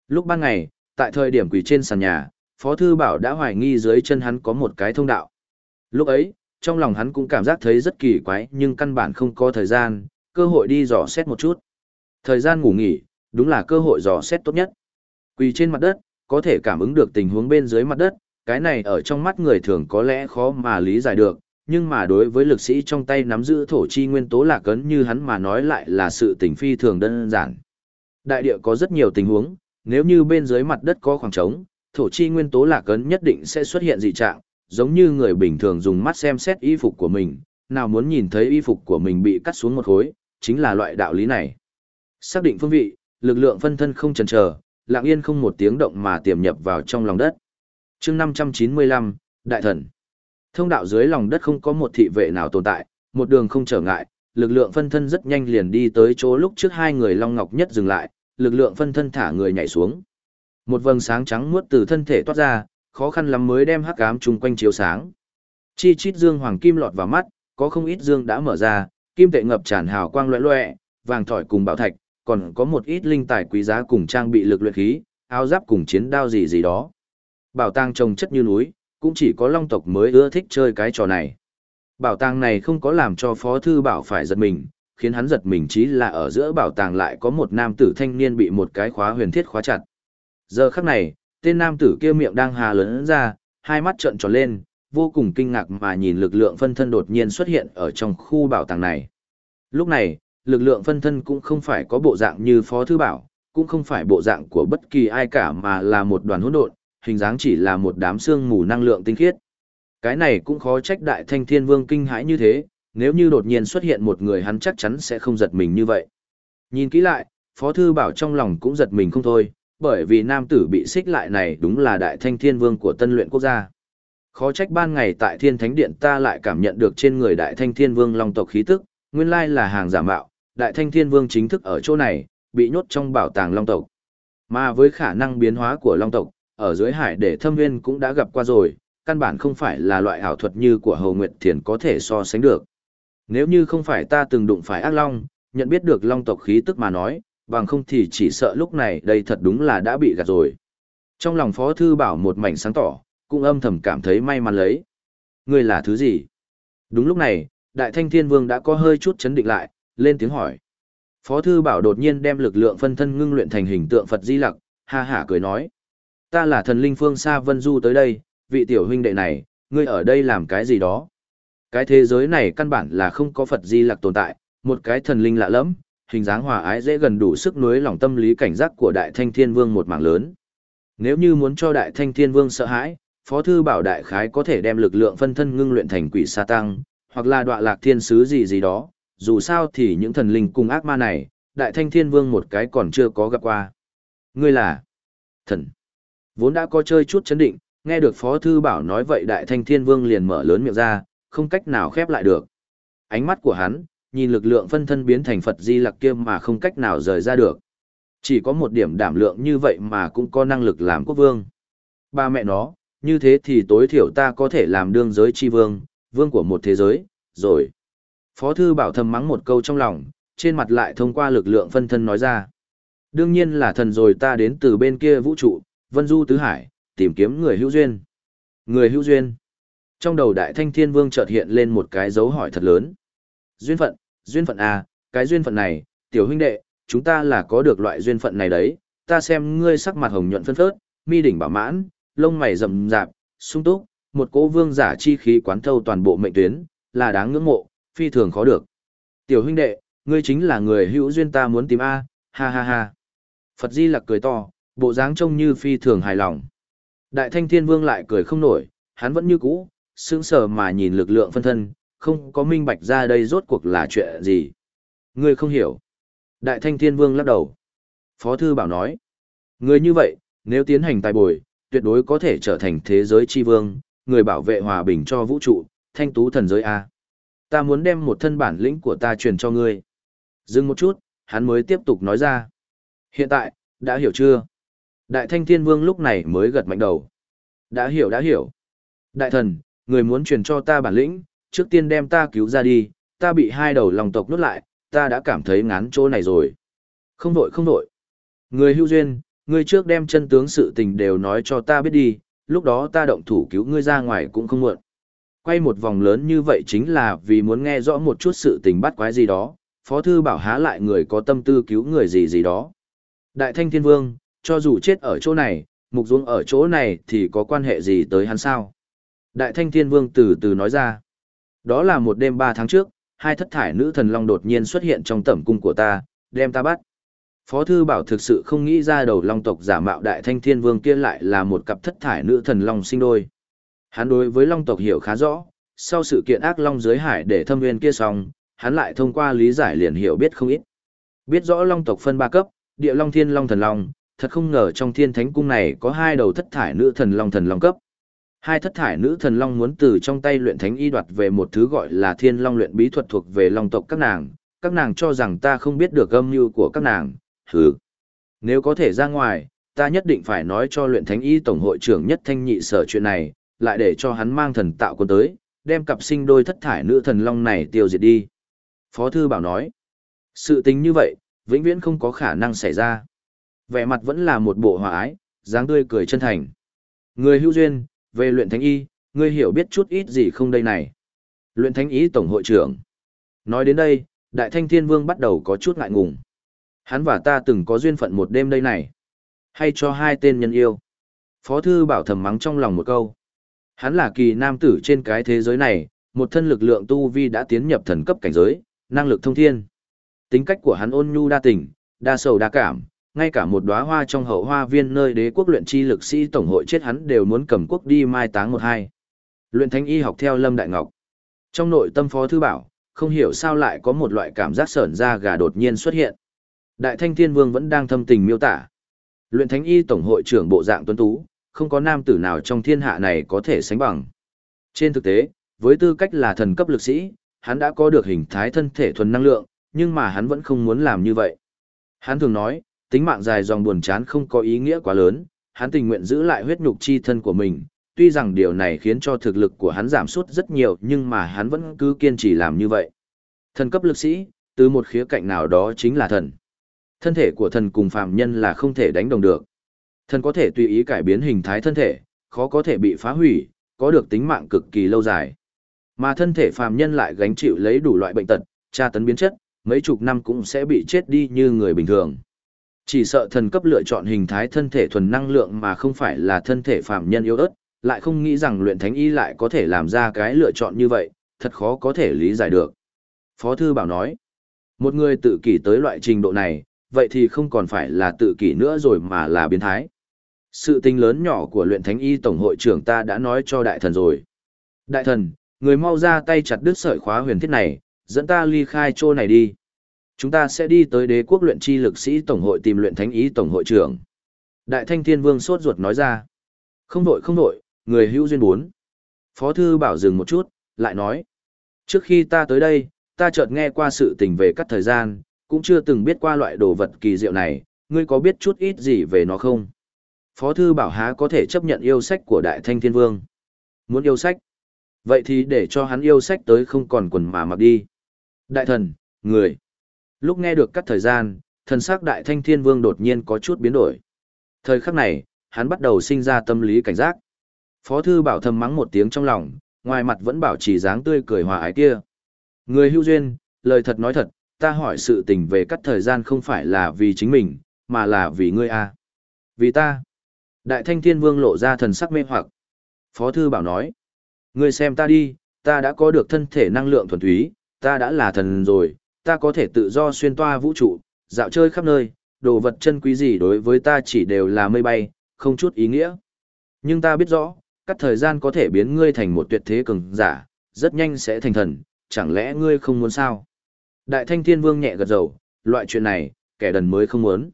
Lúc ban ngày, tại thời điểm quỷ trên sàn nhà, Phó Thư Bảo đã hoài nghi dưới chân hắn có một cái thông đạo. Lúc ấy, trong lòng hắn cũng cảm giác thấy rất kỳ quái nhưng căn bản không có thời gian, cơ hội đi dò xét một chút. Thời gian ngủ nghỉ, đúng là cơ hội dò xét tốt nhất. Quỳ trên mặt đất, có thể cảm ứng được tình huống bên dưới mặt đất, cái này ở trong mắt người thường có lẽ khó mà lý giải được, nhưng mà đối với lực sĩ trong tay nắm giữ thổ chi nguyên tố lạc cấn như hắn mà nói lại là sự tình phi thường đơn giản. Đại địa có rất nhiều tình huống, nếu như bên dưới mặt đất có khoảng trống, thổ chi nguyên tố lạc cấn nhất định sẽ xuất hiện dị trạng, giống như người bình thường dùng mắt xem xét y phục của mình, nào muốn nhìn thấy y phục của mình bị cắt xuống một khối, chính là loại đạo lý này. Xác định phương vị, lực lượng phân thân không chần chờ, lặng yên không một tiếng động mà tiềm nhập vào trong lòng đất. chương 595, Đại Thần Thông đạo dưới lòng đất không có một thị vệ nào tồn tại, một đường không trở ngại, lực lượng phân thân rất nhanh liền đi tới chỗ lúc trước hai người Long Ngọc Nhất dừng lại, lực lượng phân thân thả người nhảy xuống. Một vầng sáng trắng muốt từ thân thể toát ra, khó khăn lắm mới đem hắc ám chung quanh chiếu sáng. Chi chít dương hoàng kim lọt vào mắt, có không ít dương đã mở ra, kim tệ ngập tràn hào quang loẹ loẹ, vàng thỏi cùng bảo thạch, còn có một ít linh tài quý giá cùng trang bị lực luyện khí, áo giáp cùng chiến đao gì gì đó. Bảo tàng trồng chất như núi, cũng chỉ có long tộc mới ưa thích chơi cái trò này. Bảo tàng này không có làm cho Phó Thư Bảo phải giật mình, khiến hắn giật mình chí là ở giữa bảo tàng lại có một nam tử thanh niên bị một cái khóa huyền thiết khóa chặt. Giờ khắc này, tên nam tử kia miệng đang hà lớn ra, hai mắt trợn tròn lên, vô cùng kinh ngạc mà nhìn lực lượng phân thân đột nhiên xuất hiện ở trong khu bảo tàng này. Lúc này, lực lượng phân thân cũng không phải có bộ dạng như Phó Thư Bảo, cũng không phải bộ dạng của bất kỳ ai cả mà là một đoàn hỗn độn, hình dáng chỉ là một đám xương mù năng lượng tinh khiết. Cái này cũng khó trách đại thanh thiên vương kinh hãi như thế, nếu như đột nhiên xuất hiện một người hắn chắc chắn sẽ không giật mình như vậy. Nhìn kỹ lại, Phó Thư Bảo trong lòng cũng giật mình không thôi, bởi vì nam tử bị xích lại này đúng là đại thanh thiên vương của tân luyện quốc gia. Khó trách ban ngày tại thiên thánh điện ta lại cảm nhận được trên người đại thanh thiên vương long tộc khí tức, nguyên lai là hàng giả mạo, đại thanh thiên vương chính thức ở chỗ này, bị nhốt trong bảo tàng long tộc. Mà với khả năng biến hóa của long tộc, ở dưới hải để thâm viên cũng đã gặp qua rồi, căn bản không phải là loại ảo thuật như của Hầu Nguyệt Thiền có thể so sánh được. Nếu như không phải ta từng đụng phải ác long, nhận biết được long tộc khí tức mà nói, bằng không thì chỉ sợ lúc này đây thật đúng là đã bị gạt rồi. Trong lòng Phó Thư Bảo một mảnh sáng tỏ, cũng âm thầm cảm thấy may mắn lấy. Ngươi là thứ gì? Đúng lúc này, Đại Thanh Thiên Vương đã có hơi chút chấn định lại, lên tiếng hỏi. Phó Thư Bảo đột nhiên đem lực lượng phân thân ngưng luyện thành hình tượng Phật Di Lặc, ha hả cười nói. Ta là thần linh phương xa Vân Du tới đây, vị tiểu huynh đệ này, ngươi ở đây làm cái gì đó? Cái thế giới này căn bản là không có Phật Di Lặc tồn tại, một cái thần linh lạ lẫm, hình dáng hòa ái dễ gần đủ sức nuối lòng tâm lý cảnh giác của Đại Thanh Thiên Vương một mảng lớn. Nếu như muốn cho Đại Thanh Thiên Vương sợ hãi, Phó Thư Bảo Đại Khái có thể đem lực lượng phân thân ngưng luyện thành quỷ sa tăng, hoặc là đọa lạc thiên sứ gì gì đó, dù sao thì những thần linh cùng ác ma này, Đại Thanh Thiên Vương một cái còn chưa có gặp qua. Ngươi là thần. Vốn đã có chơi chút chấn định, nghe được Phó Thư Bảo nói vậy Đại Thanh Thiên Vương liền mở lớn miệng ra, không cách nào khép lại được. Ánh mắt của hắn, nhìn lực lượng phân thân biến thành Phật Di Lặc kia mà không cách nào rời ra được. Chỉ có một điểm đảm lượng như vậy mà cũng có năng lực làm quốc vương. Ba mẹ nó, như thế thì tối thiểu ta có thể làm đương giới chi vương, vương của một thế giới, rồi. Phó thư bảo thầm mắng một câu trong lòng, trên mặt lại thông qua lực lượng phân thân nói ra. Đương nhiên là thần rồi ta đến từ bên kia vũ trụ, vân du tứ hải, tìm kiếm người hữu duyên. Người hữu duyên. Trong đầu đại thanh thiên vương chợt hiện lên một cái dấu hỏi thật lớn. Duyên phận, duyên phận à, cái duyên phận này, tiểu huynh đệ, chúng ta là có được loại duyên phận này đấy, ta xem ngươi sắc mặt hồng nhuận phân phớt, mi đỉnh bảo mãn, lông mày rậm rạp, sung túc, một cỗ vương giả chi khí quán thâu toàn bộ mệnh tuyến, là đáng ngưỡng mộ, phi thường khó được. Tiểu huynh đệ, ngươi chính là người hữu duyên ta muốn tìm a, ha ha ha. Phật Di Lặc cười to, bộ dáng trông như phi thường hài lòng. Đại Thanh Thiên Vương lại cười không nổi, hắn vẫn như cũ, sững sờ mà nhìn lực lượng phân thân, không có minh bạch ra đây rốt cuộc là chuyện gì. Ngươi không hiểu. Đại Thanh Thiên Vương lắc đầu. Phó Thư Bảo nói. Ngươi như vậy, nếu tiến hành tài bồi, tuyệt đối có thể trở thành thế giới chi vương, người bảo vệ hòa bình cho vũ trụ, thanh tú thần giới A. Ta muốn đem một thân bản lĩnh của ta truyền cho ngươi. Dừng một chút, hắn mới tiếp tục nói ra. Hiện tại, đã hiểu chưa? Đại thanh thiên vương lúc này mới gật mạnh đầu. Đã hiểu đã hiểu. Đại thần, người muốn truyền cho ta bản lĩnh, trước tiên đem ta cứu ra đi, ta bị hai đầu lòng tộc nuốt lại, ta đã cảm thấy ngán chỗ này rồi. Không đổi không đổi. Người hưu duyên, ngươi trước đem chân tướng sự tình đều nói cho ta biết đi, lúc đó ta động thủ cứu ngươi ra ngoài cũng không muộn. Quay một vòng lớn như vậy chính là vì muốn nghe rõ một chút sự tình bắt quái gì đó, Phó Thư bảo há lại người có tâm tư cứu người gì gì đó. Đại Thanh Thiên Vương, cho dù chết ở chỗ này, mục dung ở chỗ này thì có quan hệ gì tới hắn sao? Đại Thanh Thiên Vương từ từ nói ra. Đó là một đêm ba tháng trước, hai thất thải nữ thần long đột nhiên xuất hiện trong tẩm cung của ta, đem ta bắt. Phó Thư Bảo thực sự không nghĩ ra đầu long tộc giả mạo đại thanh thiên vương kia lại là một cặp thất thải nữ thần long sinh đôi. Hắn đối với long tộc hiểu khá rõ, sau sự kiện ác long dưới hải để thâm nguyên kia xong, hắn lại thông qua lý giải liền hiểu biết không ít. Biết rõ long tộc phân ba cấp, địa long thiên long thần long, thật không ngờ trong thiên thánh cung này có hai đầu thất thải nữ thần long thần long cấp. Hai thất thải nữ thần long muốn từ trong tay luyện thánh y đoạt về một thứ gọi là thiên long luyện bí thuật thuộc về long tộc các nàng, các nàng cho rằng ta không biết được âm mưu của các nàng, hừ. Nếu có thể ra ngoài, ta nhất định phải nói cho luyện thánh y tổng hội trưởng nhất thanh nhị sở chuyện này, lại để cho hắn mang thần tạo quân tới, đem cặp sinh đôi thất thải nữ thần long này tiêu diệt đi. Phó thư bảo nói, sự tình như vậy, vĩnh viễn không có khả năng xảy ra. Vẻ mặt vẫn là một bộ hòa ái, dáng tươi cười chân thành. Người hữu duyên, về luyện thánh y, ngươi hiểu biết chút ít gì không đây này. Luyện thánh y tổng hội trưởng. Nói đến đây, đại thanh thiên vương bắt đầu có chút ngại ngùng. Hắn và ta từng có duyên phận một đêm đây này. Hay cho hai tên nhân yêu. Phó thư bảo thầm mắng trong lòng một câu. Hắn là kỳ nam tử trên cái thế giới này, một thân lực lượng tu vi đã tiến nhập thần cấp cảnh giới, năng lực thông thiên. Tính cách của hắn ôn nhu đa tình, đa sầu đa cảm, ngay cả một đóa hoa trong hậu hoa viên nơi đế quốc luyện chi lực sĩ tổng hội chết hắn đều muốn cầm quốc đi mai táng một hai. Luyện thánh y học theo Lâm Đại Ngọc. Trong nội tâm phó thư bảo, không hiểu sao lại có một loại cảm giác sởn da gà đột nhiên xuất hiện. Đại Thanh Thiên Vương vẫn đang thâm tình miêu tả. Luyện thánh y tổng hội trưởng bộ dạng tuấn tú, không có nam tử nào trong thiên hạ này có thể sánh bằng. Trên thực tế, với tư cách là thần cấp lực sĩ, hắn đã có được hình thái thân thể thuần năng lượng, nhưng mà hắn vẫn không muốn làm như vậy. Hắn thường nói, tính mạng dài dòng buồn chán không có ý nghĩa quá lớn, hắn tình nguyện giữ lại huyết nhục chi thân của mình, tuy rằng điều này khiến cho thực lực của hắn giảm sút rất nhiều nhưng mà hắn vẫn cứ kiên trì làm như vậy. Thần cấp lực sĩ, từ một khía cạnh nào đó chính là thần. Thân thể của thần cùng phàm nhân là không thể đánh đồng được. Thần có thể tùy ý cải biến hình thái thân thể, khó có thể bị phá hủy, có được tính mạng cực kỳ lâu dài. Mà thân thể phàm nhân lại gánh chịu lấy đủ loại bệnh tật, tra tấn biến chất, mấy chục năm cũng sẽ bị chết đi như người bình thường. Chỉ sợ thần cấp lựa chọn hình thái thân thể thuần năng lượng mà không phải là thân thể phàm nhân yếu ớt, lại không nghĩ rằng luyện thánh y lại có thể làm ra cái lựa chọn như vậy, thật khó có thể lý giải được. Phó Thư Bảo nói, một người tự kỷ tới loại trình độ này, vậy thì không còn phải là tự kỷ nữa rồi mà là biến thái. Sự tình lớn nhỏ của luyện thánh y tổng hội trưởng ta đã nói cho đại thần rồi. Đại thần, người mau ra tay chặt đứt sợi khóa huyền thiết này, dẫn ta ly khai chỗ này đi. Chúng ta sẽ đi tới đế quốc luyện chi lực sĩ tổng hội tìm luyện thánh y tổng hội trưởng. Đại thanh thiên vương sốt ruột nói ra. Không đội không đội, người hữu duyên bốn. Phó thư bảo dừng một chút, lại nói. Trước khi ta tới đây, ta chợt nghe qua sự tình về cắt thời gian, cũng chưa từng biết qua loại đồ vật kỳ diệu này, ngươi có biết chút ít gì về nó không? Phó thư bảo há có thể chấp nhận yêu sách của Đại Thanh Thiên Vương. Muốn yêu sách? Vậy thì để cho hắn yêu sách tới không còn quần mà mặc đi. Đại thần, người. Lúc nghe được cắt thời gian, thần sắc Đại Thanh Thiên Vương đột nhiên có chút biến đổi. Thời khắc này, hắn bắt đầu sinh ra tâm lý cảnh giác. Phó thư bảo thầm mắng một tiếng trong lòng, ngoài mặt vẫn bảo trì dáng tươi cười hòa ái kia. Người hưu duyên, lời thật nói thật, ta hỏi sự tình về cắt thời gian không phải là vì chính mình, mà là vì ngươi a à. Vì ta. Đại thanh thiên vương lộ ra thần sắc mê hoặc. Phó thư bảo nói. Ngươi xem ta đi, ta đã có được thân thể năng lượng thuần túy, ta đã là thần rồi, ta có thể tự do xuyên toa vũ trụ, dạo chơi khắp nơi, đồ vật chân quý gì đối với ta chỉ đều là mây bay, không chút ý nghĩa. Nhưng ta biết rõ, cắt thời gian có thể biến ngươi thành một tuyệt thế cường giả, rất nhanh sẽ thành thần, chẳng lẽ ngươi không muốn sao? Đại thanh thiên vương nhẹ gật đầu, loại chuyện này, kẻ đần mới không muốn.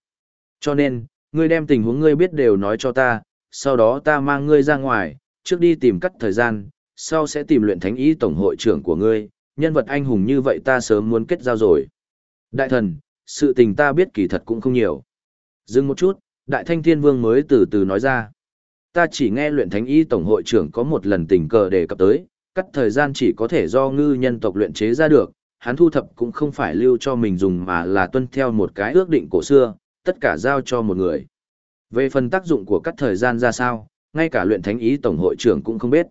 Cho nên, ngươi đem tình huống ngươi biết đều nói cho ta, sau đó ta mang ngươi ra ngoài, trước đi tìm cắt thời gian, sau sẽ tìm luyện thánh ý tổng hội trưởng của ngươi, nhân vật anh hùng như vậy ta sớm muốn kết giao rồi. Đại thần, sự tình ta biết kỳ thật cũng không nhiều. Dừng một chút, đại thanh thiên vương mới từ từ nói ra. Ta chỉ nghe luyện thánh y tổng hội trưởng có một lần tình cờ đề cập tới, cắt thời gian chỉ có thể do ngư nhân tộc luyện chế ra được, hắn thu thập cũng không phải lưu cho mình dùng mà là tuân theo một cái ước định cổ xưa, tất cả giao cho một người. Về phần tác dụng của cắt thời gian ra sao, ngay cả luyện thánh ý tổng hội trưởng cũng không biết.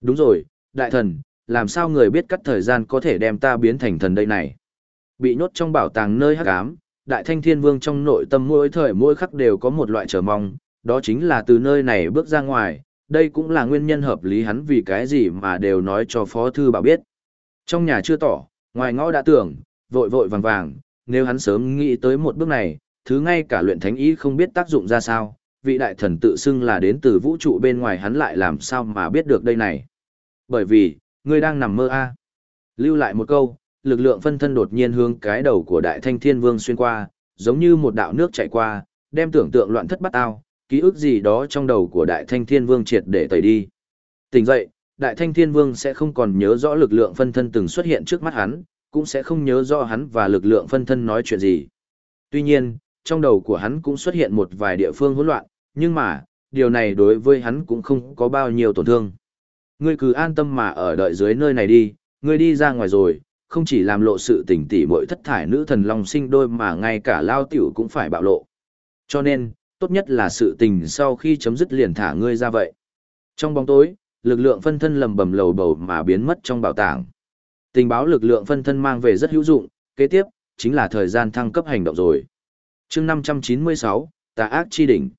Đúng rồi, đại thần, làm sao người biết cắt thời gian có thể đem ta biến thành thần đây này? Bị nhốt trong bảo tàng nơi hắc ám, đại thanh thiên vương trong nội tâm mỗi thời mỗi khắc đều có một loại chờ mong, đó chính là từ nơi này bước ra ngoài, đây cũng là nguyên nhân hợp lý hắn vì cái gì mà đều nói cho phó thư bảo biết. Trong nhà chưa tỏ, ngoài ngõ đã tưởng, vội vội vàng vàng, nếu hắn sớm nghĩ tới một bước này, thứ ngay cả luyện thánh ý không biết tác dụng ra sao, vị đại thần tự xưng là đến từ vũ trụ bên ngoài hắn lại làm sao mà biết được đây này. Bởi vì, ngươi đang nằm mơ a Lưu lại một câu, lực lượng phân thân đột nhiên hướng cái đầu của đại thanh thiên vương xuyên qua, giống như một đạo nước chạy qua, đem tưởng tượng loạn thất bắt ao, ký ức gì đó trong đầu của đại thanh thiên vương triệt để tẩy đi. Tỉnh dậy, đại thanh thiên vương sẽ không còn nhớ rõ lực lượng phân thân từng xuất hiện trước mắt hắn, cũng sẽ không nhớ rõ hắn và lực lượng phân thân nói chuyện gì. Tuy nhiên, trong đầu của hắn cũng xuất hiện một vài địa phương hỗn loạn, nhưng mà, điều này đối với hắn cũng không có bao nhiêu tổn thương. Ngươi cứ an tâm mà ở đợi dưới nơi này đi, ngươi đi ra ngoài rồi, không chỉ làm lộ sự tình tỉ muội thất thải nữ thần long sinh đôi mà ngay cả lao tiểu cũng phải bạo lộ. Cho nên, tốt nhất là sự tình sau khi chấm dứt liền thả ngươi ra vậy. Trong bóng tối, lực lượng phân thân lầm bầm lầu bầu mà biến mất trong bảo tàng. Tình báo lực lượng phân thân mang về rất hữu dụng, kế tiếp, chính là thời gian thăng cấp hành động rồi chương 596, tà ác chi đỉnh.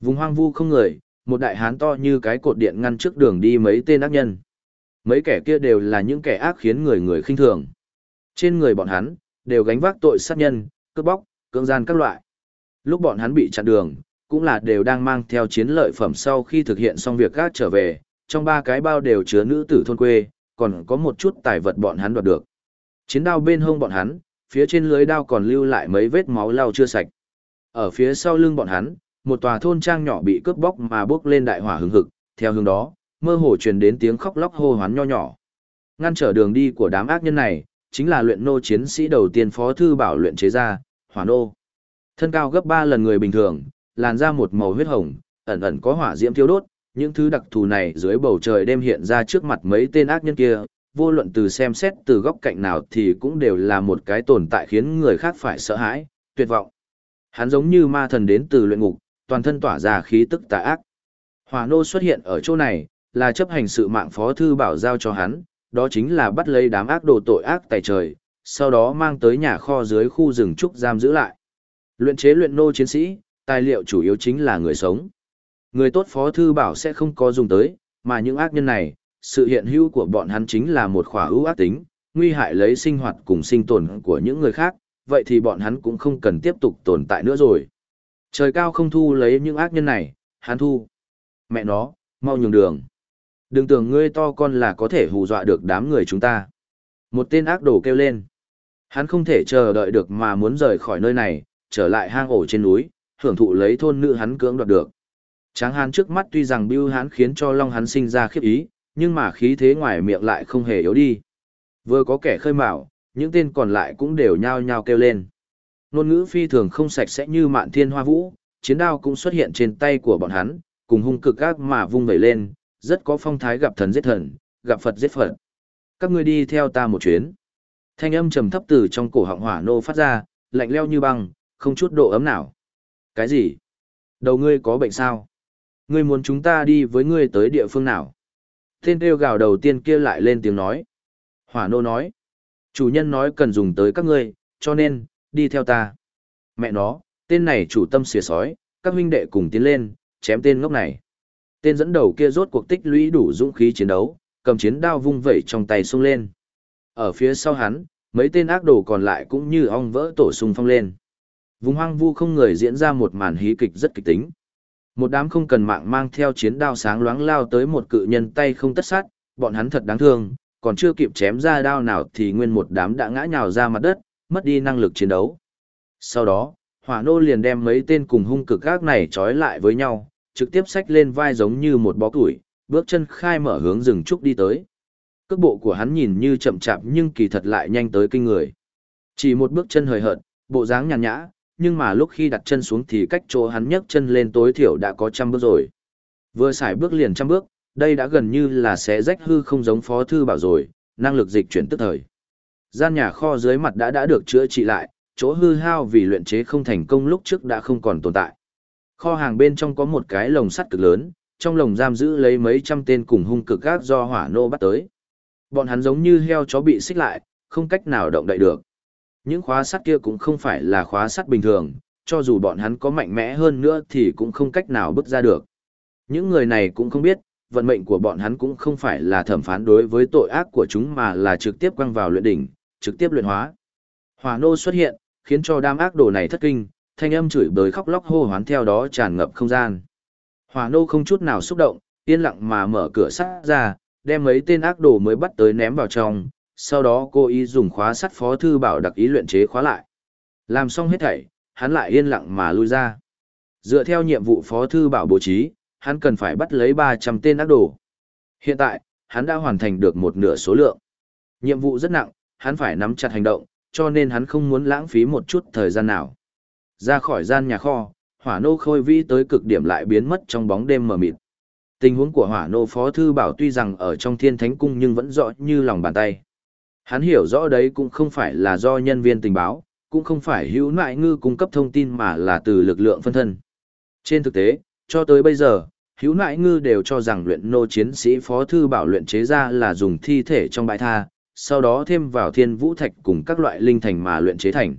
Vùng hoang vu không người, một đại hán to như cái cột điện ngăn trước đường đi mấy tên ác nhân. Mấy kẻ kia đều là những kẻ ác khiến người người khinh thường. Trên người bọn hắn, đều gánh vác tội sát nhân, cướp bóc, cưỡng gian các loại. Lúc bọn hắn bị chặn đường, cũng là đều đang mang theo chiến lợi phẩm sau khi thực hiện xong việc gác trở về, trong ba cái bao đều chứa nữ tử thôn quê, còn có một chút tài vật bọn hắn đoạt được. Chiến đao bên hông bọn hắn, phía trên lưới đao còn lưu lại mấy vết máu lau chưa sạch. Ở phía sau lưng bọn hắn, một tòa thôn trang nhỏ bị cướp bóc mà bước lên đại hỏa hứng hực, theo hướng đó, mơ hồ truyền đến tiếng khóc lóc hô hoán nho nhỏ. Ngăn trở đường đi của đám ác nhân này, chính là luyện nô chiến sĩ đầu tiên phó thư bảo luyện chế ra, hỏa nô. Thân cao gấp 3 lần người bình thường, làn da một màu huyết hồng, ẩn ẩn có hỏa diễm thiêu đốt, những thứ đặc thù này dưới bầu trời đêm hiện ra trước mặt mấy tên ác nhân kia, vô luận từ xem xét từ góc cạnh nào thì cũng đều là một cái tồn tại khiến người khác phải sợ hãi, tuyệt vọng. Hắn giống như ma thần đến từ luyện ngục, toàn thân tỏa ra khí tức tà ác. Hỏa nô xuất hiện ở chỗ này, là chấp hành sự mạng phó thư bảo giao cho hắn, đó chính là bắt lấy đám ác đồ tội ác tại trời, sau đó mang tới nhà kho dưới khu rừng trúc giam giữ lại. Luyện chế luyện nô chiến sĩ, tài liệu chủ yếu chính là người sống. Người tốt phó thư bảo sẽ không có dùng tới, mà những ác nhân này, sự hiện hữu của bọn hắn chính là một khỏa ưu ác tính, nguy hại lấy sinh hoạt cùng sinh tồn của những người khác, vậy thì bọn hắn cũng không cần tiếp tục tồn tại nữa rồi. Trời cao không thu lấy những ác nhân này, hắn thu. Mẹ nó, mau nhường đường. Đừng tưởng ngươi to con là có thể hù dọa được đám người chúng ta. Một tên ác đồ kêu lên. Hắn không thể chờ đợi được mà muốn rời khỏi nơi này, trở lại hang ổ trên núi, hưởng thụ lấy thôn nữ hắn cưỡng đoạt được. Tráng hán trước mắt tuy rằng bưu hắn khiến cho long hắn sinh ra khiếp ý, nhưng mà khí thế ngoài miệng lại không hề yếu đi. Vừa có kẻ khơi mào, những tên còn lại cũng đều nhao nhao kêu lên. Nôn ngữ phi thường không sạch sẽ như mạn thiên hoa vũ, chiến đao cũng xuất hiện trên tay của bọn hắn, cùng hung cực ác mà vung vẩy lên, rất có phong thái gặp thần giết thần, gặp Phật giết Phật. Các ngươi đi theo ta một chuyến. Thanh âm trầm thấp từ trong cổ họng hỏa nô phát ra, lạnh leo như băng, không chút độ ấm nào. Cái gì? Đầu ngươi có bệnh sao? Ngươi muốn chúng ta đi với ngươi tới địa phương nào? Tên kêu gào đầu tiên kia lại lên tiếng nói. Hỏa nô nói. Chủ nhân nói cần dùng tới các ngươi, cho nên, đi theo ta. Mẹ nó, tên này chủ tâm xìa sói, các huynh đệ cùng tiến lên, chém tên ngốc này. Tên dẫn đầu kia rốt cuộc tích lũy đủ dũng khí chiến đấu, cầm chiến đao vung vẩy trong tay xung lên. Ở phía sau hắn, mấy tên ác đồ còn lại cũng như ong vỡ tổ sung phong lên. Vùng hoang vu không người diễn ra một màn hí kịch rất kịch tính. Một đám không cần mạng mang theo chiến đao sáng loáng lao tới một cự nhân tay không tất sát, bọn hắn thật đáng thương, còn chưa kịp chém ra đao nào thì nguyên một đám đã ngã nhào ra mặt đất, mất đi năng lực chiến đấu. Sau đó, hỏa nô liền đem mấy tên cùng hung cực gác này trói lại với nhau, trực tiếp xách lên vai giống như một bó củi, bước chân khai mở hướng rừng trúc đi tới. Cước bộ của hắn nhìn như chậm chạp nhưng kỳ thật lại nhanh tới kinh người. Chỉ một bước chân hời hợt, bộ dáng nhàn nhã, nhưng mà lúc khi đặt chân xuống thì cách chỗ hắn nhấc chân lên tối thiểu đã có trăm bước rồi. Vừa xài bước liền trăm bước, đây đã gần như là sẽ rách hư không giống phó thư bảo rồi, năng lực dịch chuyển tức thời. Gian nhà kho dưới mặt đã đã được chữa trị lại, chỗ hư hao vì luyện chế không thành công lúc trước đã không còn tồn tại. Kho hàng bên trong có một cái lồng sắt cực lớn, trong lồng giam giữ lấy mấy trăm tên cùng hung cực gác do hỏa nô bắt tới. Bọn hắn giống như heo chó bị xích lại, không cách nào động đậy được. Những khóa sắt kia cũng không phải là khóa sắt bình thường, cho dù bọn hắn có mạnh mẽ hơn nữa thì cũng không cách nào bước ra được. Những người này cũng không biết, vận mệnh của bọn hắn cũng không phải là thẩm phán đối với tội ác của chúng mà là trực tiếp quăng vào luyện đỉnh, trực tiếp luyện hóa. Hỏa nô xuất hiện, khiến cho đám ác đồ này thất kinh, thanh âm chửi bới khóc lóc hô hoán theo đó tràn ngập không gian. Hỏa nô không chút nào xúc động, yên lặng mà mở cửa sắt ra, đem mấy tên ác đồ mới bắt tới ném vào trong, sau đó cô ý dùng khóa sắt phó thư bảo đặc ý luyện chế khóa lại. Làm xong hết thảy, hắn lại yên lặng mà lui ra. Dựa theo nhiệm vụ phó thư bảo bố trí, hắn cần phải bắt lấy 300 tên ác đồ. Hiện tại, hắn đã hoàn thành được một nửa số lượng. Nhiệm vụ rất nặng, hắn phải nắm chặt hành động, cho nên hắn không muốn lãng phí một chút thời gian nào. Ra khỏi gian nhà kho, hỏa nô khôi vĩ tới cực điểm lại biến mất trong bóng đêm mờ mịt. Tình huống của hỏa nô phó thư bảo tuy rằng ở trong thiên thánh cung nhưng vẫn rõ như lòng bàn tay. Hắn hiểu rõ đấy cũng không phải là do nhân viên tình báo, cũng không phải hữu nại ngư cung cấp thông tin mà là từ lực lượng phân thân. Trên thực tế, cho tới bây giờ, hữu nại ngư đều cho rằng luyện nô chiến sĩ phó thư bảo luyện chế ra là dùng thi thể trong bãi tha, sau đó thêm vào thiên vũ thạch cùng các loại linh thành mà luyện chế thành.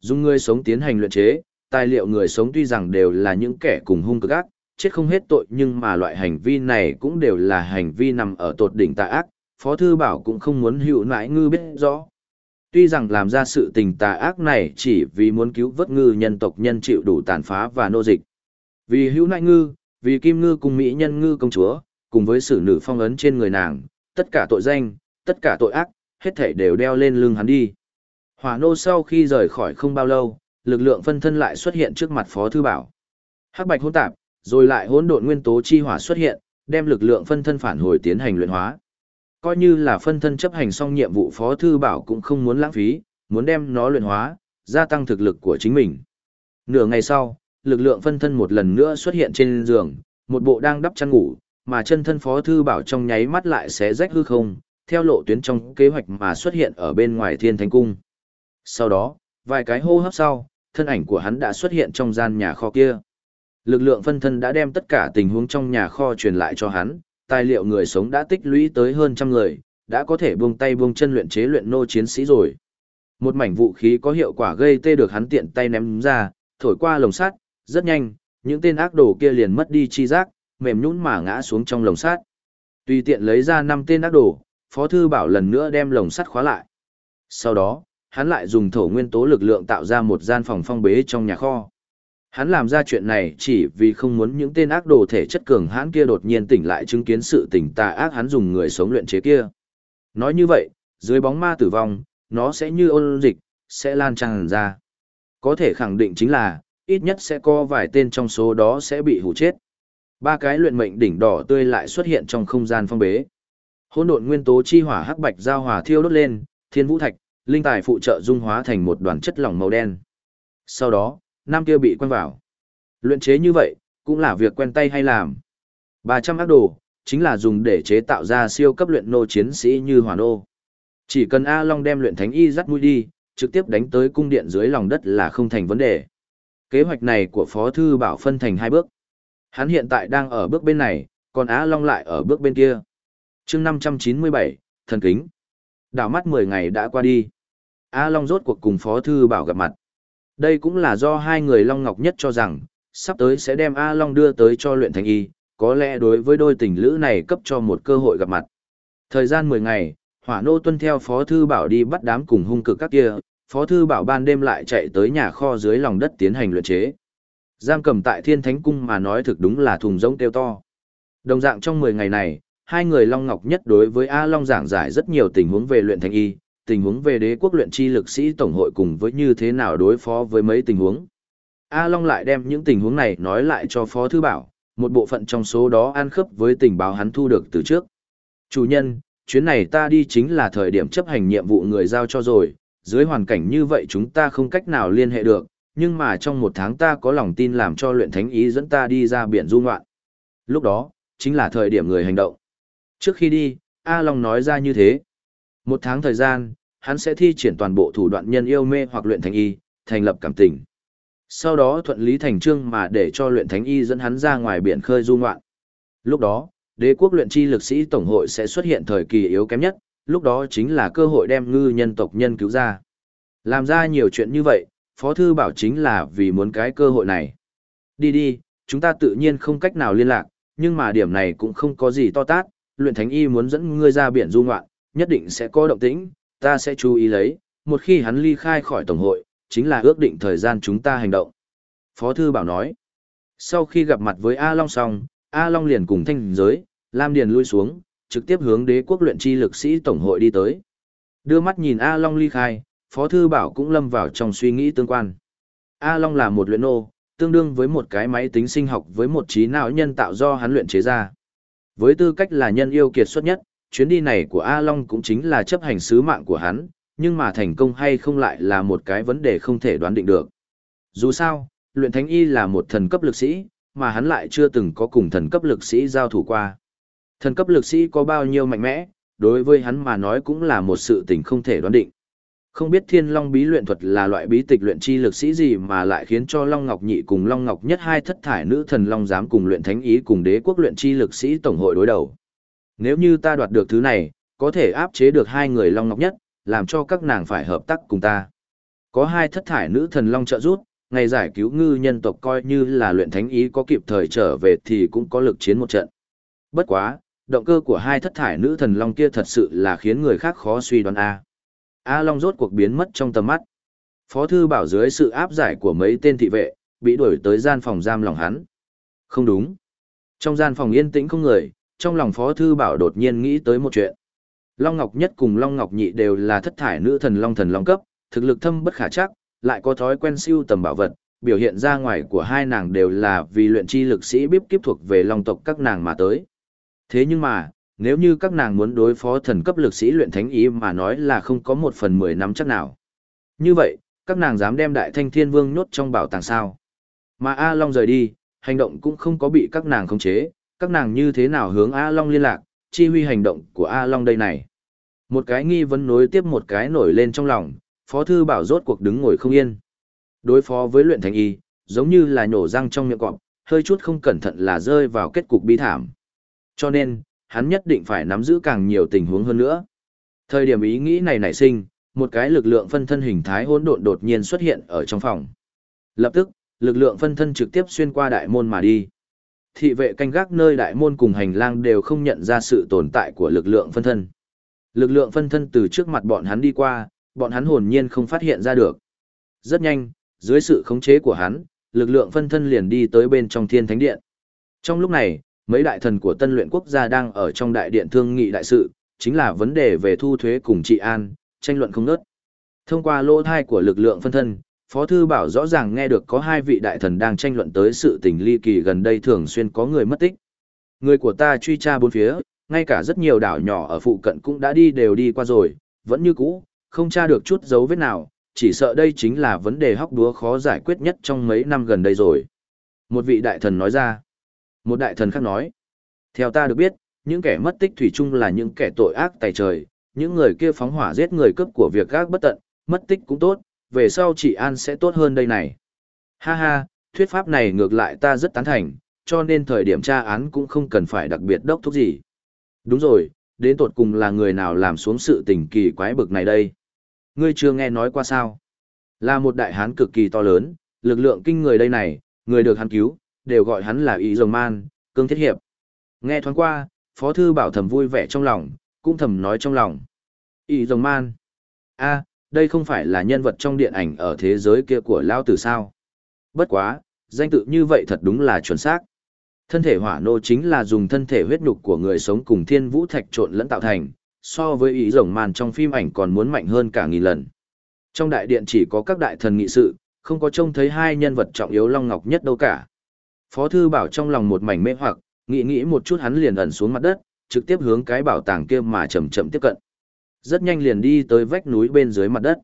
Dùng người sống tiến hành luyện chế, tài liệu người sống tuy rằng đều là những kẻ cùng hung cực ác, chết không hết tội nhưng mà loại hành vi này cũng đều là hành vi nằm ở tột đỉnh tà ác, Phó Thư Bảo cũng không muốn hữu nãi ngư biết rõ. Tuy rằng làm ra sự tình tà ác này chỉ vì muốn cứu vớt ngư nhân tộc nhân chịu đủ tàn phá và nô dịch. Vì hữu nãi ngư, vì kim ngư cùng mỹ nhân ngư công chúa, cùng với sự nữ phong ấn trên người nàng, tất cả tội danh, tất cả tội ác, hết thảy đều đeo lên lưng hắn đi. Hỏa nô sau khi rời khỏi không bao lâu, lực lượng phân thân lại xuất hiện trước mặt Phó Thư Bảo. Hắc bạch hỗn tạp, rồi lại hỗn độn nguyên tố chi hỏa xuất hiện, đem lực lượng phân thân phản hồi tiến hành luyện hóa. Coi như là phân thân chấp hành xong nhiệm vụ Phó Thư Bảo cũng không muốn lãng phí, muốn đem nó luyện hóa, gia tăng thực lực của chính mình. Nửa ngày sau, lực lượng phân thân một lần nữa xuất hiện trên giường, một bộ đang đắp chăn ngủ, mà chân thân Phó Thư Bảo trong nháy mắt lại xé rách hư không, theo lộ tuyến trong kế hoạch mà xuất hiện ở bên ngoài thiên thánh cung. Sau đó, vài cái hô hấp sau, thân ảnh của hắn đã xuất hiện trong gian nhà kho kia. Lực lượng phân thân đã đem tất cả tình huống trong nhà kho truyền lại cho hắn, tài liệu người sống đã tích lũy tới hơn trăm người, đã có thể buông tay buông chân luyện chế luyện nô chiến sĩ rồi. Một mảnh vũ khí có hiệu quả gây tê được hắn tiện tay ném ra, thổi qua lồng sắt, rất nhanh, những tên ác đồ kia liền mất đi chi giác, mềm nhũn mà ngã xuống trong lồng sắt. Tùy tiện lấy ra năm tên ác đồ, Phó thư bảo lần nữa đem lồng sắt khóa lại. Sau đó, hắn lại dùng thổ nguyên tố lực lượng tạo ra một gian phòng phong bế trong nhà kho. Hắn làm ra chuyện này chỉ vì không muốn những tên ác đồ thể chất cường hãn kia đột nhiên tỉnh lại chứng kiến sự tỉnh tà ác hắn dùng người sống luyện chế kia. Nói như vậy, dưới bóng ma tử vong, nó sẽ như ôn dịch, sẽ lan tràn ra. Có thể khẳng định chính là, ít nhất sẽ có vài tên trong số đó sẽ bị hủ chết. Ba cái luyện mệnh đỉnh đỏ tươi lại xuất hiện trong không gian phong bế. Hỗn độn nguyên tố chi hỏa hắc bạch giao hỏa thiêu đốt lên, thiên vũ thạch, linh tài phụ trợ dung hóa thành một đoàn chất lỏng màu đen. Sau đó, Nam kia bị quen vào. Luyện chế như vậy, cũng là việc quen tay hay làm. 300 ác đồ, chính là dùng để chế tạo ra siêu cấp luyện nô chiến sĩ như hỏa ô. Chỉ cần A Long đem luyện thánh y dắt mũi đi, trực tiếp đánh tới cung điện dưới lòng đất là không thành vấn đề. Kế hoạch này của Phó Thư Bảo phân thành hai bước. Hắn hiện tại đang ở bước bên này, còn Á Long lại ở bước bên kia. chương 597, thần kính. Đảo mắt 10 ngày đã qua đi. A Long rốt cuộc cùng Phó Thư Bảo gặp mặt. Đây cũng là do hai người Long Ngọc nhất cho rằng, sắp tới sẽ đem A Long đưa tới cho luyện thành y, có lẽ đối với đôi tình lữ này cấp cho một cơ hội gặp mặt. Thời gian 10 ngày, Hỏa Nô tuân theo Phó Thư Bảo đi bắt đám cùng hung cực các kia, Phó Thư Bảo ban đêm lại chạy tới nhà kho dưới lòng đất tiến hành luyện chế. Giam cầm tại Thiên Thánh Cung mà nói thực đúng là thùng rỗng kêu to. Đồng dạng trong 10 ngày này, hai người Long Ngọc nhất đối với A Long giảng giải rất nhiều tình huống về luyện thành y, tình huống về đế quốc luyện chi lực sĩ tổng hội cùng với như thế nào đối phó với mấy tình huống. A Long lại đem những tình huống này nói lại cho Phó Thư Bảo, một bộ phận trong số đó ăn khớp với tình báo hắn thu được từ trước. Chủ nhân, chuyến này ta đi chính là thời điểm chấp hành nhiệm vụ người giao cho rồi, dưới hoàn cảnh như vậy chúng ta không cách nào liên hệ được, nhưng mà trong một tháng ta có lòng tin làm cho luyện thánh ý dẫn ta đi ra biển du ngoạn. Lúc đó, chính là thời điểm người hành động. Trước khi đi, A Long nói ra như thế. Một tháng thời gian, hắn sẽ thi triển toàn bộ thủ đoạn nhân yêu mê hoặc luyện thánh y, thành lập cảm tình. Sau đó thuận lý thành trương mà để cho luyện thánh y dẫn hắn ra ngoài biển khơi du ngoạn. Lúc đó, đế quốc luyện chi lực sĩ tổng hội sẽ xuất hiện thời kỳ yếu kém nhất, lúc đó chính là cơ hội đem ngư nhân tộc nhân cứu ra. Làm ra nhiều chuyện như vậy, Phó Thư bảo chính là vì muốn cái cơ hội này. Đi đi, chúng ta tự nhiên không cách nào liên lạc, nhưng mà điểm này cũng không có gì to tát, luyện thánh y muốn dẫn ngươi ra biển du ngoạn, nhất định sẽ có động tĩnh, ta sẽ chú ý lấy, một khi hắn ly khai khỏi Tổng hội, chính là ước định thời gian chúng ta hành động. Phó Thư Bảo nói, sau khi gặp mặt với A Long xong, A Long liền cùng thanh giới, Lam Điền lui xuống, trực tiếp hướng đế quốc luyện chi lực sĩ Tổng hội đi tới. Đưa mắt nhìn A Long ly khai, Phó Thư Bảo cũng lâm vào trong suy nghĩ tương quan. A Long là một luyện nô, tương đương với một cái máy tính sinh học với một trí não nhân tạo do hắn luyện chế ra. Với tư cách là nhân yêu kiệt xuất nhất, chuyến đi này của A Long cũng chính là chấp hành sứ mạng của hắn, nhưng mà thành công hay không lại là một cái vấn đề không thể đoán định được. Dù sao, luyện thánh y là một thần cấp lực sĩ, mà hắn lại chưa từng có cùng thần cấp lực sĩ giao thủ qua. Thần cấp lực sĩ có bao nhiêu mạnh mẽ, đối với hắn mà nói cũng là một sự tình không thể đoán định. Không biết thiên long bí luyện thuật là loại bí tịch luyện chi lực sĩ gì mà lại khiến cho Long Ngọc Nhị cùng Long Ngọc Nhất hai thất thải nữ thần Long dám cùng luyện thánh ý cùng đế quốc luyện chi lực sĩ tổng hội đối đầu. Nếu như ta đoạt được thứ này, có thể áp chế được hai người Long Ngọc Nhất, làm cho các nàng phải hợp tác cùng ta. Có hai thất thải nữ thần Long trợ giúp, ngày giải cứu ngư nhân tộc coi như là luyện thánh ý có kịp thời trở về thì cũng có lực chiến một trận. Bất quá, động cơ của hai thất thải nữ thần long kia thật sự là khiến người khác khó suy đoán A. A Long rốt cuộc biến mất trong tầm mắt. Phó thư bảo dưới sự áp giải của mấy tên thị vệ, bị đuổi tới gian phòng giam lòng hắn. Không đúng. Trong gian phòng yên tĩnh không người, trong lòng Phó thư bảo đột nhiên nghĩ tới một chuyện. Long Ngọc Nhất cùng Long Ngọc Nhị đều là thất thải nữ thần Long thần Long cấp, thực lực thâm bất khả chắc, lại có thói quen siêu tầm bảo vật, biểu hiện ra ngoài của hai nàng đều là vì luyện chi lực sĩ bíp kiếp thuộc về Long tộc các nàng mà tới. Thế nhưng mà, nếu như các nàng muốn đối phó thần cấp lực sĩ luyện thánh ý mà nói là không có một phần mười năm chắc nào. Như vậy, các nàng dám đem đại thanh thiên vương nhốt trong bảo tàng sao. Mà A Long rời đi, hành động cũng không có bị các nàng khống chế, các nàng như thế nào hướng A Long liên lạc, chi huy hành động của A Long đây này. Một cái nghi vấn nối tiếp một cái nổi lên trong lòng, Phó Thư Bảo rốt cuộc đứng ngồi không yên. Đối phó với luyện thành y, giống như là nhổ răng trong miệng cọp, hơi chút không cẩn thận là rơi vào kết cục bi thảm. Cho nên, hắn nhất định phải nắm giữ càng nhiều tình huống hơn nữa. Thời điểm ý nghĩ này nảy sinh, một cái lực lượng phân thân hình thái hỗn độn đột nhiên xuất hiện ở trong phòng. Lập tức, lực lượng phân thân trực tiếp xuyên qua đại môn mà đi. Thị vệ canh gác nơi đại môn cùng hành lang đều không nhận ra sự tồn tại của lực lượng phân thân. Lực lượng phân thân từ trước mặt bọn hắn đi qua, bọn hắn hồn nhiên không phát hiện ra được. Rất nhanh, dưới sự khống chế của hắn, lực lượng phân thân liền đi tới bên trong thiên thánh điện. Trong lúc này, mấy đại thần của tân luyện quốc gia đang ở trong đại điện thương nghị đại sự, chính là vấn đề về thu thuế cùng trị an, tranh luận không ngớt. Thông qua lỗ thai của lực lượng phân thân, Phó Thư Bảo rõ ràng nghe được có hai vị đại thần đang tranh luận tới sự tình ly kỳ gần đây thường xuyên có người mất tích. Người của ta truy tra bốn phía, ngay cả rất nhiều đảo nhỏ ở phụ cận cũng đã đi đều đi qua rồi, vẫn như cũ, không tra được chút dấu vết nào, chỉ sợ đây chính là vấn đề hóc đúa khó giải quyết nhất trong mấy năm gần đây rồi. Một vị đại thần nói ra. Một đại thần khác nói. Theo ta được biết, những kẻ mất tích thủy chung là những kẻ tội ác tài trời, những người kia phóng hỏa giết người cướp của việc gác bất tận, mất tích cũng tốt, về sau chị An sẽ tốt hơn đây này. Ha ha, thuyết pháp này ngược lại ta rất tán thành, cho nên thời điểm tra án cũng không cần phải đặc biệt đốc thúc gì. Đúng rồi, đến tột cùng là người nào làm xuống sự tình kỳ quái bực này đây? Ngươi chưa nghe nói qua sao? Là một đại hán cực kỳ to lớn, lực lượng kinh người đây này, người được hắn cứu, đều gọi hắn là ý rồng man, cương thiết hiệp. Nghe thoáng qua, Phó Thư Bảo thầm vui vẻ trong lòng, cũng thầm nói trong lòng. Ý rồng man. a đây không phải là nhân vật trong điện ảnh ở thế giới kia của Lao Tử sao? Bất quá, danh tự như vậy thật đúng là chuẩn xác. Thân thể hỏa nô chính là dùng thân thể huyết nhục của người sống cùng thiên vũ thạch trộn lẫn tạo thành, so với ý rồng màn trong phim ảnh còn muốn mạnh hơn cả nghìn lần. Trong đại điện chỉ có các đại thần nghị sự, không có trông thấy hai nhân vật trọng yếu Long Ngọc nhất đâu cả. Phó thư bảo trong lòng một mảnh mê hoặc, nghĩ nghĩ một chút hắn liền ẩn xuống mặt đất, trực tiếp hướng cái bảo tàng kia mà chậm chậm tiếp cận. Rất nhanh liền đi tới vách núi bên dưới mặt đất.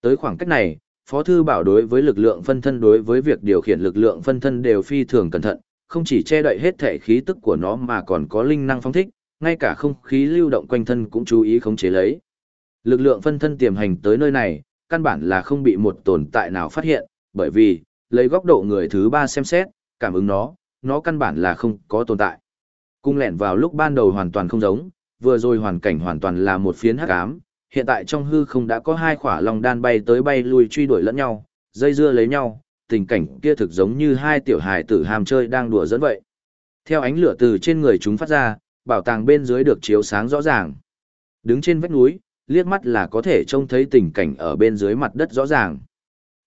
Tới khoảng cách này, Phó thư bảo đối với lực lượng phân thân đối với việc điều khiển lực lượng phân thân đều phi thường cẩn thận, không chỉ che đậy hết thể khí tức của nó mà còn có linh năng phong thích, ngay cả không khí lưu động quanh thân cũng chú ý khống chế lấy. Lực lượng phân thân tiềm hành tới nơi này, căn bản là không bị một tồn tại nào phát hiện, bởi vì, lấy góc độ người thứ ba xem xét, cảm ứng nó, nó căn bản là không có tồn tại. Cung lẹn vào lúc ban đầu hoàn toàn không giống, vừa rồi hoàn cảnh hoàn toàn là một phiến hắc ám, hiện tại trong hư không đã có hai khỏa long đan bay tới bay lui truy đuổi lẫn nhau, dây dưa lấy nhau, tình cảnh kia thực giống như hai tiểu hài tử ham chơi đang đùa dẫn vậy. Theo ánh lửa từ trên người chúng phát ra, bảo tàng bên dưới được chiếu sáng rõ ràng. Đứng trên vách núi, liếc mắt là có thể trông thấy tình cảnh ở bên dưới mặt đất rõ ràng.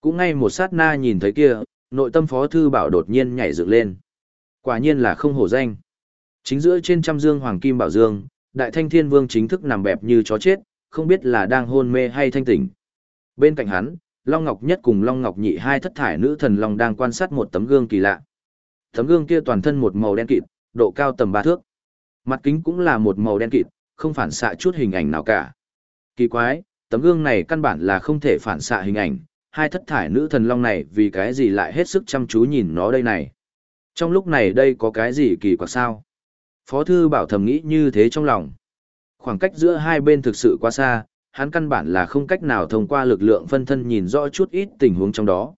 Cũng ngay một sát na nhìn thấy kia, nội tâm phó thư bảo đột nhiên nhảy dựng lên. Quả nhiên là không hổ danh. Chính giữa trên trăm dương hoàng kim bảo dương, đại thanh thiên vương chính thức nằm bẹp như chó chết, không biết là đang hôn mê hay thanh tỉnh. Bên cạnh hắn, Long Ngọc Nhất cùng Long Ngọc Nhị hai thất thải nữ thần Long đang quan sát một tấm gương kỳ lạ. Tấm gương kia toàn thân một màu đen kịt, độ cao tầm ba thước. Mặt kính cũng là một màu đen kịt, không phản xạ chút hình ảnh nào cả. Kỳ quái, tấm gương này căn bản là không thể phản xạ hình ảnh, hai thất thải nữ thần long này vì cái gì lại hết sức chăm chú nhìn nó đây này. Trong lúc này đây có cái gì kỳ quặc sao? Phó thư bảo thầm nghĩ như thế trong lòng. Khoảng cách giữa hai bên thực sự quá xa, hắn căn bản là không cách nào thông qua lực lượng phân thân nhìn rõ chút ít tình huống trong đó.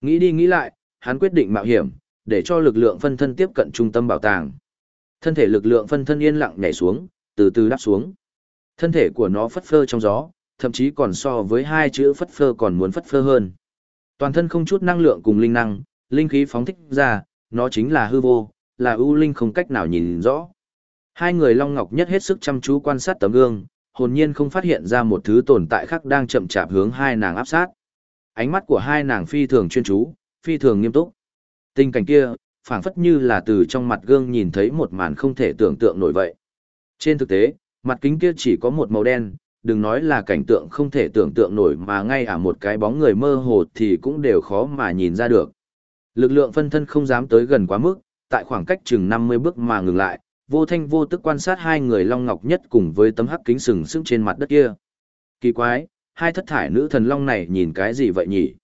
Nghĩ đi nghĩ lại, hắn quyết định mạo hiểm, để cho lực lượng phân thân tiếp cận trung tâm bảo tàng. Thân thể lực lượng phân thân yên lặng nhảy xuống, từ từ đáp xuống. Thân thể của nó phất phơ trong gió, thậm chí còn so với hai chữ phất phơ còn muốn phất phơ hơn. Toàn thân không chút năng lượng cùng linh năng, linh khí phóng thích ra, nó chính là hư vô, là ưu linh không cách nào nhìn rõ. Hai người Long Ngọc nhất hết sức chăm chú quan sát tấm gương, hồn nhiên không phát hiện ra một thứ tồn tại khác đang chậm chạp hướng hai nàng áp sát. Ánh mắt của hai nàng phi thường chuyên chú, phi thường nghiêm túc. Tình cảnh kia, phảng phất như là từ trong mặt gương nhìn thấy một màn không thể tưởng tượng nổi vậy. Trên thực tế, mặt kính kia chỉ có một màu đen, đừng nói là cảnh tượng không thể tưởng tượng nổi mà ngay cả một cái bóng người mơ hồ thì cũng đều khó mà nhìn ra được. Lực lượng phân thân không dám tới gần quá mức, tại khoảng cách chừng 50 bước mà ngừng lại, vô thanh vô tức quan sát hai người long ngọc nhất cùng với tấm hắc kính sừng sững trên mặt đất kia. Kỳ quái, hai thất thải nữ thần long này nhìn cái gì vậy nhỉ?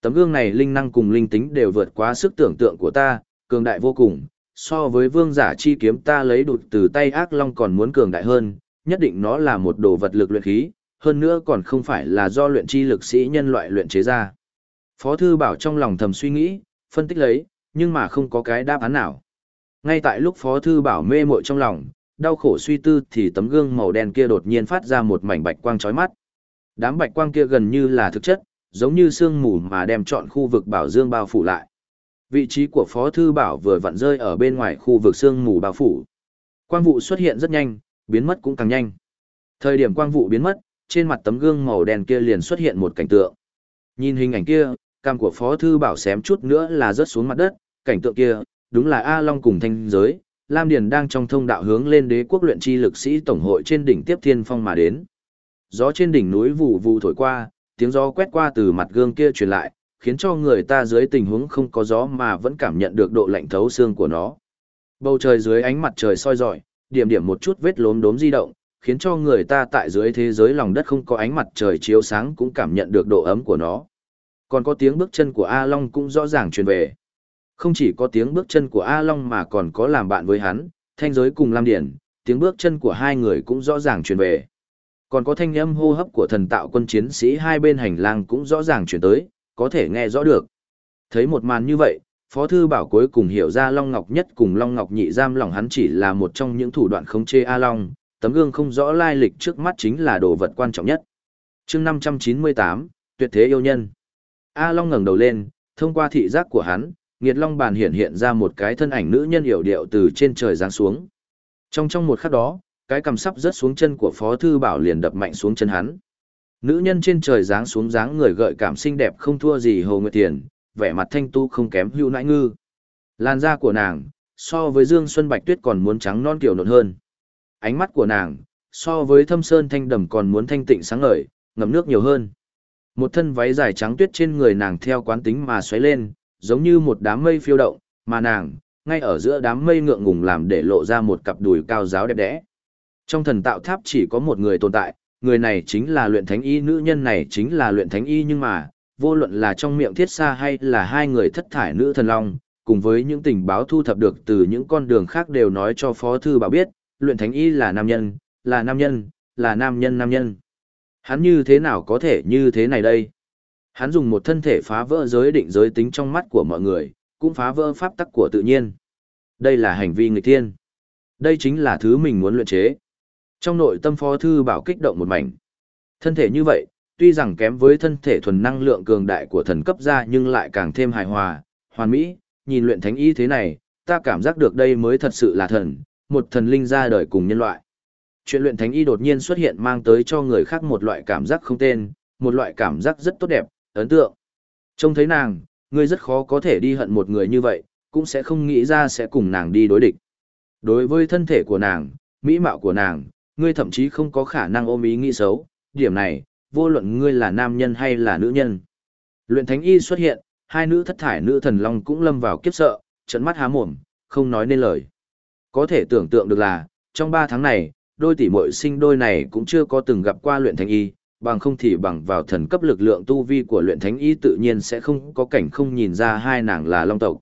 Tấm gương này linh năng cùng linh tính đều vượt quá sức tưởng tượng của ta, cường đại vô cùng, so với vương giả chi kiếm ta lấy đụt từ tay ác long còn muốn cường đại hơn, nhất định nó là một đồ vật lực luyện khí, hơn nữa còn không phải là do luyện chi lực sĩ nhân loại luyện chế ra. Phó thư bảo trong lòng thầm suy nghĩ, phân tích lấy, nhưng mà không có cái đáp án nào. Ngay tại lúc Phó Thư Bảo mê muội trong lòng, đau khổ suy tư thì tấm gương màu đen kia đột nhiên phát ra một mảnh bạch quang chói mắt. Đám bạch quang kia gần như là thực chất, giống như sương mù mà đem trọn khu vực bảo dương bao phủ lại. Vị trí của Phó Thư Bảo vừa vặn rơi ở bên ngoài khu vực sương mù bao phủ. Quang vụ xuất hiện rất nhanh, biến mất cũng càng nhanh. Thời điểm quang vụ biến mất, trên mặt tấm gương màu đen kia liền xuất hiện một cảnh tượng. Nhìn hình ảnh kia, cam của Phó Thư Bảo xém chút nữa là rớt xuống mặt đất, cảnh tượng kia, đúng là A Long cùng thanh giới, Lam Điền đang trong thông đạo hướng lên đế quốc luyện chi lực sĩ tổng hội trên đỉnh tiếp thiên phong mà đến. Gió trên đỉnh núi vụ vụ thổi qua, tiếng gió quét qua từ mặt gương kia truyền lại, khiến cho người ta dưới tình huống không có gió mà vẫn cảm nhận được độ lạnh thấu xương của nó. Bầu trời dưới ánh mặt trời soi rọi, điểm điểm một chút vết lốm đốm di động, khiến cho người ta tại dưới thế giới lòng đất không có ánh mặt trời chiếu sáng cũng cảm nhận được độ ấm của nó. Còn có tiếng bước chân của A Long cũng rõ ràng truyền về. Không chỉ có tiếng bước chân của A Long mà còn có làm bạn với hắn, thanh giới cùng Lam Điển, tiếng bước chân của hai người cũng rõ ràng truyền về. Còn có thanh âm hô hấp của thần tạo quân chiến sĩ hai bên hành lang cũng rõ ràng truyền tới, có thể nghe rõ được. Thấy một màn như vậy, Phó Thư Bảo cuối cùng hiểu ra Long Ngọc Nhất cùng Long Ngọc Nhị giam lòng hắn chỉ là một trong những thủ đoạn khống chê A Long, tấm gương không rõ lai lịch trước mắt chính là đồ vật quan trọng nhất. chương 598, Tuyệt Thế Yêu Nhân A Long ngẩng đầu lên, thông qua thị giác của hắn, Nghiệt Long bàn hiện hiện ra một cái thân ảnh nữ nhân hiểu điệu từ trên trời giáng xuống. Trong trong một khắc đó, cái cầm sắp rớt xuống chân của Phó Thư Bảo liền đập mạnh xuống chân hắn. Nữ nhân trên trời giáng xuống dáng người gợi cảm xinh đẹp không thua gì Hồ Nguyệt Tiền, vẻ mặt thanh tu không kém hưu nãi ngư. Làn da của nàng, so với Dương Xuân Bạch Tuyết còn muốn trắng non kiểu nộn hơn. Ánh mắt của nàng, so với thâm sơn thanh đầm còn muốn thanh tịnh sáng ngời, ngầm nước nhiều hơn. Một thân váy dài trắng tuyết trên người nàng theo quán tính mà xoáy lên, giống như một đám mây phiêu động, mà nàng, ngay ở giữa đám mây ngượng ngùng làm để lộ ra một cặp đùi cao giáo đẹp đẽ. Trong thần tạo tháp chỉ có một người tồn tại, người này chính là luyện thánh y nữ nhân này chính là luyện thánh y nhưng mà, vô luận là trong miệng thiết xa hay là hai người thất thải nữ thần long, cùng với những tình báo thu thập được từ những con đường khác đều nói cho Phó Thư Bảo biết, luyện thánh y là nam nhân, là nam nhân, là nam nhân nam nhân. Hắn như thế nào có thể như thế này đây? Hắn dùng một thân thể phá vỡ giới định giới tính trong mắt của mọi người, cũng phá vỡ pháp tắc của tự nhiên. Đây là hành vi nghịch thiên. Đây chính là thứ mình muốn luyện chế. Trong nội tâm phó thư bảo kích động một mảnh. Thân thể như vậy, tuy rằng kém với thân thể thuần năng lượng cường đại của thần cấp ra nhưng lại càng thêm hài hòa, hoàn mỹ, nhìn luyện thánh y thế này, ta cảm giác được đây mới thật sự là thần, một thần linh ra đời cùng nhân loại. Chuyện luyện thánh y đột nhiên xuất hiện mang tới cho người khác một loại cảm giác không tên, một loại cảm giác rất tốt đẹp, ấn tượng. Trông thấy nàng, ngươi rất khó có thể đi hận một người như vậy, cũng sẽ không nghĩ ra sẽ cùng nàng đi đối địch. Đối với thân thể của nàng, mỹ mạo của nàng, ngươi thậm chí không có khả năng ôm ý nghĩ xấu, điểm này, vô luận ngươi là nam nhân hay là nữ nhân. Luyện thánh y xuất hiện, hai nữ thất thải nữ thần long cũng lâm vào kiếp sợ, trận mắt há mồm, không nói nên lời. Có thể tưởng tượng được là, trong ba tháng này, đôi tỷ muội sinh đôi này cũng chưa có từng gặp qua luyện thánh y, bằng không thì bằng vào thần cấp lực lượng tu vi của luyện thánh y tự nhiên sẽ không có cảnh không nhìn ra hai nàng là long tộc.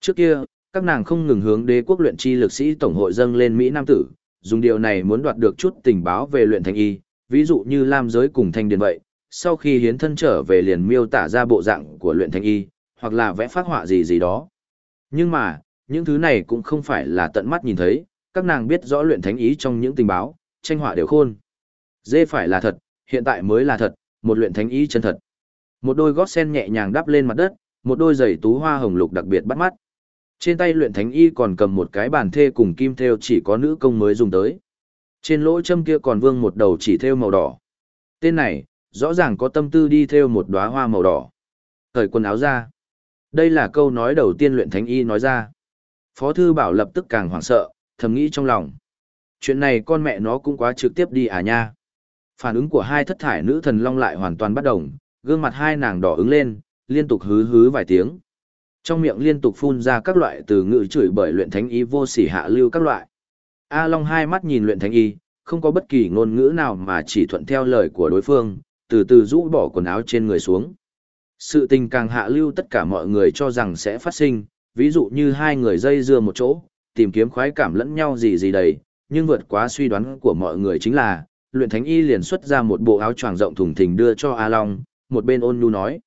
Trước kia, các nàng không ngừng hướng đế quốc luyện chi lực sĩ tổng hội dâng lên Mỹ Nam tử, dùng điều này muốn đoạt được chút tình báo về luyện thánh y, ví dụ như Lam giới cùng thanh điền vậy, sau khi hiến thân trở về liền miêu tả ra bộ dạng của luyện thánh y, hoặc là vẽ phát họa gì gì đó. Nhưng mà, những thứ này cũng không phải là tận mắt nhìn thấy, các nàng biết rõ luyện thánh ý trong những tình báo, tranh họa đều khôn. Dê phải là thật, hiện tại mới là thật, một luyện thánh ý chân thật. Một đôi gót sen nhẹ nhàng đắp lên mặt đất, một đôi giày tú hoa hồng lục đặc biệt bắt mắt. Trên tay luyện thánh y còn cầm một cái bàn thê cùng kim thêu chỉ có nữ công mới dùng tới. Trên lỗ châm kia còn vương một đầu chỉ thêu màu đỏ. Tên này, rõ ràng có tâm tư đi thêu một đóa hoa màu đỏ. Thời quần áo ra. Đây là câu nói đầu tiên luyện thánh y nói ra. Phó thư bảo lập tức càng hoảng sợ, thầm nghĩ trong lòng. Chuyện này con mẹ nó cũng quá trực tiếp đi à nha. Phản ứng của hai thất thải nữ thần long lại hoàn toàn bất đồng, gương mặt hai nàng đỏ ứng lên, liên tục hứ hứ vài tiếng. Trong miệng liên tục phun ra các loại từ ngữ chửi bởi luyện thánh y vô sỉ hạ lưu các loại. A Long hai mắt nhìn luyện thánh y, không có bất kỳ ngôn ngữ nào mà chỉ thuận theo lời của đối phương, từ từ rũ bỏ quần áo trên người xuống. Sự tình càng hạ lưu tất cả mọi người cho rằng sẽ phát sinh, ví dụ như hai người dây dưa một chỗ, tìm kiếm khoái cảm lẫn nhau gì gì đầy, nhưng vượt quá suy đoán của mọi người chính là, luyện thánh y liền xuất ra một bộ áo choàng rộng thùng thình đưa cho A Long, một bên ôn nhu nói.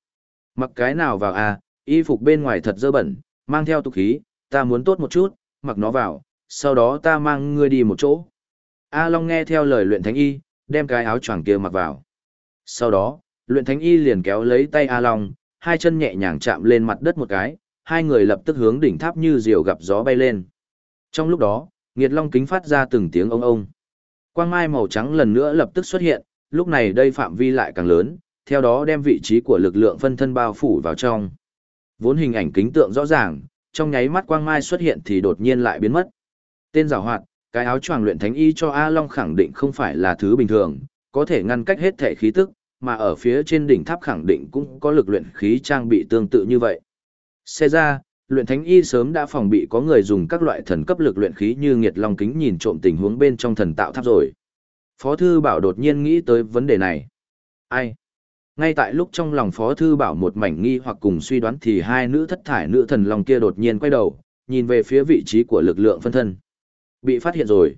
Mặc cái nào vào A, y phục bên ngoài thật dơ bẩn, mang theo tục khí, ta muốn tốt một chút, mặc nó vào, sau đó ta mang ngươi đi một chỗ. A Long nghe theo lời luyện thánh y, đem cái áo choàng kia mặc vào. Sau đó, luyện thánh y liền kéo lấy tay A Long, hai chân nhẹ nhàng chạm lên mặt đất một cái, hai người lập tức hướng đỉnh tháp như diều gặp gió bay lên. Trong lúc đó, Nghiệt Long kính phát ra từng tiếng ông ông. Quang mai màu trắng lần nữa lập tức xuất hiện, lúc này đây phạm vi lại càng lớn, theo đó đem vị trí của lực lượng phân thân bao phủ vào trong. Vốn hình ảnh kính tượng rõ ràng, trong nháy mắt quang mai xuất hiện thì đột nhiên lại biến mất. Tên giảo hoạt, cái áo choàng luyện thánh y cho A Long khẳng định không phải là thứ bình thường, có thể ngăn cách hết thể khí tức, mà ở phía trên đỉnh tháp khẳng định cũng có lực luyện khí trang bị tương tự như vậy. Xe ra, luyện thánh y sớm đã phòng bị có người dùng các loại thần cấp lực luyện khí như nghiệt long kính nhìn trộm tình huống bên trong thần tạo tháp rồi. Phó thư bảo đột nhiên nghĩ tới vấn đề này. Ai? Ngay tại lúc trong lòng Phó Thư Bảo một mảnh nghi hoặc cùng suy đoán thì hai nữ thất thải nữ thần lòng kia đột nhiên quay đầu, nhìn về phía vị trí của lực lượng phân thân. Bị phát hiện rồi.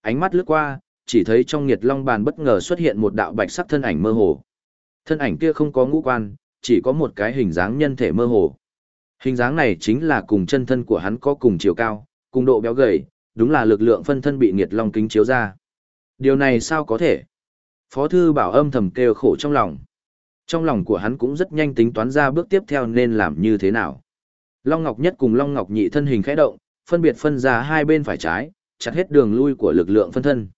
Ánh mắt lướt qua, chỉ thấy trong nhiệt long bàn bất ngờ xuất hiện một đạo bạch sắc thân ảnh mơ hồ. Thân ảnh kia không có ngũ quan, chỉ có một cái hình dáng nhân thể mơ hồ. Hình dáng này chính là cùng chân thân của hắn có cùng chiều cao, cùng độ béo gầy, đúng là lực lượng phân thân bị nhiệt long kính chiếu ra. Điều này sao có thể? Phó thư bảo âm thầm kêu khổ trong lòng. Trong lòng của hắn cũng rất nhanh tính toán ra bước tiếp theo nên làm như thế nào. Long Ngọc Nhất cùng Long Ngọc Nhị thân hình khẽ động, phân biệt phân ra hai bên phải trái, chặt hết đường lui của lực lượng phân thân.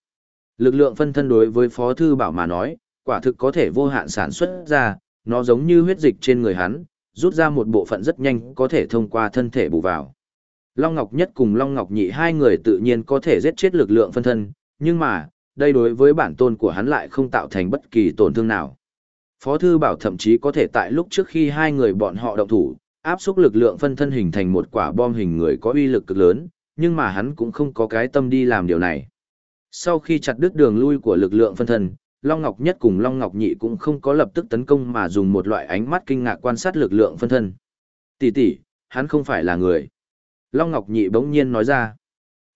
Lực lượng phân thân đối với Phó Thư Bảo mà nói, quả thực có thể vô hạn sản xuất ra, nó giống như huyết dịch trên người hắn, rút ra một bộ phận rất nhanh có thể thông qua thân thể bù vào. Long Ngọc Nhất cùng Long Ngọc Nhị hai người tự nhiên có thể giết chết lực lượng phân thân, nhưng mà, đây đối với bản tôn của hắn lại không tạo thành bất kỳ tổn thương nào. Phó Thư Bảo thậm chí có thể tại lúc trước khi hai người bọn họ động thủ, áp xúc lực lượng phân thân hình thành một quả bom hình người có uy lực cực lớn, nhưng mà hắn cũng không có cái tâm đi làm điều này. Sau khi chặt đứt đường lui của lực lượng phân thân, Long Ngọc Nhất cùng Long Ngọc Nhị cũng không có lập tức tấn công mà dùng một loại ánh mắt kinh ngạc quan sát lực lượng phân thân. Tỷ tỷ, hắn không phải là người. Long Ngọc Nhị bỗng nhiên nói ra.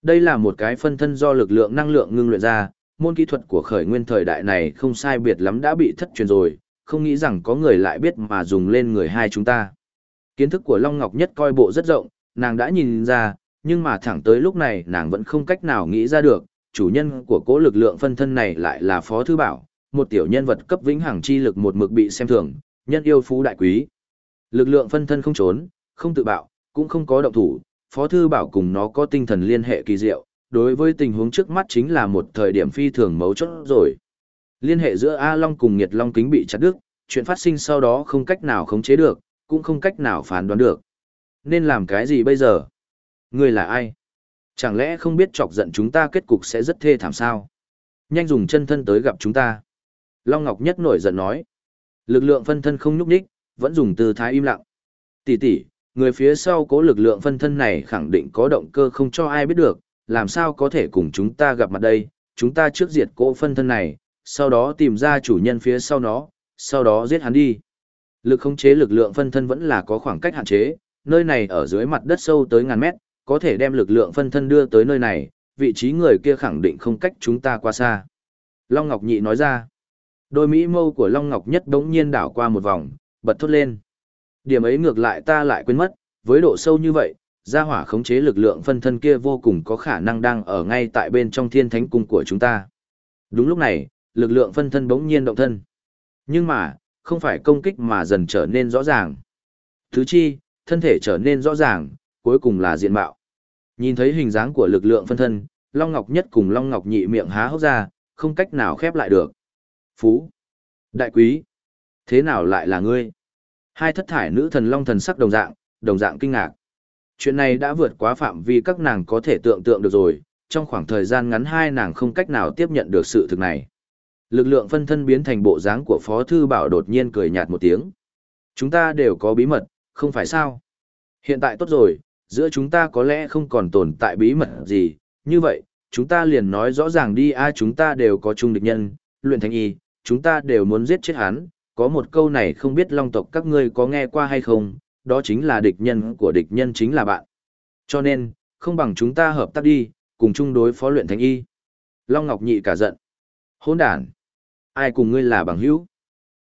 Đây là một cái phân thân do lực lượng năng lượng ngưng luyện ra, môn kỹ thuật của khởi nguyên thời đại này không sai biệt lắm đã bị thất truyền rồi, không nghĩ rằng có người lại biết mà dùng lên người hai chúng ta. Kiến thức của Long Ngọc Nhất coi bộ rất rộng, nàng đã nhìn ra, nhưng mà thẳng tới lúc này nàng vẫn không cách nào nghĩ ra được, chủ nhân của cố lực lượng phân thân này lại là Phó Thư Bảo, một tiểu nhân vật cấp vĩnh hằng chi lực một mực bị xem thường, nhân yêu phú đại quý. Lực lượng phân thân không trốn, không tự bạo, cũng không có động thủ, Phó Thư Bảo cùng nó có tinh thần liên hệ kỳ diệu, đối với tình huống trước mắt chính là một thời điểm phi thường mấu chốt rồi. Liên hệ giữa A Long cùng Nhiệt Long kính bị chặt đứt, chuyện phát sinh sau đó không cách nào khống chế được, cũng không cách nào phán đoán được. Nên làm cái gì bây giờ? Người là ai? Chẳng lẽ không biết chọc giận chúng ta kết cục sẽ rất thê thảm sao? Nhanh dùng chân thân tới gặp chúng ta. Long Ngọc Nhất nổi giận nói. Lực lượng phân thân không nhúc nhích, vẫn dùng tư thái im lặng. Tỷ tỷ, người phía sau cố lực lượng phân thân này khẳng định có động cơ không cho ai biết được, làm sao có thể cùng chúng ta gặp mặt đây, chúng ta trước diệt cố phân thân này, sau đó tìm ra chủ nhân phía sau nó, sau đó giết hắn đi. Lực khống chế lực lượng phân thân vẫn là có khoảng cách hạn chế, nơi này ở dưới mặt đất sâu tới ngàn mét, có thể đem lực lượng phân thân đưa tới nơi này, vị trí người kia khẳng định không cách chúng ta qua xa. Long Ngọc Nhị nói ra, đôi mỹ mâu của Long Ngọc Nhất đống nhiên đảo qua một vòng, bật thốt lên. Điểm ấy ngược lại ta lại quên mất, với độ sâu như vậy, gia hỏa khống chế lực lượng phân thân kia vô cùng có khả năng đang ở ngay tại bên trong thiên thánh cung của chúng ta. Đúng lúc này, lực lượng phân thân bỗng nhiên động thân. Nhưng mà, không phải công kích mà dần trở nên rõ ràng. Thứ chi, thân thể trở nên rõ ràng, cuối cùng là diện mạo. Nhìn thấy hình dáng của lực lượng phân thân, Long Ngọc Nhất cùng Long Ngọc Nhị miệng há hốc ra, không cách nào khép lại được. Phú! Đại quý! Thế nào lại là ngươi? Hai thất thải nữ thần Long thần sắc đồng dạng, đồng dạng kinh ngạc. Chuyện này đã vượt quá phạm vi các nàng có thể tưởng tượng được rồi, trong khoảng thời gian ngắn hai nàng không cách nào tiếp nhận được sự thực này. Lực lượng phân thân biến thành bộ dáng của Phó Thư Bảo đột nhiên cười nhạt một tiếng. Chúng ta đều có bí mật, không phải sao? Hiện tại tốt rồi, giữa chúng ta có lẽ không còn tồn tại bí mật gì, như vậy, chúng ta liền nói rõ ràng đi a chúng ta đều có chung địch nhân, luyện thanh y, chúng ta đều muốn giết chết hắn, có một câu này không biết long tộc các ngươi có nghe qua hay không, đó chính là địch nhân của địch nhân chính là bạn. Cho nên, không bằng chúng ta hợp tác đi, cùng chung đối phó luyện thanh y. Long Ngọc Nhị cả giận. Hôn đàn. Ai cùng ngươi là bằng hữu?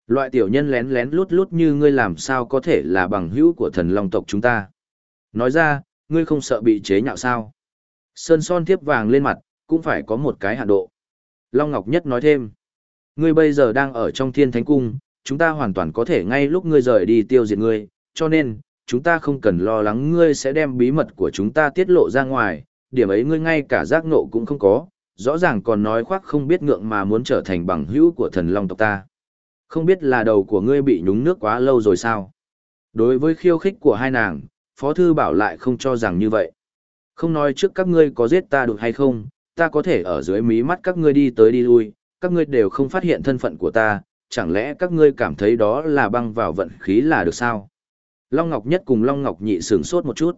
Loại tiểu nhân lén lén lút lút như ngươi làm sao có thể là bằng hữu của thần long tộc chúng ta? Nói ra, ngươi không sợ bị chế nhạo sao? Sơn son tiếp vàng lên mặt, cũng phải có một cái hạn độ. Long Ngọc Nhất nói thêm. Ngươi bây giờ đang ở trong thiên thánh cung, chúng ta hoàn toàn có thể ngay lúc ngươi rời đi tiêu diệt ngươi, cho nên, chúng ta không cần lo lắng ngươi sẽ đem bí mật của chúng ta tiết lộ ra ngoài, điểm ấy ngươi ngay cả giác nộ cũng không có, rõ ràng còn nói khoác không biết ngượng mà muốn trở thành bằng hữu của thần long tộc ta. Không biết là đầu của ngươi bị nhúng nước quá lâu rồi sao? Đối với khiêu khích của hai nàng, Phó Thư Bảo lại không cho rằng như vậy. Không nói trước các ngươi có giết ta được hay không, ta có thể ở dưới mí mắt các ngươi đi tới đi lui, các ngươi đều không phát hiện thân phận của ta, chẳng lẽ các ngươi cảm thấy đó là băng vào vận khí là được sao? Long Ngọc Nhất cùng Long Ngọc Nhị sửng sốt một chút.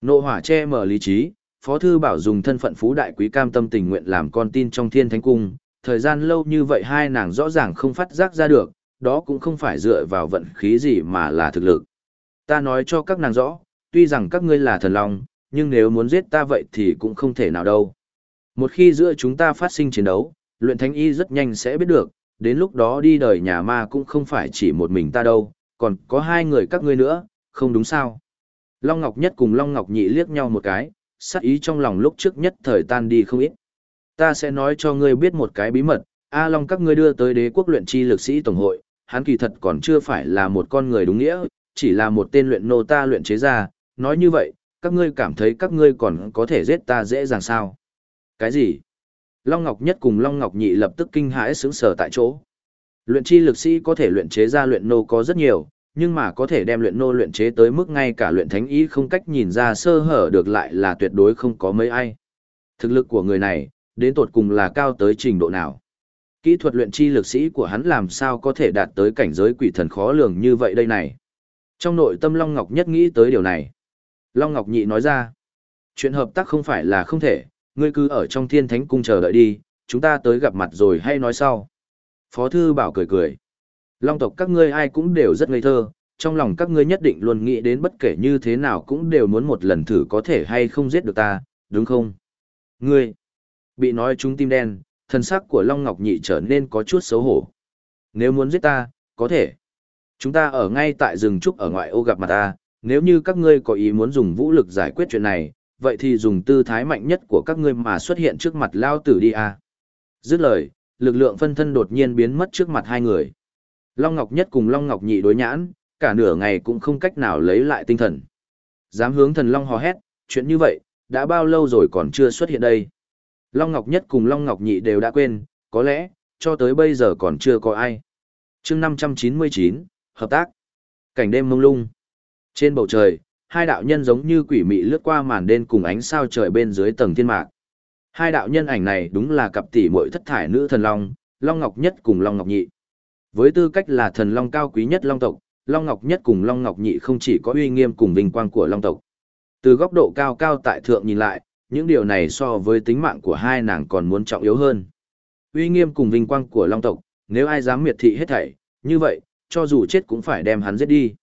Nộ hỏa che mở lý trí, Phó Thư Bảo dùng thân phận phú đại quý cam tâm tình nguyện làm con tin trong thiên thánh cung, thời gian lâu như vậy hai nàng rõ ràng không phát giác ra được, đó cũng không phải dựa vào vận khí gì mà là thực lực. Ta nói cho các nàng rõ, tuy rằng các ngươi là thần long, nhưng nếu muốn giết ta vậy thì cũng không thể nào đâu. Một khi giữa chúng ta phát sinh chiến đấu, luyện thánh y rất nhanh sẽ biết được, đến lúc đó đi đời nhà ma cũng không phải chỉ một mình ta đâu, còn có hai người các ngươi nữa, không đúng sao? Long Ngọc Nhất cùng Long Ngọc Nhị liếc nhau một cái, sát ý trong lòng lúc trước nhất thời tan đi không ít. Ta sẽ nói cho ngươi biết một cái bí mật, A Long các ngươi đưa tới đế quốc luyện chi lực sĩ tổng hội, hắn kỳ thật còn chưa phải là một con người đúng nghĩa, chỉ là một tên luyện nô ta luyện chế ra, nói như vậy, các ngươi cảm thấy các ngươi còn có thể giết ta dễ dàng sao? Cái gì? Long Ngọc Nhất cùng Long Ngọc Nhị lập tức kinh hãi sững sờ tại chỗ. Luyện chi lực sĩ có thể luyện chế ra luyện nô có rất nhiều, nhưng mà có thể đem luyện nô luyện chế tới mức ngay cả luyện thánh ý không cách nhìn ra sơ hở được lại là tuyệt đối không có mấy ai. Thực lực của người này, đến tột cùng là cao tới trình độ nào? Kỹ thuật luyện chi lực sĩ của hắn làm sao có thể đạt tới cảnh giới quỷ thần khó lường như vậy đây này? Trong nội tâm Long Ngọc nhất nghĩ tới điều này. Long Ngọc nhị nói ra, chuyện hợp tác không phải là không thể, ngươi cứ ở trong thiên thánh cung chờ đợi đi, chúng ta tới gặp mặt rồi hay nói sau. Phó thư bảo cười cười. Long tộc các ngươi ai cũng đều rất ngây thơ, trong lòng các ngươi nhất định luôn nghĩ đến bất kể như thế nào cũng đều muốn một lần thử có thể hay không giết được ta, đúng không? Ngươi, bị nói chúng tim đen, thân sắc của Long Ngọc Nhị trở nên có chút xấu hổ. Nếu muốn giết ta, có thể. Chúng ta ở ngay tại rừng trúc ở ngoại ô gặp mặt ta, nếu như các ngươi có ý muốn dùng vũ lực giải quyết chuyện này, vậy thì dùng tư thái mạnh nhất của các ngươi mà xuất hiện trước mặt lao tử đi à. Dứt lời, lực lượng phân thân đột nhiên biến mất trước mặt hai người. Long Ngọc Nhất cùng Long Ngọc Nhị đối nhãn, cả nửa ngày cũng không cách nào lấy lại tinh thần. Dám hướng thần Long hò hét, chuyện như vậy, đã bao lâu rồi còn chưa xuất hiện đây. Long Ngọc Nhất cùng Long Ngọc Nhị đều đã quên, có lẽ, cho tới bây giờ còn chưa có ai. chương 599, Hợp tác. Cảnh đêm mông lung. Trên bầu trời, hai đạo nhân giống như quỷ mị lướt qua màn đen cùng ánh sao trời bên dưới tầng thiên mạc. Hai đạo nhân ảnh này đúng là cặp tỷ muội thất thải nữ thần Long, Long Ngọc Nhất cùng Long Ngọc Nhị. Với tư cách là thần long cao quý nhất long tộc, Long Ngọc Nhất cùng Long Ngọc Nhị không chỉ có uy nghiêm cùng vinh quang của long tộc. Từ góc độ cao cao tại thượng nhìn lại, những điều này so với tính mạng của hai nàng còn muốn trọng yếu hơn. Uy nghiêm cùng vinh quang của long tộc, nếu ai dám miệt thị hết thảy, như vậy, cho dù chết cũng phải đem hắn giết đi.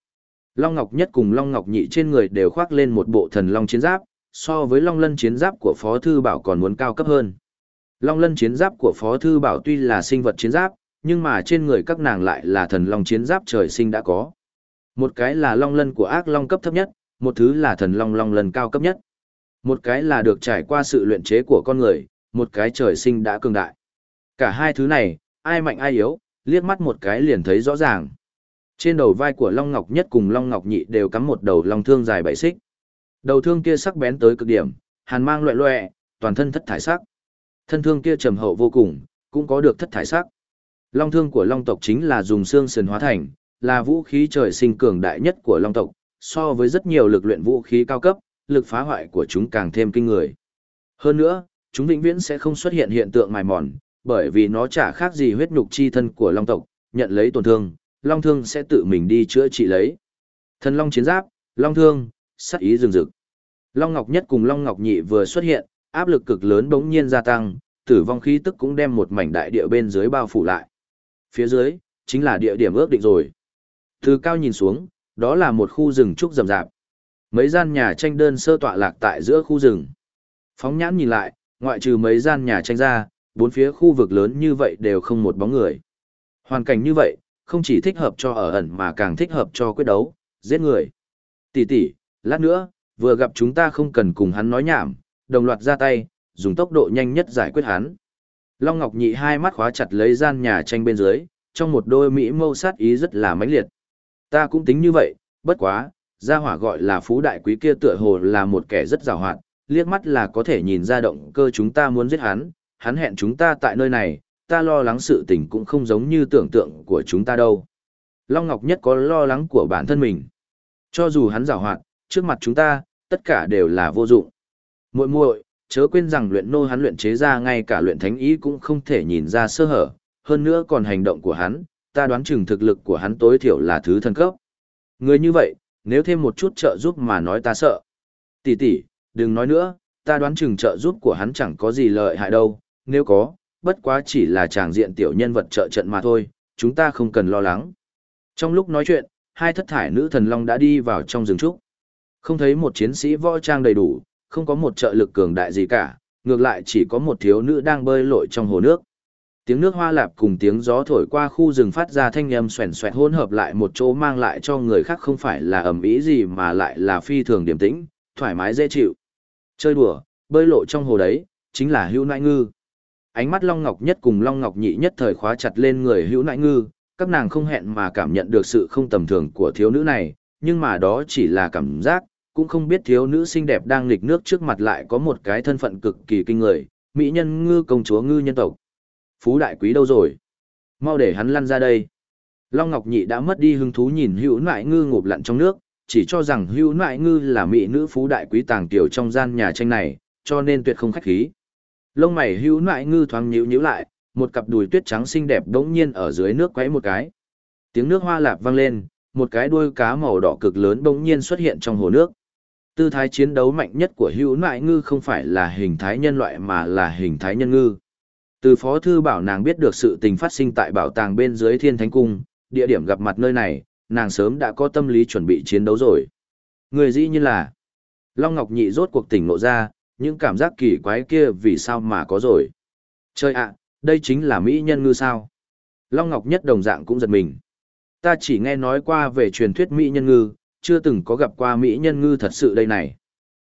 Long Ngọc Nhất cùng Long Ngọc Nhị trên người đều khoác lên một bộ thần long chiến giáp, so với Long Lân chiến giáp của Phó Thư Bảo còn muốn cao cấp hơn. Long Lân chiến giáp của Phó Thư Bảo tuy là sinh vật chiến giáp, nhưng mà trên người các nàng lại là thần long chiến giáp trời sinh đã có. Một cái là long lân của ác long cấp thấp nhất, một thứ là thần long long lân cao cấp nhất. Một cái là được trải qua sự luyện chế của con người, một cái trời sinh đã cường đại. Cả hai thứ này, ai mạnh ai yếu, liếc mắt một cái liền thấy rõ ràng. Trên đầu vai của Long Ngọc Nhất cùng Long Ngọc Nhị đều cắm một đầu long thương dài bảy xích. Đầu thương kia sắc bén tới cực điểm, hàn mang loẹ loẹ, toàn thân thất thải sắc. Thân thương kia trầm hậu vô cùng, cũng có được thất thải sắc. Long thương của Long tộc chính là dùng xương sườn hóa thành, là vũ khí trời sinh cường đại nhất của Long tộc, so với rất nhiều lực luyện vũ khí cao cấp, lực phá hoại của chúng càng thêm kinh người. Hơn nữa, chúng vĩnh viễn sẽ không xuất hiện hiện tượng mài mòn, bởi vì nó chả khác gì huyết nhục chi thân của Long tộc, nhận lấy tổn thương, Long thương sẽ tự mình đi chữa trị lấy. Thần Long chiến giáp, Long thương, sắc ý rừng rực. Long Ngọc Nhất cùng Long Ngọc Nhị vừa xuất hiện, áp lực cực lớn bỗng nhiên gia tăng, tử vong khí tức cũng đem một mảnh đại địa bên dưới bao phủ lại. Phía dưới, chính là địa điểm ước định rồi. Từ cao nhìn xuống, đó là một khu rừng trúc rậm rạp. Mấy gian nhà tranh đơn sơ tọa lạc tại giữa khu rừng. Phóng nhãn nhìn lại, ngoại trừ mấy gian nhà tranh ra, bốn phía khu vực lớn như vậy đều không một bóng người. Hoàn cảnh như vậy, không chỉ thích hợp cho ở ẩn mà càng thích hợp cho quyết đấu, giết người. Tỷ tỷ, lát nữa, vừa gặp chúng ta không cần cùng hắn nói nhảm, đồng loạt ra tay, dùng tốc độ nhanh nhất giải quyết hắn. Long Ngọc Nhị hai mắt khóa chặt lấy gian nhà tranh bên dưới, trong một đôi mỹ mâu sát ý rất là mãnh liệt. Ta cũng tính như vậy, bất quá, gia hỏa gọi là phú đại quý kia tựa hồ là một kẻ rất giàu hoạt, liếc mắt là có thể nhìn ra động cơ chúng ta muốn giết hắn, hắn hẹn chúng ta tại nơi này, ta lo lắng sự tình cũng không giống như tưởng tượng của chúng ta đâu. Long Ngọc Nhất có lo lắng của bản thân mình. Cho dù hắn giảo hoạt, trước mặt chúng ta, tất cả đều là vô dụng. Muội muội, chớ quên rằng luyện nô hắn luyện chế ra ngay cả luyện thánh ý cũng không thể nhìn ra sơ hở, hơn nữa còn hành động của hắn, ta đoán chừng thực lực của hắn tối thiểu là thứ thần cấp. Người như vậy, nếu thêm một chút trợ giúp mà nói ta sợ. Tỷ tỷ, đừng nói nữa, ta đoán chừng trợ giúp của hắn chẳng có gì lợi hại đâu, nếu có, bất quá chỉ là tràng diện tiểu nhân vật trợ trận mà thôi, chúng ta không cần lo lắng. Trong lúc nói chuyện, hai thất thải nữ thần long đã đi vào trong rừng trúc. Không thấy một chiến sĩ võ trang đầy đủ, không có một trợ lực cường đại gì cả, ngược lại chỉ có một thiếu nữ đang bơi lội trong hồ nước. Tiếng nước hoa lạp cùng tiếng gió thổi qua khu rừng phát ra thanh âm xoèn xoẹt hỗn hợp lại một chỗ mang lại cho người khác không phải là ầm ĩ gì mà lại là phi thường điềm tĩnh, thoải mái dễ chịu. Chơi đùa, bơi lộ trong hồ đấy, chính là hưu nại ngư. Ánh mắt Long Ngọc nhất cùng Long Ngọc nhị nhất thời khóa chặt lên người hữu nại ngư, các nàng không hẹn mà cảm nhận được sự không tầm thường của thiếu nữ này, nhưng mà đó chỉ là cảm giác, cũng không biết thiếu nữ xinh đẹp đang nghịch nước trước mặt lại có một cái thân phận cực kỳ kinh người, mỹ nhân ngư công chúa ngư nhân tộc. Phú đại quý đâu rồi? Mau để hắn lăn ra đây. Long Ngọc Nhị đã mất đi hứng thú nhìn hữu nại ngư ngụp lặn trong nước, chỉ cho rằng hữu nại ngư là mỹ nữ phú đại quý tàng tiểu trong gian nhà tranh này, cho nên tuyệt không khách khí. Lông mày hữu nại ngư thoáng nhíu nhíu lại, một cặp đùi tuyết trắng xinh đẹp đống nhiên ở dưới nước quấy một cái. Tiếng nước hoa lạp vang lên, một cái đuôi cá màu đỏ cực lớn đống nhiên xuất hiện trong hồ nước. Tư thái chiến đấu mạnh nhất của hữu nại ngư không phải là hình thái nhân loại mà là hình thái nhân ngư. Từ phó thư bảo nàng biết được sự tình phát sinh tại bảo tàng bên dưới thiên thánh cung, địa điểm gặp mặt nơi này, nàng sớm đã có tâm lý chuẩn bị chiến đấu rồi. Người dĩ như là, Long Ngọc Nhị rốt cuộc tỉnh ngộ ra, những cảm giác kỳ quái kia vì sao mà có rồi. Trời ạ, đây chính là Mỹ nhân ngư sao. Long Ngọc Nhất đồng dạng cũng giật mình. Ta chỉ nghe nói qua về truyền thuyết Mỹ nhân ngư, chưa từng có gặp qua Mỹ nhân ngư thật sự đây này.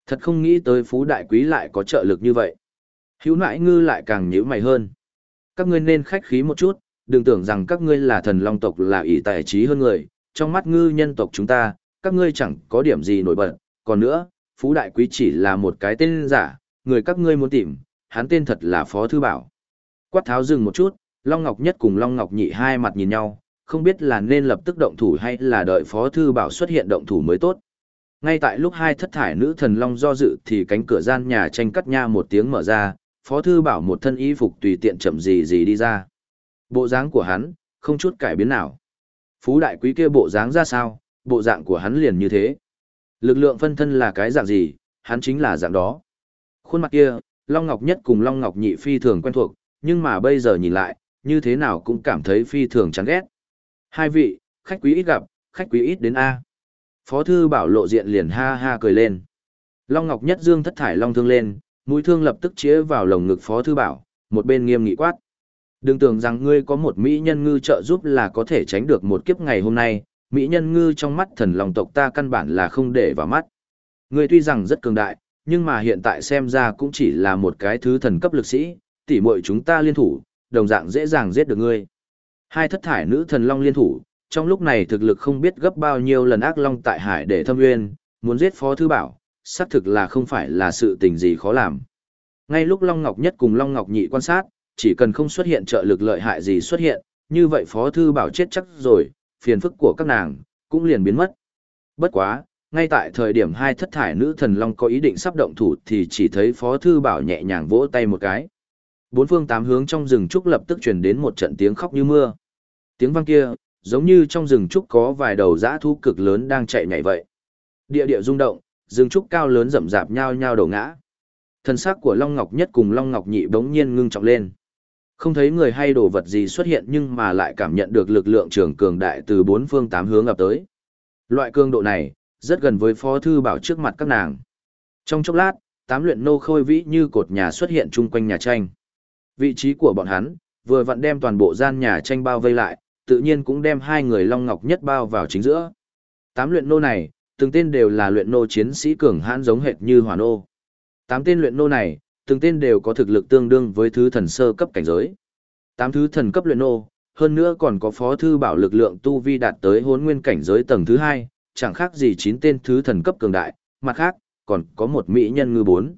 Thật không nghĩ tới phú đại quý lại có trợ lực như vậy. Hữu nãi ngư lại càng nhíu mày hơn. Các ngươi nên khách khí một chút, đừng tưởng rằng các ngươi là thần long tộc là ỷ tài trí hơn người, trong mắt ngư nhân tộc chúng ta, các ngươi chẳng có điểm gì nổi bật, còn nữa, Phú Đại Quý chỉ là một cái tên giả, người các ngươi muốn tìm, hắn tên thật là Phó Thư Bảo. Quát tháo dừng một chút, Long Ngọc Nhất cùng Long Ngọc Nhị hai mặt nhìn nhau, không biết là nên lập tức động thủ hay là đợi Phó Thư Bảo xuất hiện động thủ mới tốt. Ngay tại lúc hai thất thải nữ thần Long do dự thì cánh cửa gian nhà tranh cắt nha một tiếng mở ra, Phó Thư Bảo một thân y phục tùy tiện chậm gì gì đi ra. Bộ dáng của hắn, không chút cải biến nào. Phú đại quý kia bộ dáng ra sao, bộ dạng của hắn liền như thế. Lực lượng phân thân là cái dạng gì, hắn chính là dạng đó. Khuôn mặt kia, Long Ngọc Nhất cùng Long Ngọc Nhị phi thường quen thuộc, nhưng mà bây giờ nhìn lại, như thế nào cũng cảm thấy phi thường chán ghét. Hai vị, khách quý ít gặp, khách quý ít đến A. Phó thư bảo lộ diện liền ha ha cười lên. Long Ngọc Nhất Dương thất thải Long thương lên, mũi thương lập tức chĩa vào lồng ngực Phó thư bảo, một bên nghiêm nghị quát. Đừng tưởng rằng ngươi có một mỹ nhân ngư trợ giúp là có thể tránh được một kiếp ngày hôm nay, mỹ nhân ngư trong mắt thần lòng tộc ta căn bản là không để vào mắt. Ngươi tuy rằng rất cường đại, nhưng mà hiện tại xem ra cũng chỉ là một cái thứ thần cấp lực sĩ, tỉ muội chúng ta liên thủ, đồng dạng dễ dàng giết được ngươi. Hai thất thải nữ thần long liên thủ, trong lúc này thực lực không biết gấp bao nhiêu lần ác long tại hải để thâm nguyên, muốn giết Phó Thư Bảo, xác thực là không phải là sự tình gì khó làm. Ngay lúc Long Ngọc Nhất cùng Long Ngọc Nhị quan sát, chỉ cần không xuất hiện trợ lực lợi hại gì xuất hiện, như vậy Phó Thư Bảo chết chắc rồi, phiền phức của các nàng, cũng liền biến mất. Bất quá, ngay tại thời điểm hai thất thải nữ thần Long có ý định sắp động thủ thì chỉ thấy Phó Thư Bảo nhẹ nhàng vỗ tay một cái. Bốn phương tám hướng trong rừng trúc lập tức truyền đến một trận tiếng khóc như mưa. Tiếng vang kia, giống như trong rừng trúc có vài đầu dã thú cực lớn đang chạy nhảy vậy. Địa địa rung động, rừng trúc cao lớn rậm rạp nhao nhao đổ ngã. Thân xác của Long Ngọc Nhất cùng Long Ngọc Nhị bỗng nhiên ngưng trọng lên. Không thấy người hay đồ vật gì xuất hiện nhưng mà lại cảm nhận được lực lượng trường cường đại từ bốn phương tám hướng ập tới. Loại cường độ này, rất gần với Phó Thư Bảo trước mặt các nàng. Trong chốc lát, tám luyện nô khôi vĩ như cột nhà xuất hiện chung quanh nhà tranh. Vị trí của bọn hắn, vừa vặn đem toàn bộ gian nhà tranh bao vây lại, tự nhiên cũng đem hai người Long Ngọc Nhất bao vào chính giữa. Tám luyện nô này, từng tên đều là luyện nô chiến sĩ cường hãn giống hệt như hỏa nô. Tám tên luyện nô này, từng tên đều có thực lực tương đương với thứ thần sơ cấp cảnh giới. Tám thứ thần cấp luyện nô, hơn nữa còn có phó thư bảo lực lượng tu vi đạt tới hốn nguyên cảnh giới tầng thứ hai, chẳng khác gì chín tên thứ thần cấp cường đại, mặt khác, còn có một mỹ nhân ngư bốn.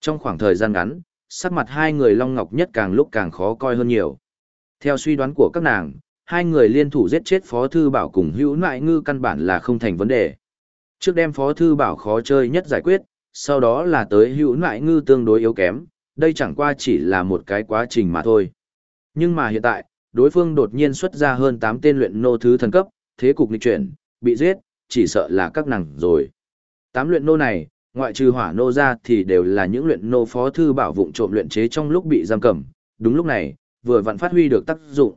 Trong khoảng thời gian ngắn, sắc mặt hai người Long Ngọc nhất càng lúc càng khó coi hơn nhiều. Theo suy đoán của các nàng, hai người liên thủ giết chết Phó Thư Bảo cùng hữu nại ngư căn bản là không thành vấn đề. Trước đem Phó Thư Bảo khó chơi nhất giải quyết, sau đó là tới hữu nại ngư tương đối yếu kém, đây chẳng qua chỉ là một cái quá trình mà thôi. Nhưng mà hiện tại, đối phương đột nhiên xuất ra hơn 8 tên luyện nô thứ thần cấp, thế cục nghịch chuyển, bị giết, chỉ sợ là các nàng rồi. Tám luyện nô này, ngoại trừ hỏa nô ra thì đều là những luyện nô phó thư bảo vụng trộm luyện chế trong lúc bị giam cầm. Đúng lúc này, vừa vặn phát huy được tác dụng.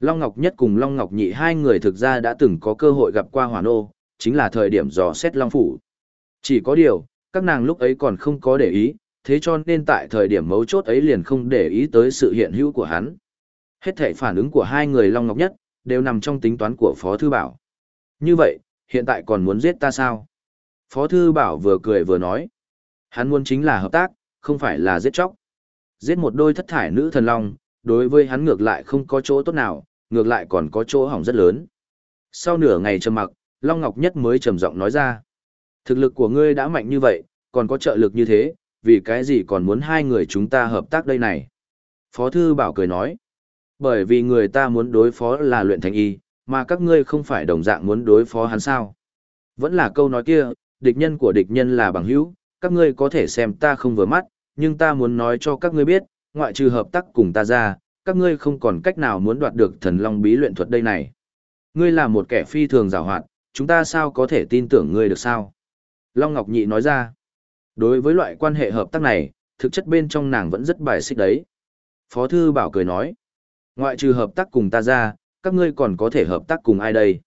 Long Ngọc Nhất cùng Long Ngọc Nhị hai người thực ra đã từng có cơ hội gặp qua hỏa nô, chính là thời điểm dò xét Long Phủ. Chỉ có điều, các nàng lúc ấy còn không có để ý, thế cho nên tại thời điểm mấu chốt ấy liền không để ý tới sự hiện hữu của hắn. Hết thể phản ứng của hai người Long Ngọc Nhất, đều nằm trong tính toán của Phó Thư Bảo. Như vậy, hiện tại còn muốn giết ta sao? Phó Thư Bảo vừa cười vừa nói. Hắn muốn chính là hợp tác, không phải là giết chóc. Giết một đôi thất thải nữ thần long, đối với hắn ngược lại không có chỗ tốt nào, ngược lại còn có chỗ hỏng rất lớn. Sau nửa ngày trầm mặc, Long Ngọc Nhất mới trầm giọng nói ra. Thực lực của ngươi đã mạnh như vậy, còn có trợ lực như thế, vì cái gì còn muốn hai người chúng ta hợp tác đây này? Phó Thư Bảo cười nói. Bởi vì người ta muốn đối phó là luyện thành y, mà các ngươi không phải đồng dạng muốn đối phó hắn sao. Vẫn là câu nói kia, địch nhân của địch nhân là bằng hữu, các ngươi có thể xem ta không vừa mắt, nhưng ta muốn nói cho các ngươi biết, ngoại trừ hợp tác cùng ta ra, các ngươi không còn cách nào muốn đoạt được thần long bí luyện thuật đây này. Ngươi là một kẻ phi thường rào hoạt, chúng ta sao có thể tin tưởng ngươi được sao? Long Ngọc Nhị nói ra, đối với loại quan hệ hợp tác này, thực chất bên trong nàng vẫn rất bài xích đấy. Phó Thư Bảo cười nói, ngoại trừ hợp tác cùng ta ra, các ngươi còn có thể hợp tác cùng ai đây?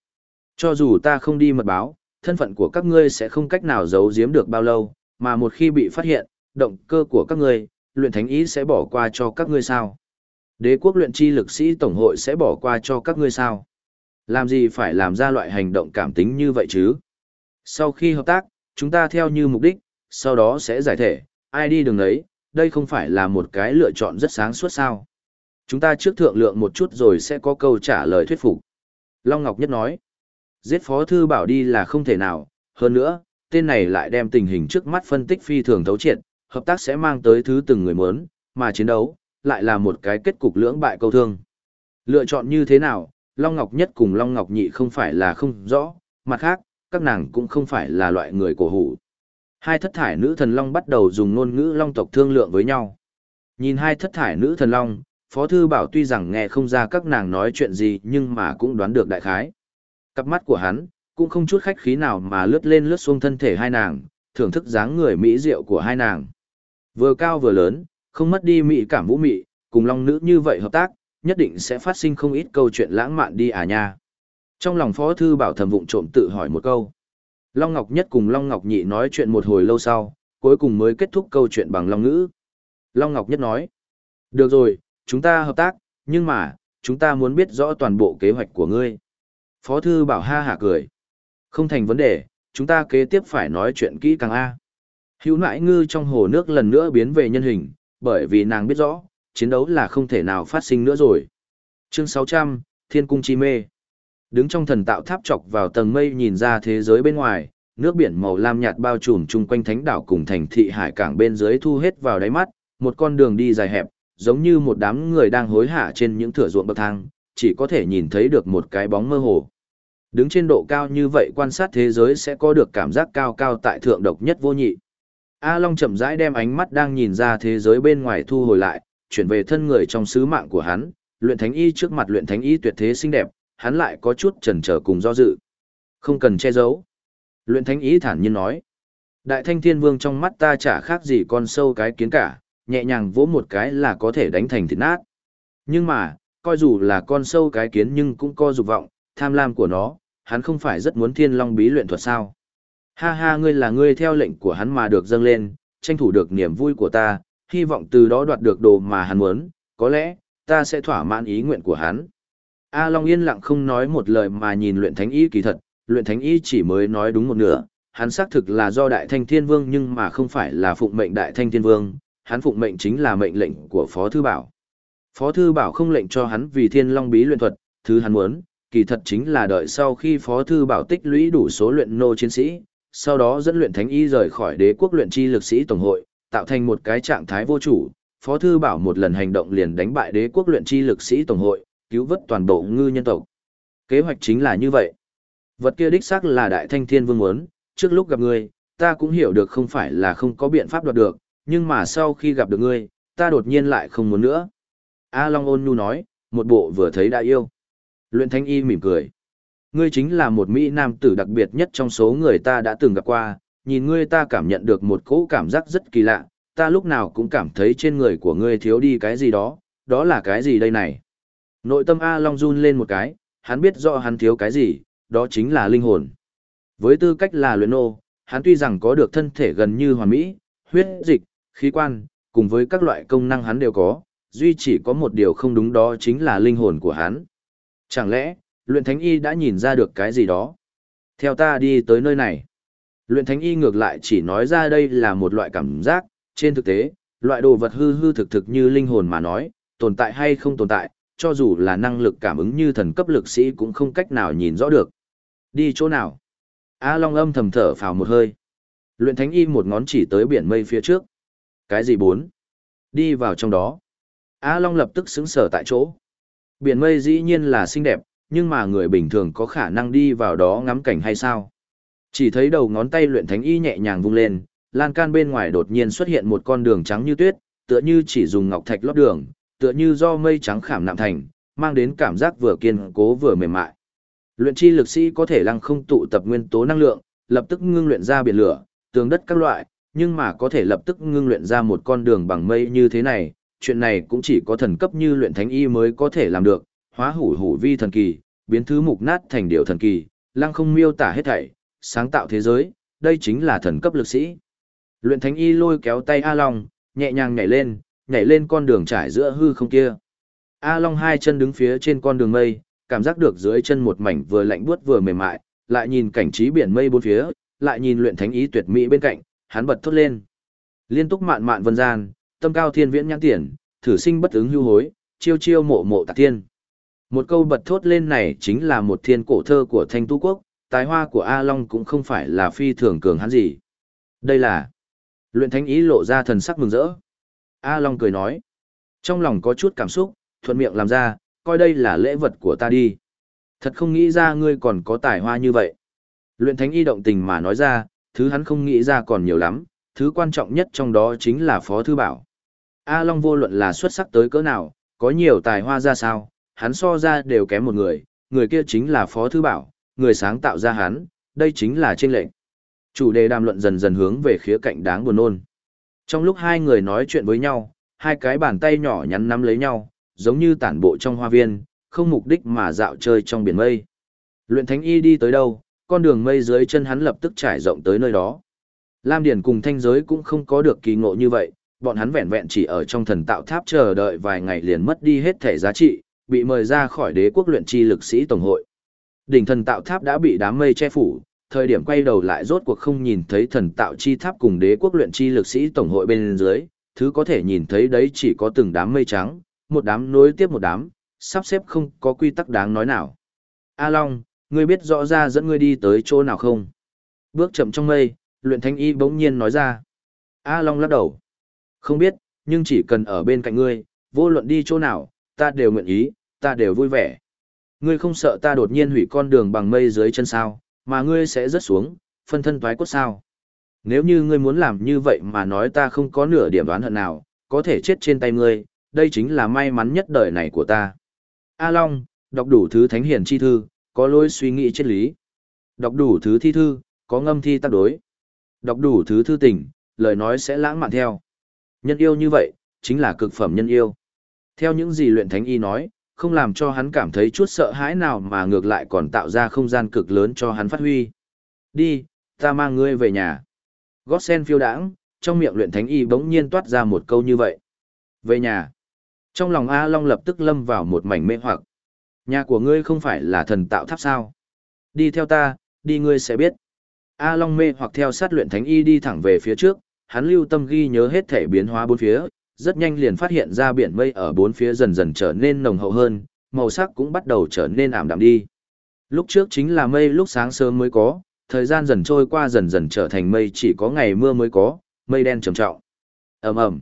Cho dù ta không đi mật báo, thân phận của các ngươi sẽ không cách nào giấu giếm được bao lâu, mà một khi bị phát hiện, động cơ của các ngươi, luyện thánh ý sẽ bỏ qua cho các ngươi sao? Đế quốc luyện chi lực sĩ tổng hội sẽ bỏ qua cho các ngươi sao? Làm gì phải làm ra loại hành động cảm tính như vậy chứ? Sau khi hợp tác, chúng ta theo như mục đích, sau đó sẽ giải thể, ai đi đường ấy, đây không phải là một cái lựa chọn rất sáng suốt sao? Chúng ta trước thượng lượng một chút rồi sẽ có câu trả lời thuyết phục. Long Ngọc Nhất nói, giết Phó Thư Bảo đi là không thể nào, hơn nữa, tên này lại đem tình hình trước mắt phân tích phi thường thấu triệt, hợp tác sẽ mang tới thứ từng người muốn, mà chiến đấu, lại là một cái kết cục lưỡng bại câu thương. Lựa chọn như thế nào, Long Ngọc Nhất cùng Long Ngọc Nhị không phải là không rõ, mặt khác, các nàng cũng không phải là loại người cổ hủ. Hai thất thải nữ thần Long bắt đầu dùng ngôn ngữ Long tộc thương lượng với nhau. Nhìn hai thất thải nữ thần Long, Phó Thư Bảo tuy rằng nghe không ra các nàng nói chuyện gì nhưng mà cũng đoán được đại khái. Cặp mắt của hắn, cũng không chút khách khí nào mà lướt lên lướt xuống thân thể hai nàng, thưởng thức dáng người mỹ diệu của hai nàng. Vừa cao vừa lớn, không mất đi mỹ cảm vũ mị, cùng long nữ như vậy hợp tác, nhất định sẽ phát sinh không ít câu chuyện lãng mạn đi à nha. Trong lòng Phó Thư Bảo thầm vụng trộm tự hỏi một câu. Long Ngọc Nhất cùng Long Ngọc Nhị nói chuyện một hồi lâu sau, cuối cùng mới kết thúc câu chuyện bằng Long Ngữ. Long Ngọc Nhất nói, được rồi, chúng ta hợp tác, nhưng mà, chúng ta muốn biết rõ toàn bộ kế hoạch của ngươi. Phó Thư Bảo ha hả cười. Không thành vấn đề, chúng ta kế tiếp phải nói chuyện kỹ càng A. Hữu nãi ngư trong hồ nước lần nữa biến về nhân hình, bởi vì nàng biết rõ, chiến đấu là không thể nào phát sinh nữa rồi. Chương 600, Thiên Cung Chi Mê Đứng trong thần tạo tháp chọc vào tầng mây nhìn ra thế giới bên ngoài, nước biển màu lam nhạt bao trùm chung quanh thánh đảo cùng thành thị hải cảng bên dưới thu hết vào đáy mắt, một con đường đi dài hẹp, giống như một đám người đang hối hả trên những thửa ruộng bậc thang, chỉ có thể nhìn thấy được một cái bóng mơ hồ. Đứng trên độ cao như vậy quan sát thế giới sẽ có được cảm giác cao cao tại thượng độc nhất vô nhị. A Long chậm rãi đem ánh mắt đang nhìn ra thế giới bên ngoài thu hồi lại, chuyển về thân người trong sứ mạng của hắn, luyện thánh y trước mặt luyện thánh y tuyệt thế xinh đẹp, hắn lại có chút chần chờ cùng do dự. Không cần che giấu. Luyện thánh ý thản nhiên nói. Đại thanh thiên vương trong mắt ta chả khác gì con sâu cái kiến cả, nhẹ nhàng vỗ một cái là có thể đánh thành thịt nát. Nhưng mà, coi dù là con sâu cái kiến nhưng cũng có dục vọng, tham lam của nó, hắn không phải rất muốn thiên long bí luyện thuật sao. Ha ha ngươi là ngươi theo lệnh của hắn mà được dâng lên, tranh thủ được niềm vui của ta, hy vọng từ đó đoạt được đồ mà hắn muốn, có lẽ, ta sẽ thỏa mãn ý nguyện của hắn. A Long yên lặng không nói một lời mà nhìn luyện thánh y kỳ thật, luyện thánh y chỉ mới nói đúng một nửa, hắn xác thực là do đại thanh thiên vương nhưng mà không phải là phụng mệnh đại thanh thiên vương, hắn phụng mệnh chính là mệnh lệnh của Phó Thư Bảo. Phó Thư Bảo không lệnh cho hắn vì thiên long bí luyện thuật, thứ hắn muốn, kỳ thật chính là đợi sau khi Phó Thư Bảo tích lũy đủ số luyện nô chiến sĩ, sau đó dẫn luyện thánh y rời khỏi đế quốc luyện chi lực sĩ tổng hội, tạo thành một cái trạng thái vô chủ. Phó Thư Bảo một lần hành động liền đánh bại đế quốc luyện chi lực sĩ tổng hội, cứu vớt toàn bộ ngư nhân tộc. Kế hoạch chính là như vậy. Vật kia đích xác là đại thanh thiên vương muốn, trước lúc gặp ngươi, ta cũng hiểu được không phải là không có biện pháp đoạt được, nhưng mà sau khi gặp được ngươi, ta đột nhiên lại không muốn nữa. A Long ôn nhu nói, một bộ vừa thấy đã yêu. Luyện thanh y mỉm cười. Ngươi chính là một Mỹ nam tử đặc biệt nhất trong số người ta đã từng gặp qua, nhìn ngươi ta cảm nhận được một cỗ cảm giác rất kỳ lạ, ta lúc nào cũng cảm thấy trên người của ngươi thiếu đi cái gì đó, đó là cái gì đây này? Nội tâm A Long run lên một cái, hắn biết rõ hắn thiếu cái gì, đó chính là linh hồn. Với tư cách là luyện nô, hắn tuy rằng có được thân thể gần như hoàn mỹ, huyết dịch, khí quan, cùng với các loại công năng hắn đều có, duy chỉ có một điều không đúng đó chính là linh hồn của hắn. Chẳng lẽ, luyện thánh y đã nhìn ra được cái gì đó? Theo ta đi tới nơi này. Luyện thánh y ngược lại chỉ nói ra đây là một loại cảm giác, trên thực tế, loại đồ vật hư hư thực thực như linh hồn mà nói, tồn tại hay không tồn tại, cho dù là năng lực cảm ứng như thần cấp lực sĩ cũng không cách nào nhìn rõ được. Đi chỗ nào? A Long âm thầm thở phào một hơi. Luyện thánh y một ngón chỉ tới biển mây phía trước. Cái gì bốn? Đi vào trong đó. A Long lập tức xứng sở tại chỗ. Biển mây dĩ nhiên là xinh đẹp, nhưng mà người bình thường có khả năng đi vào đó ngắm cảnh hay sao? Chỉ thấy đầu ngón tay luyện thánh y nhẹ nhàng vung lên, lan can bên ngoài đột nhiên xuất hiện một con đường trắng như tuyết, tựa như chỉ dùng ngọc thạch lót đường, tựa như do mây trắng khảm nạm thành, mang đến cảm giác vừa kiên cố vừa mềm mại. Luyện chi lực sĩ có thể lăng không tụ tập nguyên tố năng lượng, lập tức ngưng luyện ra biển lửa, tường đất các loại, nhưng mà có thể lập tức ngưng luyện ra một con đường bằng mây như thế này, chuyện này cũng chỉ có thần cấp như luyện thánh y mới có thể làm được, hóa hủ hủ vi thần kỳ, biến thứ mục nát thành điều thần kỳ, lăng không miêu tả hết thảy, sáng tạo thế giới, đây chính là thần cấp lực sĩ. Luyện thánh y lôi kéo tay A Long, nhẹ nhàng nhảy lên, nhảy lên con đường trải giữa hư không kia. A Long hai chân đứng phía trên con đường mây, cảm giác được dưới chân một mảnh vừa lạnh buốt vừa mềm mại, lại nhìn cảnh trí biển mây bốn phía, lại nhìn luyện thánh ý tuyệt mỹ bên cạnh, hắn bật thốt lên. Liên tục mạn mạn vân gian, tâm cao thiên viễn nhãn tiền, thử sinh bất ứng hưu hối, chiêu chiêu mộ mộ tạc thiên. Một câu bật thốt lên này chính là một thiên cổ thơ của Thanh Tu Quốc, tài hoa của A Long cũng không phải là phi thường cường hắn gì. Đây là luyện thánh ý lộ ra thần sắc mừng rỡ. A Long cười nói, trong lòng có chút cảm xúc, thuận miệng làm ra, coi đây là lễ vật của ta đi. Thật không nghĩ ra ngươi còn có tài hoa như vậy. Luyện thánh y động tình mà nói ra, thứ hắn không nghĩ ra còn nhiều lắm, thứ quan trọng nhất trong đó chính là Phó Thư Bảo. A Long vô luận là xuất sắc tới cỡ nào, có nhiều tài hoa ra sao, hắn so ra đều kém một người, người kia chính là Phó Thư Bảo, người sáng tạo ra hắn, đây chính là trên lệnh. Chủ đề đàm luận dần dần hướng về khía cạnh đáng buồn nôn. Trong lúc hai người nói chuyện với nhau, hai cái bàn tay nhỏ nhắn nắm lấy nhau, giống như tản bộ trong hoa viên, không mục đích mà dạo chơi trong biển mây. Luyện thánh y đi tới đâu, con đường mây dưới chân hắn lập tức trải rộng tới nơi đó. Lam Điển cùng thanh giới cũng không có được kỳ ngộ như vậy, bọn hắn vẹn vẹn chỉ ở trong thần tạo tháp chờ đợi vài ngày liền mất đi hết thể giá trị, bị mời ra khỏi đế quốc luyện chi lực sĩ tổng hội. Đỉnh thần tạo tháp đã bị đám mây che phủ, thời điểm quay đầu lại rốt cuộc không nhìn thấy thần tạo chi tháp cùng đế quốc luyện chi lực sĩ tổng hội bên dưới, thứ có thể nhìn thấy đấy chỉ có từng đám mây trắng, một đám nối tiếp một đám, sắp xếp không có quy tắc đáng nói nào. A Long, ngươi biết rõ ra dẫn ngươi đi tới chỗ nào không? Bước chậm trong mây, luyện thanh y bỗng nhiên nói ra. A Long lắc đầu. Không biết, nhưng chỉ cần ở bên cạnh ngươi, vô luận đi chỗ nào, ta đều nguyện ý, ta đều vui vẻ. Ngươi không sợ ta đột nhiên hủy con đường bằng mây dưới chân sao, mà ngươi sẽ rớt xuống, phân thân thoái cốt sao. Nếu như ngươi muốn làm như vậy mà nói ta không có nửa điểm đoán hận nào, có thể chết trên tay ngươi, đây chính là may mắn nhất đời này của ta. A Long, đọc đủ thứ thánh hiền chi thư, có lối suy nghĩ triết lý. Đọc đủ thứ thi thư, có ngâm thi tác đối. Đọc đủ thứ thư tình, lời nói sẽ lãng mạn theo. Nhân yêu như vậy, chính là cực phẩm nhân yêu. Theo những gì luyện thánh y nói, không làm cho hắn cảm thấy chút sợ hãi nào mà ngược lại còn tạo ra không gian cực lớn cho hắn phát huy. Đi, ta mang ngươi về nhà. Gót sen phiêu đãng, trong miệng luyện thánh y bỗng nhiên toát ra một câu như vậy. Về nhà. Trong lòng A Long lập tức lâm vào một mảnh mê hoặc. Nhà của ngươi không phải là thần tạo tháp sao? Đi theo ta, đi ngươi sẽ biết. A Long mê hoặc theo sát luyện thánh y đi thẳng về phía trước, hắn lưu tâm ghi nhớ hết thể biến hóa bốn phía, rất nhanh liền phát hiện ra biển mây ở bốn phía dần dần trở nên nồng hậu hơn, màu sắc cũng bắt đầu trở nên ảm đạm đi. Lúc trước chính là mây lúc sáng sớm mới có, thời gian dần trôi qua dần dần trở thành mây chỉ có ngày mưa mới có, mây đen trầm trọng. Ầm ầm.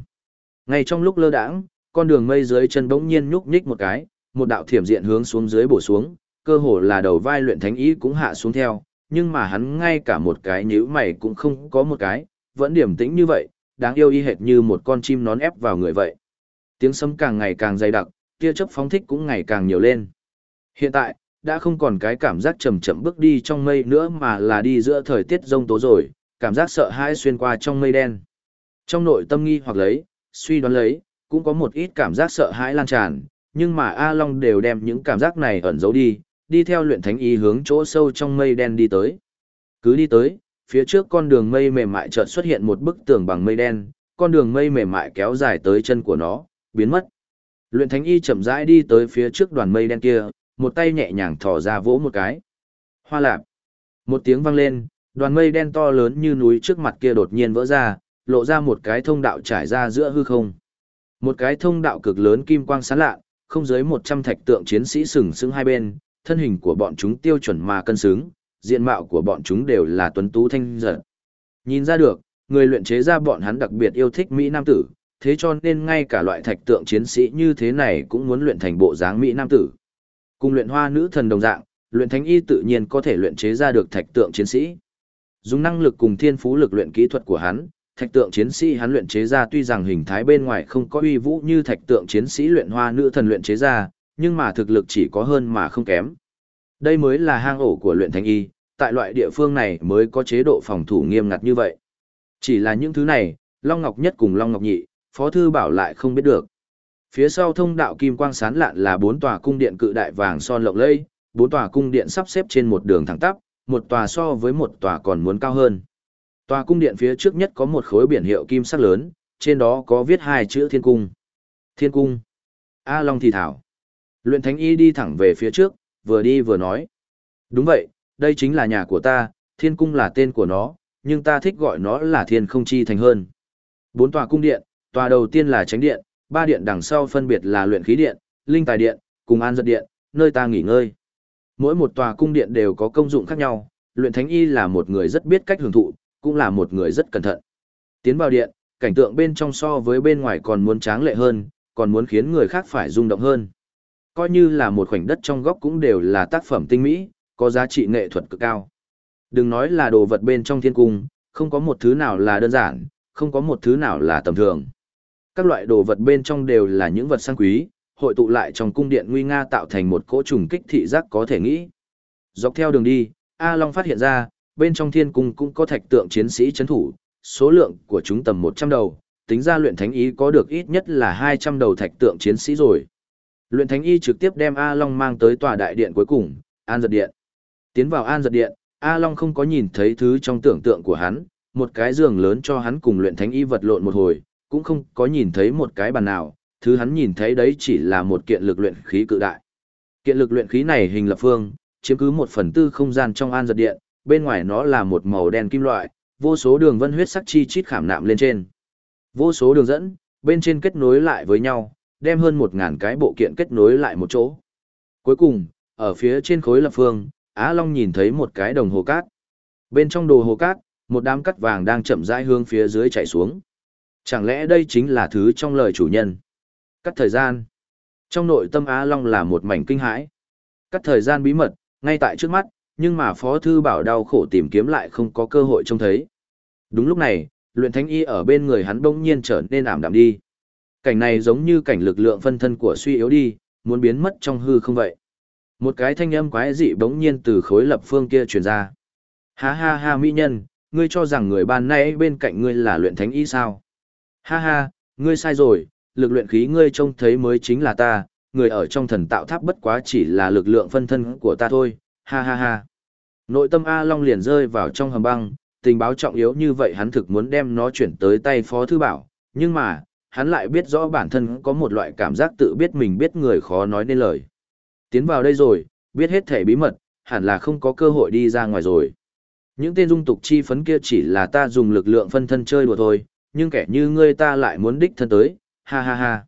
Ngay trong lúc lơ đãng, con đường mây dưới chân bỗng nhiên nhúc nhích một cái, một đạo thiểm diện hướng xuống dưới bổ xuống, cơ hồ là đầu vai luyện thánh ý cũng hạ xuống theo, nhưng mà hắn ngay cả một cái nhíu mày cũng không có một cái, vẫn điềm tĩnh như vậy, đáng yêu y hệt như một con chim nón ép vào người vậy. Tiếng sấm càng ngày càng dày đặc, tia chớp phóng thích cũng ngày càng nhiều lên. Hiện tại, đã không còn cái cảm giác chậm chậm bước đi trong mây nữa mà là đi giữa thời tiết rông tố rồi, cảm giác sợ hãi xuyên qua trong mây đen. Trong nội tâm nghi hoặc lấy, suy đoán lấy, cũng có một ít cảm giác sợ hãi lan tràn, nhưng mà A Long đều đem những cảm giác này ẩn giấu đi, đi theo luyện thánh y hướng chỗ sâu trong mây đen đi tới. Cứ đi tới, phía trước con đường mây mềm mại chợt xuất hiện một bức tường bằng mây đen, con đường mây mềm mại kéo dài tới chân của nó, biến mất. Luyện thánh y chậm rãi đi tới phía trước đoàn mây đen kia, một tay nhẹ nhàng thò ra vỗ một cái. Hoa lạp. Một tiếng vang lên, đoàn mây đen to lớn như núi trước mặt kia đột nhiên vỡ ra, lộ ra một cái thông đạo trải ra giữa hư không. Một cái thông đạo cực lớn kim quang sáng lạ, không dưới 100 thạch tượng chiến sĩ sừng sững hai bên, thân hình của bọn chúng tiêu chuẩn mà cân xứng, diện mạo của bọn chúng đều là tuấn tú thanh giật. Nhìn ra được, người luyện chế ra bọn hắn đặc biệt yêu thích Mỹ Nam tử, thế cho nên ngay cả loại thạch tượng chiến sĩ như thế này cũng muốn luyện thành bộ dáng Mỹ Nam tử. Cùng luyện hoa nữ thần đồng dạng, luyện thánh y tự nhiên có thể luyện chế ra được thạch tượng chiến sĩ. Dùng năng lực cùng thiên phú lực luyện kỹ thuật của hắn, thạch tượng chiến sĩ hắn luyện chế ra tuy rằng hình thái bên ngoài không có uy vũ như thạch tượng chiến sĩ luyện hoa nữ thần luyện chế ra, nhưng mà thực lực chỉ có hơn mà không kém. Đây mới là hang ổ của luyện thánh y, tại loại địa phương này mới có chế độ phòng thủ nghiêm ngặt như vậy. Chỉ là những thứ này, Long Ngọc Nhất cùng Long Ngọc Nhị, Phó Thư Bảo lại không biết được. Phía sau thông đạo kim quang sán lạn là bốn tòa cung điện cự đại vàng son lộng lẫy, bốn tòa cung điện sắp xếp trên một đường thẳng tắp, một tòa so với một tòa còn muốn cao hơn. Tòa cung điện phía trước nhất có một khối biển hiệu kim sắc lớn, trên đó có viết hai chữ Thiên Cung. Thiên Cung. A Long thì thảo. Luyện Thánh Y đi thẳng về phía trước, vừa đi vừa nói. Đúng vậy, đây chính là nhà của ta, Thiên Cung là tên của nó, nhưng ta thích gọi nó là Thiên Không Chi Thành hơn. Bốn tòa cung điện, tòa đầu tiên là Tránh Điện, ba điện đằng sau phân biệt là Luyện Khí Điện, Linh Tài Điện, cùng An Giật Điện, nơi ta nghỉ ngơi. Mỗi một tòa cung điện đều có công dụng khác nhau, Luyện Thánh Y là một người rất biết cách hưởng thụ, cũng là một người rất cẩn thận. Tiến vào điện, cảnh tượng bên trong so với bên ngoài còn muốn tráng lệ hơn, còn muốn khiến người khác phải rung động hơn. Coi như là một khoảnh đất trong góc cũng đều là tác phẩm tinh mỹ, có giá trị nghệ thuật cực cao. Đừng nói là đồ vật bên trong thiên cung, không có một thứ nào là đơn giản, không có một thứ nào là tầm thường. Các loại đồ vật bên trong đều là những vật sang quý, hội tụ lại trong cung điện nguy nga tạo thành một cỗ trùng kích thị giác có thể nghĩ. Dọc theo đường đi, A Long phát hiện ra, bên trong thiên cung cũng có thạch tượng chiến sĩ chấn thủ, số lượng của chúng tầm 100 đầu, tính ra luyện thánh ý có được ít nhất là 200 đầu thạch tượng chiến sĩ rồi. Luyện thánh y trực tiếp đem A Long mang tới tòa đại điện cuối cùng, An Giật Điện. Tiến vào An Giật Điện, A Long không có nhìn thấy thứ trong tưởng tượng của hắn, một cái giường lớn cho hắn cùng luyện thánh y vật lộn một hồi, cũng không có nhìn thấy một cái bàn nào, thứ hắn nhìn thấy đấy chỉ là một kiện lực luyện khí cự đại. Kiện lực luyện khí này hình lập phương, chiếm cứ một phần tư không gian trong An Giật Điện, bên ngoài nó là một màu đen kim loại, vô số đường vân huyết sắc chi chít khảm nạm lên trên. Vô số đường dẫn, bên trên kết nối lại với nhau, đem hơn một ngàn cái bộ kiện kết nối lại một chỗ. Cuối cùng, ở phía trên khối lập phương, Á Long nhìn thấy một cái đồng hồ cát. Bên trong đồ hồ cát, một đám cắt vàng đang chậm rãi hướng phía dưới chảy xuống. Chẳng lẽ đây chính là thứ trong lời chủ nhân? Cắt thời gian. Trong nội tâm Á Long là một mảnh kinh hãi. Cắt thời gian bí mật, ngay tại trước mắt, nhưng mà Phó Thư Bảo đau khổ tìm kiếm lại không có cơ hội trông thấy. Đúng lúc này, luyện thánh y ở bên người hắn bỗng nhiên trở nên ảm đạm đi. Cảnh này giống như cảnh lực lượng phân thân của suy yếu đi, muốn biến mất trong hư không vậy. Một cái thanh âm quái dị bỗng nhiên từ khối lập phương kia truyền ra. Ha ha ha mỹ nhân, ngươi cho rằng người ban nay bên cạnh ngươi là luyện thánh y sao? Ha ha, ngươi sai rồi, lực luyện khí ngươi trông thấy mới chính là ta, người ở trong thần tạo tháp bất quá chỉ là lực lượng phân thân của ta thôi, ha ha ha. Nội tâm A Long liền rơi vào trong hầm băng, tình báo trọng yếu như vậy hắn thực muốn đem nó chuyển tới tay Phó Thư Bảo, nhưng mà, hắn lại biết rõ bản thân có một loại cảm giác tự biết mình biết người khó nói nên lời. Tiến vào đây rồi, biết hết thể bí mật, hẳn là không có cơ hội đi ra ngoài rồi. Những tên dung tục chi phấn kia chỉ là ta dùng lực lượng phân thân chơi đùa thôi, nhưng kẻ như ngươi ta lại muốn đích thân tới, ha ha ha.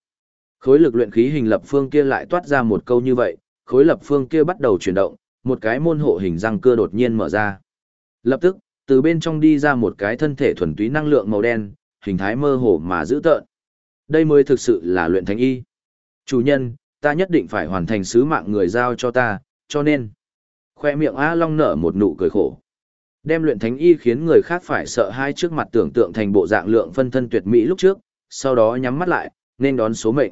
Khối lực luyện khí hình lập phương kia lại toát ra một câu như vậy, khối lập phương kia bắt đầu chuyển động, một cái môn hộ hình răng cưa đột nhiên mở ra. Lập tức, từ bên trong đi ra một cái thân thể thuần túy năng lượng màu đen, hình thái mơ hồ mà dữ tợn. Đây mới thực sự là luyện thánh y. Chủ nhân, ta nhất định phải hoàn thành sứ mạng người giao cho ta, cho nên. Khoe miệng A Long nở một nụ cười khổ. Đem luyện thánh y khiến người khác phải sợ hai trước mặt tưởng tượng thành bộ dạng lượng phân thân tuyệt mỹ lúc trước, sau đó nhắm mắt lại, nên đón số mệnh.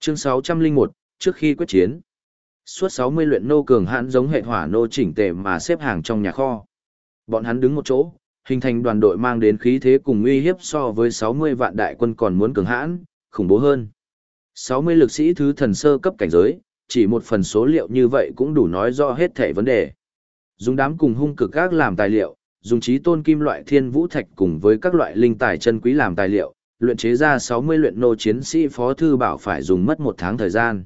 Chương 601, trước khi quyết chiến. Suốt 60 luyện nô cường hãn giống hệ hỏa nô chỉnh tề mà xếp hàng trong nhà kho. Bọn hắn đứng một chỗ, hình thành đoàn đội mang đến khí thế cùng uy hiếp so với 60 vạn đại quân còn muốn cường hãn, khủng bố hơn. 60 lực sĩ thứ thần sơ cấp cảnh giới, chỉ một phần số liệu như vậy cũng đủ nói rõ hết thể vấn đề. Dùng đám cùng hung cực các làm tài liệu, dùng trí tôn kim loại thiên vũ thạch cùng với các loại linh tài chân quý làm tài liệu, luyện chế ra 60 luyện nô chiến sĩ phó thư bảo phải dùng mất một tháng thời gian.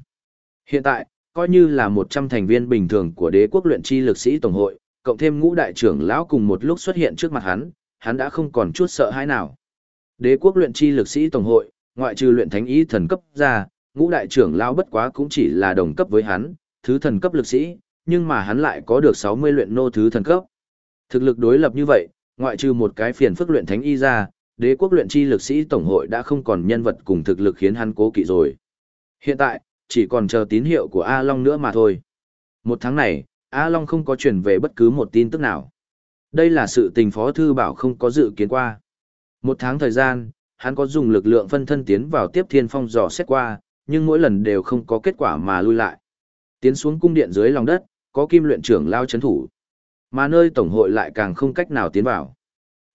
Hiện tại, coi như là 100 thành viên bình thường của đế quốc luyện chi lực sĩ tổng hội, cộng thêm ngũ đại trưởng lão cùng một lúc xuất hiện trước mặt hắn, hắn đã không còn chút sợ hãi nào. Đế quốc luyện chi lực sĩ tổng hội, ngoại trừ luyện thánh ý thần cấp ra, ngũ đại trưởng lão bất quá cũng chỉ là đồng cấp với hắn, thứ thần cấp lực sĩ, nhưng mà hắn lại có được 60 luyện nô thứ thần cấp. Thực lực đối lập như vậy, ngoại trừ một cái phiền phức luyện thánh y ra, đế quốc luyện chi lực sĩ tổng hội đã không còn nhân vật cùng thực lực khiến hắn cố kỵ rồi. Hiện tại, chỉ còn chờ tín hiệu của A Long nữa mà thôi. Một tháng này, A Long không có chuyển về bất cứ một tin tức nào. Đây là sự tình Phó Thư Bảo không có dự kiến qua. Một tháng thời gian, hắn có dùng lực lượng phân thân tiến vào tiếp thiên phong dò xét qua, nhưng mỗi lần đều không có kết quả mà lui lại. Tiến xuống cung điện dưới lòng đất, có kim luyện trưởng lao chấn thủ. Mà nơi tổng hội lại càng không cách nào tiến vào.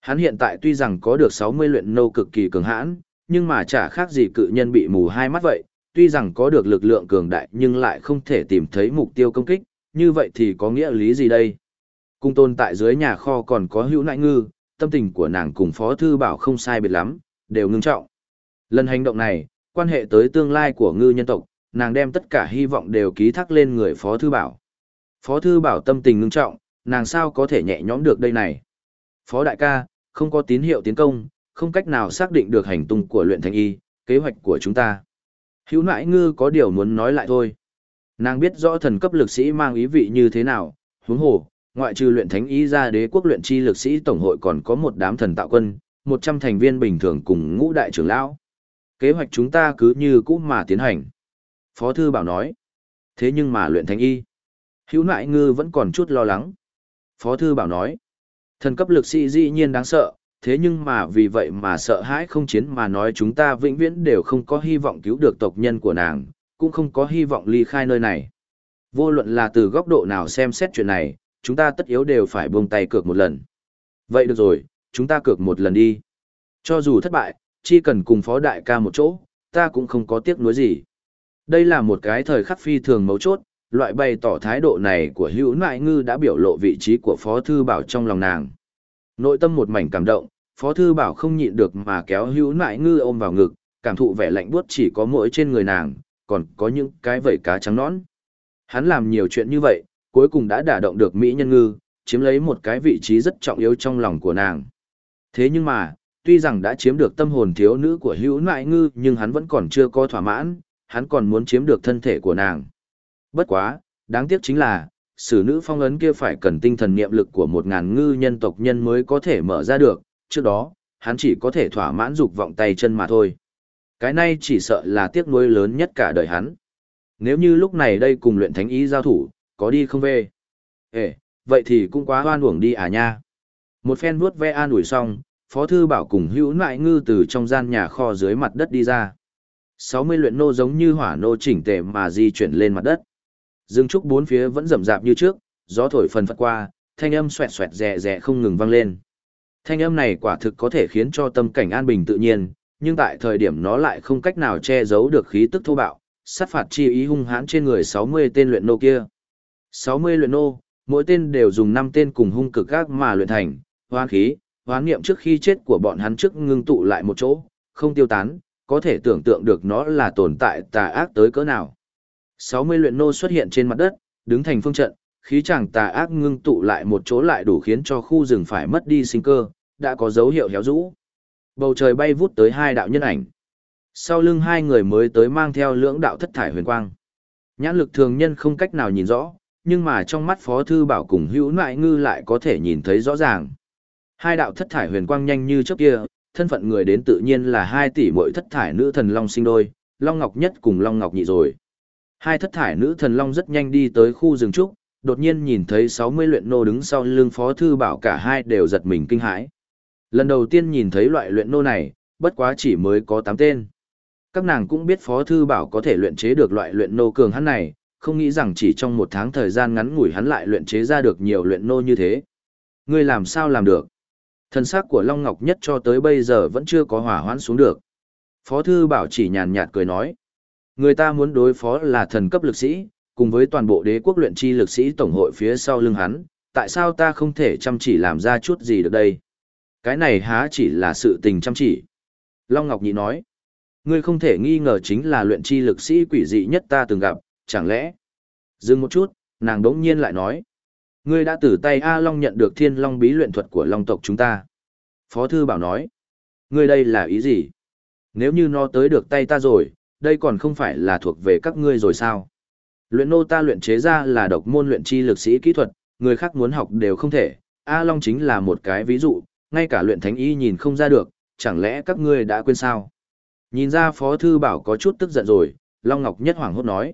Hắn hiện tại tuy rằng có được 60 luyện nâu cực kỳ cường hãn, nhưng mà chả khác gì cự nhân bị mù hai mắt vậy, tuy rằng có được lực lượng cường đại nhưng lại không thể tìm thấy mục tiêu công kích, như vậy thì có nghĩa lý gì đây? Cung tôn tại dưới nhà kho còn có hữu nại ngư, tâm tình của nàng cùng Phó Thư Bảo không sai biệt lắm, đều ngưng trọng. Lần hành động này, quan hệ tới tương lai của ngư nhân tộc, nàng đem tất cả hy vọng đều ký thác lên người Phó Thư Bảo. Phó Thư Bảo tâm tình ngưng trọng, nàng sao có thể nhẹ nhõm được đây này. Phó Đại ca, không có tín hiệu tiến công, không cách nào xác định được hành tung của luyện thành y, kế hoạch của chúng ta. Hữu nãi ngư có điều muốn nói lại thôi. Nàng biết rõ thần cấp lực sĩ mang ý vị như thế nào, huống hồ, ngoại trừ luyện thánh ý ra đế quốc luyện chi lực sĩ tổng hội còn có một đám thần tạo quân, 100 thành viên bình thường cùng ngũ đại trưởng lão. Kế hoạch chúng ta cứ như cũ mà tiến hành. Phó thư bảo nói. Thế nhưng mà luyện thánh y. Hữu nại ngư vẫn còn chút lo lắng. Phó thư bảo nói. Thần cấp lực sĩ dĩ nhiên đáng sợ, thế nhưng mà vì vậy mà sợ hãi không chiến mà nói chúng ta vĩnh viễn đều không có hy vọng cứu được tộc nhân của nàng, cũng không có hy vọng ly khai nơi này. Vô luận là từ góc độ nào xem xét chuyện này, chúng ta tất yếu đều phải buông tay cược một lần. Vậy được rồi, chúng ta cược một lần đi. Cho dù thất bại, chỉ cần cùng phó đại ca một chỗ, ta cũng không có tiếc nuối gì. Đây là một cái thời khắc phi thường mấu chốt, loại bày tỏ thái độ này của hữu nại ngư đã biểu lộ vị trí của phó thư bảo trong lòng nàng. Nội tâm một mảnh cảm động, phó thư bảo không nhịn được mà kéo hữu nại ngư ôm vào ngực, cảm thụ vẻ lạnh buốt chỉ có mỗi trên người nàng, còn có những cái vẩy cá trắng nõn. Hắn làm nhiều chuyện như vậy, cuối cùng đã đả động được Mỹ nhân ngư, chiếm lấy một cái vị trí rất trọng yếu trong lòng của nàng. Thế nhưng mà, tuy rằng đã chiếm được tâm hồn thiếu nữ của hữu nại ngư nhưng hắn vẫn còn chưa có thỏa mãn, hắn còn muốn chiếm được thân thể của nàng. Bất quá, đáng tiếc chính là, sử nữ phong ấn kia phải cần tinh thần niệm lực của một ngàn ngư nhân tộc nhân mới có thể mở ra được, trước đó, hắn chỉ có thể thỏa mãn dục vọng tay chân mà thôi. Cái này chỉ sợ là tiếc nuối lớn nhất cả đời hắn. Nếu như lúc này đây cùng luyện thánh ý giao thủ, có đi không về? Ê, vậy thì cũng quá hoan uổng đi à nha. Một phen vuốt ve an ủi xong, Phó Thư Bảo cùng hữu nại ngư từ trong gian nhà kho dưới mặt đất đi ra. 60 luyện nô giống như hỏa nô chỉnh tề mà di chuyển lên mặt đất. Dương trúc bốn phía vẫn rầm rạp như trước, gió thổi phần phật qua, thanh âm xoẹt xoẹt rè rè không ngừng vang lên. Thanh âm này quả thực có thể khiến cho tâm cảnh an bình tự nhiên, nhưng tại thời điểm nó lại không cách nào che giấu được khí tức thô bạo, sát phạt chi ý hung hãn trên người 60 tên luyện nô kia. 60 luyện nô, mỗi tên đều dùng 5 tên cùng hung cực gác mà luyện thành, hoán khí, hoán niệm trước khi chết của bọn hắn trước ngưng tụ lại một chỗ, không tiêu tán, có thể tưởng tượng được nó là tồn tại tà ác tới cỡ nào. 60 luyện nô xuất hiện trên mặt đất, đứng thành phương trận, khí chẳng tà ác ngưng tụ lại một chỗ lại đủ khiến cho khu rừng phải mất đi sinh cơ, đã có dấu hiệu héo rũ. Bầu trời bay vút tới hai đạo nhân ảnh. Sau lưng hai người mới tới mang theo lưỡng đạo thất thải huyền quang. Nhãn lực thường nhân không cách nào nhìn rõ, nhưng mà trong mắt Phó Thư Bảo cùng hữu nại ngư lại có thể nhìn thấy rõ ràng. Hai đạo thất thải huyền quang nhanh như trước kia, thân phận người đến tự nhiên là hai tỷ mỗi thất thải nữ thần Long sinh đôi, Long Ngọc Nhất cùng Long Ngọc Nhị rồi. Hai thất thải nữ thần Long rất nhanh đi tới khu rừng trúc, đột nhiên nhìn thấy 60 luyện nô đứng sau lưng Phó Thư Bảo cả hai đều giật mình kinh hãi. Lần đầu tiên nhìn thấy loại luyện nô này, bất quá chỉ mới có 8 tên. Các nàng cũng biết Phó Thư Bảo có thể luyện chế được loại luyện nô cường hắn này, không nghĩ rằng chỉ trong một tháng thời gian ngắn ngủi hắn lại luyện chế ra được nhiều luyện nô như thế. Ngươi làm sao làm được? Thân xác của Long Ngọc Nhất cho tới bây giờ vẫn chưa có hỏa hoãn xuống được. Phó Thư Bảo chỉ nhàn nhạt cười nói. Người ta muốn đối phó là thần cấp lực sĩ, cùng với toàn bộ đế quốc luyện chi lực sĩ tổng hội phía sau lưng hắn, tại sao ta không thể chăm chỉ làm ra chút gì được đây? Cái này há chỉ là sự tình chăm chỉ. Long Ngọc Nhị nói, ngươi không thể nghi ngờ chính là luyện chi lực sĩ quỷ dị nhất ta từng gặp, chẳng lẽ? Dừng một chút, nàng đống nhiên lại nói, ngươi đã từ tay A Long nhận được thiên long bí luyện thuật của Long tộc chúng ta. Phó Thư Bảo nói, ngươi đây là ý gì? Nếu như nó tới được tay ta rồi, đây còn không phải là thuộc về các ngươi rồi sao? Luyện nô ta luyện chế ra là độc môn luyện chi lực sĩ kỹ thuật, người khác muốn học đều không thể. A Long chính là một cái ví dụ, ngay cả luyện thánh y nhìn không ra được, chẳng lẽ các ngươi đã quên sao? Nhìn ra Phó Thư Bảo có chút tức giận rồi, Long Ngọc nhất hoàng hốt nói.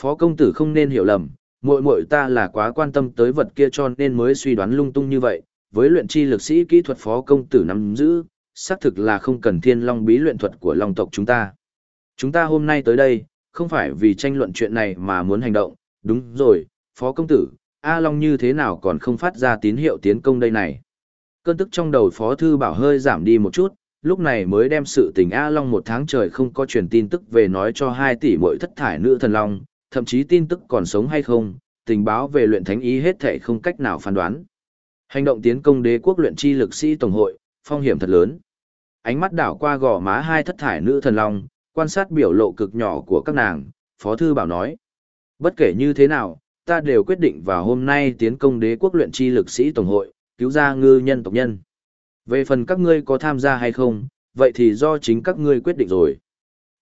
Phó công tử không nên hiểu lầm, muội muội ta là quá quan tâm tới vật kia cho nên mới suy đoán lung tung như vậy. Với luyện chi lực sĩ kỹ thuật Phó công tử nắm giữ, xác thực là không cần thiên long bí luyện thuật của long tộc chúng ta. Chúng ta hôm nay tới đây, không phải vì tranh luận chuyện này mà muốn hành động, đúng rồi, Phó Công Tử, A Long như thế nào còn không phát ra tín hiệu tiến công đây này. Cơn tức trong đầu Phó Thư Bảo hơi giảm đi một chút, lúc này mới đem sự tình A Long một tháng trời không có truyền tin tức về nói cho 2 tỷ mỗi thất thải nữ thần Long, thậm chí tin tức còn sống hay không, tình báo về luyện thánh ý hết thể không cách nào phán đoán. Hành động tiến công đế quốc luyện chi lực sĩ tổng hội, phong hiểm thật lớn. Ánh mắt đảo qua gò má hai thất thải nữ thần long, quan sát biểu lộ cực nhỏ của các nàng, Phó Thư Bảo nói. Bất kể như thế nào, ta đều quyết định vào hôm nay tiến công đế quốc luyện chi lực sĩ Tổng hội, cứu ra ngư nhân tộc nhân. Về phần các ngươi có tham gia hay không, vậy thì do chính các ngươi quyết định rồi.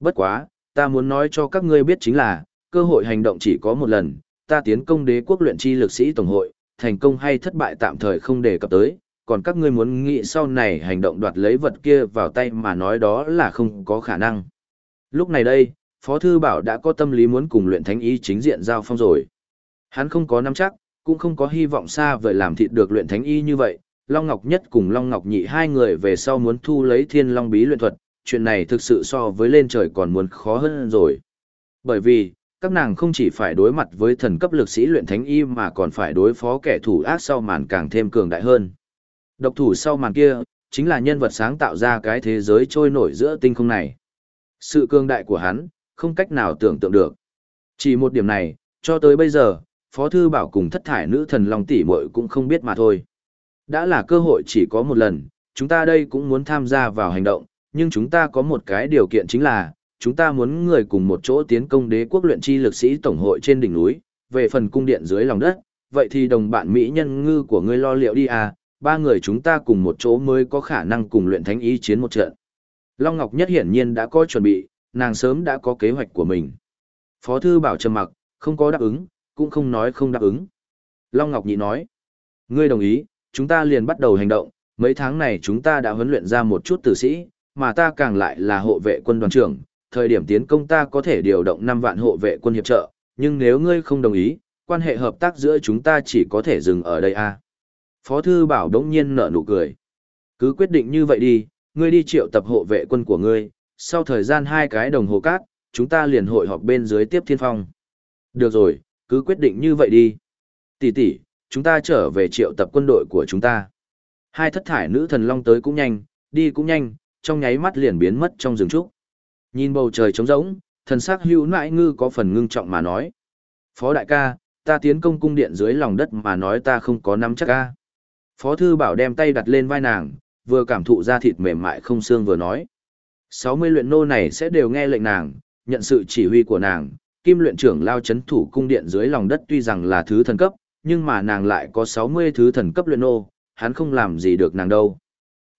Bất quá, ta muốn nói cho các ngươi biết chính là, cơ hội hành động chỉ có một lần, ta tiến công đế quốc luyện chi lực sĩ Tổng hội, thành công hay thất bại tạm thời không đề cập tới, còn các ngươi muốn nghĩ sau này hành động đoạt lấy vật kia vào tay mà nói đó là không có khả năng. Lúc này đây, Phó Thư Bảo đã có tâm lý muốn cùng luyện thánh ý chính diện giao phong rồi. Hắn không có nắm chắc, cũng không có hy vọng xa vời làm thịt được luyện thánh y như vậy. Long Ngọc Nhất cùng Long Ngọc Nhị hai người về sau muốn thu lấy thiên long bí luyện thuật, chuyện này thực sự so với lên trời còn muốn khó hơn rồi. Bởi vì, các nàng không chỉ phải đối mặt với thần cấp lực sĩ luyện thánh y mà còn phải đối phó kẻ thủ ác sau màn càng thêm cường đại hơn. Độc thủ sau màn kia, chính là nhân vật sáng tạo ra cái thế giới trôi nổi giữa tinh không này. Sự cường đại của hắn, không cách nào tưởng tượng được. Chỉ một điểm này, cho tới bây giờ, Phó Thư Bảo cùng thất thải nữ thần Long tỷ muội cũng không biết mà thôi. Đã là cơ hội chỉ có một lần, chúng ta đây cũng muốn tham gia vào hành động, nhưng chúng ta có một cái điều kiện chính là, chúng ta muốn người cùng một chỗ tiến công đế quốc luyện chi lực sĩ tổng hội trên đỉnh núi, về phần cung điện dưới lòng đất, vậy thì đồng bạn Mỹ nhân ngư của ngươi lo liệu đi à, ba người chúng ta cùng một chỗ mới có khả năng cùng luyện thánh ý chiến một trận. Long Ngọc Nhất hiển nhiên đã có chuẩn bị, nàng sớm đã có kế hoạch của mình. Phó thư bảo trầm mặc, không có đáp ứng, cũng không nói không đáp ứng. Long Ngọc Nhị nói, ngươi đồng ý, chúng ta liền bắt đầu hành động, mấy tháng này chúng ta đã huấn luyện ra một chút tử sĩ, mà ta càng lại là hộ vệ quân đoàn trưởng, thời điểm tiến công ta có thể điều động 5 vạn hộ vệ quân hiệp trợ, nhưng nếu ngươi không đồng ý, quan hệ hợp tác giữa chúng ta chỉ có thể dừng ở đây a. À? Phó thư bảo đống nhiên nở nụ cười. Cứ quyết định như vậy đi, ngươi đi triệu tập hộ vệ quân của ngươi, sau thời gian hai cái đồng hồ cát, chúng ta liền hội họp bên dưới tiếp thiên phong. Được rồi, cứ quyết định như vậy đi. Tỷ tỷ, chúng ta trở về triệu tập quân đội của chúng ta. Hai thất thải nữ thần long tới cũng nhanh, đi cũng nhanh, trong nháy mắt liền biến mất trong rừng trúc. Nhìn bầu trời trống rỗng, thần sắc hữu nại ngư có phần ngưng trọng mà nói. Phó đại ca, ta tiến công cung điện dưới lòng đất mà nói ta không có nắm chắc ca. Phó thư bảo đem tay đặt lên vai nàng, vừa cảm thụ ra thịt mềm mại không xương vừa nói. 60 luyện nô này sẽ đều nghe lệnh nàng, nhận sự chỉ huy của nàng, kim luyện trưởng lao chấn thủ cung điện dưới lòng đất tuy rằng là thứ thần cấp, nhưng mà nàng lại có 60 thứ thần cấp luyện ô, hắn không làm gì được nàng đâu.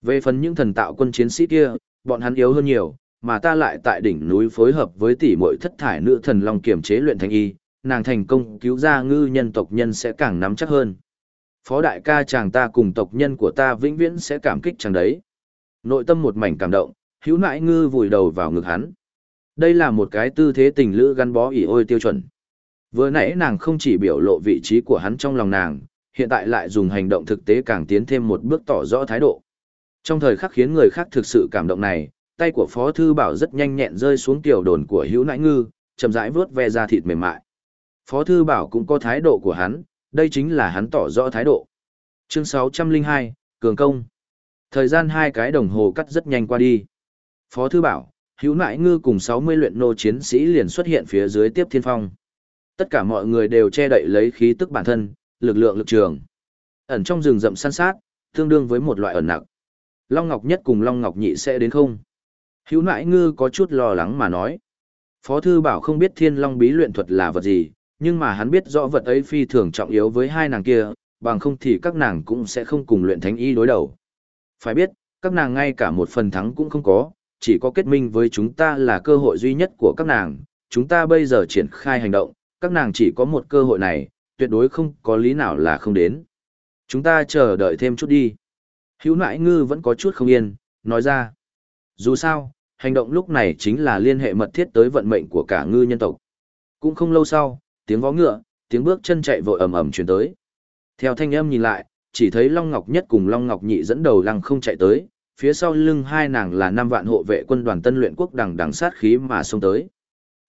Về phần những thần tạo quân chiến sĩ kia, bọn hắn yếu hơn nhiều, mà ta lại tại đỉnh núi phối hợp với tỷ muội thất thải nữ thần long kiểm chế luyện thành y, nàng thành công cứu ra ngư nhân tộc nhân sẽ càng nắm chắc hơn. Phó đại ca chàng ta cùng tộc nhân của ta vĩnh viễn sẽ cảm kích chàng đấy. Nội tâm một mảnh cảm động, hữu nãi ngư vùi đầu vào ngực hắn. Đây là một cái tư thế tình lữ gắn bó ỉ ôi tiêu chuẩn. Vừa nãy nàng không chỉ biểu lộ vị trí của hắn trong lòng nàng, hiện tại lại dùng hành động thực tế càng tiến thêm một bước tỏ rõ thái độ. Trong thời khắc khiến người khác thực sự cảm động này, tay của Phó Thư Bảo rất nhanh nhẹn rơi xuống tiểu đồn của hữu nãi ngư, chậm rãi vướt ve ra thịt mềm mại. Phó Thư Bảo cũng có thái độ của hắn, đây chính là hắn tỏ rõ thái độ. Chương 602, Cường Công. Thời gian hai cái đồng hồ cắt rất nhanh qua đi. Phó Thư Bảo, hữu Nại ngư cùng 60 luyện nô chiến sĩ liền xuất hiện phía dưới tiếp thiên phong. Tất cả mọi người đều che đậy lấy khí tức bản thân, lực lượng lực trường. Ẩn trong rừng rậm săn sát, tương đương với một loại ẩn nặng. Long Ngọc Nhất cùng Long Ngọc Nhị sẽ đến không? Hữu Nại ngư có chút lo lắng mà nói. Phó Thư Bảo không biết thiên long bí luyện thuật là vật gì, nhưng mà hắn biết rõ vật ấy phi thường trọng yếu với hai nàng kia, bằng không thì các nàng cũng sẽ không cùng luyện thánh y đối đầu. Phải biết, các nàng ngay cả một phần thắng cũng không có, chỉ có kết minh với chúng ta là cơ hội duy nhất của các nàng, chúng ta bây giờ triển khai hành động, các nàng chỉ có một cơ hội này, tuyệt đối không có lý nào là không đến. Chúng ta chờ đợi thêm chút đi. Hữu Nại ngư vẫn có chút không yên, nói ra. Dù sao, hành động lúc này chính là liên hệ mật thiết tới vận mệnh của cả ngư nhân tộc. Cũng không lâu sau, tiếng vó ngựa, tiếng bước chân chạy vội ầm ầm truyền tới. Theo thanh âm nhìn lại, chỉ thấy Long Ngọc Nhất cùng Long Ngọc Nhị dẫn đầu lăng không chạy tới, phía sau lưng hai nàng là năm vạn hộ vệ quân đoàn tân luyện quốc đằng đằng sát khí mà xông tới.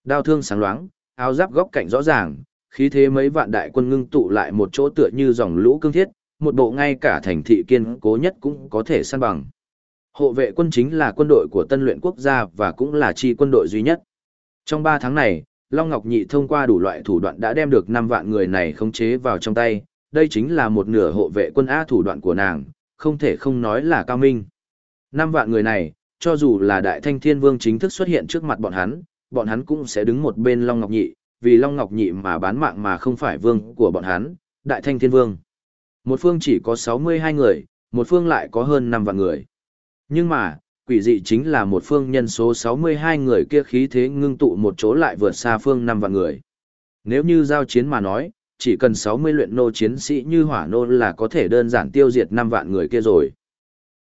Đao thương sáng loáng, áo giáp góc cạnh rõ ràng, khí thế mấy vạn đại quân ngưng tụ lại một chỗ tựa như dòng lũ cương thiết, một bộ ngay cả thành thị kiên cố nhất cũng có thể săn bằng. Hộ vệ quân chính là quân đội của tân luyện quốc gia và cũng là chi quân đội duy nhất. Trong 3 tháng này, Long Ngọc Nhị thông qua đủ loại thủ đoạn đã đem được 5 vạn người này khống chế vào trong tay, đây chính là một nửa hộ vệ quân A thủ đoạn của nàng, không thể không nói là cao minh. Năm vạn người này, cho dù là Đại Thanh Thiên Vương chính thức xuất hiện trước mặt bọn hắn, bọn hắn cũng sẽ đứng một bên Long Ngọc Nhị, vì Long Ngọc Nhị mà bán mạng mà không phải vương của bọn hắn, Đại Thanh Thiên Vương. Một phương chỉ có 62 người, một phương lại có hơn 5 vạn người. Nhưng mà, quỷ dị chính là một phương nhân số 62 người kia khí thế ngưng tụ một chỗ lại vượt xa phương 5 vạn người. Nếu như giao chiến mà nói, chỉ cần 60 luyện nô chiến sĩ như hỏa nô là có thể đơn giản tiêu diệt 5 vạn người kia rồi.